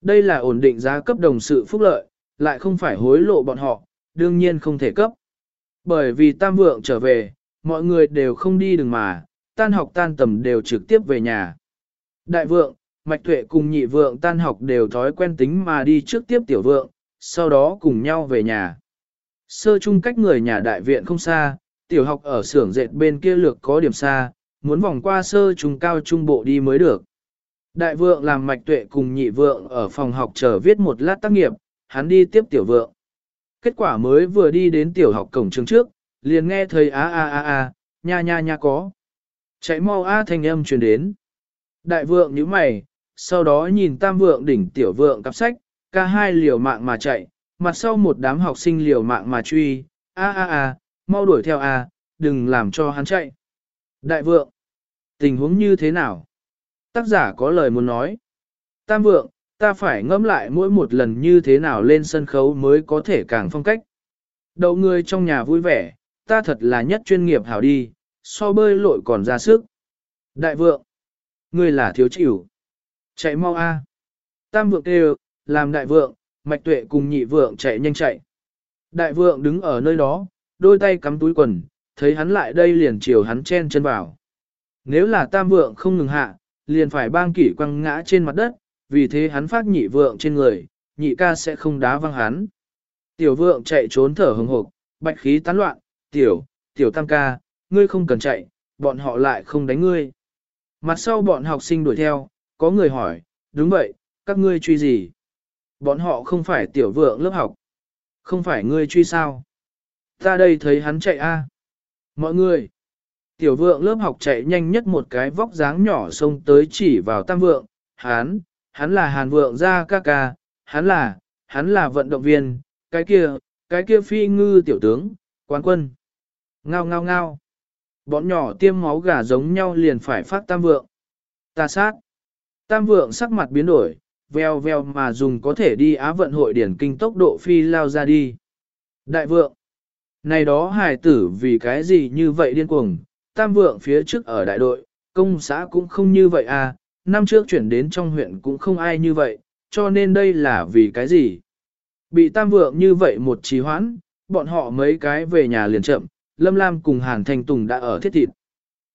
Đây là ổn định giá cấp đồng sự phúc lợi, lại không phải hối lộ bọn họ, đương nhiên không thể cấp. Bởi vì tam vượng trở về, mọi người đều không đi đừng mà, tan học tan tầm đều trực tiếp về nhà. Đại vượng, mạch tuệ cùng nhị vượng tan học đều thói quen tính mà đi trước tiếp tiểu vượng, sau đó cùng nhau về nhà. Sơ chung cách người nhà đại viện không xa, tiểu học ở xưởng dệt bên kia lược có điểm xa, muốn vòng qua sơ trung cao trung bộ đi mới được. Đại vượng làm mạch tuệ cùng nhị vượng ở phòng học chờ viết một lát tác nghiệp, hắn đi tiếp tiểu vượng. Kết quả mới vừa đi đến tiểu học cổng trường trước, liền nghe thầy a a a a, nha nha nha có. Chạy mau a thanh âm truyền đến. Đại vượng như mày, sau đó nhìn tam vượng đỉnh tiểu vượng cặp sách, ca hai liều mạng mà chạy, mặt sau một đám học sinh liều mạng mà truy, a a a, mau đuổi theo a, đừng làm cho hắn chạy. Đại vượng, tình huống như thế nào? Tác giả có lời muốn nói. Tam vượng, ta phải ngẫm lại mỗi một lần như thế nào lên sân khấu mới có thể càng phong cách. Đầu người trong nhà vui vẻ, ta thật là nhất chuyên nghiệp hảo đi, so bơi lội còn ra sức. Đại vượng, ngươi là thiếu chịu. Chạy mau a. Tam vượng kêu, làm đại vượng, mạch tuệ cùng nhị vượng chạy nhanh chạy. Đại vượng đứng ở nơi đó, đôi tay cắm túi quần, thấy hắn lại đây liền chiều hắn chen chân vào. Nếu là tam vượng không ngừng hạ, liền phải bang kỷ quăng ngã trên mặt đất, vì thế hắn phát nhị vượng trên người, nhị ca sẽ không đá văng hắn. Tiểu vượng chạy trốn thở hừng hộp, bạch khí tán loạn, tiểu, tiểu tam ca, ngươi không cần chạy, bọn họ lại không đánh ngươi. Mặt sau bọn học sinh đuổi theo, có người hỏi, đúng vậy, các ngươi truy gì? Bọn họ không phải tiểu vượng lớp học. Không phải ngươi truy sao? Ta đây thấy hắn chạy a. Mọi người. Tiểu vượng lớp học chạy nhanh nhất một cái vóc dáng nhỏ xông tới chỉ vào tam vượng. Hắn, hắn là hàn vượng gia ca ca, hắn là, hắn là vận động viên, cái kia, cái kia phi ngư tiểu tướng, quán quân. Ngao ngao ngao. Bọn nhỏ tiêm máu gà giống nhau liền phải phát tam vượng. Ta sát. Tam vượng sắc mặt biến đổi, veo veo mà dùng có thể đi á vận hội điển kinh tốc độ phi lao ra đi. Đại vượng. Này đó hài tử vì cái gì như vậy điên cuồng, tam vượng phía trước ở đại đội, công xã cũng không như vậy à, năm trước chuyển đến trong huyện cũng không ai như vậy, cho nên đây là vì cái gì. Bị tam vượng như vậy một trì hoãn, bọn họ mấy cái về nhà liền chậm, Lâm Lam cùng Hàn Thanh Tùng đã ở thiết thịt.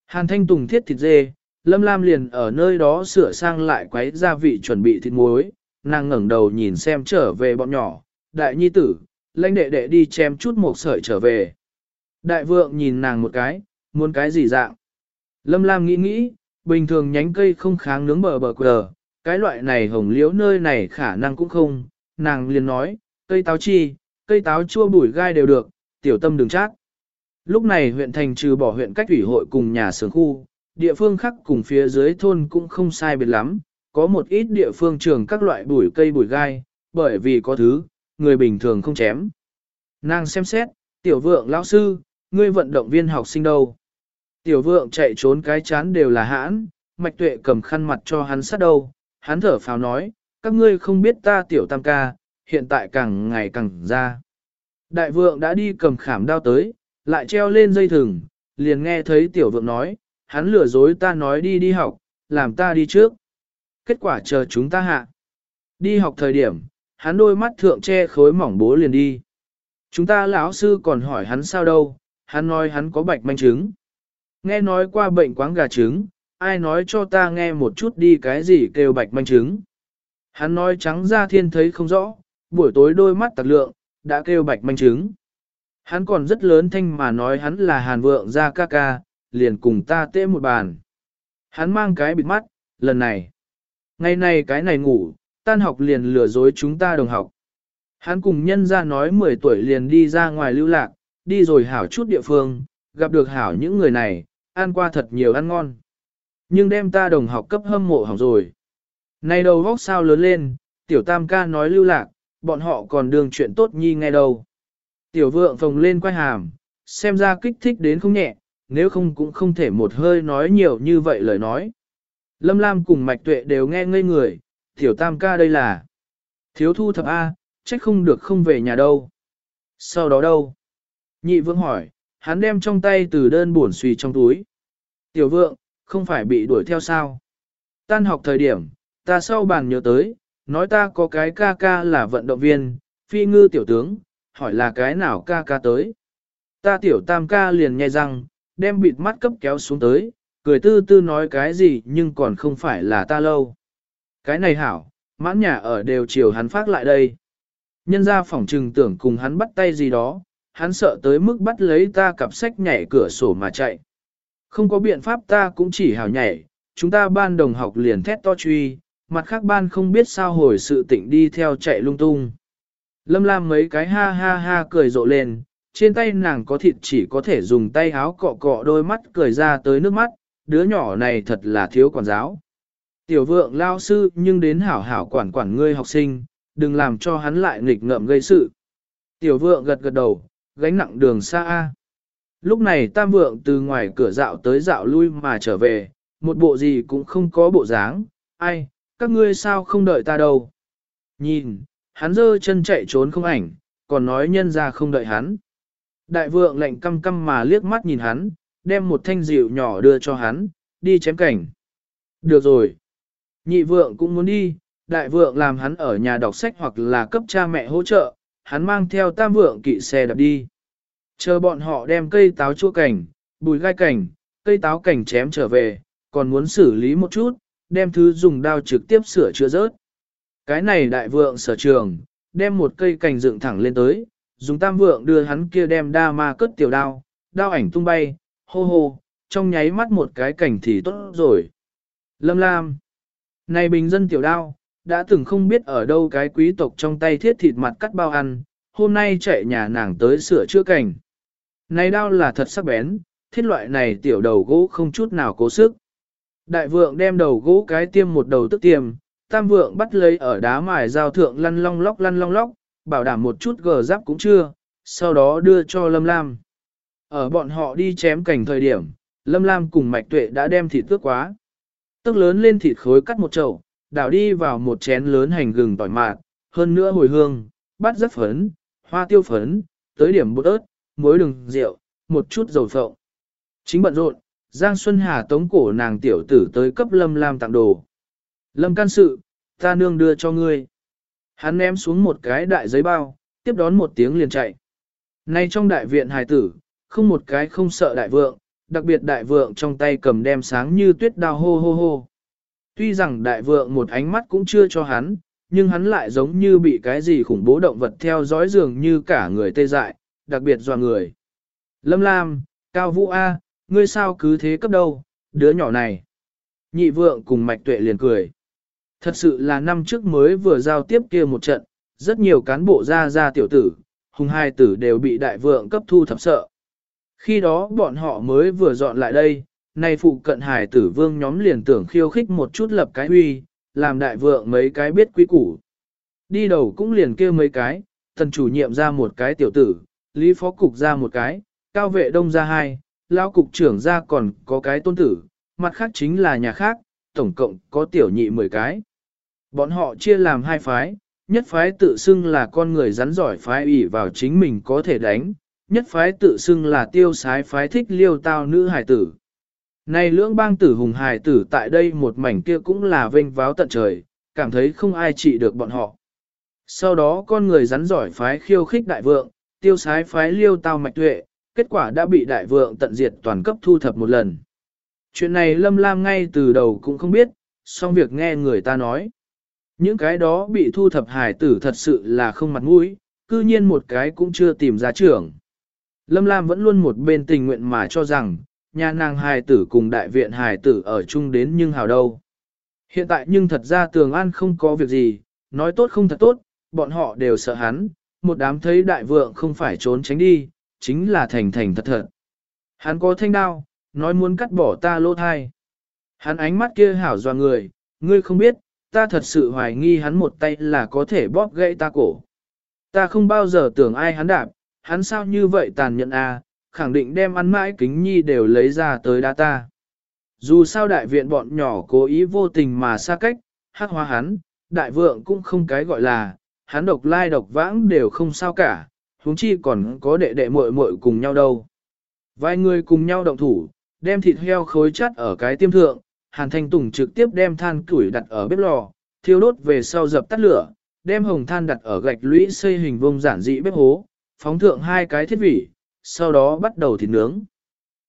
Hàn Thanh Tùng thiết thịt dê, Lâm Lam liền ở nơi đó sửa sang lại quấy gia vị chuẩn bị thịt muối, nàng ngẩng đầu nhìn xem trở về bọn nhỏ, đại nhi tử, lãnh đệ đệ đi chém chút một sợi trở về. Đại vượng nhìn nàng một cái, muốn cái gì dạng. Lâm Lam nghĩ nghĩ, bình thường nhánh cây không kháng nướng bờ bờ quờ, cái loại này hồng liễu nơi này khả năng cũng không, nàng liền nói, cây táo chi, cây táo chua bùi gai đều được, tiểu tâm đừng chát. Lúc này huyện thành trừ bỏ huyện cách ủy hội cùng nhà xưởng khu, địa phương khác cùng phía dưới thôn cũng không sai biệt lắm, có một ít địa phương trường các loại bùi cây bùi gai, bởi vì có thứ, người bình thường không chém. Nàng xem xét, tiểu vượng lão sư, ngươi vận động viên học sinh đâu. Tiểu vượng chạy trốn cái chán đều là hãn, mạch tuệ cầm khăn mặt cho hắn sát đầu hắn thở phào nói, các ngươi không biết ta tiểu tam ca, hiện tại càng ngày càng ra. Đại vượng đã đi cầm khảm đao tới, lại treo lên dây thừng, liền nghe thấy tiểu vượng nói, hắn lừa dối ta nói đi đi học, làm ta đi trước. Kết quả chờ chúng ta hạ. Đi học thời điểm, hắn đôi mắt thượng che khối mỏng bố liền đi. Chúng ta lão sư còn hỏi hắn sao đâu, hắn nói hắn có bạch manh trứng. Nghe nói qua bệnh quáng gà trứng, ai nói cho ta nghe một chút đi cái gì kêu bạch manh trứng. Hắn nói trắng ra thiên thấy không rõ, buổi tối đôi mắt tạc lượng, đã kêu bạch manh trứng. Hắn còn rất lớn thanh mà nói hắn là hàn vượng ra ca ca, liền cùng ta tê một bàn. Hắn mang cái bịt mắt, lần này. Ngày này cái này ngủ, tan học liền lừa dối chúng ta đồng học. Hắn cùng nhân ra nói 10 tuổi liền đi ra ngoài lưu lạc, đi rồi hảo chút địa phương, gặp được hảo những người này, ăn qua thật nhiều ăn ngon. Nhưng đem ta đồng học cấp hâm mộ hỏng rồi. Này đầu vóc sao lớn lên, tiểu tam ca nói lưu lạc, bọn họ còn đường chuyện tốt nhi nghe đâu. Tiểu vượng phồng lên quay hàm, xem ra kích thích đến không nhẹ, nếu không cũng không thể một hơi nói nhiều như vậy lời nói. Lâm Lam cùng Mạch Tuệ đều nghe ngây người, tiểu tam ca đây là thiếu thu thập A, trách không được không về nhà đâu. Sau đó đâu? Nhị vương hỏi, hắn đem trong tay từ đơn buồn suy trong túi. Tiểu vượng, không phải bị đuổi theo sao? Tan học thời điểm, ta sau bàn nhớ tới, nói ta có cái ca ca là vận động viên, phi ngư tiểu tướng, hỏi là cái nào ca ca tới. Ta tiểu tam ca liền nhai răng, đem bịt mắt cấp kéo xuống tới, cười tư tư nói cái gì nhưng còn không phải là ta lâu. Cái này hảo, mãn nhà ở đều chiều hắn phát lại đây. Nhân ra phỏng trừng tưởng cùng hắn bắt tay gì đó, hắn sợ tới mức bắt lấy ta cặp sách nhảy cửa sổ mà chạy. Không có biện pháp ta cũng chỉ hảo nhảy, chúng ta ban đồng học liền thét to truy, mặt khác ban không biết sao hồi sự tỉnh đi theo chạy lung tung. Lâm Lam mấy cái ha ha ha cười rộ lên, trên tay nàng có thịt chỉ có thể dùng tay háo cọ cọ đôi mắt cười ra tới nước mắt, đứa nhỏ này thật là thiếu quản giáo. Tiểu vượng lao sư nhưng đến hảo hảo quản quản ngươi học sinh, đừng làm cho hắn lại nghịch ngợm gây sự. Tiểu vượng gật gật đầu, gánh nặng đường xa A. Lúc này tam vượng từ ngoài cửa dạo tới dạo lui mà trở về, một bộ gì cũng không có bộ dáng, ai, các ngươi sao không đợi ta đâu. Nhìn, hắn dơ chân chạy trốn không ảnh, còn nói nhân ra không đợi hắn. Đại vượng lạnh căm căm mà liếc mắt nhìn hắn, đem một thanh rượu nhỏ đưa cho hắn, đi chém cảnh. Được rồi. Nhị vượng cũng muốn đi, đại vượng làm hắn ở nhà đọc sách hoặc là cấp cha mẹ hỗ trợ, hắn mang theo tam vượng kỵ xe đạp đi. Chờ bọn họ đem cây táo chua cảnh, bùi gai cảnh, cây táo cảnh chém trở về, còn muốn xử lý một chút, đem thứ dùng đao trực tiếp sửa chữa rớt. Cái này đại vượng sở trường, đem một cây cành dựng thẳng lên tới, dùng tam vượng đưa hắn kia đem đa ma cất tiểu đao, đao ảnh tung bay, hô hô, trong nháy mắt một cái cảnh thì tốt rồi. Lâm Lam Này bình dân tiểu đao, đã từng không biết ở đâu cái quý tộc trong tay thiết thịt mặt cắt bao ăn, hôm nay chạy nhà nàng tới sửa chữa cảnh. Này đao là thật sắc bén, thiết loại này tiểu đầu gỗ không chút nào cố sức. Đại vượng đem đầu gỗ cái tiêm một đầu tức tiêm, tam vượng bắt lấy ở đá mài dao thượng lăn long lóc lăn long lóc, bảo đảm một chút gờ giáp cũng chưa, sau đó đưa cho Lâm Lam. Ở bọn họ đi chém cảnh thời điểm, Lâm Lam cùng Mạch Tuệ đã đem thịt tước quá. Tức lớn lên thịt khối cắt một chậu, đảo đi vào một chén lớn hành gừng tỏi mạt, hơn nữa hồi hương, bát rất phấn, hoa tiêu phấn, tới điểm bột ớt, muối đường rượu, một chút dầu phộng. Chính bận rộn, Giang Xuân Hà tống cổ nàng tiểu tử tới cấp Lâm Lam tặng đồ. Lâm can sự, ta nương đưa cho ngươi. Hắn ném xuống một cái đại giấy bao, tiếp đón một tiếng liền chạy. Nay trong đại viện hài tử, không một cái không sợ đại vượng, đặc biệt đại vượng trong tay cầm đem sáng như tuyết đao hô hô hô. Tuy rằng đại vượng một ánh mắt cũng chưa cho hắn, nhưng hắn lại giống như bị cái gì khủng bố động vật theo dõi dường như cả người tê dại, đặc biệt dò người. Lâm Lam, Cao Vũ A, ngươi sao cứ thế cấp đâu, đứa nhỏ này. Nhị vượng cùng mạch tuệ liền cười. Thật sự là năm trước mới vừa giao tiếp kia một trận, rất nhiều cán bộ ra ra tiểu tử, hùng hai tử đều bị đại vượng cấp thu thập sợ. Khi đó bọn họ mới vừa dọn lại đây, nay phụ cận hải tử vương nhóm liền tưởng khiêu khích một chút lập cái huy, làm đại vượng mấy cái biết quý củ. Đi đầu cũng liền kêu mấy cái, thần chủ nhiệm ra một cái tiểu tử, lý phó cục ra một cái, cao vệ đông ra hai, lao cục trưởng ra còn có cái tôn tử, mặt khác chính là nhà khác, tổng cộng có tiểu nhị 10 cái. Bọn họ chia làm hai phái, nhất phái tự xưng là con người rắn giỏi phái ủy vào chính mình có thể đánh, nhất phái tự xưng là tiêu sái phái thích liêu tao nữ hải tử. Này lưỡng bang tử hùng hải tử tại đây một mảnh kia cũng là vênh váo tận trời, cảm thấy không ai trị được bọn họ. Sau đó con người rắn giỏi phái khiêu khích đại vượng, tiêu sái phái liêu tao mạch tuệ, kết quả đã bị đại vượng tận diệt toàn cấp thu thập một lần. Chuyện này Lâm Lam ngay từ đầu cũng không biết, song việc nghe người ta nói. Những cái đó bị thu thập hài tử thật sự là không mặt mũi, cư nhiên một cái cũng chưa tìm ra trưởng. Lâm Lam vẫn luôn một bên tình nguyện mà cho rằng, nhà nàng hài tử cùng đại viện hài tử ở chung đến nhưng hào đâu. Hiện tại nhưng thật ra tường an không có việc gì, nói tốt không thật tốt, bọn họ đều sợ hắn, một đám thấy đại vượng không phải trốn tránh đi, chính là thành thành thật thật. Hắn có thanh đao, nói muốn cắt bỏ ta lỗ thai. Hắn ánh mắt kia hảo dò người, ngươi không biết, ta thật sự hoài nghi hắn một tay là có thể bóp gãy ta cổ. Ta không bao giờ tưởng ai hắn đạp, hắn sao như vậy tàn nhẫn à, khẳng định đem ăn mãi kính nhi đều lấy ra tới đá ta. Dù sao đại viện bọn nhỏ cố ý vô tình mà xa cách, hát hóa hắn, đại vượng cũng không cái gọi là, hắn độc lai độc vãng đều không sao cả, huống chi còn có đệ đệ muội muội cùng nhau đâu. Vài người cùng nhau động thủ, đem thịt heo khối chắt ở cái tiêm thượng, Hàn Thanh Tùng trực tiếp đem than củi đặt ở bếp lò, thiêu đốt về sau dập tắt lửa, đem hồng than đặt ở gạch lũy xây hình vuông giản dị bếp hố, phóng thượng hai cái thiết vị, sau đó bắt đầu thịt nướng.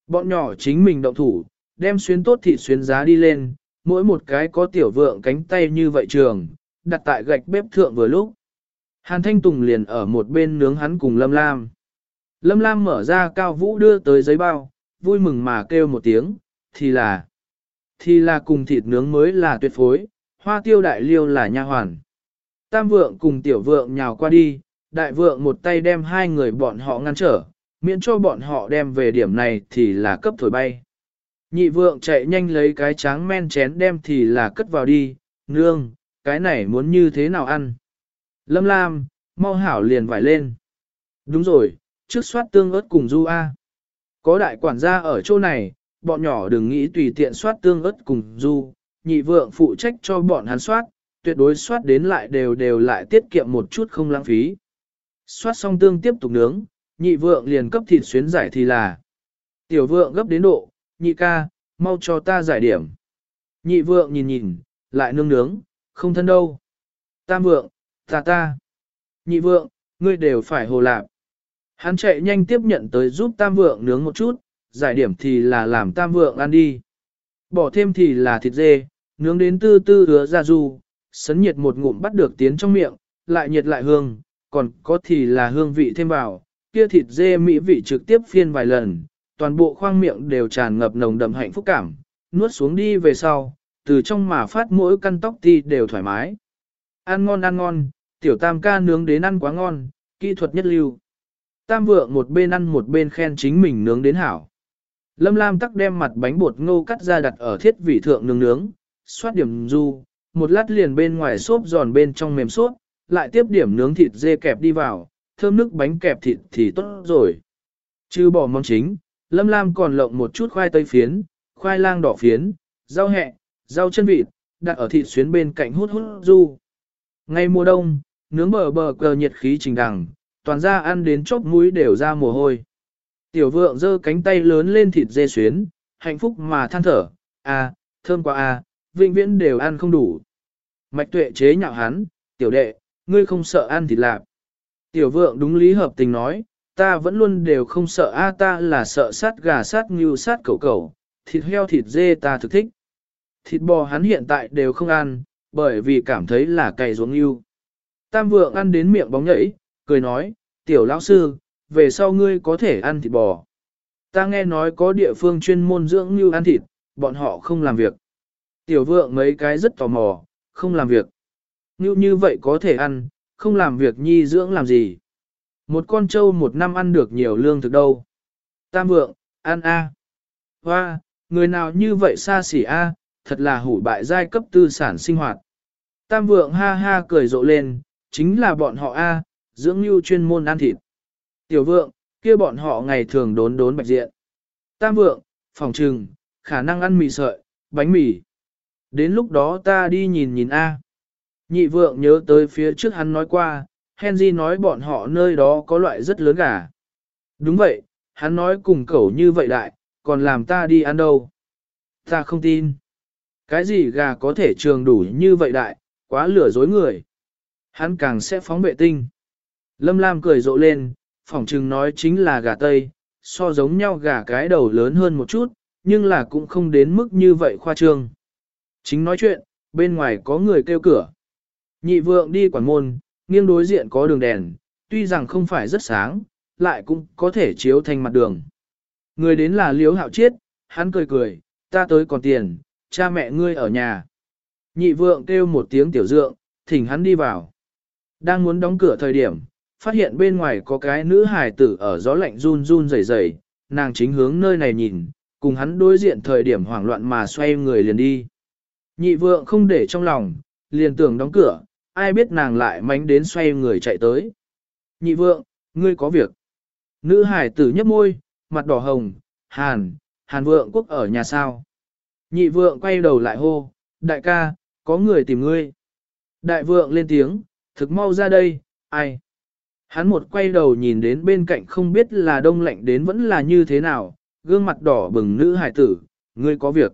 Bọn nhỏ chính mình động thủ, đem xuyến tốt thịt xuyến giá đi lên, mỗi một cái có tiểu vượng cánh tay như vậy trường, đặt tại gạch bếp thượng vừa lúc. Hàn Thanh Tùng liền ở một bên nướng hắn cùng Lâm Lam. Lâm Lam mở ra cao vũ đưa tới giấy bao, vui mừng mà kêu một tiếng, thì là, thì là cùng thịt nướng mới là tuyệt phối, hoa tiêu đại liêu là nha hoàn. Tam vượng cùng tiểu vượng nhào qua đi, đại vượng một tay đem hai người bọn họ ngăn trở, miễn cho bọn họ đem về điểm này thì là cấp thổi bay. Nhị vượng chạy nhanh lấy cái tráng men chén đem thì là cất vào đi, nương, cái này muốn như thế nào ăn. Lâm Lam, mau hảo liền vải lên. Đúng rồi, trước soát tương ớt cùng du A. Có đại quản gia ở chỗ này, bọn nhỏ đừng nghĩ tùy tiện soát tương ớt cùng du, nhị vượng phụ trách cho bọn hắn soát, tuyệt đối soát đến lại đều đều lại tiết kiệm một chút không lãng phí. Soát xong tương tiếp tục nướng, nhị vượng liền cấp thịt xuyến giải thì là. Tiểu vượng gấp đến độ, nhị ca, mau cho ta giải điểm. Nhị vượng nhìn nhìn, lại nương nướng, không thân đâu. Tam vượng, ta ta. Nhị vượng, ngươi đều phải hồ lạp. Hắn chạy nhanh tiếp nhận tới giúp tam vượng nướng một chút, giải điểm thì là làm tam vượng ăn đi. Bỏ thêm thì là thịt dê, nướng đến tư tư hứa ra du, sấn nhiệt một ngụm bắt được tiến trong miệng, lại nhiệt lại hương, còn có thì là hương vị thêm vào, kia thịt dê mỹ vị trực tiếp phiên vài lần, toàn bộ khoang miệng đều tràn ngập nồng đậm hạnh phúc cảm, nuốt xuống đi về sau, từ trong mà phát mỗi căn tóc ti đều thoải mái. Ăn ngon ăn ngon, tiểu tam ca nướng đến ăn quá ngon, kỹ thuật nhất lưu. Tam vượng một bên ăn một bên khen chính mình nướng đến hảo. Lâm Lam tắc đem mặt bánh bột ngô cắt ra đặt ở thiết vị thượng nướng nướng, xoát điểm du, một lát liền bên ngoài xốp giòn bên trong mềm xốp, lại tiếp điểm nướng thịt dê kẹp đi vào, thơm nước bánh kẹp thịt thì tốt rồi. Chứ bỏ món chính, Lâm Lam còn lộng một chút khoai tây phiến, khoai lang đỏ phiến, rau hẹ, rau chân vịt, đặt ở thịt xuyến bên cạnh hút hút du. Ngay mùa đông, nướng bờ bờ cờ nhiệt khí trình đẳng toàn ra ăn đến chóp mũi đều ra mồ hôi. Tiểu vượng giơ cánh tay lớn lên thịt dê xuyến, hạnh phúc mà than thở, à, thơm quá à, vĩnh viễn đều ăn không đủ. Mạch tuệ chế nhạo hắn, tiểu đệ, ngươi không sợ ăn thịt lạp. Tiểu vượng đúng lý hợp tình nói, ta vẫn luôn đều không sợ a ta là sợ sát gà sát ngưu sát cẩu cẩu, thịt heo thịt dê ta thực thích. Thịt bò hắn hiện tại đều không ăn, bởi vì cảm thấy là cày ruộng ngưu. Tam vượng ăn đến miệng bóng nhảy, cười nói, tiểu lão sư, về sau ngươi có thể ăn thịt bò. Ta nghe nói có địa phương chuyên môn dưỡng như ăn thịt, bọn họ không làm việc. Tiểu vượng mấy cái rất tò mò, không làm việc. Như như vậy có thể ăn, không làm việc nhi dưỡng làm gì. Một con trâu một năm ăn được nhiều lương thực đâu. Tam vượng, ăn a. Hoa, người nào như vậy xa xỉ a, thật là hủ bại giai cấp tư sản sinh hoạt. Tam vượng ha ha cười rộ lên, chính là bọn họ a, dưỡng lưu chuyên môn ăn thịt. Tiểu vượng, kia bọn họ ngày thường đốn đốn bạch diện. Tam vượng, phòng trừng, khả năng ăn mì sợi, bánh mì. Đến lúc đó ta đi nhìn nhìn a. Nhị vượng nhớ tới phía trước hắn nói qua, Henry nói bọn họ nơi đó có loại rất lớn gà. Đúng vậy, hắn nói cùng cẩu như vậy đại, còn làm ta đi ăn đâu. Ta không tin. Cái gì gà có thể trường đủ như vậy đại, quá lửa dối người. Hắn càng sẽ phóng vệ tinh. Lâm Lam cười rộ lên, phỏng chừng nói chính là gà Tây, so giống nhau gà cái đầu lớn hơn một chút, nhưng là cũng không đến mức như vậy khoa trương. Chính nói chuyện, bên ngoài có người kêu cửa. Nhị vượng đi quản môn, nghiêng đối diện có đường đèn, tuy rằng không phải rất sáng, lại cũng có thể chiếu thành mặt đường. Người đến là liếu hạo chiết, hắn cười cười, ta tới còn tiền, cha mẹ ngươi ở nhà. Nhị vượng kêu một tiếng tiểu dượng, thỉnh hắn đi vào. Đang muốn đóng cửa thời điểm, phát hiện bên ngoài có cái nữ hài tử ở gió lạnh run run rẩy rẩy, nàng chính hướng nơi này nhìn, cùng hắn đối diện thời điểm hoảng loạn mà xoay người liền đi. Nhị vượng không để trong lòng, liền tưởng đóng cửa, ai biết nàng lại mánh đến xoay người chạy tới. Nhị vượng, ngươi có việc. Nữ hải tử nhấp môi, mặt đỏ hồng, hàn, hàn vượng quốc ở nhà sao. Nhị vượng quay đầu lại hô, đại ca, có người tìm ngươi. Đại vượng lên tiếng, thực mau ra đây, ai. Hắn một quay đầu nhìn đến bên cạnh không biết là đông lạnh đến vẫn là như thế nào, gương mặt đỏ bừng nữ hải tử, ngươi có việc.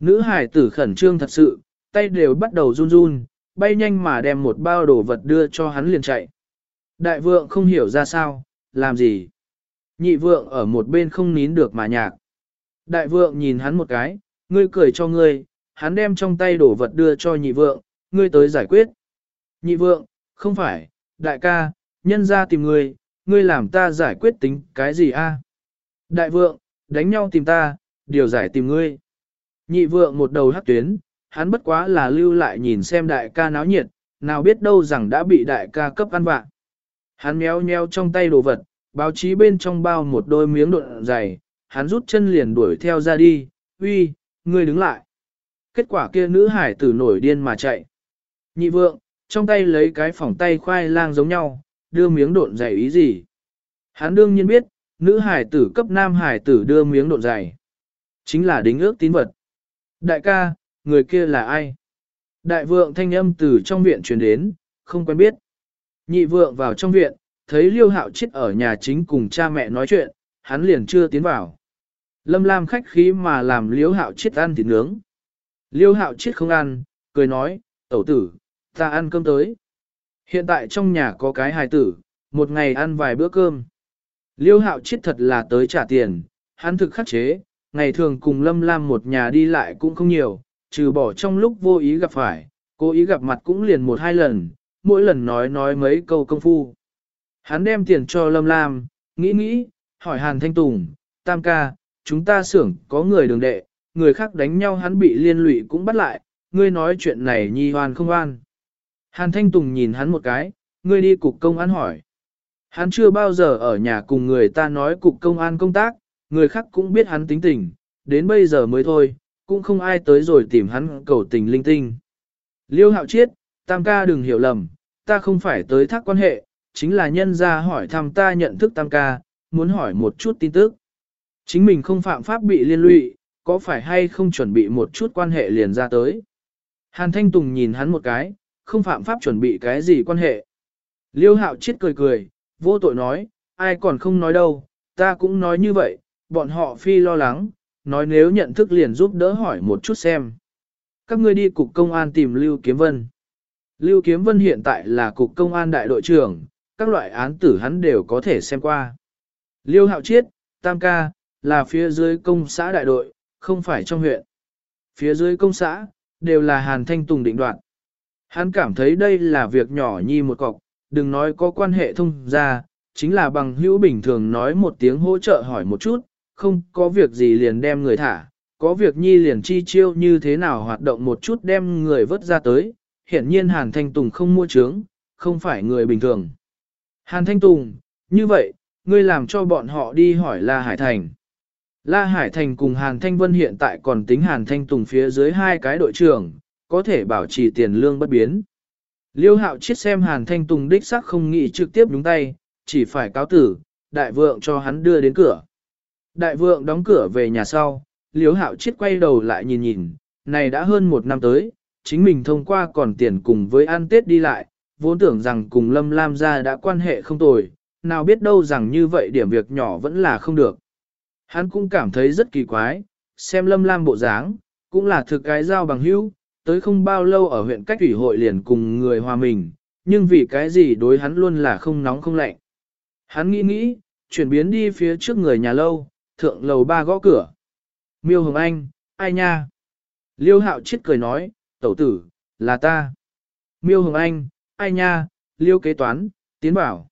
Nữ hải tử khẩn trương thật sự, tay đều bắt đầu run run, bay nhanh mà đem một bao đồ vật đưa cho hắn liền chạy. Đại vượng không hiểu ra sao, làm gì. Nhị vượng ở một bên không nín được mà nhạc. Đại vượng nhìn hắn một cái, ngươi cười cho ngươi, hắn đem trong tay đồ vật đưa cho nhị vượng, ngươi tới giải quyết. Nhị vượng, không phải, đại ca, nhân ra tìm ngươi, ngươi làm ta giải quyết tính cái gì a? Đại vượng, đánh nhau tìm ta, điều giải tìm ngươi. Nhị vượng một đầu hắc tuyến, hắn bất quá là lưu lại nhìn xem đại ca náo nhiệt, nào biết đâu rằng đã bị đại ca cấp ăn vạ. Hắn méo nheo trong tay đồ vật, báo chí bên trong bao một đôi miếng độn dày, hắn rút chân liền đuổi theo ra đi, uy, ngươi đứng lại. Kết quả kia nữ hải tử nổi điên mà chạy. Nhị vượng, trong tay lấy cái phỏng tay khoai lang giống nhau, đưa miếng độn dày ý gì. Hắn đương nhiên biết, nữ hải tử cấp nam hải tử đưa miếng độn dày. Chính là đính ước tín vật. Đại ca, người kia là ai? Đại vượng thanh âm từ trong viện truyền đến, không quen biết. Nhị vượng vào trong viện, thấy liêu hạo chết ở nhà chính cùng cha mẹ nói chuyện, hắn liền chưa tiến vào. Lâm Lam khách khí mà làm liêu hạo chết ăn thịt nướng. Liêu hạo chết không ăn, cười nói, tẩu tử, ta ăn cơm tới. Hiện tại trong nhà có cái hài tử, một ngày ăn vài bữa cơm. Liêu hạo chết thật là tới trả tiền, hắn thực khắc chế, ngày thường cùng Lâm Lam một nhà đi lại cũng không nhiều, trừ bỏ trong lúc vô ý gặp phải, cố ý gặp mặt cũng liền một hai lần, mỗi lần nói nói mấy câu công phu. Hắn đem tiền cho Lâm Lam, nghĩ nghĩ, hỏi Hàn Thanh Tùng, Tam ca, chúng ta xưởng có người đường đệ, người khác đánh nhau hắn bị liên lụy cũng bắt lại, ngươi nói chuyện này nhi hoan không oan. Hàn Thanh Tùng nhìn hắn một cái, ngươi đi cục công an hỏi. Hắn chưa bao giờ ở nhà cùng người ta nói cục công an công tác, người khác cũng biết hắn tính tình, đến bây giờ mới thôi, cũng không ai tới rồi tìm hắn cầu tình linh tinh. Liêu hạo chiết, tam ca đừng hiểu lầm, ta không phải tới thác quan hệ, chính là nhân ra hỏi thăm ta nhận thức tam ca, muốn hỏi một chút tin tức. Chính mình không phạm pháp bị liên lụy, có phải hay không chuẩn bị một chút quan hệ liền ra tới. Hàn Thanh Tùng nhìn hắn một cái, không phạm pháp chuẩn bị cái gì quan hệ. Liêu hạo chết cười cười, vô tội nói, ai còn không nói đâu, ta cũng nói như vậy, bọn họ phi lo lắng, nói nếu nhận thức liền giúp đỡ hỏi một chút xem. Các ngươi đi cục công an tìm Lưu Kiếm Vân. Lưu Kiếm Vân hiện tại là cục công an đại đội trưởng, các loại án tử hắn đều có thể xem qua. Liêu Hạo Chiết, Tam Ca, là phía dưới công xã đại đội, không phải trong huyện. Phía dưới công xã, đều là Hàn Thanh Tùng định đoạn. Hắn cảm thấy đây là việc nhỏ nhi một cọc, đừng nói có quan hệ thông ra, chính là bằng hữu bình thường nói một tiếng hỗ trợ hỏi một chút, không có việc gì liền đem người thả, có việc nhi liền chi chiêu như thế nào hoạt động một chút đem người vớt ra tới, hiển nhiên Hàn Thanh Tùng không mua trướng, không phải người bình thường. Hàn Thanh Tùng, như vậy, ngươi làm cho bọn họ đi hỏi La Hải Thành. La Hải Thành cùng Hàn Thanh Vân hiện tại còn tính Hàn Thanh Tùng phía dưới hai cái đội trưởng, có thể bảo trì tiền lương bất biến. Liêu hạo chết xem Hàn Thanh Tùng đích sắc không nghĩ trực tiếp đúng tay, chỉ phải cáo tử, đại vượng cho hắn đưa đến cửa. Đại vượng đóng cửa về nhà sau, liêu hạo chết quay đầu lại nhìn nhìn, này đã hơn một năm tới, chính mình thông qua còn tiền cùng với ăn tết đi lại, vốn tưởng rằng cùng Lâm Lam gia đã quan hệ không tồi, nào biết đâu rằng như vậy điểm việc nhỏ vẫn là không được. Hắn cũng cảm thấy rất kỳ quái, xem Lâm Lam bộ dáng, cũng là thực cái giao bằng hữu, tới không bao lâu ở huyện cách ủy hội liền cùng người hòa mình, nhưng vì cái gì đối hắn luôn là không nóng không lạnh. Hắn nghĩ nghĩ, chuyển biến đi phía trước người nhà lâu, thượng lầu ba gõ cửa. Miêu Hồng Anh, ai nha? Liêu hạo chết cười nói, tẩu tử, là ta. Miêu Hồng Anh, ai nha, liêu kế toán, tiến bảo.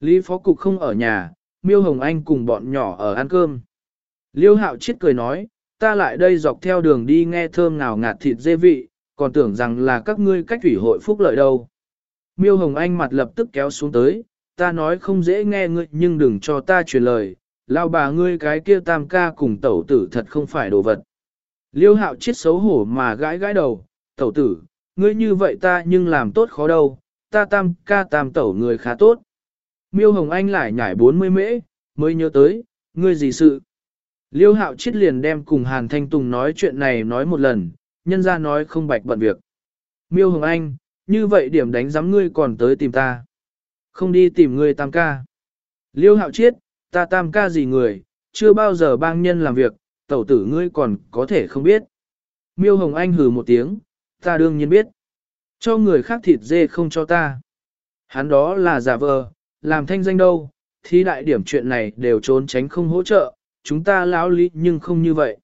Lý Phó Cục không ở nhà, Miêu Hồng Anh cùng bọn nhỏ ở ăn cơm. Liêu Hạo Chiết cười nói, ta lại đây dọc theo đường đi nghe thơm ngào ngạt thịt dê vị, còn tưởng rằng là các ngươi cách thủy hội phúc lợi đâu. Miêu Hồng Anh mặt lập tức kéo xuống tới, ta nói không dễ nghe ngươi nhưng đừng cho ta truyền lời, lao bà ngươi cái kia tam ca cùng tẩu tử thật không phải đồ vật. Liêu hạo chết xấu hổ mà gãi gãi đầu, tẩu tử, ngươi như vậy ta nhưng làm tốt khó đâu, ta tam ca tam tẩu người khá tốt. Miêu Hồng Anh lại nhảy 40 mễ, mới nhớ tới, ngươi gì sự. Liêu hạo chết liền đem cùng Hàn Thanh Tùng nói chuyện này nói một lần, nhân ra nói không bạch bận việc. Miêu Hồng Anh, như vậy điểm đánh giám ngươi còn tới tìm ta. Không đi tìm ngươi tam ca. Liêu hạo chiết, ta tam ca gì người, chưa bao giờ bang nhân làm việc, tẩu tử ngươi còn có thể không biết. Miêu Hồng Anh hừ một tiếng, ta đương nhiên biết. Cho người khác thịt dê không cho ta. Hắn đó là giả vờ, làm thanh danh đâu, thi đại điểm chuyện này đều trốn tránh không hỗ trợ, chúng ta lão lý nhưng không như vậy.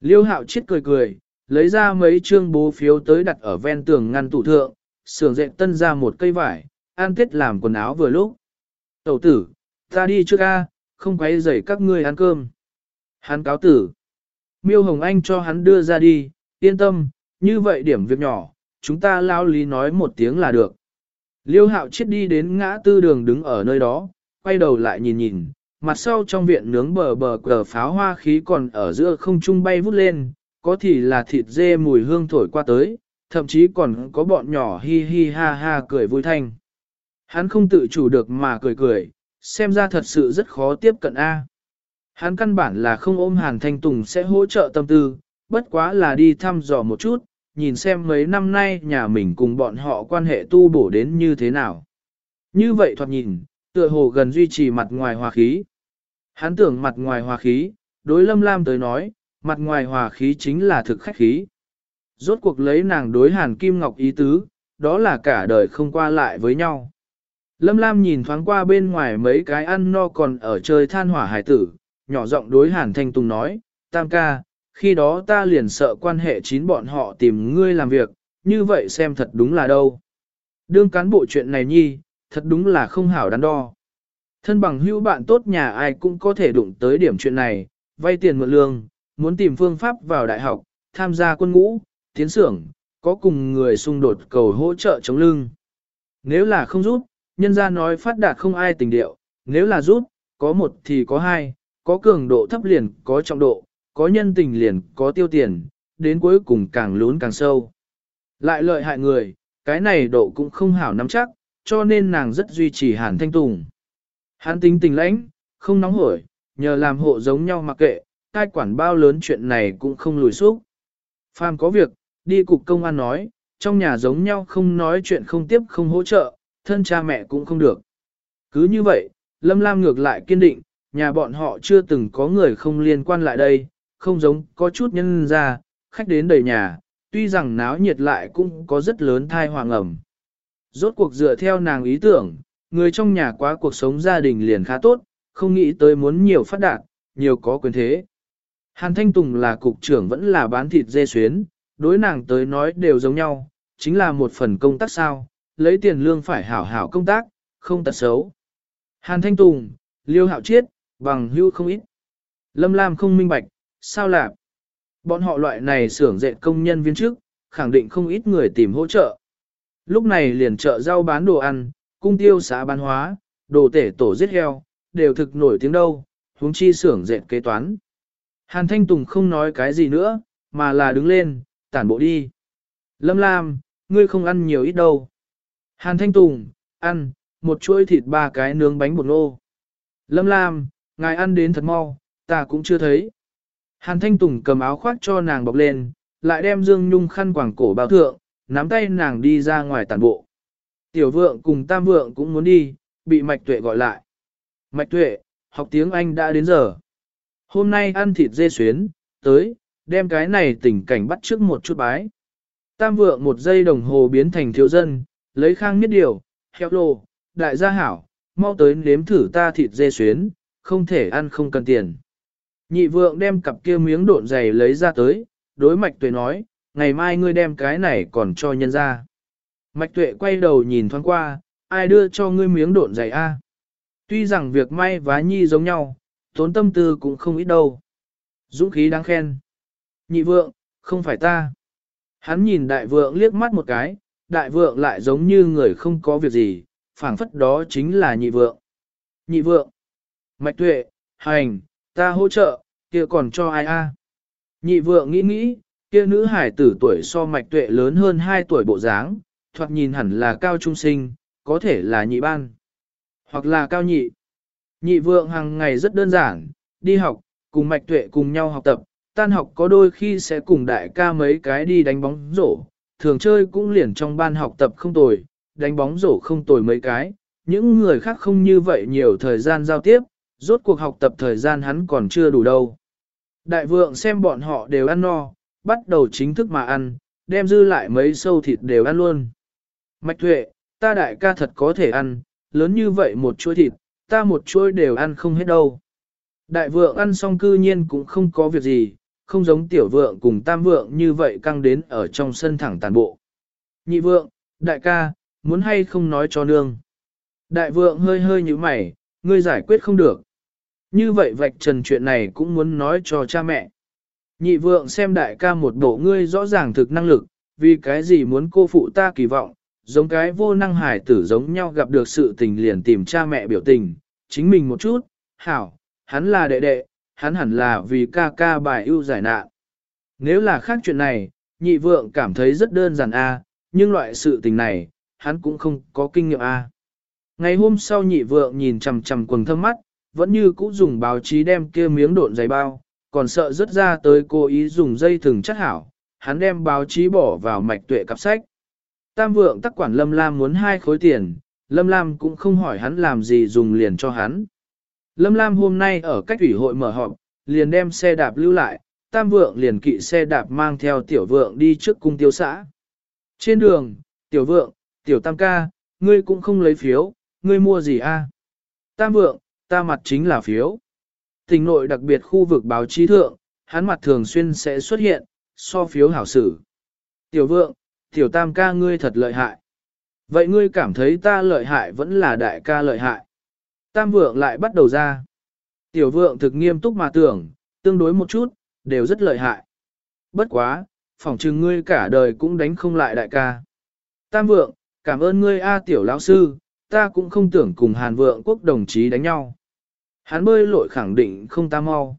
Liêu hạo chết cười cười, lấy ra mấy trương bố phiếu tới đặt ở ven tường ngăn tủ thượng, sưởng dệt tân ra một cây vải, an tết làm quần áo vừa lúc. Tẩu tử, ta đi trước a, không quấy rầy các ngươi ăn cơm. Hắn cáo tử. Miêu Hồng Anh cho hắn đưa ra đi, yên tâm, như vậy điểm việc nhỏ, chúng ta lao lý nói một tiếng là được. Liêu hạo chết đi đến ngã tư đường đứng ở nơi đó, quay đầu lại nhìn nhìn, mặt sau trong viện nướng bờ bờ cờ pháo hoa khí còn ở giữa không trung bay vút lên, có thì là thịt dê mùi hương thổi qua tới, thậm chí còn có bọn nhỏ hi hi ha ha cười vui thanh. Hắn không tự chủ được mà cười cười, xem ra thật sự rất khó tiếp cận A. Hắn căn bản là không ôm Hàn Thanh Tùng sẽ hỗ trợ tâm tư, bất quá là đi thăm dò một chút, nhìn xem mấy năm nay nhà mình cùng bọn họ quan hệ tu bổ đến như thế nào. Như vậy thoạt nhìn, tựa hồ gần duy trì mặt ngoài hòa khí. Hắn tưởng mặt ngoài hòa khí, đối Lâm Lam tới nói, mặt ngoài hòa khí chính là thực khách khí. Rốt cuộc lấy nàng đối Hàn Kim Ngọc ý tứ, đó là cả đời không qua lại với nhau. Lâm Lam nhìn thoáng qua bên ngoài mấy cái ăn no còn ở chơi than hỏa hải tử, nhỏ giọng đối Hàn Thanh Tùng nói, Tam ca, khi đó ta liền sợ quan hệ chín bọn họ tìm ngươi làm việc, như vậy xem thật đúng là đâu. Đương cán bộ chuyện này nhi, thật đúng là không hảo đắn đo. Thân bằng hữu bạn tốt nhà ai cũng có thể đụng tới điểm chuyện này, vay tiền mượn lương, muốn tìm phương pháp vào đại học, tham gia quân ngũ, tiến xưởng, có cùng người xung đột cầu hỗ trợ chống lưng. Nếu là không giúp, nhân ra nói phát đạt không ai tình điệu, nếu là giúp, có một thì có hai, có cường độ thấp liền có trọng độ, có nhân tình liền có tiêu tiền, đến cuối cùng càng lún càng sâu. Lại lợi hại người, cái này độ cũng không hảo nắm chắc, cho nên nàng rất duy trì Hàn Thanh Tùng. Hắn tính tình lãnh, không nóng hổi, nhờ làm hộ giống nhau mặc kệ, cai quản bao lớn chuyện này cũng không lùi xúc. Phàm có việc, đi cục công an nói, trong nhà giống nhau không nói chuyện không tiếp không hỗ trợ, thân cha mẹ cũng không được. Cứ như vậy, Lâm Lam ngược lại kiên định, nhà bọn họ chưa từng có người không liên quan lại đây, không giống có chút nhân ra, khách đến đầy nhà, tuy rằng náo nhiệt lại cũng có rất lớn thai hoàng ẩm. Rốt cuộc dựa theo nàng ý tưởng, người trong nhà quá cuộc sống gia đình liền khá tốt, không nghĩ tới muốn nhiều phát đạt, nhiều có quyền thế. Hàn Thanh Tùng là cục trưởng vẫn là bán thịt dê xuyến, đối nàng tới nói đều giống nhau, chính là một phần công tác sao, lấy tiền lương phải hảo hảo công tác, không tật xấu. Hàn Thanh Tùng, Liêu Hạo Chiết, bằng hưu không ít. Lâm Lam không minh bạch, sao lạc? Bọn họ loại này xưởng dệt công nhân viên trước, khẳng định không ít người tìm hỗ trợ. Lúc này liền chợ rau bán đồ ăn, cung tiêu xã bán hóa, đồ tể tổ giết heo, đều thực nổi tiếng đâu, huống chi xưởng dệt kế toán. Hàn Thanh Tùng không nói cái gì nữa, mà là đứng lên, tản bộ đi. Lâm Lam, ngươi không ăn nhiều ít đâu. Hàn Thanh Tùng, ăn, một chuỗi thịt ba cái nướng bánh bột ngô. Lâm Lam, ngài ăn đến thật mau, ta cũng chưa thấy. Hàn Thanh Tùng cầm áo khoác cho nàng bọc lên, lại đem Dương Nhung khăn quàng cổ bao thượng, nắm tay nàng đi ra ngoài tản bộ. Tiểu vượng cùng tam vượng cũng muốn đi, bị Mạch Tuệ gọi lại. Mạch Tuệ, học tiếng Anh đã đến giờ. Hôm nay ăn thịt dê xuyến, tới, đem cái này tình cảnh bắt trước một chút bái. Tam vượng một giây đồng hồ biến thành thiếu dân, lấy khang miết điều, heo lô, đại gia hảo, mau tới nếm thử ta thịt dê xuyến, không thể ăn không cần tiền. Nhị vượng đem cặp kia miếng độn dày lấy ra tới, đối mạch tuệ nói, ngày mai ngươi đem cái này còn cho nhân ra. Mạch tuệ quay đầu nhìn thoáng qua, ai đưa cho ngươi miếng độn giày a? Tuy rằng việc may vá nhi giống nhau, tốn tâm tư cũng không ít đâu. Dũng khí đáng khen. Nhị vượng, không phải ta. Hắn nhìn đại vượng liếc mắt một cái, đại vượng lại giống như người không có việc gì, phảng phất đó chính là nhị vượng. Nhị vượng. Mạch tuệ, hành, ta hỗ trợ, kia còn cho ai a? Nhị vượng nghĩ nghĩ, kia nữ hải tử tuổi so mạch tuệ lớn hơn 2 tuổi bộ dáng, thoạt nhìn hẳn là cao trung sinh, có thể là nhị ban, hoặc là cao nhị. Nhị vượng hàng ngày rất đơn giản, đi học, cùng mạch tuệ cùng nhau học tập, tan học có đôi khi sẽ cùng đại ca mấy cái đi đánh bóng rổ, thường chơi cũng liền trong ban học tập không tồi, đánh bóng rổ không tồi mấy cái, những người khác không như vậy nhiều thời gian giao tiếp, rốt cuộc học tập thời gian hắn còn chưa đủ đâu. Đại vượng xem bọn họ đều ăn no, bắt đầu chính thức mà ăn, đem dư lại mấy sâu thịt đều ăn luôn. Mạch Thuệ, ta đại ca thật có thể ăn, lớn như vậy một chuỗi thịt, ta một chuỗi đều ăn không hết đâu. Đại vượng ăn xong cư nhiên cũng không có việc gì, không giống tiểu vượng cùng tam vượng như vậy căng đến ở trong sân thẳng tàn bộ. Nhị vượng, đại ca, muốn hay không nói cho nương. Đại vượng hơi hơi như mày, ngươi giải quyết không được. Như vậy vạch trần chuyện này cũng muốn nói cho cha mẹ. Nhị vượng xem đại ca một bộ ngươi rõ ràng thực năng lực, vì cái gì muốn cô phụ ta kỳ vọng, giống cái vô năng hải tử giống nhau gặp được sự tình liền tìm cha mẹ biểu tình, chính mình một chút, hảo, hắn là đệ đệ, hắn hẳn là vì ca ca bài ưu giải nạn. Nếu là khác chuyện này, nhị vượng cảm thấy rất đơn giản a, nhưng loại sự tình này, hắn cũng không có kinh nghiệm a. Ngày hôm sau nhị vượng nhìn chằm chằm quần thâm mắt, vẫn như cũ dùng báo chí đem kia miếng độn giấy bao, còn sợ rớt ra tới cố ý dùng dây thừng chất hảo, hắn đem báo chí bỏ vào mạch tuệ cặp sách. Tam vượng tắc quản Lâm Lam muốn hai khối tiền, Lâm Lam cũng không hỏi hắn làm gì dùng liền cho hắn. Lâm Lam hôm nay ở cách ủy hội mở họp, liền đem xe đạp lưu lại, tam vượng liền kỵ xe đạp mang theo tiểu vượng đi trước cung tiêu xã. Trên đường, tiểu vượng, tiểu tam ca, ngươi cũng không lấy phiếu, ngươi mua gì a? Tam vượng, ta mặt chính là phiếu. Tình nội đặc biệt khu vực báo chí thượng, hắn mặt thường xuyên sẽ xuất hiện, so phiếu hảo sử. Tiểu vượng, tiểu tam ca ngươi thật lợi hại. Vậy ngươi cảm thấy ta lợi hại vẫn là đại ca lợi hại. Tam vượng lại bắt đầu ra. Tiểu vượng thực nghiêm túc mà tưởng, tương đối một chút, đều rất lợi hại. Bất quá, phỏng chừng ngươi cả đời cũng đánh không lại đại ca. Tam vượng, cảm ơn ngươi A tiểu lão sư, ta cũng không tưởng cùng hàn vượng quốc đồng chí đánh nhau. Hắn bơi lội khẳng định không ta mau.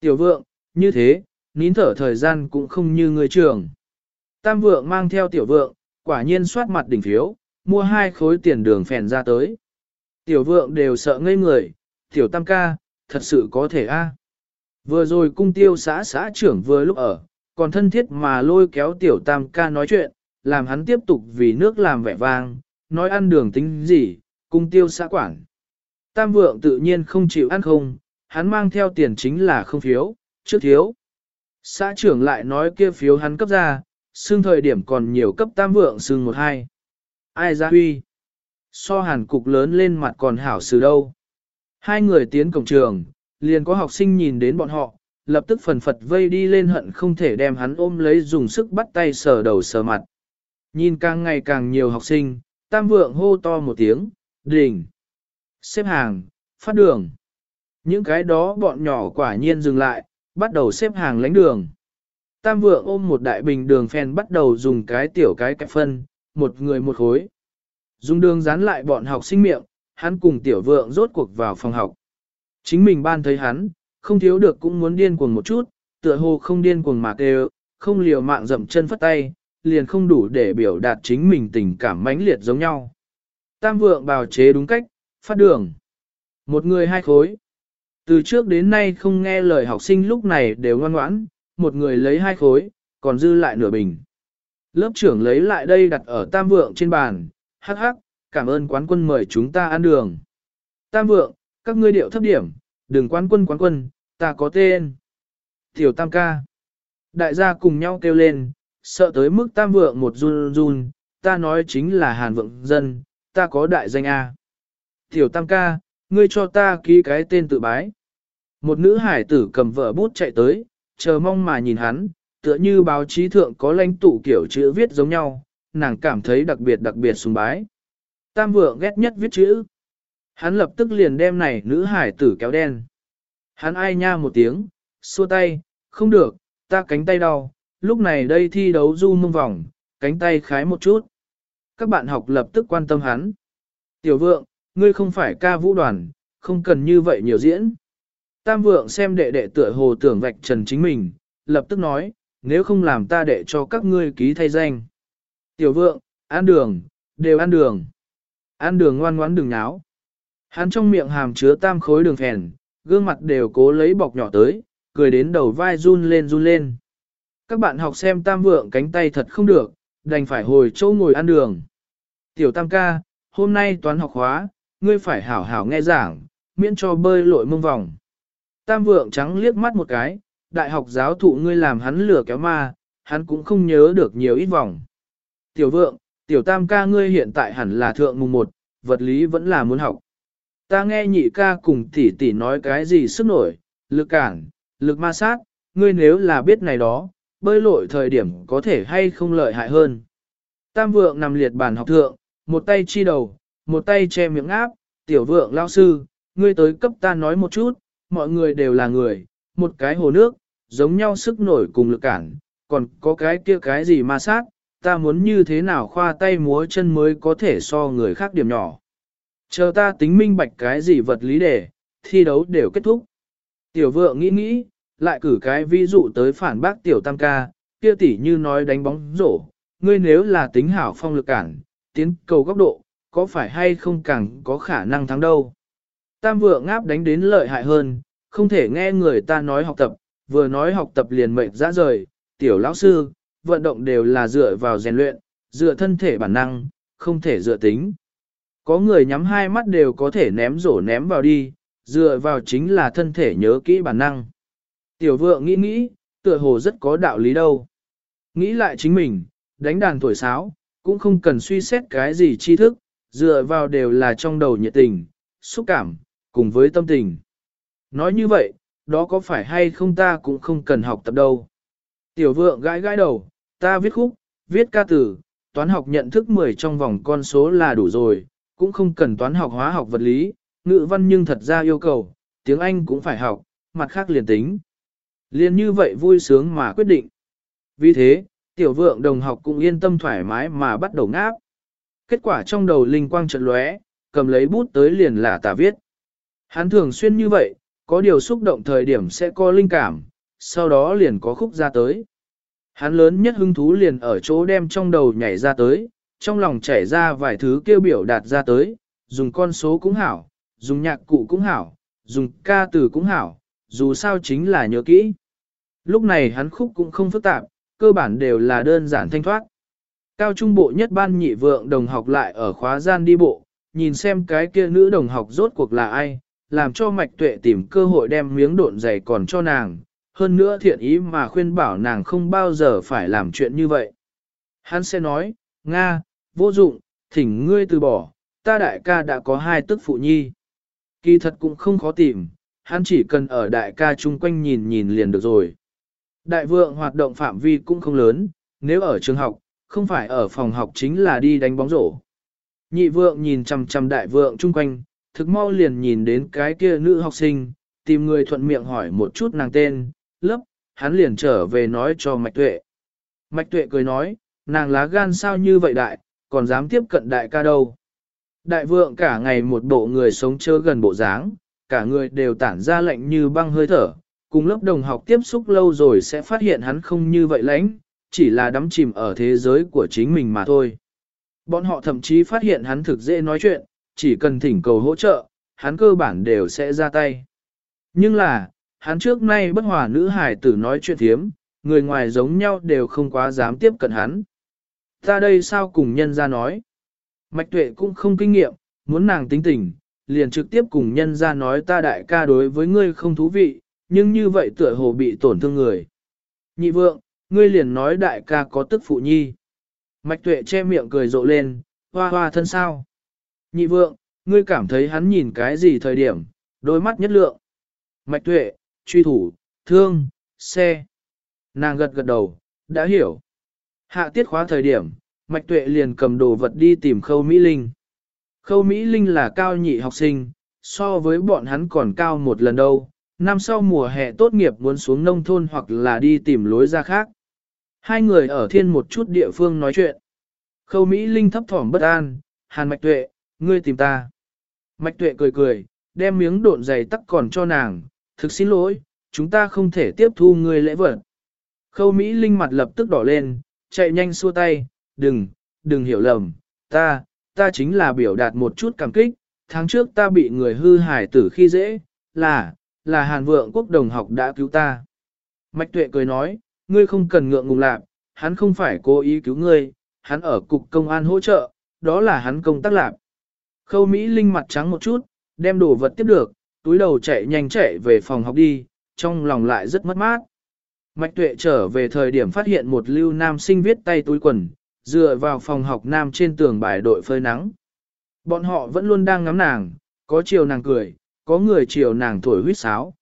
Tiểu vượng, như thế, nín thở thời gian cũng không như người trường. Tam vượng mang theo tiểu vượng, quả nhiên soát mặt đỉnh phiếu, mua hai khối tiền đường phèn ra tới. Tiểu vượng đều sợ ngây người, tiểu tam ca, thật sự có thể a. Vừa rồi cung tiêu xã xã trưởng vừa lúc ở, còn thân thiết mà lôi kéo tiểu tam ca nói chuyện, làm hắn tiếp tục vì nước làm vẻ vang, nói ăn đường tính gì, cung tiêu xã quản. Tam vượng tự nhiên không chịu ăn không, hắn mang theo tiền chính là không phiếu, trước thiếu. Xã trưởng lại nói kia phiếu hắn cấp ra, xương thời điểm còn nhiều cấp tam vượng xương một hai. Ai ra huy? So hàn cục lớn lên mặt còn hảo xử đâu. Hai người tiến cổng trường, liền có học sinh nhìn đến bọn họ, lập tức phần phật vây đi lên hận không thể đem hắn ôm lấy dùng sức bắt tay sờ đầu sờ mặt. Nhìn càng ngày càng nhiều học sinh, tam vượng hô to một tiếng, đỉnh, xếp hàng, phát đường. Những cái đó bọn nhỏ quả nhiên dừng lại, bắt đầu xếp hàng lánh đường. Tam vượng ôm một đại bình đường phèn bắt đầu dùng cái tiểu cái cái phân, một người một khối. Dùng đường dán lại bọn học sinh miệng, hắn cùng tiểu vượng rốt cuộc vào phòng học. Chính mình ban thấy hắn, không thiếu được cũng muốn điên cuồng một chút, tựa hồ không điên cuồng mà kêu, không liều mạng dậm chân phất tay, liền không đủ để biểu đạt chính mình tình cảm mãnh liệt giống nhau. Tam vượng bào chế đúng cách, phát đường. Một người hai khối. Từ trước đến nay không nghe lời học sinh lúc này đều ngoan ngoãn, một người lấy hai khối, còn dư lại nửa bình. Lớp trưởng lấy lại đây đặt ở tam vượng trên bàn, hắc hắc, cảm ơn quán quân mời chúng ta ăn đường. Tam vượng, các ngươi điệu thấp điểm, đừng quán quân quán quân, ta có tên. Tiểu tam ca. Đại gia cùng nhau kêu lên, sợ tới mức tam vượng một run run, ta nói chính là hàn vượng dân, ta có đại danh A. Tiểu tam ca, ngươi cho ta ký cái tên tự bái. Một nữ hải tử cầm vợ bút chạy tới, chờ mong mà nhìn hắn, tựa như báo chí thượng có lãnh tụ kiểu chữ viết giống nhau, nàng cảm thấy đặc biệt đặc biệt sùng bái. Tam vượng ghét nhất viết chữ. Hắn lập tức liền đem này nữ hải tử kéo đen. Hắn ai nha một tiếng, xua tay, không được, ta cánh tay đau, lúc này đây thi đấu du mông vòng, cánh tay khái một chút. Các bạn học lập tức quan tâm hắn. Tiểu vượng, ngươi không phải ca vũ đoàn, không cần như vậy nhiều diễn. Tam vượng xem đệ đệ tựa hồ tưởng vạch trần chính mình, lập tức nói, nếu không làm ta đệ cho các ngươi ký thay danh. Tiểu vượng, ăn đường, đều ăn đường. Ăn đường ngoan ngoãn đừng náo. Hắn trong miệng hàm chứa tam khối đường phèn, gương mặt đều cố lấy bọc nhỏ tới, cười đến đầu vai run lên run lên. Các bạn học xem tam vượng cánh tay thật không được, đành phải hồi chỗ ngồi ăn đường. Tiểu tam ca, hôm nay toán học hóa, ngươi phải hảo hảo nghe giảng, miễn cho bơi lội mông vòng. Tam vượng trắng liếc mắt một cái, đại học giáo thụ ngươi làm hắn lừa kéo ma, hắn cũng không nhớ được nhiều ít vòng. Tiểu vượng, tiểu tam ca ngươi hiện tại hẳn là thượng mùng một, vật lý vẫn là muốn học. Ta nghe nhị ca cùng tỷ tỷ nói cái gì sức nổi, lực cản, lực ma sát, ngươi nếu là biết này đó, bơi lội thời điểm có thể hay không lợi hại hơn. Tam vượng nằm liệt bàn học thượng, một tay chi đầu, một tay che miệng áp, tiểu vượng lao sư, ngươi tới cấp ta nói một chút, mọi người đều là người, một cái hồ nước, giống nhau sức nổi cùng lực cản, còn có cái kia cái gì ma sát, ta muốn như thế nào khoa tay múa chân mới có thể so người khác điểm nhỏ. Chờ ta tính minh bạch cái gì vật lý đề, thi đấu đều kết thúc. Tiểu vượng nghĩ nghĩ, lại cử cái ví dụ tới phản bác tiểu tam ca, kia tỷ như nói đánh bóng rổ, ngươi nếu là tính hảo phong lực cản, tiến cầu góc độ, có phải hay không càng có khả năng thắng đâu. Tam vượng ngáp đánh đến lợi hại hơn, không thể nghe người ta nói học tập, vừa nói học tập liền mệnh ra rời, tiểu lão sư, vận động đều là dựa vào rèn luyện, dựa thân thể bản năng, không thể dựa tính. Có người nhắm hai mắt đều có thể ném rổ ném vào đi, dựa vào chính là thân thể nhớ kỹ bản năng. Tiểu vượng nghĩ nghĩ, tựa hồ rất có đạo lý đâu. Nghĩ lại chính mình, đánh đàn tuổi sáo, cũng không cần suy xét cái gì tri thức, dựa vào đều là trong đầu nhiệt tình, xúc cảm, cùng với tâm tình. Nói như vậy, đó có phải hay không ta cũng không cần học tập đâu. Tiểu vượng gãi gãi đầu, ta viết khúc, viết ca từ, toán học nhận thức 10 trong vòng con số là đủ rồi, cũng không cần toán học hóa học vật lý, ngữ văn nhưng thật ra yêu cầu, tiếng Anh cũng phải học, mặt khác liền tính. Liên như vậy vui sướng mà quyết định. Vì thế, tiểu vượng đồng học cũng yên tâm thoải mái mà bắt đầu ngáp. Kết quả trong đầu linh quang trận lóe, cầm lấy bút tới liền là tả viết. Hắn thường xuyên như vậy, có điều xúc động thời điểm sẽ có linh cảm, sau đó liền có khúc ra tới. Hắn lớn nhất hứng thú liền ở chỗ đem trong đầu nhảy ra tới, trong lòng chảy ra vài thứ kêu biểu đạt ra tới, dùng con số cũng hảo, dùng nhạc cụ cũng hảo, dùng ca từ cũng hảo, dù sao chính là nhớ kỹ. Lúc này hắn khúc cũng không phức tạp, cơ bản đều là đơn giản thanh thoát. Cao trung bộ nhất ban nhị vượng đồng học lại ở khóa gian đi bộ, nhìn xem cái kia nữ đồng học rốt cuộc là ai, làm cho mạch tuệ tìm cơ hội đem miếng độn dày còn cho nàng, hơn nữa thiện ý mà khuyên bảo nàng không bao giờ phải làm chuyện như vậy. Hắn sẽ nói, Nga, vô dụng, thỉnh ngươi từ bỏ, ta đại ca đã có hai tức phụ nhi. Kỳ thật cũng không khó tìm, hắn chỉ cần ở đại ca chung quanh nhìn nhìn liền được rồi. Đại vượng hoạt động phạm vi cũng không lớn, nếu ở trường học, không phải ở phòng học chính là đi đánh bóng rổ. Nhị vượng nhìn chằm chằm đại vượng chung quanh, thực mau liền nhìn đến cái kia nữ học sinh, tìm người thuận miệng hỏi một chút nàng tên, lớp, hắn liền trở về nói cho Mạch Tuệ. Mạch Tuệ cười nói, nàng lá gan sao như vậy đại, còn dám tiếp cận đại ca đâu. Đại vượng cả ngày một bộ người sống chơ gần bộ dáng, cả người đều tản ra lạnh như băng hơi thở, cùng lớp đồng học tiếp xúc lâu rồi sẽ phát hiện hắn không như vậy lãnh, chỉ là đắm chìm ở thế giới của chính mình mà thôi. Bọn họ thậm chí phát hiện hắn thực dễ nói chuyện, chỉ cần thỉnh cầu hỗ trợ, hắn cơ bản đều sẽ ra tay. Nhưng là, hắn trước nay bất hòa nữ hải tử nói chuyện thiếm, người ngoài giống nhau đều không quá dám tiếp cận hắn. Ta đây sao cùng nhân ra nói? Mạch tuệ cũng không kinh nghiệm, muốn nàng tính tình, liền trực tiếp cùng nhân ra nói ta đại ca đối với ngươi không thú vị, nhưng như vậy tựa hồ bị tổn thương người. Nhị vượng, ngươi liền nói đại ca có tức phụ nhi. Mạch tuệ che miệng cười rộ lên, hoa hoa thân sao. Nhị vượng, ngươi cảm thấy hắn nhìn cái gì thời điểm, đôi mắt nhất lượng. Mạch tuệ, truy thủ, thương, xe. Nàng gật gật đầu, đã hiểu. Hạ tiết khóa thời điểm, Mạch Tuệ liền cầm đồ vật đi tìm Khâu Mỹ Linh. Khâu Mỹ Linh là cao nhị học sinh, so với bọn hắn còn cao một lần đâu, năm sau mùa hè tốt nghiệp muốn xuống nông thôn hoặc là đi tìm lối ra khác. Hai người ở thiên một chút địa phương nói chuyện. Khâu Mỹ Linh thấp thỏm bất an, Hàn Mạch Tuệ, ngươi tìm ta. Mạch Tuệ cười cười, đem miếng độn dày tắc còn cho nàng, thực xin lỗi, chúng ta không thể tiếp thu ngươi lễ vật. Khâu Mỹ Linh mặt lập tức đỏ lên, chạy nhanh xua tay, đừng, đừng hiểu lầm, ta, ta chính là biểu đạt một chút cảm kích, tháng trước ta bị người hư hại tử khi dễ, là, là Hàn Vượng Quốc đồng học đã cứu ta. Mạch Tuệ cười nói, ngươi không cần ngượng ngùng lạc, hắn không phải cố ý cứu ngươi, hắn ở cục công an hỗ trợ, đó là hắn công tác lạc. Khâu Mỹ Linh mặt trắng một chút, đem đồ vật tiếp được, túi đầu chạy nhanh chạy về phòng học đi, trong lòng lại rất mất mát. Mạch Tuệ trở về thời điểm phát hiện một lưu nam sinh viết tay túi quần, dựa vào phòng học nam trên tường bài đội phơi nắng. Bọn họ vẫn luôn đang ngắm nàng, có chiều nàng cười, có người chiều nàng thổi huýt sáo.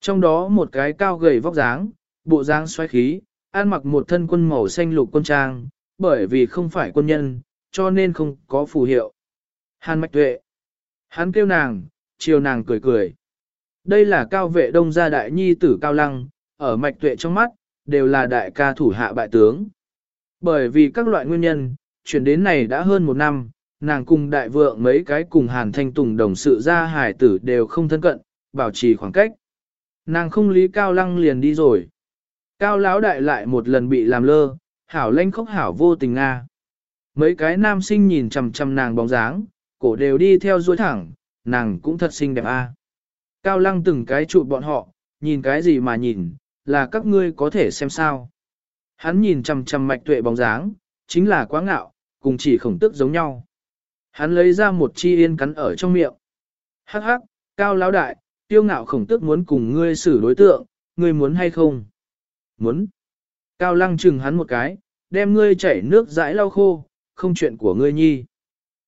Trong đó một cái cao gầy vóc dáng, bộ dáng xoáy khí, ăn mặc một thân quân màu xanh lục quân trang, bởi vì không phải quân nhân, cho nên không có phù hiệu. Hàn mạch tuệ. Hắn kêu nàng, chiều nàng cười cười. Đây là cao vệ đông gia đại nhi tử cao lăng, ở mạch tuệ trong mắt, đều là đại ca thủ hạ bại tướng. Bởi vì các loại nguyên nhân, chuyển đến này đã hơn một năm, nàng cùng đại vượng mấy cái cùng hàn thanh tùng đồng sự ra hải tử đều không thân cận, bảo trì khoảng cách. Nàng không lý cao lăng liền đi rồi. Cao lão đại lại một lần bị làm lơ, hảo lanh khóc hảo vô tình Nga. Mấy cái nam sinh nhìn chằm chằm nàng bóng dáng, cổ đều đi theo duỗi thẳng, nàng cũng thật xinh đẹp a. Cao lăng từng cái trụ bọn họ, nhìn cái gì mà nhìn, là các ngươi có thể xem sao. Hắn nhìn chằm chằm mạch tuệ bóng dáng, chính là quá ngạo, cùng chỉ khổng tức giống nhau. Hắn lấy ra một chi yên cắn ở trong miệng. Hắc hắc, cao lão đại, tiêu ngạo khổng tức muốn cùng ngươi xử đối tượng, ngươi muốn hay không? Muốn. Cao lăng chừng hắn một cái, đem ngươi chảy nước dãi lau khô, không chuyện của ngươi nhi.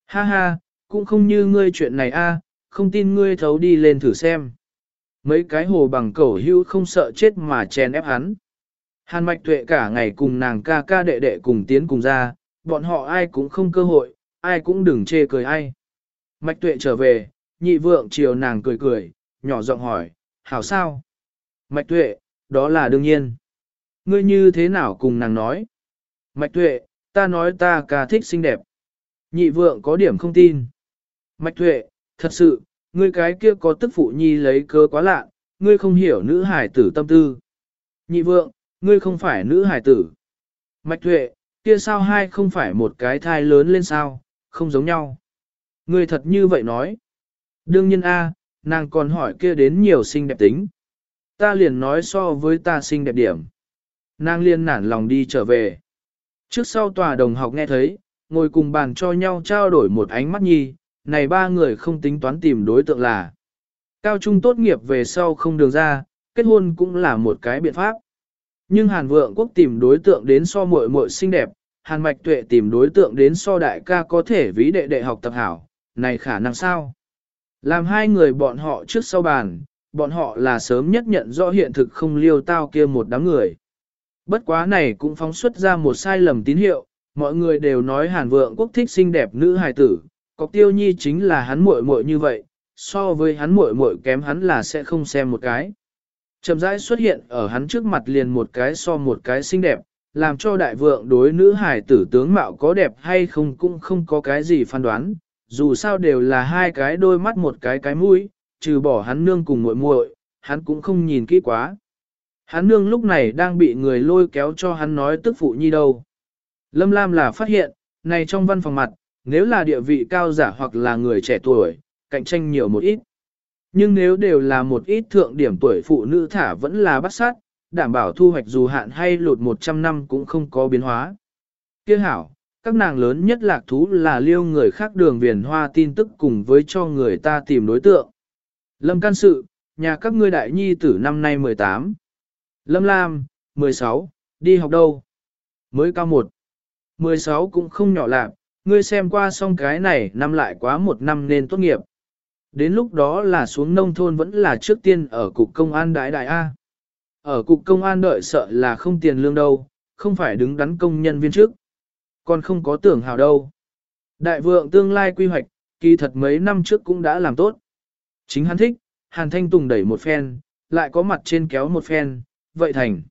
Ha ha, cũng không như ngươi chuyện này a, không tin ngươi thấu đi lên thử xem. Mấy cái hồ bằng cẩu hưu không sợ chết mà chèn ép hắn. Hàn mạch tuệ cả ngày cùng nàng ca ca đệ đệ cùng tiến cùng ra, bọn họ ai cũng không cơ hội, ai cũng đừng chê cười ai. Mạch tuệ trở về, nhị vượng chiều nàng cười cười, nhỏ giọng hỏi, hảo sao? Mạch tuệ, đó là đương nhiên. Ngươi như thế nào cùng nàng nói? Mạch tuệ, ta nói ta ca thích xinh đẹp. Nhị vượng có điểm không tin. Mạch Thuệ, thật sự, ngươi cái kia có tức phụ nhi lấy cơ quá lạ, ngươi không hiểu nữ hải tử tâm tư. Nhị vượng, ngươi không phải nữ hải tử. Mạch Thuệ, kia sao hai không phải một cái thai lớn lên sao, không giống nhau. Ngươi thật như vậy nói. Đương nhiên A, nàng còn hỏi kia đến nhiều xinh đẹp tính. Ta liền nói so với ta xinh đẹp điểm. Nàng liên nản lòng đi trở về. Trước sau tòa đồng học nghe thấy, ngồi cùng bàn cho nhau trao đổi một ánh mắt nhi, này ba người không tính toán tìm đối tượng là. Cao trung tốt nghiệp về sau không đường ra, kết hôn cũng là một cái biện pháp. Nhưng Hàn Vượng Quốc tìm đối tượng đến so muội muội xinh đẹp, Hàn Mạch Tuệ tìm đối tượng đến so đại ca có thể ví đệ đệ học tập hảo, này khả năng sao? Làm hai người bọn họ trước sau bàn, bọn họ là sớm nhất nhận rõ hiện thực không liêu tao kia một đám người. Bất quá này cũng phóng xuất ra một sai lầm tín hiệu, mọi người đều nói Hàn Vượng Quốc thích xinh đẹp nữ hài tử, Cọc Tiêu Nhi chính là hắn muội muội như vậy, so với hắn muội muội kém hắn là sẽ không xem một cái. Chậm rãi xuất hiện ở hắn trước mặt liền một cái so một cái xinh đẹp, làm cho đại vượng đối nữ hải tử tướng mạo có đẹp hay không cũng không có cái gì phán đoán, dù sao đều là hai cái đôi mắt một cái cái mũi, trừ bỏ hắn nương cùng muội muội, hắn cũng không nhìn kỹ quá. Hắn nương lúc này đang bị người lôi kéo cho hắn nói tức phụ nhi đâu. Lâm Lam là phát hiện, này trong văn phòng mặt, nếu là địa vị cao giả hoặc là người trẻ tuổi, cạnh tranh nhiều một ít. Nhưng nếu đều là một ít thượng điểm tuổi phụ nữ thả vẫn là bắt sát, đảm bảo thu hoạch dù hạn hay lụt 100 năm cũng không có biến hóa. Kiếc hảo, các nàng lớn nhất lạc thú là liêu người khác đường viền hoa tin tức cùng với cho người ta tìm đối tượng. Lâm can sự, nhà các ngươi đại nhi tử năm nay 18. Lâm Lam, 16, đi học đâu? Mới cao một. 16 cũng không nhỏ lạc, ngươi xem qua xong cái này năm lại quá một năm nên tốt nghiệp. Đến lúc đó là xuống nông thôn vẫn là trước tiên ở cục công an đại đại A. Ở cục công an đợi sợ là không tiền lương đâu, không phải đứng đắn công nhân viên trước. Còn không có tưởng hào đâu. Đại vượng tương lai quy hoạch, kỳ thật mấy năm trước cũng đã làm tốt. Chính hắn thích, Hàn Thanh Tùng đẩy một phen, lại có mặt trên kéo một phen, vậy thành.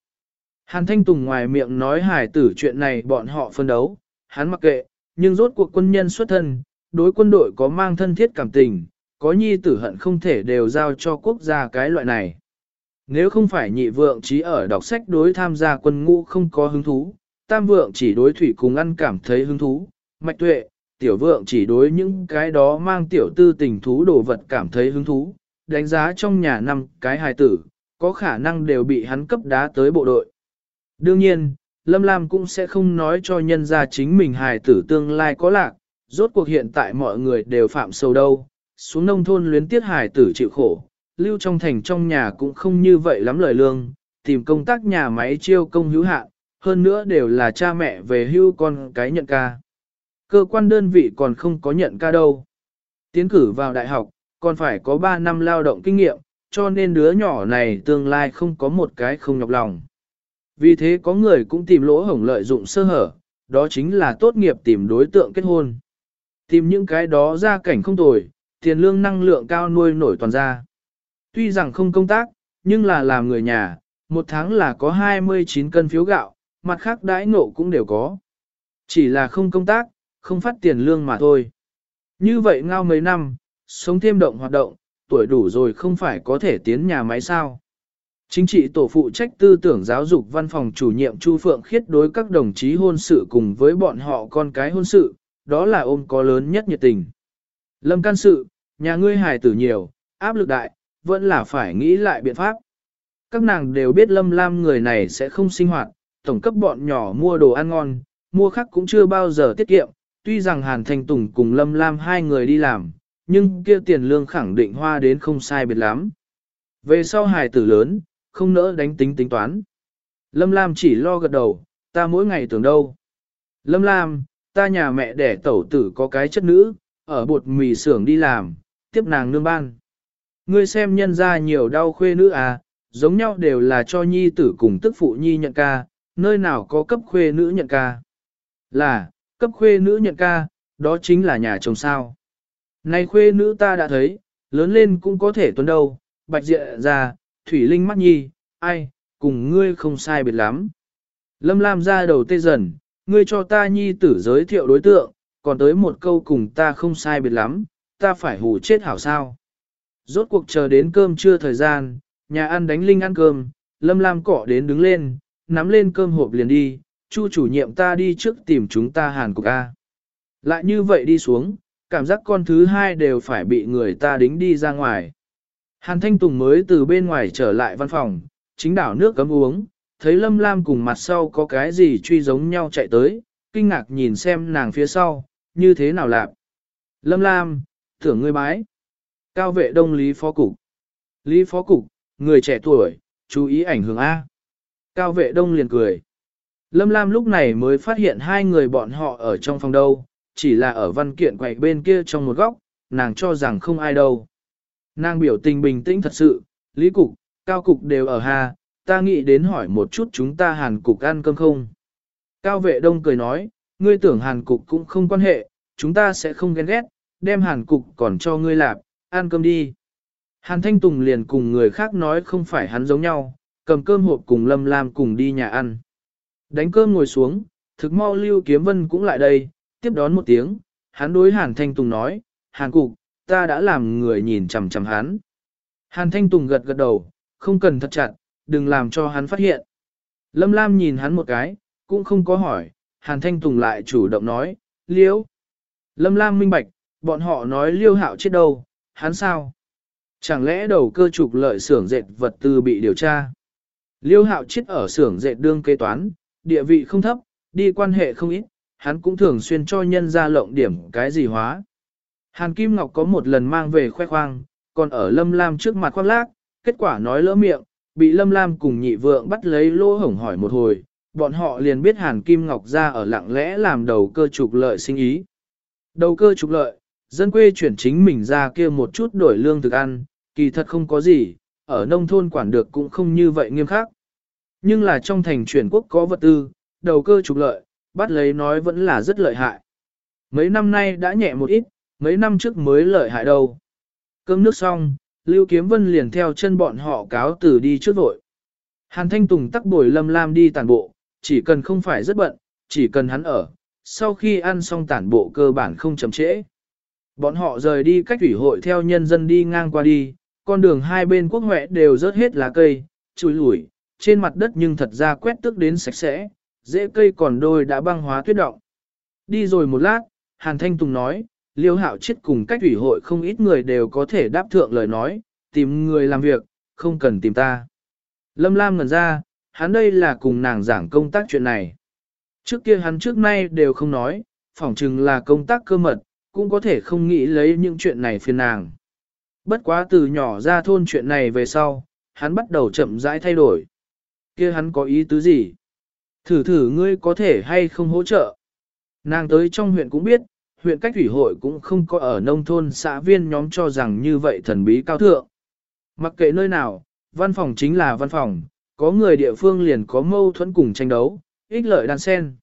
Hàn Thanh Tùng ngoài miệng nói hài tử chuyện này bọn họ phân đấu, hắn mặc kệ, nhưng rốt cuộc quân nhân xuất thân, đối quân đội có mang thân thiết cảm tình, có nhi tử hận không thể đều giao cho quốc gia cái loại này. Nếu không phải nhị vượng chỉ ở đọc sách đối tham gia quân ngũ không có hứng thú, tam vượng chỉ đối thủy cùng ăn cảm thấy hứng thú, mạch tuệ, tiểu vượng chỉ đối những cái đó mang tiểu tư tình thú đồ vật cảm thấy hứng thú, đánh giá trong nhà năm cái hài tử, có khả năng đều bị hắn cấp đá tới bộ đội. Đương nhiên, Lâm Lam cũng sẽ không nói cho nhân ra chính mình hài tử tương lai có lạc, rốt cuộc hiện tại mọi người đều phạm sâu đâu, xuống nông thôn luyến tiết hài tử chịu khổ, lưu trong thành trong nhà cũng không như vậy lắm lời lương, tìm công tác nhà máy chiêu công hữu hạn, hơn nữa đều là cha mẹ về hưu con cái nhận ca. Cơ quan đơn vị còn không có nhận ca đâu. Tiến cử vào đại học, còn phải có 3 năm lao động kinh nghiệm, cho nên đứa nhỏ này tương lai không có một cái không nhọc lòng. Vì thế có người cũng tìm lỗ hổng lợi dụng sơ hở, đó chính là tốt nghiệp tìm đối tượng kết hôn. Tìm những cái đó ra cảnh không tồi, tiền lương năng lượng cao nuôi nổi toàn ra. Tuy rằng không công tác, nhưng là làm người nhà, một tháng là có 29 cân phiếu gạo, mặt khác đãi ngộ cũng đều có. Chỉ là không công tác, không phát tiền lương mà thôi. Như vậy ngao mấy năm, sống thêm động hoạt động, tuổi đủ rồi không phải có thể tiến nhà máy sao. Chính trị tổ phụ trách tư tưởng giáo dục văn phòng chủ nhiệm Chu Phượng khiết đối các đồng chí hôn sự cùng với bọn họ con cái hôn sự, đó là ôm có lớn nhất nhiệt tình. Lâm can sự, nhà ngươi hài tử nhiều, áp lực đại, vẫn là phải nghĩ lại biện pháp. Các nàng đều biết Lâm Lam người này sẽ không sinh hoạt, tổng cấp bọn nhỏ mua đồ ăn ngon, mua khác cũng chưa bao giờ tiết kiệm, tuy rằng Hàn Thanh Tùng cùng Lâm Lam hai người đi làm, nhưng kia tiền lương khẳng định hoa đến không sai biệt lắm. Về sau hài tử lớn, không nỡ đánh tính tính toán. Lâm Lam chỉ lo gật đầu, ta mỗi ngày tưởng đâu. Lâm Lam, ta nhà mẹ đẻ tẩu tử có cái chất nữ, ở bột mì xưởng đi làm, tiếp nàng nương ban. Ngươi xem nhân ra nhiều đau khuê nữ à, giống nhau đều là cho nhi tử cùng tức phụ nhi nhận ca, nơi nào có cấp khuê nữ nhận ca. Là, cấp khuê nữ nhận ca, đó chính là nhà chồng sao. Này khuê nữ ta đã thấy, lớn lên cũng có thể tuấn đâu, bạch diện ra, thủy linh mắt nhi, ai, cùng ngươi không sai biệt lắm. Lâm Lam ra đầu tê dần, ngươi cho ta nhi tử giới thiệu đối tượng, còn tới một câu cùng ta không sai biệt lắm, ta phải hù chết hảo sao. Rốt cuộc chờ đến cơm trưa thời gian, nhà ăn đánh linh ăn cơm, Lâm Lam cỏ đến đứng lên, nắm lên cơm hộp liền đi, chu chủ nhiệm ta đi trước tìm chúng ta hàn cục A. Lại như vậy đi xuống, cảm giác con thứ hai đều phải bị người ta đính đi ra ngoài. Hàn Thanh Tùng mới từ bên ngoài trở lại văn phòng, chính đảo nước cấm uống, thấy Lâm Lam cùng mặt sau có cái gì truy giống nhau chạy tới, kinh ngạc nhìn xem nàng phía sau, như thế nào lạc. Lâm Lam, thưởng ngươi bái. Cao vệ đông Lý Phó Cục. Lý Phó Cục, người trẻ tuổi, chú ý ảnh hưởng A. Cao vệ đông liền cười. Lâm Lam lúc này mới phát hiện hai người bọn họ ở trong phòng đâu, chỉ là ở văn kiện quậy bên kia trong một góc, nàng cho rằng không ai đâu. Nàng biểu tình bình tĩnh thật sự, Lý Cục, Cao Cục đều ở hà, ta nghĩ đến hỏi một chút chúng ta Hàn Cục ăn cơm không. Cao vệ đông cười nói, ngươi tưởng Hàn Cục cũng không quan hệ, chúng ta sẽ không ghen ghét, đem Hàn Cục còn cho ngươi lạp, ăn cơm đi. Hàn Thanh Tùng liền cùng người khác nói không phải hắn giống nhau, cầm cơm hộp cùng Lâm Lam cùng đi nhà ăn. Đánh cơm ngồi xuống, thực mau Lưu Kiếm Vân cũng lại đây, tiếp đón một tiếng, hắn đối Hàn Thanh Tùng nói, Hàn Cục, ta đã làm người nhìn chằm chằm hắn. Hàn Thanh Tùng gật gật đầu, không cần thật chặt, đừng làm cho hắn phát hiện. Lâm Lam nhìn hắn một cái, cũng không có hỏi, Hàn Thanh Tùng lại chủ động nói, liêu. Lâm Lam minh bạch, bọn họ nói liêu hạo chết đâu, hắn sao? Chẳng lẽ đầu cơ trục lợi xưởng dệt vật tư bị điều tra? Liêu hạo chết ở xưởng dệt đương kế toán, địa vị không thấp, đi quan hệ không ít, hắn cũng thường xuyên cho nhân ra lộng điểm cái gì hóa. Hàn Kim Ngọc có một lần mang về khoe khoang, còn ở Lâm Lam trước mặt khoác lác, kết quả nói lỡ miệng, bị Lâm Lam cùng nhị vượng bắt lấy lỗ hổng hỏi một hồi, bọn họ liền biết Hàn Kim Ngọc ra ở lặng lẽ làm đầu cơ trục lợi sinh ý. Đầu cơ trục lợi, dân quê chuyển chính mình ra kia một chút đổi lương thực ăn, kỳ thật không có gì, ở nông thôn quản được cũng không như vậy nghiêm khắc. Nhưng là trong thành chuyển quốc có vật tư, đầu cơ trục lợi, bắt lấy nói vẫn là rất lợi hại. Mấy năm nay đã nhẹ một ít, mấy năm trước mới lợi hại đâu. Cơm nước xong, Lưu Kiếm Vân liền theo chân bọn họ cáo từ đi trước vội. Hàn Thanh Tùng tắc bồi Lâm Lam đi tàn bộ, chỉ cần không phải rất bận, chỉ cần hắn ở, sau khi ăn xong tản bộ cơ bản không chậm trễ. Bọn họ rời đi cách ủy hội theo nhân dân đi ngang qua đi, con đường hai bên quốc huệ đều rớt hết lá cây, chùi lủi, trên mặt đất nhưng thật ra quét tức đến sạch sẽ, dễ cây còn đôi đã băng hóa tuyết động. Đi rồi một lát, Hàn Thanh Tùng nói, Liêu Hạo chết cùng cách ủy hội không ít người đều có thể đáp thượng lời nói, tìm người làm việc, không cần tìm ta. Lâm Lam ngần ra, hắn đây là cùng nàng giảng công tác chuyện này. Trước kia hắn trước nay đều không nói, phỏng chừng là công tác cơ mật, cũng có thể không nghĩ lấy những chuyện này phiền nàng. Bất quá từ nhỏ ra thôn chuyện này về sau, hắn bắt đầu chậm rãi thay đổi. kia hắn có ý tứ gì? Thử thử ngươi có thể hay không hỗ trợ. Nàng tới trong huyện cũng biết, huyện cách thủy hội cũng không có ở nông thôn xã viên nhóm cho rằng như vậy thần bí cao thượng. Mặc kệ nơi nào, văn phòng chính là văn phòng, có người địa phương liền có mâu thuẫn cùng tranh đấu, ích lợi đan sen.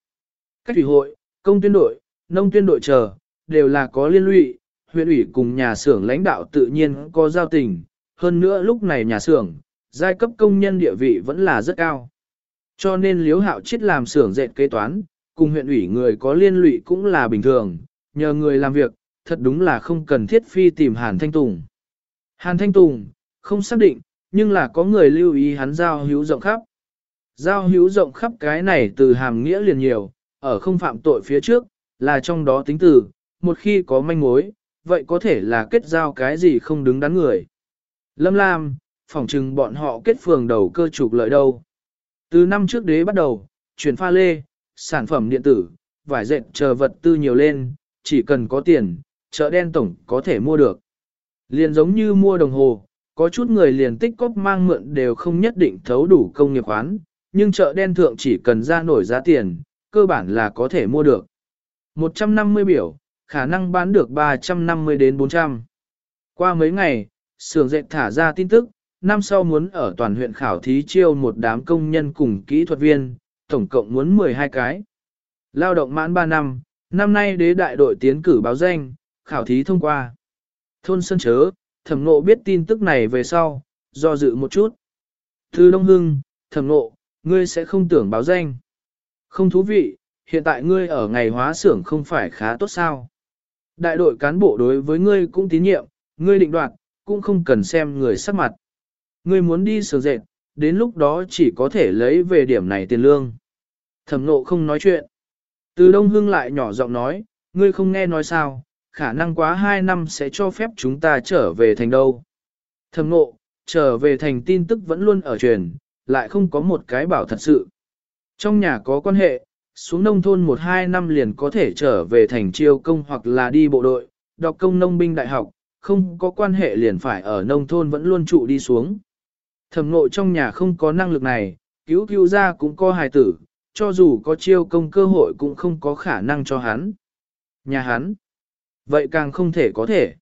Cách thủy hội, công tuyên đội, nông tuyên đội chờ, đều là có liên lụy, huyện ủy cùng nhà xưởng lãnh đạo tự nhiên có giao tình, hơn nữa lúc này nhà xưởng, giai cấp công nhân địa vị vẫn là rất cao. Cho nên liếu hạo chết làm xưởng dệt kế toán, cùng huyện ủy người có liên lụy cũng là bình thường, nhờ người làm việc, thật đúng là không cần thiết phi tìm Hàn Thanh Tùng. Hàn Thanh Tùng, không xác định, nhưng là có người lưu ý hắn giao hữu rộng khắp. Giao hữu rộng khắp cái này từ hàm nghĩa liền nhiều, ở không phạm tội phía trước, là trong đó tính từ, một khi có manh mối, vậy có thể là kết giao cái gì không đứng đắn người. Lâm Lam, phỏng chừng bọn họ kết phường đầu cơ trục lợi đâu. Từ năm trước đế bắt đầu, chuyển pha lê, sản phẩm điện tử, vải dệt chờ vật tư nhiều lên, chỉ cần có tiền, chợ đen tổng có thể mua được. Liền giống như mua đồng hồ, có chút người liền tích cóp mang mượn đều không nhất định thấu đủ công nghiệp khoán, nhưng chợ đen thượng chỉ cần ra nổi giá tiền, cơ bản là có thể mua được. 150 biểu, khả năng bán được 350 đến 400. Qua mấy ngày, xưởng dệt thả ra tin tức, năm sau muốn ở toàn huyện khảo thí chiêu một đám công nhân cùng kỹ thuật viên, tổng cộng muốn 12 cái. Lao động mãn 3 năm, năm nay đế đại đội tiến cử báo danh, khảo thí thông qua. Thôn Sơn Chớ, thẩm nộ biết tin tức này về sau, do dự một chút. Thư Đông Hưng, thẩm nộ, ngươi sẽ không tưởng báo danh. Không thú vị, hiện tại ngươi ở ngày hóa xưởng không phải khá tốt sao. Đại đội cán bộ đối với ngươi cũng tín nhiệm, ngươi định đoạt, cũng không cần xem người sắc mặt. Ngươi muốn đi sửa dệt, đến lúc đó chỉ có thể lấy về điểm này tiền lương. Thẩm nộ không nói chuyện. Từ Đông Hưng lại nhỏ giọng nói, ngươi không nghe nói sao, khả năng quá 2 năm sẽ cho phép chúng ta trở về thành đâu. Thẩm ngộ, trở về thành tin tức vẫn luôn ở truyền, lại không có một cái bảo thật sự. Trong nhà có quan hệ, xuống nông thôn 1-2 năm liền có thể trở về thành chiêu công hoặc là đi bộ đội, đọc công nông binh đại học, không có quan hệ liền phải ở nông thôn vẫn luôn trụ đi xuống. Thẩm ngộ trong nhà không có năng lực này, cứu cứu ra cũng có hài tử, cho dù có chiêu công cơ hội cũng không có khả năng cho hắn. Nhà hắn, vậy càng không thể có thể.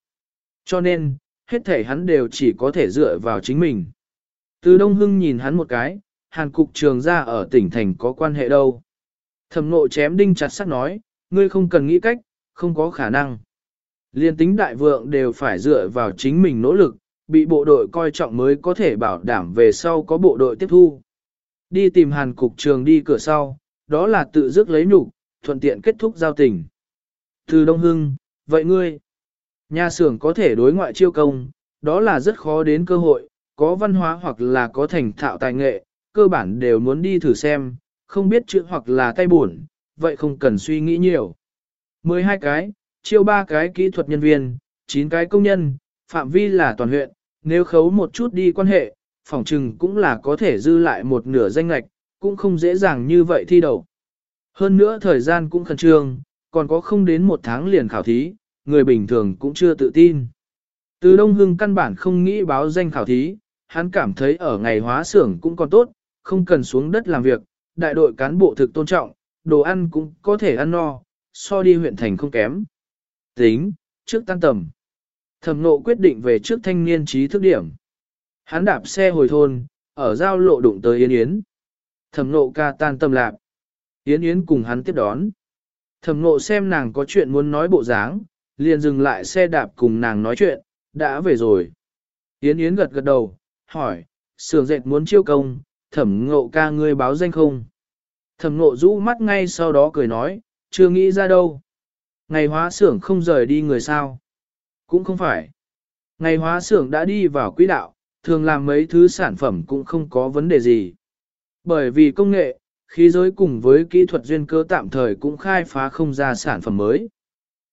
Cho nên, hết thể hắn đều chỉ có thể dựa vào chính mình. Từ Đông Hưng nhìn hắn một cái, Hàn Cục Trường ra ở tỉnh thành có quan hệ đâu. Thẩm nộ chém đinh chặt sắt nói, ngươi không cần nghĩ cách, không có khả năng. Liên tính đại vượng đều phải dựa vào chính mình nỗ lực, bị bộ đội coi trọng mới có thể bảo đảm về sau có bộ đội tiếp thu. Đi tìm hàn cục trường đi cửa sau, đó là tự dứt lấy nhục, thuận tiện kết thúc giao tình. Từ Đông Hưng, vậy ngươi, nhà xưởng có thể đối ngoại chiêu công, đó là rất khó đến cơ hội, có văn hóa hoặc là có thành thạo tài nghệ, cơ bản đều muốn đi thử xem, không biết chữ hoặc là tay buồn, vậy không cần suy nghĩ nhiều. 12 cái, chiêu 3 cái kỹ thuật nhân viên, 9 cái công nhân, phạm vi là toàn huyện, nếu khấu một chút đi quan hệ, phỏng chừng cũng là có thể dư lại một nửa danh lạch, cũng không dễ dàng như vậy thi đầu. Hơn nữa thời gian cũng khẩn trương, còn có không đến một tháng liền khảo thí, người bình thường cũng chưa tự tin. Từ Đông Hưng căn bản không nghĩ báo danh khảo thí, hắn cảm thấy ở ngày hóa xưởng cũng còn tốt, không cần xuống đất làm việc, đại đội cán bộ thực tôn trọng, đồ ăn cũng có thể ăn no, so đi huyện thành không kém. Tính, trước tan tầm. Thẩm nộ quyết định về trước thanh niên trí thức điểm. Hắn đạp xe hồi thôn, ở giao lộ đụng tới Yến Yến. Thẩm nộ ca tan tâm lạc. Yến Yến cùng hắn tiếp đón. Thẩm nộ xem nàng có chuyện muốn nói bộ dáng, liền dừng lại xe đạp cùng nàng nói chuyện, đã về rồi. Yến Yến gật gật đầu, hỏi, sưởng dệt muốn chiêu công, thẩm ngộ ca ngươi báo danh không? Thẩm ngộ rũ mắt ngay sau đó cười nói, chưa nghĩ ra đâu. Ngày hóa xưởng không rời đi người sao? Cũng không phải. Ngày hóa xưởng đã đi vào quỹ đạo, thường làm mấy thứ sản phẩm cũng không có vấn đề gì. Bởi vì công nghệ, khí giới cùng với kỹ thuật duyên cơ tạm thời cũng khai phá không ra sản phẩm mới.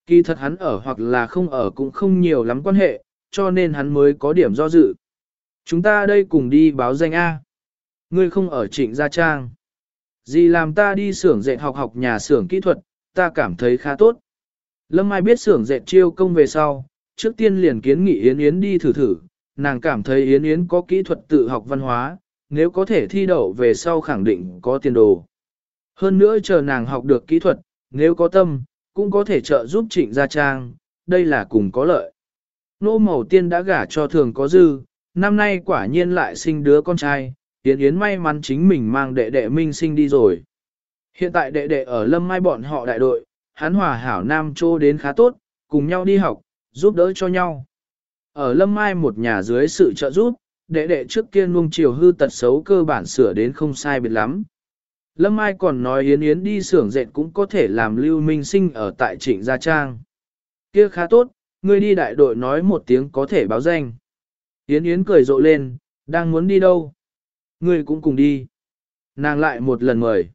Kỳ thật hắn ở hoặc là không ở cũng không nhiều lắm quan hệ, cho nên hắn mới có điểm do dự. Chúng ta đây cùng đi báo danh A. Ngươi không ở trịnh Gia Trang. Gì làm ta đi xưởng dệt học học nhà xưởng kỹ thuật, ta cảm thấy khá tốt. Lâm Mai biết xưởng dệt chiêu công về sau, trước tiên liền kiến nghị Yến Yến đi thử thử, nàng cảm thấy Yến Yến có kỹ thuật tự học văn hóa, nếu có thể thi đậu về sau khẳng định có tiền đồ. Hơn nữa chờ nàng học được kỹ thuật, nếu có tâm, cũng có thể trợ giúp trịnh gia trang, đây là cùng có lợi. Nô Mậu Tiên đã gả cho thường có dư, năm nay quả nhiên lại sinh đứa con trai, Yến Yến may mắn chính mình mang đệ đệ minh sinh đi rồi. Hiện tại đệ đệ ở Lâm Mai bọn họ đại đội, hắn hòa hảo nam trô đến khá tốt, cùng nhau đi học, giúp đỡ cho nhau. Ở Lâm Mai một nhà dưới sự trợ giúp, đệ đệ trước kia nuông chiều hư tật xấu cơ bản sửa đến không sai biệt lắm. Lâm Mai còn nói Yến Yến đi xưởng dệt cũng có thể làm lưu minh sinh ở tại trịnh Gia Trang. Kia khá tốt, ngươi đi đại đội nói một tiếng có thể báo danh. Yến Yến cười rộ lên, đang muốn đi đâu? Ngươi cũng cùng đi. Nàng lại một lần mời.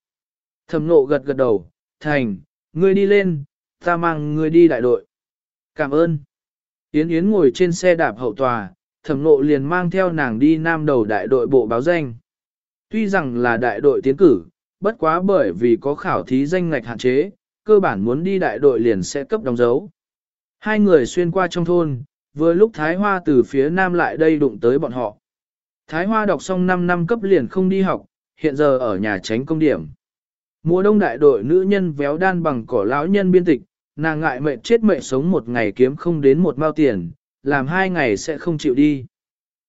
Thẩm nộ gật gật đầu, thành, ngươi đi lên, ta mang ngươi đi đại đội. Cảm ơn. Yến Yến ngồi trên xe đạp hậu tòa, thẩm nộ liền mang theo nàng đi nam đầu đại đội bộ báo danh. Tuy rằng là đại đội tiến cử, bất quá bởi vì có khảo thí danh ngạch hạn chế, cơ bản muốn đi đại đội liền sẽ cấp đóng dấu. Hai người xuyên qua trong thôn, vừa lúc Thái Hoa từ phía nam lại đây đụng tới bọn họ. Thái Hoa đọc xong 5 năm cấp liền không đi học, hiện giờ ở nhà tránh công điểm. Mùa đông đại đội nữ nhân véo đan bằng cỏ lão nhân biên tịch, nàng ngại mệnh chết mệnh sống một ngày kiếm không đến một mao tiền, làm hai ngày sẽ không chịu đi.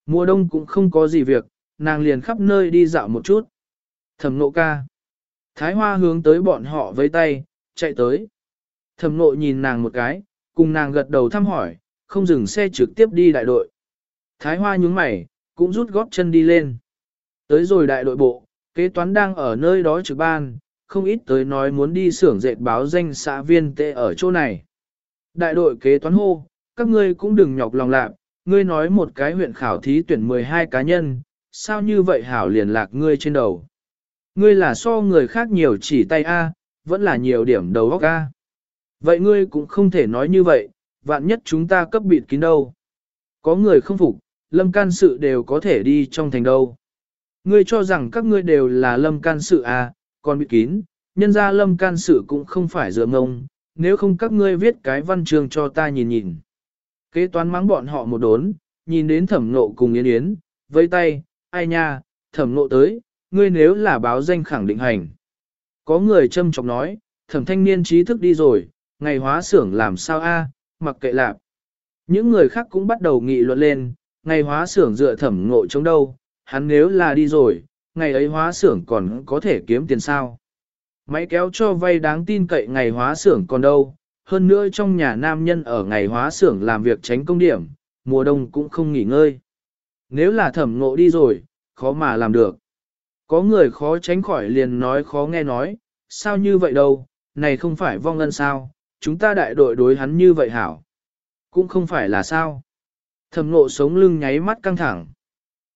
Mùa đông cũng không có gì việc, nàng liền khắp nơi đi dạo một chút. Thẩm nộ ca. Thái hoa hướng tới bọn họ với tay, chạy tới. Thẩm nộ nhìn nàng một cái, cùng nàng gật đầu thăm hỏi, không dừng xe trực tiếp đi đại đội. Thái hoa nhúng mày, cũng rút góp chân đi lên. Tới rồi đại đội bộ, kế toán đang ở nơi đó trực ban, không ít tới nói muốn đi xưởng dệt báo danh xã viên tệ ở chỗ này. Đại đội kế toán hô, các ngươi cũng đừng nhọc lòng lạc, ngươi nói một cái huyện khảo thí tuyển 12 cá nhân, sao như vậy hảo liền lạc ngươi trên đầu. Ngươi là so người khác nhiều chỉ tay A, vẫn là nhiều điểm đầu góc A. Vậy ngươi cũng không thể nói như vậy, vạn nhất chúng ta cấp bịt kín đâu. Có người không phục, lâm can sự đều có thể đi trong thành đâu. Ngươi cho rằng các ngươi đều là lâm can sự à còn bị kín, nhân ra lâm can sự cũng không phải dựa ngông, nếu không các ngươi viết cái văn chương cho ta nhìn nhìn. Kế toán mắng bọn họ một đốn, nhìn đến thẩm nộ cùng yến yến, vây tay, ai nha, thẩm nộ tới, ngươi nếu là báo danh khẳng định hành. Có người châm chọc nói, thẩm thanh niên trí thức đi rồi, ngày hóa xưởng làm sao a, mặc kệ lạp. Những người khác cũng bắt đầu nghị luận lên, ngày hóa xưởng dựa thẩm ngộ chống đâu, hắn nếu là đi rồi, ngày ấy hóa xưởng còn có thể kiếm tiền sao. Máy kéo cho vay đáng tin cậy ngày hóa xưởng còn đâu, hơn nữa trong nhà nam nhân ở ngày hóa xưởng làm việc tránh công điểm, mùa đông cũng không nghỉ ngơi. Nếu là thẩm ngộ đi rồi, khó mà làm được. Có người khó tránh khỏi liền nói khó nghe nói, sao như vậy đâu, này không phải vong ân sao, chúng ta đại đội đối hắn như vậy hảo. Cũng không phải là sao. Thẩm ngộ sống lưng nháy mắt căng thẳng.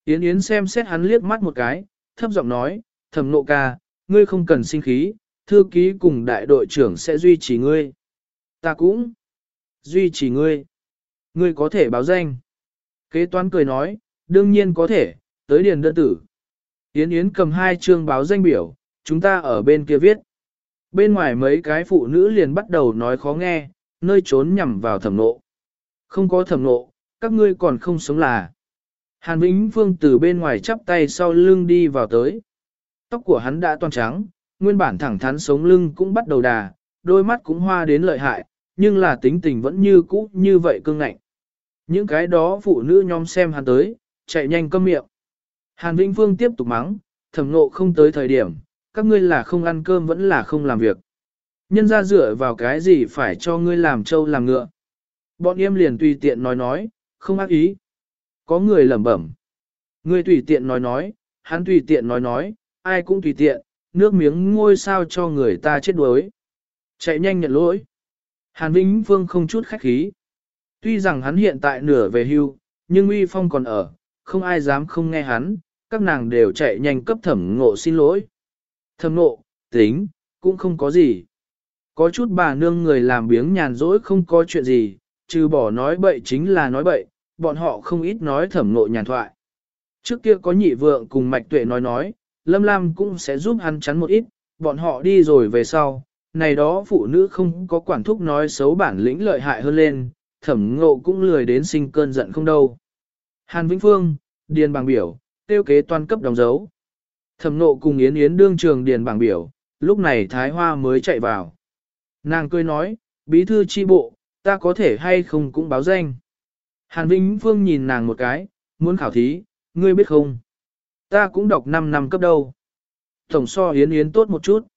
Yến Yến xem xét hắn liếc mắt một cái, thấp giọng nói, thẩm Nộ ca, ngươi không cần sinh khí, thư ký cùng đại đội trưởng sẽ duy trì ngươi. Ta cũng duy trì ngươi. Ngươi có thể báo danh. Kế toán cười nói, đương nhiên có thể, tới điền đơn tử. Yến Yến cầm hai chương báo danh biểu, chúng ta ở bên kia viết. Bên ngoài mấy cái phụ nữ liền bắt đầu nói khó nghe, nơi trốn nhằm vào thẩm nộ. Không có thẩm nộ, các ngươi còn không sống là. Hàn Vĩnh Phương từ bên ngoài chắp tay sau lưng đi vào tới. Tóc của hắn đã toàn trắng, nguyên bản thẳng thắn sống lưng cũng bắt đầu đà, đôi mắt cũng hoa đến lợi hại, nhưng là tính tình vẫn như cũ như vậy cương ngạnh. Những cái đó phụ nữ nhóm xem hắn tới, chạy nhanh câm miệng. Hàn Vĩnh Phương tiếp tục mắng, thẩm nộ không tới thời điểm, các ngươi là không ăn cơm vẫn là không làm việc. Nhân ra dựa vào cái gì phải cho ngươi làm trâu làm ngựa. Bọn em liền tùy tiện nói nói, không ác ý. Có người lẩm bẩm. Ngươi tùy tiện nói nói, hắn tùy tiện nói nói, ai cũng tùy tiện, nước miếng ngôi sao cho người ta chết đuối. Chạy nhanh nhận lỗi. Hàn Vĩnh Phương không chút khách khí. Tuy rằng hắn hiện tại nửa về hưu, nhưng uy phong còn ở, không ai dám không nghe hắn, các nàng đều chạy nhanh cấp thẩm ngộ xin lỗi. Thẩm ngộ, tính, cũng không có gì. Có chút bà nương người làm biếng nhàn rỗi không có chuyện gì, trừ bỏ nói bậy chính là nói bậy, bọn họ không ít nói thẩm ngộ nhàn thoại. Trước kia có nhị vượng cùng mạch tuệ nói nói, Lâm Lam cũng sẽ giúp hắn chắn một ít, bọn họ đi rồi về sau, này đó phụ nữ không có quản thúc nói xấu bản lĩnh lợi hại hơn lên, thẩm ngộ cũng lười đến sinh cơn giận không đâu. Hàn Vĩnh Phương, điền bảng biểu, tiêu kế toàn cấp đóng dấu. Thẩm ngộ cùng Yến Yến đương trường điền bảng biểu, lúc này Thái Hoa mới chạy vào. Nàng cười nói, bí thư chi bộ, ta có thể hay không cũng báo danh. Hàn Vĩnh Phương nhìn nàng một cái, muốn khảo thí, ngươi biết không? Ta cũng đọc 5 năm cấp đâu. Tổng so Yến Yến tốt một chút.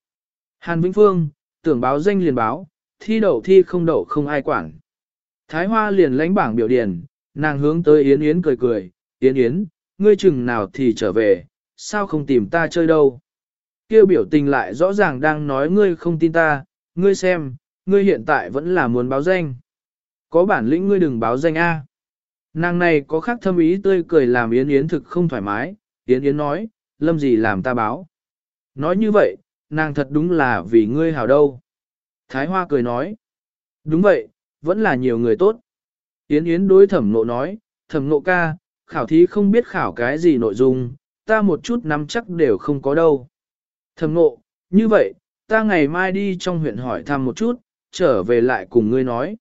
Hàn Vĩnh Phương, tưởng báo danh liền báo, thi đậu thi không đậu không ai quản. Thái Hoa liền lãnh bảng biểu điền, nàng hướng tới Yến Yến cười cười, Yến Yến, ngươi chừng nào thì trở về, sao không tìm ta chơi đâu. Kêu biểu tình lại rõ ràng đang nói ngươi không tin ta, ngươi xem, ngươi hiện tại vẫn là muốn báo danh. Có bản lĩnh ngươi đừng báo danh A. Nàng này có khác thâm ý tươi cười làm Yến Yến thực không thoải mái, Yến Yến nói, lâm gì làm ta báo. Nói như vậy, nàng thật đúng là vì ngươi hảo đâu. Thái Hoa cười nói, đúng vậy, vẫn là nhiều người tốt. Yến Yến đối thẩm nộ nói, thẩm nộ ca, khảo thí không biết khảo cái gì nội dung, ta một chút nắm chắc đều không có đâu. Thẩm nộ, như vậy, ta ngày mai đi trong huyện hỏi thăm một chút, trở về lại cùng ngươi nói.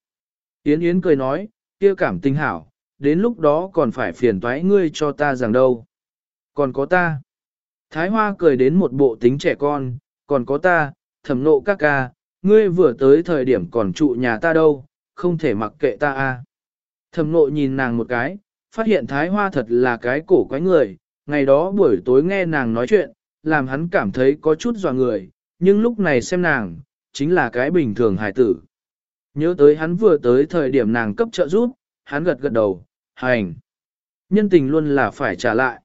Yến Yến cười nói, kia cảm tình hảo, đến lúc đó còn phải phiền toái ngươi cho ta rằng đâu. Còn có ta. Thái Hoa cười đến một bộ tính trẻ con, còn có ta, thẩm nộ các ca, ngươi vừa tới thời điểm còn trụ nhà ta đâu, không thể mặc kệ ta a. Thẩm nộ nhìn nàng một cái, phát hiện Thái Hoa thật là cái cổ quái người, ngày đó buổi tối nghe nàng nói chuyện, làm hắn cảm thấy có chút dò người, nhưng lúc này xem nàng, chính là cái bình thường hài tử. Nhớ tới hắn vừa tới thời điểm nàng cấp trợ giúp, hắn gật gật đầu, hành. Nhân tình luôn là phải trả lại.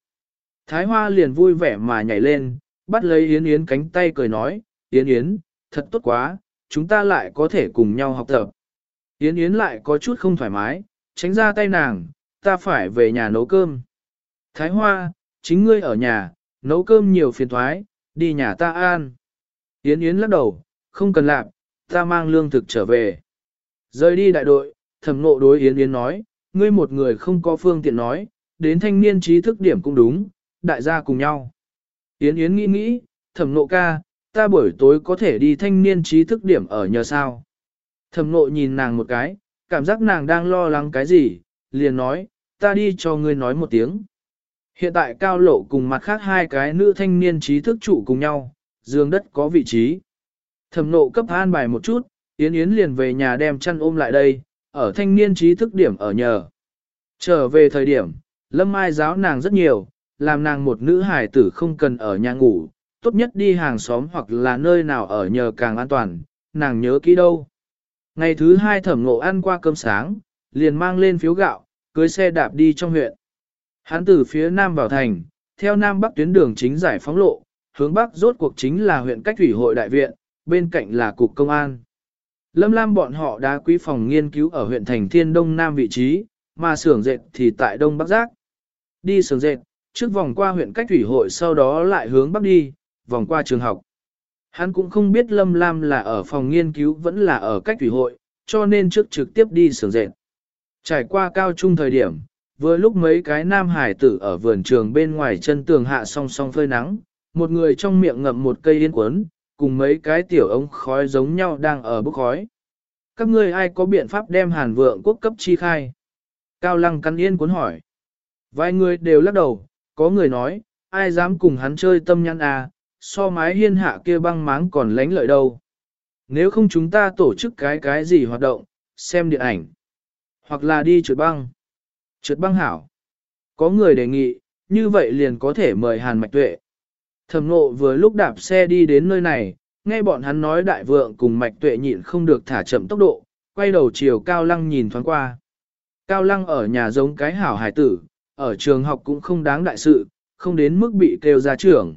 Thái Hoa liền vui vẻ mà nhảy lên, bắt lấy Yến Yến cánh tay cười nói, Yến Yến, thật tốt quá, chúng ta lại có thể cùng nhau học tập. Yến Yến lại có chút không thoải mái, tránh ra tay nàng, ta phải về nhà nấu cơm. Thái Hoa, chính ngươi ở nhà, nấu cơm nhiều phiền thoái, đi nhà ta an. Yến Yến lắc đầu, không cần làm, ta mang lương thực trở về. Rời đi đại đội, thẩm nộ đối Yến Yến nói, ngươi một người không có phương tiện nói, đến thanh niên trí thức điểm cũng đúng, đại gia cùng nhau. Yến Yến nghĩ nghĩ, thẩm nộ ca, ta buổi tối có thể đi thanh niên trí thức điểm ở nhờ sao. Thẩm nộ nhìn nàng một cái, cảm giác nàng đang lo lắng cái gì, liền nói, ta đi cho ngươi nói một tiếng. Hiện tại cao lộ cùng mặt khác hai cái nữ thanh niên trí thức trụ cùng nhau, Dương đất có vị trí. Thẩm nộ cấp an bài một chút, Yến Yến liền về nhà đem chăn ôm lại đây, ở thanh niên trí thức điểm ở nhờ. Trở về thời điểm, Lâm Mai giáo nàng rất nhiều, làm nàng một nữ hài tử không cần ở nhà ngủ, tốt nhất đi hàng xóm hoặc là nơi nào ở nhờ càng an toàn, nàng nhớ kỹ đâu. Ngày thứ hai thẩm ngộ ăn qua cơm sáng, liền mang lên phiếu gạo, cưới xe đạp đi trong huyện. Hắn từ phía nam vào thành, theo nam bắc tuyến đường chính giải phóng lộ, hướng bắc rốt cuộc chính là huyện cách thủy hội đại viện, bên cạnh là cục công an. Lâm Lam bọn họ đã quý phòng nghiên cứu ở huyện thành thiên đông nam vị trí, mà xưởng dệt thì tại đông bắc giác. Đi xưởng dệt, trước vòng qua huyện cách thủy hội sau đó lại hướng bắc đi, vòng qua trường học. Hắn cũng không biết Lâm Lam là ở phòng nghiên cứu vẫn là ở cách thủy hội, cho nên trước trực tiếp đi xưởng dệt. Trải qua cao trung thời điểm, vừa lúc mấy cái nam hải tử ở vườn trường bên ngoài chân tường hạ song song phơi nắng, một người trong miệng ngậm một cây yên quấn, cùng mấy cái tiểu ống khói giống nhau đang ở bốc khói. Các ngươi ai có biện pháp đem hàn vượng quốc cấp chi khai? Cao lăng cắn yên cuốn hỏi. Vài người đều lắc đầu, có người nói, ai dám cùng hắn chơi tâm nhãn à, so mái hiên hạ kia băng máng còn lánh lợi đâu. Nếu không chúng ta tổ chức cái cái gì hoạt động, xem điện ảnh, hoặc là đi trượt băng. Trượt băng hảo. Có người đề nghị, như vậy liền có thể mời Hàn Mạch Tuệ. Thẩm nộ vừa lúc đạp xe đi đến nơi này, nghe bọn hắn nói đại vượng cùng mạch tuệ nhịn không được thả chậm tốc độ, quay đầu chiều Cao Lăng nhìn thoáng qua. Cao Lăng ở nhà giống cái hảo hải tử, ở trường học cũng không đáng đại sự, không đến mức bị kêu ra trường.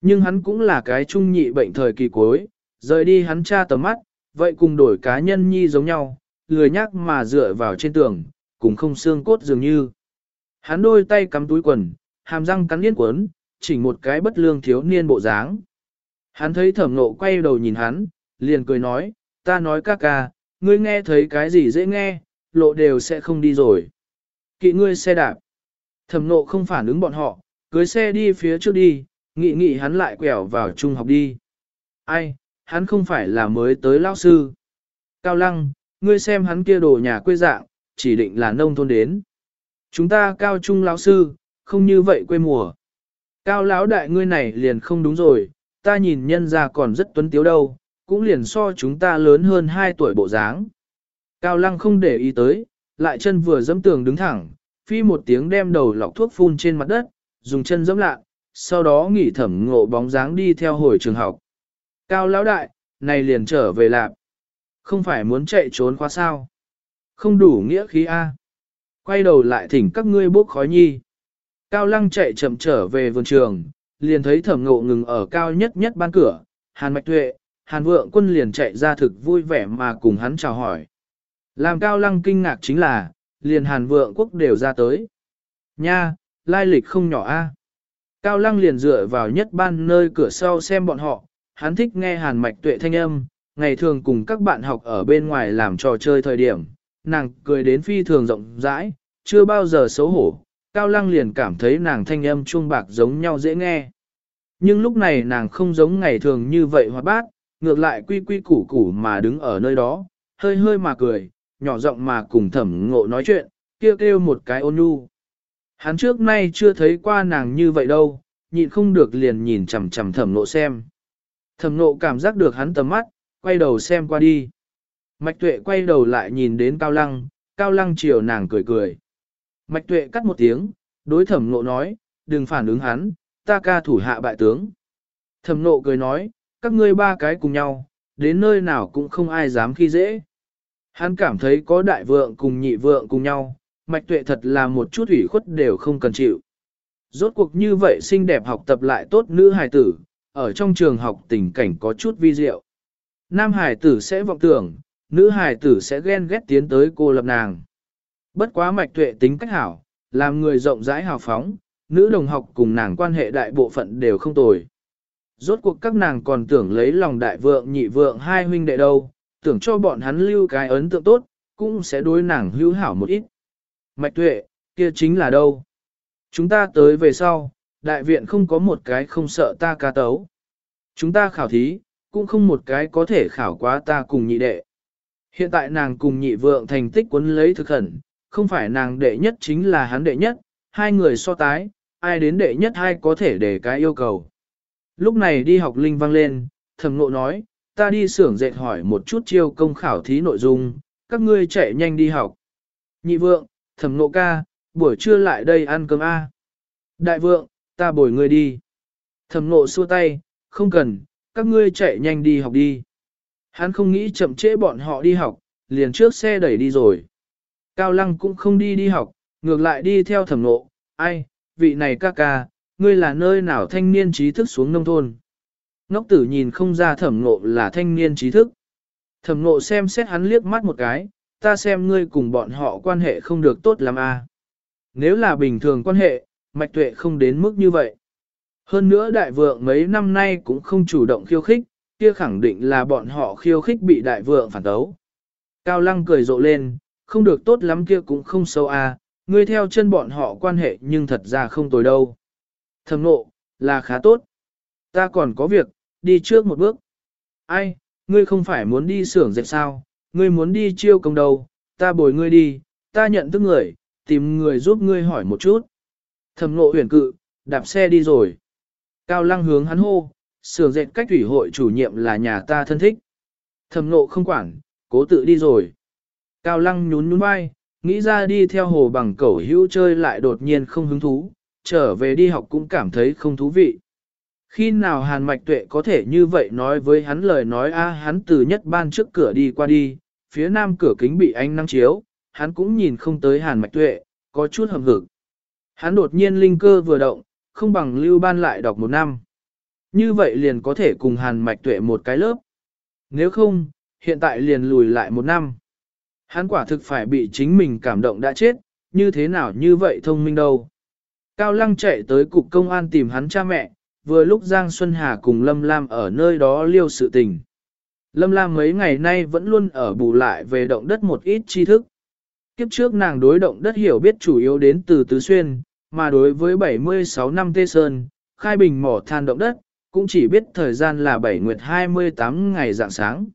Nhưng hắn cũng là cái trung nhị bệnh thời kỳ cuối, rời đi hắn cha tầm mắt, vậy cùng đổi cá nhân nhi giống nhau, lười nhắc mà dựa vào trên tường, cũng không xương cốt dường như. Hắn đôi tay cắm túi quần, hàm răng cắn liên quấn, chỉnh một cái bất lương thiếu niên bộ dáng. Hắn thấy thẩm nộ quay đầu nhìn hắn, liền cười nói, ta nói ca ca, ngươi nghe thấy cái gì dễ nghe, lộ đều sẽ không đi rồi. Kỵ ngươi xe đạp. Thẩm nộ không phản ứng bọn họ, cưới xe đi phía trước đi, nghị nghị hắn lại quẹo vào trung học đi. Ai, hắn không phải là mới tới lao sư. Cao lăng, ngươi xem hắn kia đồ nhà quê dạng, chỉ định là nông thôn đến. Chúng ta cao trung lão sư, không như vậy quê mùa. Cao lão đại ngươi này liền không đúng rồi, ta nhìn nhân ra còn rất tuấn tiếu đâu, cũng liền so chúng ta lớn hơn 2 tuổi bộ dáng. Cao lăng không để ý tới, lại chân vừa dẫm tường đứng thẳng, phi một tiếng đem đầu lọc thuốc phun trên mặt đất, dùng chân dẫm lạ, sau đó nghỉ thẩm ngộ bóng dáng đi theo hồi trường học. Cao lão đại, này liền trở về lạp. Không phải muốn chạy trốn quá sao. Không đủ nghĩa khí A. Quay đầu lại thỉnh các ngươi bốc khói nhi. Cao lăng chạy chậm trở về vườn trường, liền thấy thẩm ngộ ngừng ở cao nhất nhất ban cửa. Hàn mạch tuệ, hàn vượng quân liền chạy ra thực vui vẻ mà cùng hắn chào hỏi. Làm cao lăng kinh ngạc chính là, liền hàn vượng quốc đều ra tới. Nha, lai lịch không nhỏ a. Cao lăng liền dựa vào nhất ban nơi cửa sau xem bọn họ, hắn thích nghe hàn mạch tuệ thanh âm, ngày thường cùng các bạn học ở bên ngoài làm trò chơi thời điểm, nàng cười đến phi thường rộng rãi, chưa bao giờ xấu hổ, cao lăng liền cảm thấy nàng thanh âm chuông bạc giống nhau dễ nghe. Nhưng lúc này nàng không giống ngày thường như vậy hoạt bát, ngược lại quy quy củ củ mà đứng ở nơi đó, hơi hơi mà cười, nhỏ giọng mà cùng thẩm ngộ nói chuyện, kêu kêu một cái ôn nhu. Hắn trước nay chưa thấy qua nàng như vậy đâu, nhịn không được liền nhìn chằm chằm thẩm ngộ xem. Thẩm ngộ cảm giác được hắn tầm mắt, quay đầu xem qua đi. Mạch tuệ quay đầu lại nhìn đến cao lăng, cao lăng chiều nàng cười cười. Mạch tuệ cắt một tiếng, đối thẩm nộ nói, đừng phản ứng hắn, ta ca thủ hạ bại tướng. Thẩm Nộ cười nói, các ngươi ba cái cùng nhau, đến nơi nào cũng không ai dám khi dễ. Hắn cảm thấy có đại vượng cùng nhị vượng cùng nhau, mạch tuệ thật là một chút ủy khuất đều không cần chịu. Rốt cuộc như vậy xinh đẹp học tập lại tốt nữ hài tử, ở trong trường học tình cảnh có chút vi diệu. Nam hài tử sẽ vọng tưởng, nữ hài tử sẽ ghen ghét tiến tới cô lập nàng. Bất quá mạch tuệ tính cách hảo, làm người rộng rãi hào phóng, nữ đồng học cùng nàng quan hệ đại bộ phận đều không tồi. Rốt cuộc các nàng còn tưởng lấy lòng đại vượng nhị vượng hai huynh đệ đâu, tưởng cho bọn hắn lưu cái ấn tượng tốt, cũng sẽ đối nàng hữu hảo một ít. Mạch tuệ, kia chính là đâu? Chúng ta tới về sau, đại viện không có một cái không sợ ta ca tấu. Chúng ta khảo thí, cũng không một cái có thể khảo quá ta cùng nhị đệ. Hiện tại nàng cùng nhị vượng thành tích quấn lấy thực khẩn, không phải nàng đệ nhất chính là hắn đệ nhất, hai người so tái, ai đến đệ nhất hai có thể để cái yêu cầu. Lúc này đi học linh vang lên, thầm ngộ nói, ta đi xưởng dệt hỏi một chút chiêu công khảo thí nội dung, các ngươi chạy nhanh đi học. Nhị vượng, thẩm ngộ ca, buổi trưa lại đây ăn cơm A. Đại vượng, ta bồi ngươi đi. Thẩm ngộ xua tay, không cần, các ngươi chạy nhanh đi học đi. Hắn không nghĩ chậm trễ bọn họ đi học, liền trước xe đẩy đi rồi. Cao Lăng cũng không đi đi học, ngược lại đi theo thẩm Nộ. ai, vị này ca ca, ngươi là nơi nào thanh niên trí thức xuống nông thôn. Ngốc tử nhìn không ra thẩm Nộ là thanh niên trí thức. Thẩm Nộ xem xét hắn liếc mắt một cái, ta xem ngươi cùng bọn họ quan hệ không được tốt lắm à. Nếu là bình thường quan hệ, mạch tuệ không đến mức như vậy. Hơn nữa đại vượng mấy năm nay cũng không chủ động khiêu khích, kia khẳng định là bọn họ khiêu khích bị đại vượng phản tấu. Cao lăng cười rộ lên, không được tốt lắm kia cũng không sâu à, ngươi theo chân bọn họ quan hệ nhưng thật ra không tồi đâu. Thầm nộ, là khá tốt. Ta còn có việc, đi trước một bước. Ai, ngươi không phải muốn đi xưởng dệt sao, ngươi muốn đi chiêu công đầu, ta bồi ngươi đi, ta nhận thức người, tìm người giúp ngươi hỏi một chút. Thầm nộ huyền cự, đạp xe đi rồi. Cao lăng hướng hắn hô, xưởng dệt cách thủy hội chủ nhiệm là nhà ta thân thích. Thầm nộ không quản, cố tự đi rồi. Cao lăng nhún nhún vai, nghĩ ra đi theo hồ bằng cẩu hữu chơi lại đột nhiên không hứng thú, trở về đi học cũng cảm thấy không thú vị. Khi nào Hàn Mạch Tuệ có thể như vậy nói với hắn lời nói a hắn từ nhất ban trước cửa đi qua đi, phía nam cửa kính bị ánh nắng chiếu, hắn cũng nhìn không tới Hàn Mạch Tuệ, có chút hầm hực. Hắn đột nhiên linh cơ vừa động, không bằng lưu ban lại đọc một năm. Như vậy liền có thể cùng Hàn Mạch Tuệ một cái lớp. Nếu không, hiện tại liền lùi lại một năm. Hắn quả thực phải bị chính mình cảm động đã chết, như thế nào như vậy thông minh đâu. Cao Lăng chạy tới cục công an tìm hắn cha mẹ, vừa lúc Giang Xuân Hà cùng Lâm Lam ở nơi đó liêu sự tình. Lâm Lam mấy ngày nay vẫn luôn ở bù lại về động đất một ít tri thức. Kiếp trước nàng đối động đất hiểu biết chủ yếu đến từ Tứ Xuyên, mà đối với 76 năm Tê Sơn, khai bình mỏ than động đất, cũng chỉ biết thời gian là 7 nguyệt 28 ngày dạng sáng.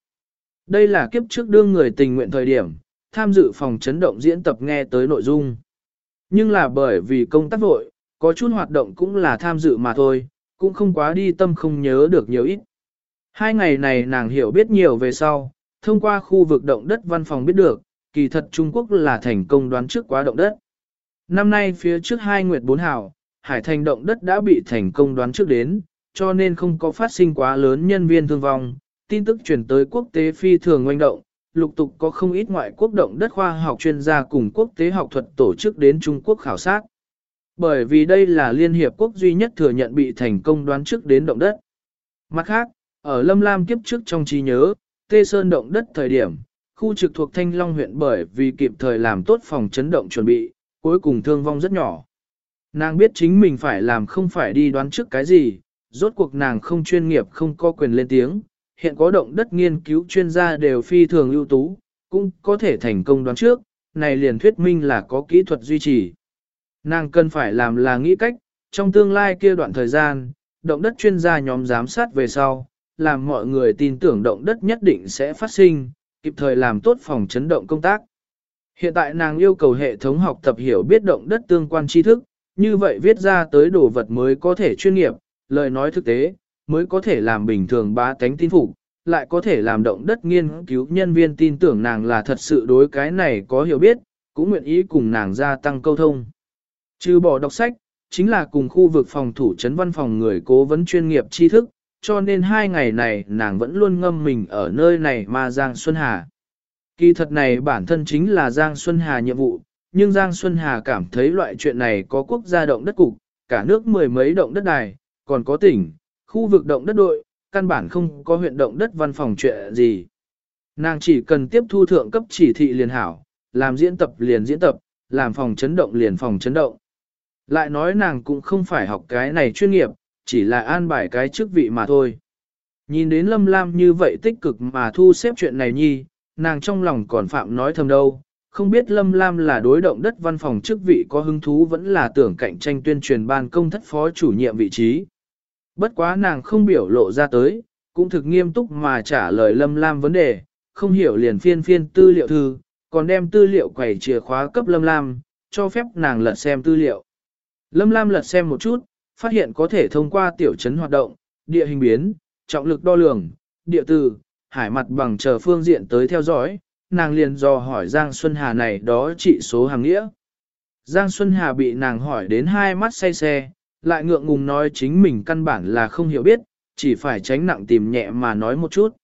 Đây là kiếp trước đương người tình nguyện thời điểm, tham dự phòng chấn động diễn tập nghe tới nội dung. Nhưng là bởi vì công tác vội, có chút hoạt động cũng là tham dự mà thôi, cũng không quá đi tâm không nhớ được nhiều ít. Hai ngày này nàng hiểu biết nhiều về sau, thông qua khu vực động đất văn phòng biết được, kỳ thật Trung Quốc là thành công đoán trước quá động đất. Năm nay phía trước hai nguyệt bốn hào, hải thành động đất đã bị thành công đoán trước đến, cho nên không có phát sinh quá lớn nhân viên thương vong. Tin tức chuyển tới quốc tế phi thường oanh động, lục tục có không ít ngoại quốc động đất khoa học chuyên gia cùng quốc tế học thuật tổ chức đến Trung Quốc khảo sát. Bởi vì đây là Liên Hiệp Quốc duy nhất thừa nhận bị thành công đoán trước đến động đất. Mặt khác, ở Lâm Lam kiếp trước trong trí nhớ, Tê Sơn động đất thời điểm, khu trực thuộc Thanh Long huyện bởi vì kịp thời làm tốt phòng chấn động chuẩn bị, cuối cùng thương vong rất nhỏ. Nàng biết chính mình phải làm không phải đi đoán trước cái gì, rốt cuộc nàng không chuyên nghiệp không có quyền lên tiếng, hiện có động đất nghiên cứu chuyên gia đều phi thường ưu tú, cũng có thể thành công đoán trước, này liền thuyết minh là có kỹ thuật duy trì. Nàng cần phải làm là nghĩ cách, trong tương lai kia đoạn thời gian, động đất chuyên gia nhóm giám sát về sau, làm mọi người tin tưởng động đất nhất định sẽ phát sinh, kịp thời làm tốt phòng chấn động công tác. Hiện tại nàng yêu cầu hệ thống học tập hiểu biết động đất tương quan tri thức, như vậy viết ra tới đồ vật mới có thể chuyên nghiệp, lời nói thực tế, mới có thể làm bình thường bá tánh tin phục, lại có thể làm động đất nghiên cứu nhân viên tin tưởng nàng là thật sự đối cái này có hiểu biết, cũng nguyện ý cùng nàng gia tăng câu thông. Trừ bỏ đọc sách, chính là cùng khu vực phòng thủ trấn văn phòng người cố vấn chuyên nghiệp tri thức, cho nên hai ngày này nàng vẫn luôn ngâm mình ở nơi này mà Giang Xuân Hà. Kỳ thật này bản thân chính là Giang Xuân Hà nhiệm vụ, nhưng Giang Xuân Hà cảm thấy loại chuyện này có quốc gia động đất cục, cả nước mười mấy động đất đài, còn có tỉnh, khu vực động đất đội, căn bản không có huyện động đất văn phòng chuyện gì. Nàng chỉ cần tiếp thu thượng cấp chỉ thị liền hảo, làm diễn tập liền diễn tập, làm phòng chấn động liền phòng chấn động. Lại nói nàng cũng không phải học cái này chuyên nghiệp, chỉ là an bài cái chức vị mà thôi. Nhìn đến Lâm Lam như vậy tích cực mà thu xếp chuyện này nhi, nàng trong lòng còn phạm nói thầm đâu, không biết Lâm Lam là đối động đất văn phòng chức vị có hứng thú vẫn là tưởng cạnh tranh tuyên truyền ban công thất phó chủ nhiệm vị trí. Bất quá nàng không biểu lộ ra tới, cũng thực nghiêm túc mà trả lời Lâm Lam vấn đề, không hiểu liền phiên phiên tư liệu thư, còn đem tư liệu quầy chìa khóa cấp Lâm Lam, cho phép nàng lật xem tư liệu. Lâm Lam lật xem một chút, phát hiện có thể thông qua tiểu chấn hoạt động, địa hình biến, trọng lực đo lường, địa từ, hải mặt bằng chờ phương diện tới theo dõi, nàng liền dò hỏi Giang Xuân Hà này đó trị số hàng nghĩa. Giang Xuân Hà bị nàng hỏi đến hai mắt say xe, lại ngượng ngùng nói chính mình căn bản là không hiểu biết, chỉ phải tránh nặng tìm nhẹ mà nói một chút.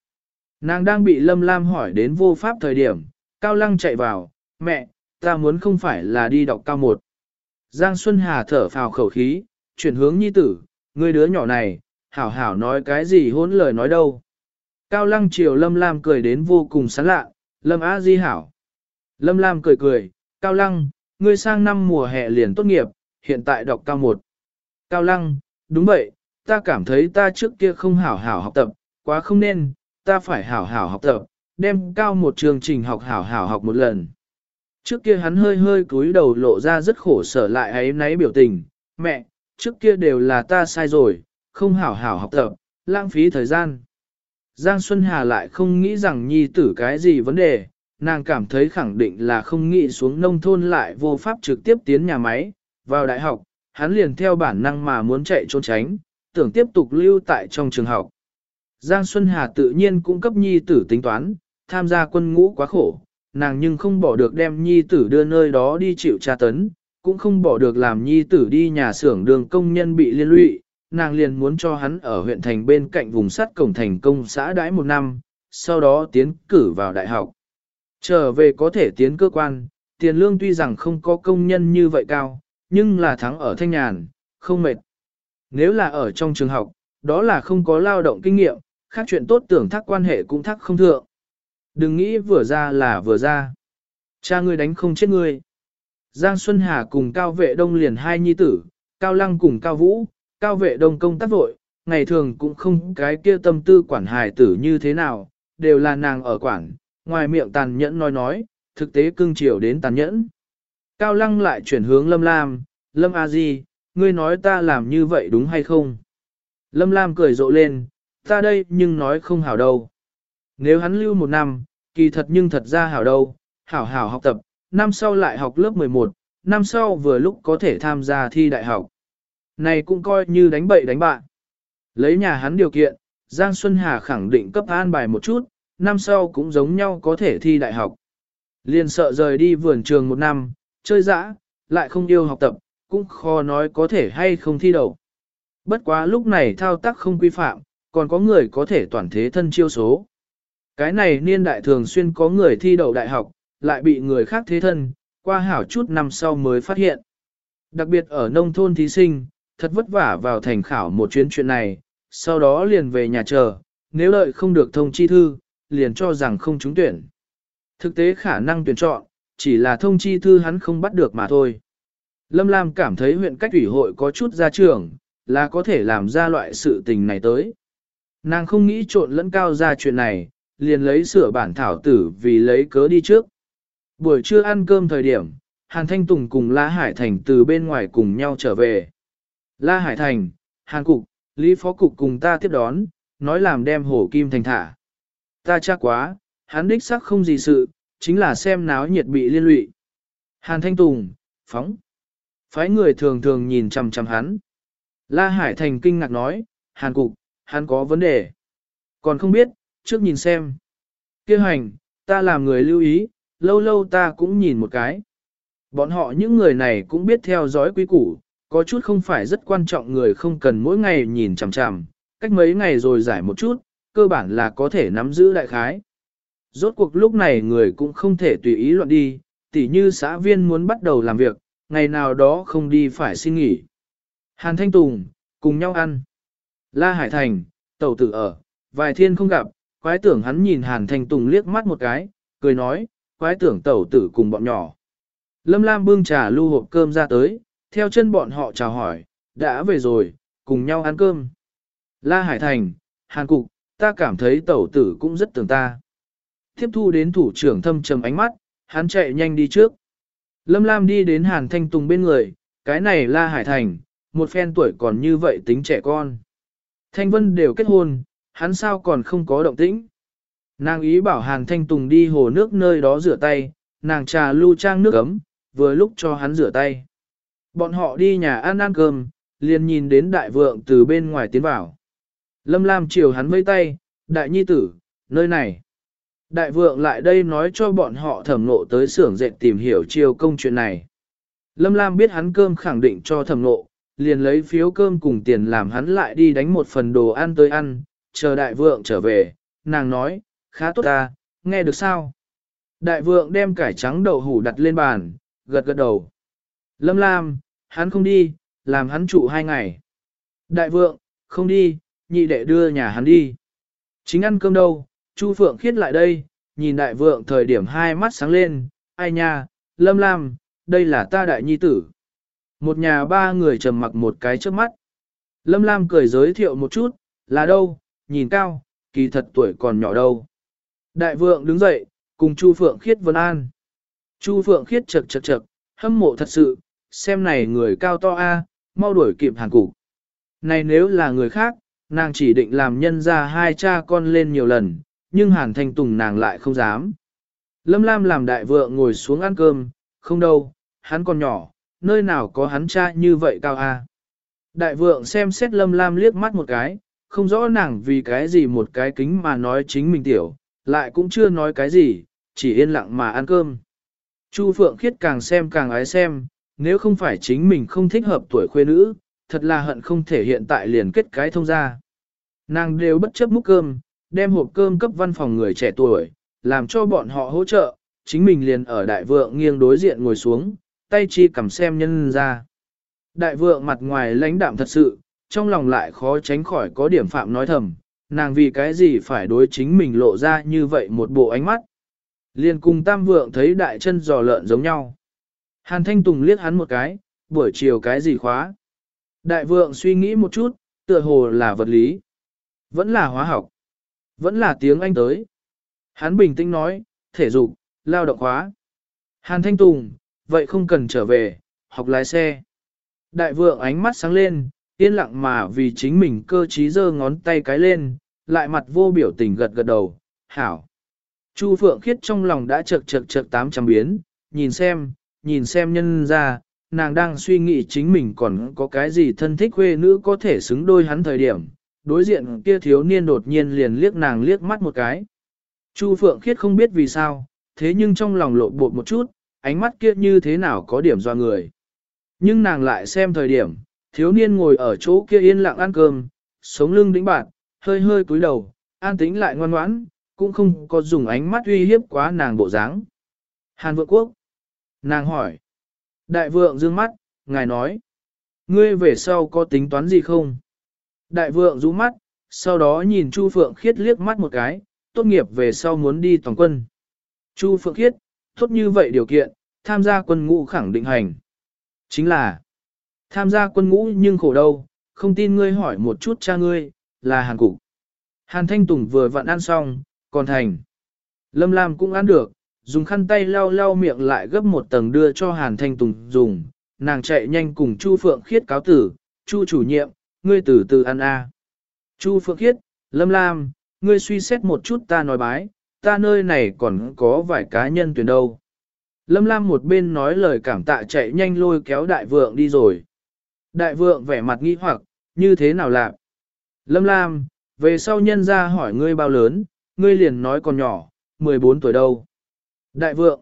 Nàng đang bị Lâm Lam hỏi đến vô pháp thời điểm, Cao Lăng chạy vào, mẹ, ta muốn không phải là đi đọc cao một. Giang Xuân Hà thở phào khẩu khí, chuyển hướng nhi tử, người đứa nhỏ này, hảo hảo nói cái gì hôn lời nói đâu. Cao Lăng chiều Lâm Lam cười đến vô cùng sán lạ, Lâm Á Di hảo. Lâm Lam cười cười, Cao Lăng, ngươi sang năm mùa hè liền tốt nghiệp, hiện tại đọc cao một. Cao Lăng, đúng vậy, ta cảm thấy ta trước kia không hảo hảo học tập, quá không nên, ta phải hảo hảo học tập, đem cao một chương trình học hảo hảo học một lần. Trước kia hắn hơi hơi cúi đầu lộ ra rất khổ sở lại ấy nấy biểu tình, mẹ, trước kia đều là ta sai rồi, không hảo hảo học tập, lãng phí thời gian. Giang Xuân Hà lại không nghĩ rằng nhi tử cái gì vấn đề, nàng cảm thấy khẳng định là không nghĩ xuống nông thôn lại vô pháp trực tiếp tiến nhà máy, vào đại học, hắn liền theo bản năng mà muốn chạy trốn tránh, tưởng tiếp tục lưu tại trong trường học. Giang Xuân Hà tự nhiên cũng cấp nhi tử tính toán, tham gia quân ngũ quá khổ, nàng nhưng không bỏ được đem nhi tử đưa nơi đó đi chịu tra tấn, cũng không bỏ được làm nhi tử đi nhà xưởng đường công nhân bị liên lụy, nàng liền muốn cho hắn ở huyện thành bên cạnh vùng sắt cổng thành công xã đãi một năm, sau đó tiến cử vào đại học. Trở về có thể tiến cơ quan, tiền lương tuy rằng không có công nhân như vậy cao, nhưng là thắng ở thanh nhàn, không mệt. Nếu là ở trong trường học, đó là không có lao động kinh nghiệm, khác chuyện tốt tưởng thắc quan hệ cũng thắc không thượng. Đừng nghĩ vừa ra là vừa ra. Cha ngươi đánh không chết ngươi. Giang Xuân Hà cùng Cao Vệ Đông liền hai nhi tử, Cao Lăng cùng Cao Vũ, Cao Vệ Đông công tác vội, ngày thường cũng không cái kia tâm tư quản hài tử như thế nào, đều là nàng ở quản, ngoài miệng tàn nhẫn nói nói, thực tế cưng chiều đến tàn nhẫn. Cao Lăng lại chuyển hướng Lâm Lam, Lâm A Di, ngươi nói ta làm như vậy đúng hay không? Lâm Lam cười rộ lên, ta đây nhưng nói không hảo đâu. Nếu hắn lưu một năm, kỳ thật nhưng thật ra hảo đâu, hảo hảo học tập, năm sau lại học lớp 11, năm sau vừa lúc có thể tham gia thi đại học. Này cũng coi như đánh bậy đánh bạn. Lấy nhà hắn điều kiện, Giang Xuân Hà khẳng định cấp an bài một chút, năm sau cũng giống nhau có thể thi đại học. Liền sợ rời đi vườn trường một năm, chơi dã, lại không yêu học tập, cũng khó nói có thể hay không thi đậu. Bất quá lúc này thao tác không quy phạm, còn có người có thể toàn thế thân chiêu số. Cái này niên đại thường xuyên có người thi đậu đại học, lại bị người khác thế thân, qua hảo chút năm sau mới phát hiện. Đặc biệt ở nông thôn thí sinh, thật vất vả vào thành khảo một chuyến chuyện này, sau đó liền về nhà chờ, nếu lợi không được thông chi thư, liền cho rằng không trúng tuyển. Thực tế khả năng tuyển chọn, chỉ là thông chi thư hắn không bắt được mà thôi. Lâm Lam cảm thấy huyện cách ủy hội có chút ra trường, là có thể làm ra loại sự tình này tới. Nàng không nghĩ trộn lẫn cao ra chuyện này, liền lấy sửa bản thảo tử vì lấy cớ đi trước. Buổi trưa ăn cơm thời điểm, Hàn Thanh Tùng cùng La Hải Thành từ bên ngoài cùng nhau trở về. La Hải Thành, Hàn Cục, Lý Phó Cục cùng ta tiếp đón, nói làm đem hổ kim thành thả. Ta chắc quá, hắn đích sắc không gì sự, chính là xem náo nhiệt bị liên lụy. Hàn Thanh Tùng, phóng. Phái người thường thường nhìn chằm chằm hắn. La Hải Thành kinh ngạc nói, Hàn Cục, hắn có vấn đề. Còn không biết, trước nhìn xem. Kêu hành, ta làm người lưu ý, lâu lâu ta cũng nhìn một cái. Bọn họ những người này cũng biết theo dõi quý củ, có chút không phải rất quan trọng người không cần mỗi ngày nhìn chằm chằm, cách mấy ngày rồi giải một chút, cơ bản là có thể nắm giữ đại khái. Rốt cuộc lúc này người cũng không thể tùy ý loạn đi, tỉ như xã viên muốn bắt đầu làm việc, ngày nào đó không đi phải xin nghỉ. Hàn Thanh Tùng, cùng nhau ăn. La Hải Thành, tẩu tử ở, vài thiên không gặp, quái tưởng hắn nhìn Hàn Thanh Tùng liếc mắt một cái, cười nói, quái tưởng tẩu tử cùng bọn nhỏ. Lâm Lam bưng trà lưu hộp cơm ra tới, theo chân bọn họ chào hỏi, đã về rồi, cùng nhau ăn cơm. La Hải Thành, Hàn Cục, ta cảm thấy tẩu tử cũng rất tưởng ta. Tiếp thu đến thủ trưởng thâm trầm ánh mắt, hắn chạy nhanh đi trước. Lâm Lam đi đến Hàn Thanh Tùng bên người, cái này là Hải Thành, một phen tuổi còn như vậy tính trẻ con. Thanh Vân đều kết hôn, hắn sao còn không có động tĩnh. Nàng ý bảo Hàn Thanh Tùng đi hồ nước nơi đó rửa tay, nàng trà lưu trang nước ấm, vừa lúc cho hắn rửa tay. Bọn họ đi nhà ăn ăn cơm, liền nhìn đến đại vượng từ bên ngoài tiến vào. Lâm Lam chiều hắn vây tay, đại nhi tử, nơi này. Đại vượng lại đây nói cho bọn họ thẩm nộ tới xưởng dệt tìm hiểu chiêu công chuyện này. Lâm Lam biết hắn cơm khẳng định cho thẩm nộ, liền lấy phiếu cơm cùng tiền làm hắn lại đi đánh một phần đồ ăn tới ăn, chờ đại vượng trở về, nàng nói, khá tốt ta, nghe được sao? Đại vượng đem cải trắng đậu hủ đặt lên bàn, gật gật đầu. Lâm Lam, hắn không đi, làm hắn trụ hai ngày. Đại vượng, không đi, nhị đệ đưa nhà hắn đi. Chính ăn cơm đâu, Chu Phượng khiết lại đây, nhìn đại vượng thời điểm hai mắt sáng lên, ai nha, Lâm Lam, đây là ta đại nhi tử. Một nhà ba người trầm mặc một cái trước mắt. Lâm Lam cười giới thiệu một chút, là đâu, nhìn cao, kỳ thật tuổi còn nhỏ đâu. Đại vượng đứng dậy, cùng Chu Phượng Khiết vân an. Chu Phượng Khiết chật chật chật, hâm mộ thật sự, xem này người cao to a, mau đuổi kịp hàn cục. Này nếu là người khác, nàng chỉ định làm nhân ra hai cha con lên nhiều lần, nhưng hàn thanh tùng nàng lại không dám. Lâm Lam làm đại vượng ngồi xuống ăn cơm, không đâu, hắn còn nhỏ, nơi nào có hắn cha như vậy cao a. Đại vượng xem xét Lâm Lam liếc mắt một cái, không rõ nàng vì cái gì một cái kính mà nói chính mình tiểu, lại cũng chưa nói cái gì, chỉ yên lặng mà ăn cơm. Chu Phượng Khiết càng xem càng ái xem, nếu không phải chính mình không thích hợp tuổi khuê nữ, thật là hận không thể hiện tại liền kết cái thông ra. Nàng đều bất chấp múc cơm, đem hộp cơm cấp văn phòng người trẻ tuổi, làm cho bọn họ hỗ trợ, chính mình liền ở đại vượng nghiêng đối diện ngồi xuống, tay chi cầm xem nhân ra. Đại vượng mặt ngoài lãnh đạm thật sự, trong lòng lại khó tránh khỏi có điểm phạm nói thầm, nàng vì cái gì phải đối chính mình lộ ra như vậy một bộ ánh mắt. Liền cùng tam vượng thấy đại chân giò lợn giống nhau. Hàn Thanh Tùng liếc hắn một cái, buổi chiều cái gì khóa. Đại vượng suy nghĩ một chút, tựa hồ là vật lý. Vẫn là hóa học. Vẫn là tiếng Anh tới. Hắn bình tĩnh nói, thể dục, lao động khóa. Hàn Thanh Tùng, vậy không cần trở về, học lái xe. Đại vượng ánh mắt sáng lên, yên lặng mà vì chính mình cơ trí giơ ngón tay cái lên, lại mặt vô biểu tình gật gật đầu, hảo. Chu Phượng Khiết trong lòng đã chật chật chật tám trăm biến, nhìn xem, nhìn xem nhân ra, nàng đang suy nghĩ chính mình còn có cái gì thân thích quê nữ có thể xứng đôi hắn thời điểm. Đối diện kia thiếu niên đột nhiên liền liếc nàng liếc mắt một cái. Chu Phượng Khiết không biết vì sao, thế nhưng trong lòng lộ bột một chút, ánh mắt kia như thế nào có điểm do người. Nhưng nàng lại xem thời điểm, thiếu niên ngồi ở chỗ kia yên lặng ăn cơm, sống lưng đĩnh bạn, hơi hơi cúi đầu, an tĩnh lại ngoan ngoãn, cũng không có dùng ánh mắt uy hiếp quá nàng bộ dáng. Hàn vượng quốc. Nàng hỏi. Đại vượng dương mắt, ngài nói. Ngươi về sau có tính toán gì không? Đại vượng rũ mắt, sau đó nhìn Chu Phượng Khiết liếc mắt một cái, tốt nghiệp về sau muốn đi toàn quân. Chu Phượng Khiết, tốt như vậy điều kiện, tham gia quân ngũ khẳng định hành. Chính là, tham gia quân ngũ nhưng khổ đâu, không tin ngươi hỏi một chút cha ngươi, là Hàn Cục. Hàn Thanh Tùng vừa vặn ăn xong, còn thành. Lâm Lam cũng ăn được, dùng khăn tay lau lau miệng lại gấp một tầng đưa cho Hàn Thanh Tùng dùng, nàng chạy nhanh cùng Chu Phượng Khiết cáo tử, Chu chủ nhiệm, ngươi từ từ ăn a. Chu Phượng Khiết, Lâm Lam, ngươi suy xét một chút ta nói bái, ta nơi này còn có vài cá nhân tuyển đâu. Lâm Lam một bên nói lời cảm tạ chạy nhanh lôi kéo đại vượng đi rồi. Đại vượng vẻ mặt nghi hoặc, như thế nào lạc? Lâm Lam, về sau nhân ra hỏi ngươi bao lớn, ngươi liền nói còn nhỏ, 14 tuổi đâu. Đại vượng,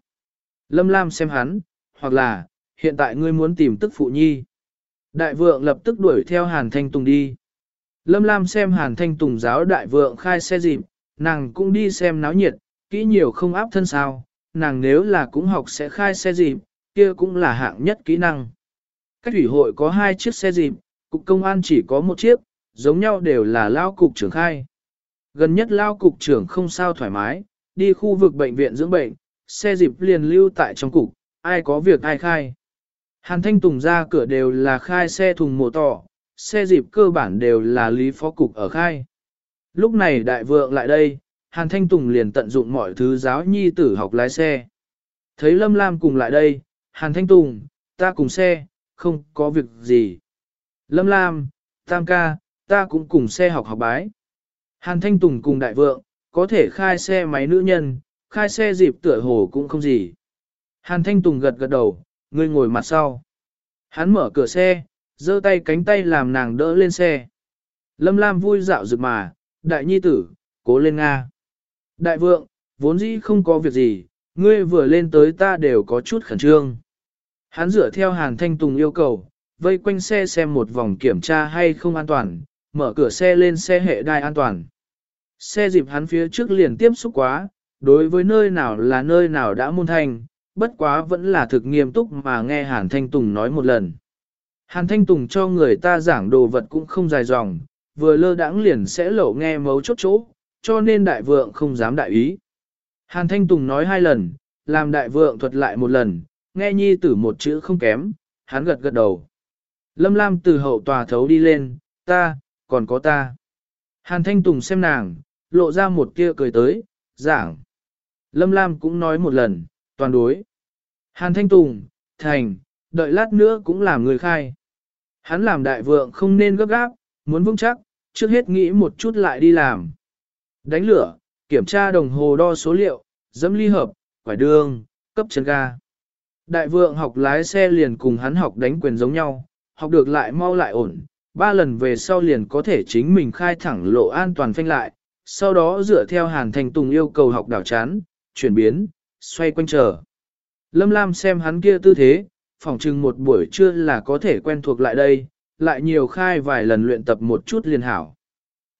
Lâm Lam xem hắn, hoặc là, hiện tại ngươi muốn tìm tức phụ nhi. Đại vượng lập tức đuổi theo Hàn Thanh Tùng đi. Lâm Lam xem Hàn Thanh Tùng giáo đại vượng khai xe dịp, nàng cũng đi xem náo nhiệt, kỹ nhiều không áp thân sao, nàng nếu là cũng học sẽ khai xe dịp, kia cũng là hạng nhất kỹ năng. Cách thủy hội có hai chiếc xe dịp, cục công an chỉ có một chiếc, giống nhau đều là lao cục trưởng khai. Gần nhất lao cục trưởng không sao thoải mái, đi khu vực bệnh viện dưỡng bệnh, xe dịp liền lưu tại trong cục, ai có việc ai khai. Hàn Thanh Tùng ra cửa đều là khai xe thùng mổ tỏ, xe dịp cơ bản đều là lý phó cục ở khai. Lúc này đại vượng lại đây, Hàn Thanh Tùng liền tận dụng mọi thứ giáo nhi tử học lái xe. Thấy Lâm Lam cùng lại đây, Hàn Thanh Tùng, ta cùng xe, không có việc gì. Lâm Lam, Tam ca, ta cũng cùng xe học học bái. Hàn Thanh Tùng cùng đại vượng, có thể khai xe máy nữ nhân, khai xe dịp tựa hồ cũng không gì. Hàn Thanh Tùng gật gật đầu, ngươi ngồi mặt sau. Hắn mở cửa xe, giơ tay cánh tay làm nàng đỡ lên xe. Lâm Lam vui dạo rực mà, đại nhi tử, cố lên Nga. Đại vượng, vốn dĩ không có việc gì, ngươi vừa lên tới ta đều có chút khẩn trương. Hắn dựa theo Hàn Thanh Tùng yêu cầu, vây quanh xe xem một vòng kiểm tra hay không an toàn, mở cửa xe lên xe hệ đai an toàn. Xe dịp hắn phía trước liền tiếp xúc quá, đối với nơi nào là nơi nào đã môn thành, bất quá vẫn là thực nghiêm túc mà nghe Hàn Thanh Tùng nói một lần. Hàn Thanh Tùng cho người ta giảng đồ vật cũng không dài dòng, vừa lơ đãng liền sẽ lộ nghe mấu chốt chỗ, cho nên đại vượng không dám đại ý. Hàn Thanh Tùng nói hai lần, làm đại vượng thuật lại một lần, nghe nhi tử một chữ không kém, hắn gật gật đầu. Lâm Lam từ hậu tòa thấu đi lên, ta, còn có ta. Hàn Thanh Tùng xem nàng, lộ ra một tia cười tới, giảng. Lâm Lam cũng nói một lần, toàn đối. Hàn Thanh Tùng, thành, đợi lát nữa cũng làm người khai. Hắn làm đại vượng không nên gấp gáp, muốn vững chắc, trước hết nghĩ một chút lại đi làm. Đánh lửa, kiểm tra đồng hồ đo số liệu, dẫm ly hợp, quải đường, cấp chân ga. Đại vượng học lái xe liền cùng hắn học đánh quyền giống nhau, học được lại mau lại ổn, ba lần về sau liền có thể chính mình khai thẳng lộ an toàn phanh lại, sau đó dựa theo Hàn Thành Tùng yêu cầu học đảo chán, chuyển biến, xoay quanh chờ. Lâm Lam xem hắn kia tư thế, phỏng chừng một buổi trưa là có thể quen thuộc lại đây, lại nhiều khai vài lần luyện tập một chút liền hảo.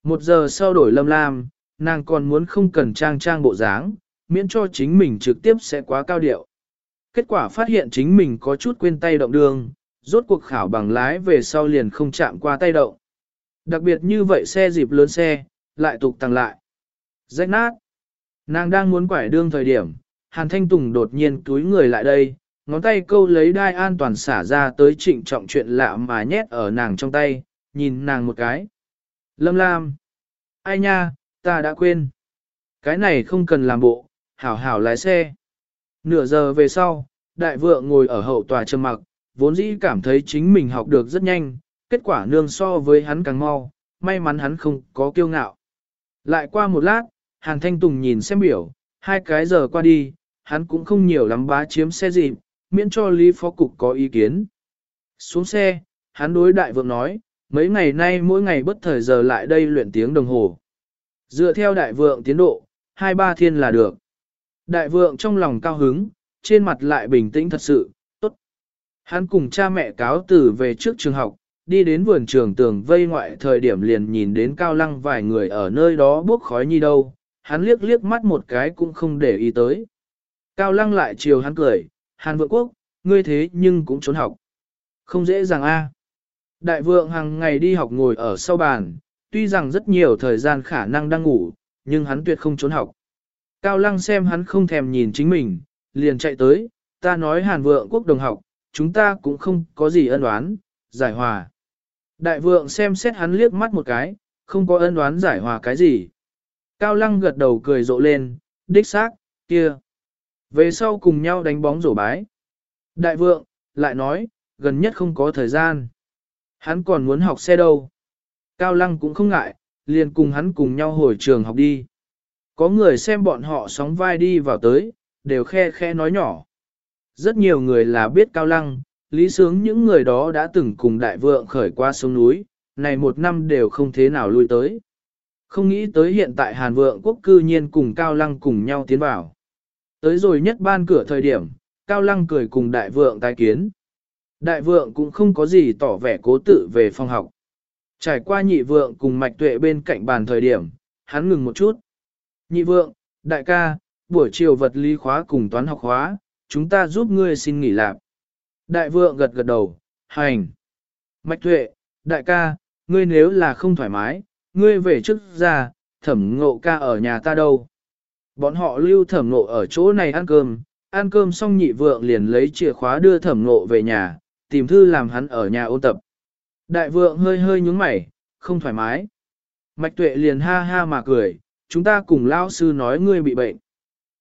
Một giờ sau đổi lâm lam, nàng còn muốn không cần trang trang bộ dáng, miễn cho chính mình trực tiếp sẽ quá cao điệu. Kết quả phát hiện chính mình có chút quên tay động đường, rốt cuộc khảo bằng lái về sau liền không chạm qua tay động. Đặc biệt như vậy xe dịp lớn xe, lại tục tăng lại. Rách nát. Nàng đang muốn quải đương thời điểm, Hàn Thanh Tùng đột nhiên túi người lại đây, ngón tay câu lấy đai an toàn xả ra tới trịnh trọng chuyện lạ mà nhét ở nàng trong tay, nhìn nàng một cái. Lâm Lam. Ai nha, ta đã quên. Cái này không cần làm bộ, hảo hảo lái xe. Nửa giờ về sau, đại vượng ngồi ở hậu tòa trầm mặc, vốn dĩ cảm thấy chính mình học được rất nhanh, kết quả nương so với hắn càng mau, may mắn hắn không có kiêu ngạo. Lại qua một lát, Hàn Thanh Tùng nhìn xem biểu, hai cái giờ qua đi, hắn cũng không nhiều lắm bá chiếm xe gì, miễn cho Lý Phó Cục có ý kiến. Xuống xe, hắn đối đại vượng nói, mấy ngày nay mỗi ngày bất thời giờ lại đây luyện tiếng đồng hồ. Dựa theo đại vượng tiến độ, hai ba thiên là được. Đại vượng trong lòng cao hứng, trên mặt lại bình tĩnh thật sự, tốt. Hắn cùng cha mẹ cáo từ về trước trường học, đi đến vườn trường tường vây ngoại thời điểm liền nhìn đến cao lăng vài người ở nơi đó bốc khói như đâu, hắn liếc liếc mắt một cái cũng không để ý tới. Cao lăng lại chiều hắn cười, hàn vượng quốc, ngươi thế nhưng cũng trốn học. Không dễ dàng a. Đại vượng hàng ngày đi học ngồi ở sau bàn, tuy rằng rất nhiều thời gian khả năng đang ngủ, nhưng hắn tuyệt không trốn học. Cao lăng xem hắn không thèm nhìn chính mình, liền chạy tới, ta nói hàn vượng quốc đồng học, chúng ta cũng không có gì ân oán, giải hòa. Đại vượng xem xét hắn liếc mắt một cái, không có ân oán giải hòa cái gì. Cao lăng gật đầu cười rộ lên, đích xác, kia. Về sau cùng nhau đánh bóng rổ bái. Đại vượng, lại nói, gần nhất không có thời gian. Hắn còn muốn học xe đâu. Cao lăng cũng không ngại, liền cùng hắn cùng nhau hồi trường học đi. Có người xem bọn họ sóng vai đi vào tới, đều khe khe nói nhỏ. Rất nhiều người là biết cao lăng, lý sướng những người đó đã từng cùng đại vượng khởi qua sông núi, này một năm đều không thế nào lui tới. Không nghĩ tới hiện tại Hàn vượng quốc cư nhiên cùng cao lăng cùng nhau tiến vào. Tới rồi nhất ban cửa thời điểm, cao lăng cười cùng đại vượng tái kiến. Đại vượng cũng không có gì tỏ vẻ cố tự về phòng học. Trải qua nhị vượng cùng mạch tuệ bên cạnh bàn thời điểm, hắn ngừng một chút. Nhị vượng, đại ca, buổi chiều vật lý khóa cùng toán học khóa, chúng ta giúp ngươi xin nghỉ lạp. Đại vượng gật gật đầu, hành. Mạch tuệ, đại ca, ngươi nếu là không thoải mái, ngươi về trước ra, thẩm ngộ ca ở nhà ta đâu. Bọn họ lưu thẩm nộ ở chỗ này ăn cơm, ăn cơm xong nhị vượng liền lấy chìa khóa đưa thẩm nộ về nhà, tìm thư làm hắn ở nhà ôn tập. Đại vượng hơi hơi nhúng mày, không thoải mái. Mạch tuệ liền ha ha mà cười, chúng ta cùng lao sư nói ngươi bị bệnh.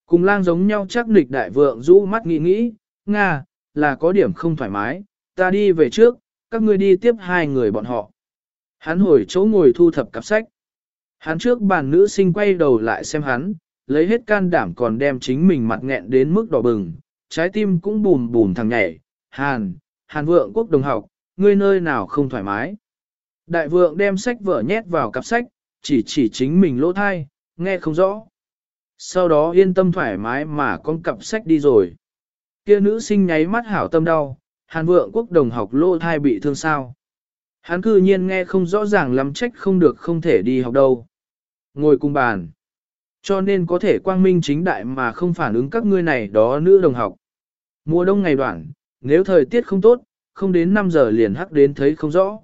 Cùng lang giống nhau chắc nịch đại vượng rũ mắt nghĩ nghĩ, Nga, là có điểm không thoải mái, ta đi về trước, các ngươi đi tiếp hai người bọn họ. Hắn hồi chỗ ngồi thu thập cặp sách. Hắn trước bàn nữ sinh quay đầu lại xem hắn, lấy hết can đảm còn đem chính mình mặt nghẹn đến mức đỏ bừng, trái tim cũng bùm bùm thằng nhảy. Hàn, Hàn vượng quốc đồng học, ngươi nơi nào không thoải mái. Đại vượng đem sách vở nhét vào cặp sách, chỉ chỉ chính mình lỗ thai, nghe không rõ. Sau đó yên tâm thoải mái mà con cặp sách đi rồi. Kia nữ sinh nháy mắt hảo tâm đau, hàn vượng quốc đồng học lỗ thai bị thương sao. Hắn cư nhiên nghe không rõ ràng lắm trách không được không thể đi học đâu. Ngồi cùng bàn. Cho nên có thể quang minh chính đại mà không phản ứng các ngươi này đó nữ đồng học. Mùa đông ngày đoạn, nếu thời tiết không tốt, không đến 5 giờ liền hắc đến thấy không rõ.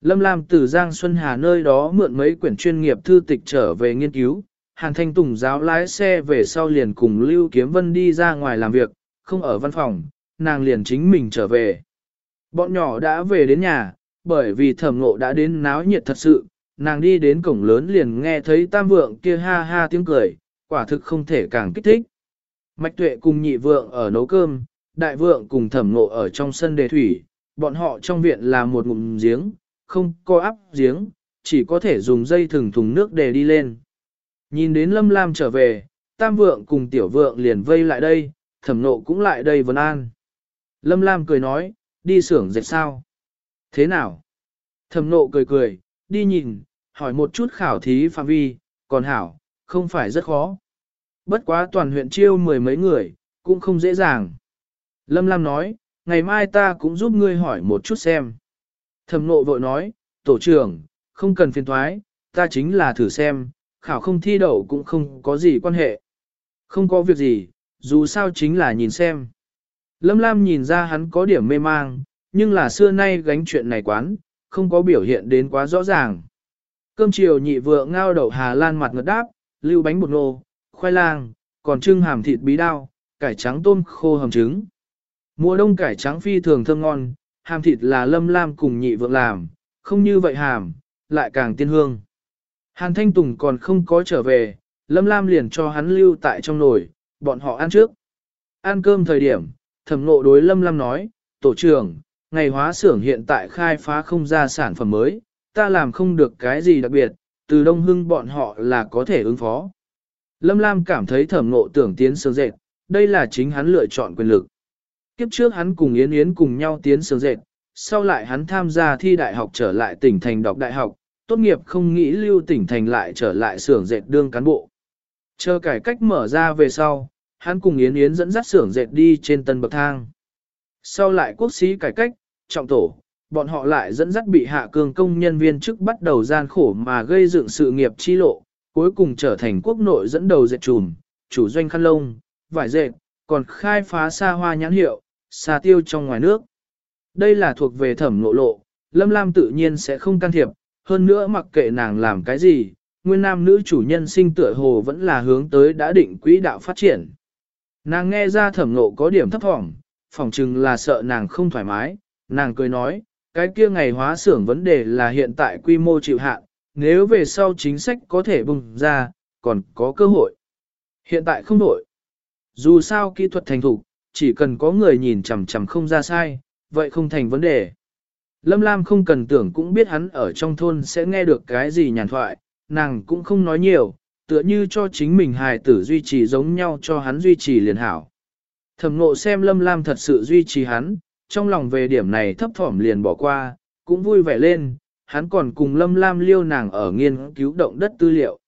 Lâm Lam từ Giang Xuân Hà nơi đó mượn mấy quyển chuyên nghiệp thư tịch trở về nghiên cứu, Hàn Thanh Tùng giáo lái xe về sau liền cùng Lưu Kiếm Vân đi ra ngoài làm việc, không ở văn phòng, nàng liền chính mình trở về. Bọn nhỏ đã về đến nhà, bởi vì thẩm ngộ đã đến náo nhiệt thật sự, nàng đi đến cổng lớn liền nghe thấy tam vượng kia ha ha tiếng cười, quả thực không thể càng kích thích. Mạch tuệ cùng nhị vượng ở nấu cơm, đại vượng cùng thẩm ngộ ở trong sân đề thủy, bọn họ trong viện là một ngụm giếng, không có áp giếng, chỉ có thể dùng dây thừng thùng nước để đi lên. Nhìn đến Lâm Lam trở về, tam vượng cùng tiểu vượng liền vây lại đây, thẩm nộ cũng lại đây vấn an. Lâm Lam cười nói, đi xưởng dệt sao? Thế nào? Thẩm nộ cười cười, đi nhìn, hỏi một chút khảo thí phạm vi, còn hảo, không phải rất khó. Bất quá toàn huyện chiêu mười mấy người, cũng không dễ dàng. Lâm Lam nói, ngày mai ta cũng giúp ngươi hỏi một chút xem. Thẩm nộ vội nói, tổ trưởng, không cần phiền thoái, ta chính là thử xem, khảo không thi đậu cũng không có gì quan hệ. Không có việc gì, dù sao chính là nhìn xem. Lâm Lam nhìn ra hắn có điểm mê mang, nhưng là xưa nay gánh chuyện này quán, không có biểu hiện đến quá rõ ràng. Cơm chiều nhị vượng ngao đậu Hà Lan mặt ngật đáp, lưu bánh bột nô, khoai lang, còn trưng hàm thịt bí đao, cải trắng tôm khô hầm trứng. Mùa đông cải trắng phi thường thơm ngon, hàm thịt là lâm lam cùng nhị vượng làm, không như vậy hàm, lại càng tiên hương. Hàn Thanh Tùng còn không có trở về, lâm lam liền cho hắn lưu tại trong nồi, bọn họ ăn trước. Ăn cơm thời điểm, thẩm nộ đối lâm lam nói, tổ trưởng, ngày hóa xưởng hiện tại khai phá không ra sản phẩm mới, ta làm không được cái gì đặc biệt, từ đông hưng bọn họ là có thể ứng phó. Lâm Lam cảm thấy thẩm nộ tưởng tiến sướng dệt, đây là chính hắn lựa chọn quyền lực. Kiếp trước hắn cùng Yến Yến cùng nhau tiến sướng dệt, sau lại hắn tham gia thi đại học trở lại tỉnh thành đọc đại học, tốt nghiệp không nghĩ lưu tỉnh thành lại trở lại xưởng dệt đương cán bộ. Chờ cải cách mở ra về sau, hắn cùng Yến Yến dẫn dắt xưởng dệt đi trên tân bậc thang. Sau lại quốc sĩ cải cách, trọng tổ, bọn họ lại dẫn dắt bị hạ cường công nhân viên chức bắt đầu gian khổ mà gây dựng sự nghiệp chi lộ, cuối cùng trở thành quốc nội dẫn đầu dệt trùm, chủ doanh khăn lông, vải dệt, còn khai phá xa hoa nhãn hiệu, xa tiêu trong ngoài nước. Đây là thuộc về thẩm lộ lộ, Lâm Lam tự nhiên sẽ không can thiệp, hơn nữa mặc kệ nàng làm cái gì, nguyên nam nữ chủ nhân sinh tựa hồ vẫn là hướng tới đã định quỹ đạo phát triển. Nàng nghe ra thẩm lộ có điểm thấp thỏm, phỏng chừng là sợ nàng không thoải mái, nàng cười nói, cái kia ngày hóa xưởng vấn đề là hiện tại quy mô chịu hạn, nếu về sau chính sách có thể bùng ra, còn có cơ hội. Hiện tại không đổi. Dù sao kỹ thuật thành thục, chỉ cần có người nhìn chằm chằm không ra sai, vậy không thành vấn đề. Lâm Lam không cần tưởng cũng biết hắn ở trong thôn sẽ nghe được cái gì nhàn thoại, nàng cũng không nói nhiều, tựa như cho chính mình hài tử duy trì giống nhau cho hắn duy trì liền hảo. Thẩm ngộ xem Lâm Lam thật sự duy trì hắn, trong lòng về điểm này thấp thỏm liền bỏ qua, cũng vui vẻ lên, hắn còn cùng Lâm Lam liêu nàng ở nghiên cứu động đất tư liệu.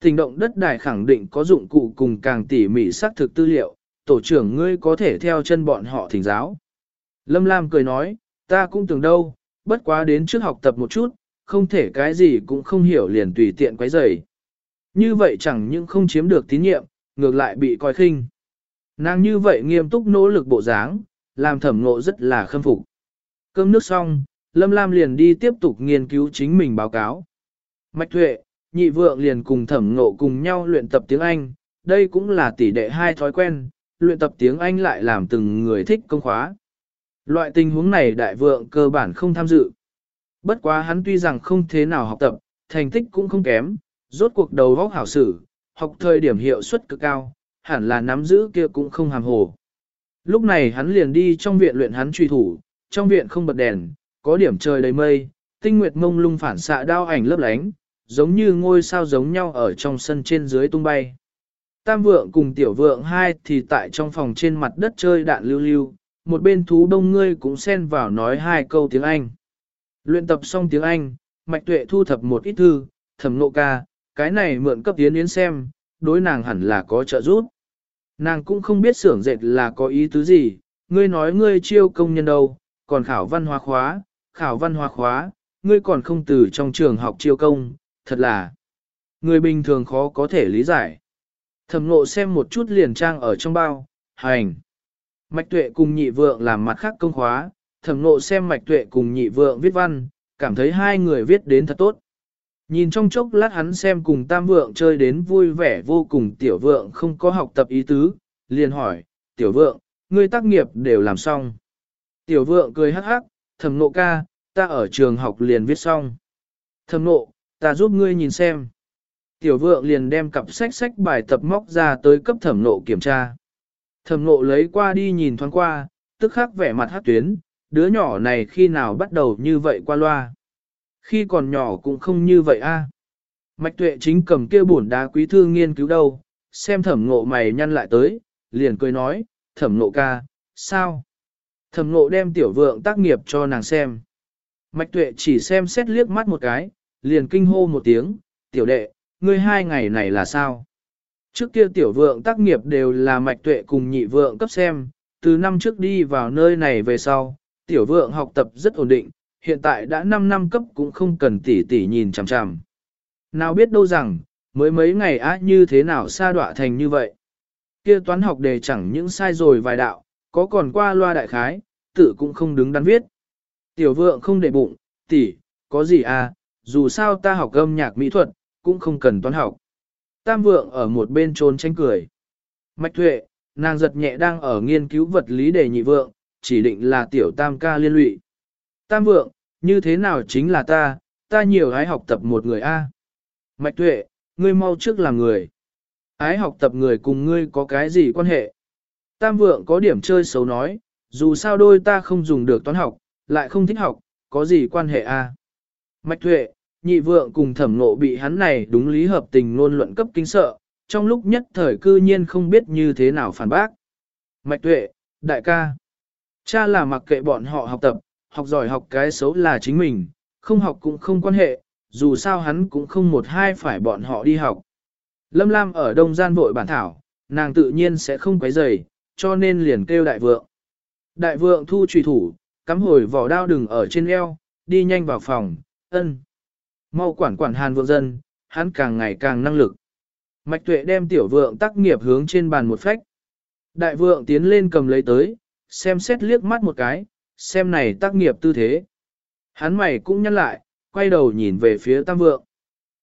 Tình động đất đài khẳng định có dụng cụ cùng càng tỉ mỉ xác thực tư liệu, tổ trưởng ngươi có thể theo chân bọn họ thỉnh giáo. Lâm Lam cười nói, ta cũng tưởng đâu, bất quá đến trước học tập một chút, không thể cái gì cũng không hiểu liền tùy tiện quấy rầy. Như vậy chẳng những không chiếm được tín nhiệm, ngược lại bị coi khinh. Nàng như vậy nghiêm túc nỗ lực bộ dáng, làm thẩm ngộ rất là khâm phục. Cơm nước xong, Lâm Lam liền đi tiếp tục nghiên cứu chính mình báo cáo. Mạch Thuệ, nhị vượng liền cùng thẩm ngộ cùng nhau luyện tập tiếng Anh, đây cũng là tỷ đệ hai thói quen, luyện tập tiếng Anh lại làm từng người thích công khóa. Loại tình huống này đại vượng cơ bản không tham dự. Bất quá hắn tuy rằng không thế nào học tập, thành tích cũng không kém, rốt cuộc đầu vóc hảo sử, học thời điểm hiệu suất cực cao, hẳn là nắm giữ kia cũng không hàm hồ. Lúc này hắn liền đi trong viện luyện hắn truy thủ, trong viện không bật đèn, có điểm trời đầy mây, tinh nguyệt mông lung phản xạ đao ảnh lấp lánh, giống như ngôi sao giống nhau ở trong sân trên dưới tung bay. Tam vượng cùng tiểu vượng hai thì tại trong phòng trên mặt đất chơi đạn lưu lưu, một bên thú đông ngươi cũng xen vào nói hai câu tiếng Anh. Luyện tập xong tiếng Anh, Mạch Tuệ thu thập một ít thư, thẩm nộ ca, cái này mượn cấp tiến yến xem, đối nàng hẳn là có trợ giúp. Nàng cũng không biết xưởng dệt là có ý tứ gì, ngươi nói ngươi chiêu công nhân đâu, còn khảo văn hóa khóa, khảo văn hóa khóa, ngươi còn không từ trong trường học chiêu công, thật là người bình thường khó có thể lý giải. Thẩm ngộ xem một chút liền trang ở trong bao, hành. Mạch tuệ cùng nhị vượng làm mặt khác công khóa, thẩm ngộ xem mạch tuệ cùng nhị vượng viết văn, cảm thấy hai người viết đến thật tốt. Nhìn trong chốc lát hắn xem cùng tam vượng chơi đến vui vẻ vô cùng tiểu vượng không có học tập ý tứ, liền hỏi, tiểu vượng, ngươi tác nghiệp đều làm xong. Tiểu vượng cười hắc hắc, thầm nộ ca, ta ở trường học liền viết xong. Thầm nộ, ta giúp ngươi nhìn xem. Tiểu vượng liền đem cặp sách sách bài tập móc ra tới cấp thẩm nộ kiểm tra. Thẩm nộ lấy qua đi nhìn thoáng qua, tức khắc vẻ mặt hát tuyến, đứa nhỏ này khi nào bắt đầu như vậy qua loa. Khi còn nhỏ cũng không như vậy a. Mạch tuệ chính cầm kia bổn đá quý thư nghiên cứu đâu, xem thẩm ngộ mày nhăn lại tới, liền cười nói, thẩm ngộ ca, sao? Thẩm ngộ đem tiểu vượng tác nghiệp cho nàng xem. Mạch tuệ chỉ xem xét liếc mắt một cái, liền kinh hô một tiếng, tiểu đệ, ngươi hai ngày này là sao? Trước kia tiểu vượng tác nghiệp đều là mạch tuệ cùng nhị vượng cấp xem, từ năm trước đi vào nơi này về sau, tiểu vượng học tập rất ổn định, hiện tại đã 5 năm cấp cũng không cần tỉ tỉ nhìn chằm chằm. Nào biết đâu rằng, mới mấy ngày á như thế nào xa đọa thành như vậy. Kia toán học đề chẳng những sai rồi vài đạo, có còn qua loa đại khái, tự cũng không đứng đắn viết. Tiểu vượng không để bụng, tỷ, có gì à, dù sao ta học âm nhạc mỹ thuật, cũng không cần toán học. Tam vượng ở một bên trốn tránh cười. Mạch Thuệ, nàng giật nhẹ đang ở nghiên cứu vật lý đề nhị vượng, chỉ định là tiểu tam ca liên lụy. Tam vượng, như thế nào chính là ta, ta nhiều hái học tập một người a. Mạch tuệ, ngươi mau trước làm người. Ái học tập người cùng ngươi có cái gì quan hệ? Tam vượng có điểm chơi xấu nói, dù sao đôi ta không dùng được toán học, lại không thích học, có gì quan hệ a? Mạch tuệ, nhị vượng cùng thẩm nộ bị hắn này đúng lý hợp tình ngôn luận cấp kinh sợ, trong lúc nhất thời cư nhiên không biết như thế nào phản bác. Mạch tuệ, đại ca, cha là mặc kệ bọn họ học tập, học giỏi học cái xấu là chính mình, không học cũng không quan hệ, dù sao hắn cũng không một hai phải bọn họ đi học. Lâm Lam ở đông gian vội bản thảo, nàng tự nhiên sẽ không quấy rầy, cho nên liền kêu đại vượng. Đại vượng thu trùy thủ, cắm hồi vỏ đao đừng ở trên eo, đi nhanh vào phòng, ân. Mau quản quản hàn vượng dân, hắn càng ngày càng năng lực. Mạch tuệ đem tiểu vượng tác nghiệp hướng trên bàn một phách. Đại vượng tiến lên cầm lấy tới, xem xét liếc mắt một cái, xem này tác nghiệp tư thế. Hắn mày cũng nhăn lại, quay đầu nhìn về phía tam vượng.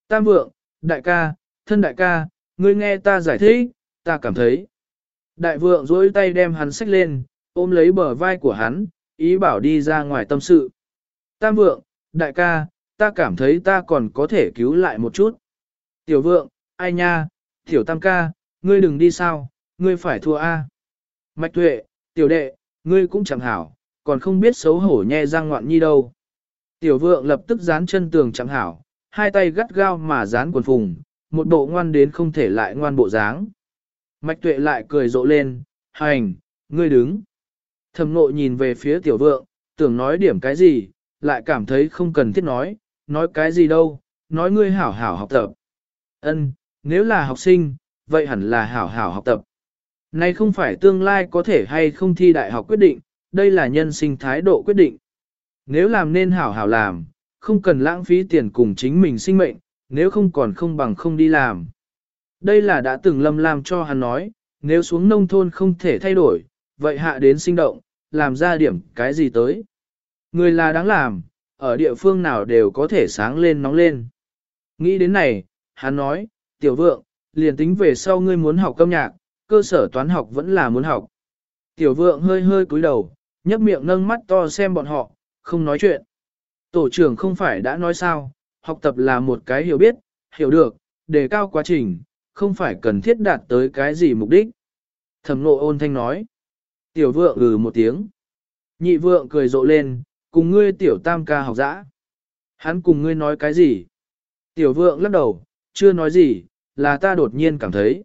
Tam vượng, đại ca, thân đại ca, ngươi nghe ta giải thích, ta cảm thấy. Đại vượng duỗi tay đem hắn xách lên, ôm lấy bờ vai của hắn, ý bảo đi ra ngoài tâm sự. Tam vượng, đại ca, ta cảm thấy ta còn có thể cứu lại một chút. Tiểu vượng, ai nha, tiểu tam ca, ngươi đừng đi sao, ngươi phải thua a. Mạch tuệ, tiểu đệ, ngươi cũng chẳng hảo, còn không biết xấu hổ nhe răng ngoạn nhi đâu. Tiểu vượng lập tức dán chân tường chẳng hảo, hai tay gắt gao mà dán quần phùng, một bộ ngoan đến không thể lại ngoan bộ dáng. Mạch tuệ lại cười rộ lên, hành, ngươi đứng. Thầm nội nhìn về phía tiểu vượng, tưởng nói điểm cái gì, lại cảm thấy không cần thiết nói, nói cái gì đâu, nói ngươi hảo hảo học tập. Ân, nếu là học sinh, vậy hẳn là hảo hảo học tập. Này không phải tương lai có thể hay không thi đại học quyết định, đây là nhân sinh thái độ quyết định. Nếu làm nên hảo hảo làm, không cần lãng phí tiền cùng chính mình sinh mệnh, nếu không còn không bằng không đi làm. Đây là đã từng lâm làm cho hắn nói, nếu xuống nông thôn không thể thay đổi, vậy hạ đến sinh động, làm ra điểm cái gì tới. Người là đáng làm, ở địa phương nào đều có thể sáng lên nóng lên. Nghĩ đến này, hắn nói, tiểu vượng, liền tính về sau ngươi muốn học âm nhạc, cơ sở toán học vẫn là muốn học. Tiểu vượng hơi hơi cúi đầu, nhấp miệng nâng mắt to xem bọn họ, không nói chuyện. Tổ trưởng không phải đã nói sao, học tập là một cái hiểu biết, hiểu được, đề cao quá trình, không phải cần thiết đạt tới cái gì mục đích. Thẩm nộ ôn thanh nói. Tiểu vượng ừ một tiếng. Nhị vượng cười rộ lên, cùng ngươi tiểu tam ca học dã. Hắn cùng ngươi nói cái gì? Tiểu vượng lắc đầu, chưa nói gì, là ta đột nhiên cảm thấy.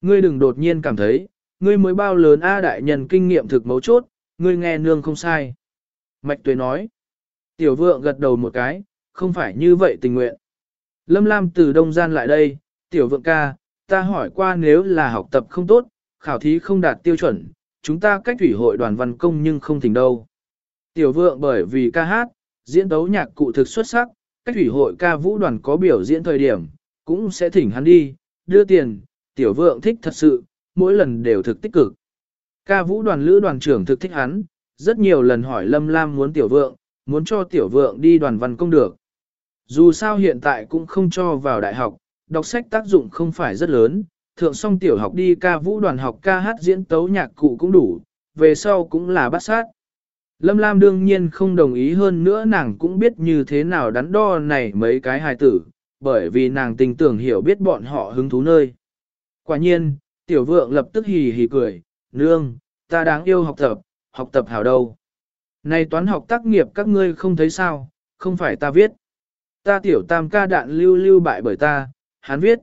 Ngươi đừng đột nhiên cảm thấy, ngươi mới bao lớn A đại nhân kinh nghiệm thực mấu chốt, ngươi nghe nương không sai. Mạch tuế nói. Tiểu vượng gật đầu một cái, không phải như vậy tình nguyện. Lâm Lam từ Đông Gian lại đây, tiểu vượng ca, ta hỏi qua nếu là học tập không tốt, khảo thí không đạt tiêu chuẩn, chúng ta cách thủy hội đoàn văn công nhưng không thỉnh đâu. Tiểu vượng bởi vì ca hát, diễn tấu nhạc cụ thực xuất sắc, cách thủy hội ca vũ đoàn có biểu diễn thời điểm, cũng sẽ thỉnh hắn đi, đưa tiền, tiểu vượng thích thật sự, mỗi lần đều thực tích cực. Ca vũ đoàn lữ đoàn trưởng thực thích hắn, rất nhiều lần hỏi Lâm Lam muốn tiểu vượng, muốn cho tiểu vượng đi đoàn văn công được. Dù sao hiện tại cũng không cho vào đại học, đọc sách tác dụng không phải rất lớn, thượng song tiểu học đi ca vũ đoàn học ca hát diễn tấu nhạc cụ cũng đủ, về sau cũng là bắt sát. Lâm Lam đương nhiên không đồng ý hơn nữa nàng cũng biết như thế nào đắn đo này mấy cái hài tử, bởi vì nàng tình tưởng hiểu biết bọn họ hứng thú nơi. Quả nhiên, tiểu vượng lập tức hì hì cười, nương, ta đáng yêu học tập, học tập hảo đâu. Này toán học tác nghiệp các ngươi không thấy sao, không phải ta viết. Ta tiểu tam ca đạn lưu lưu bại bởi ta, hắn viết.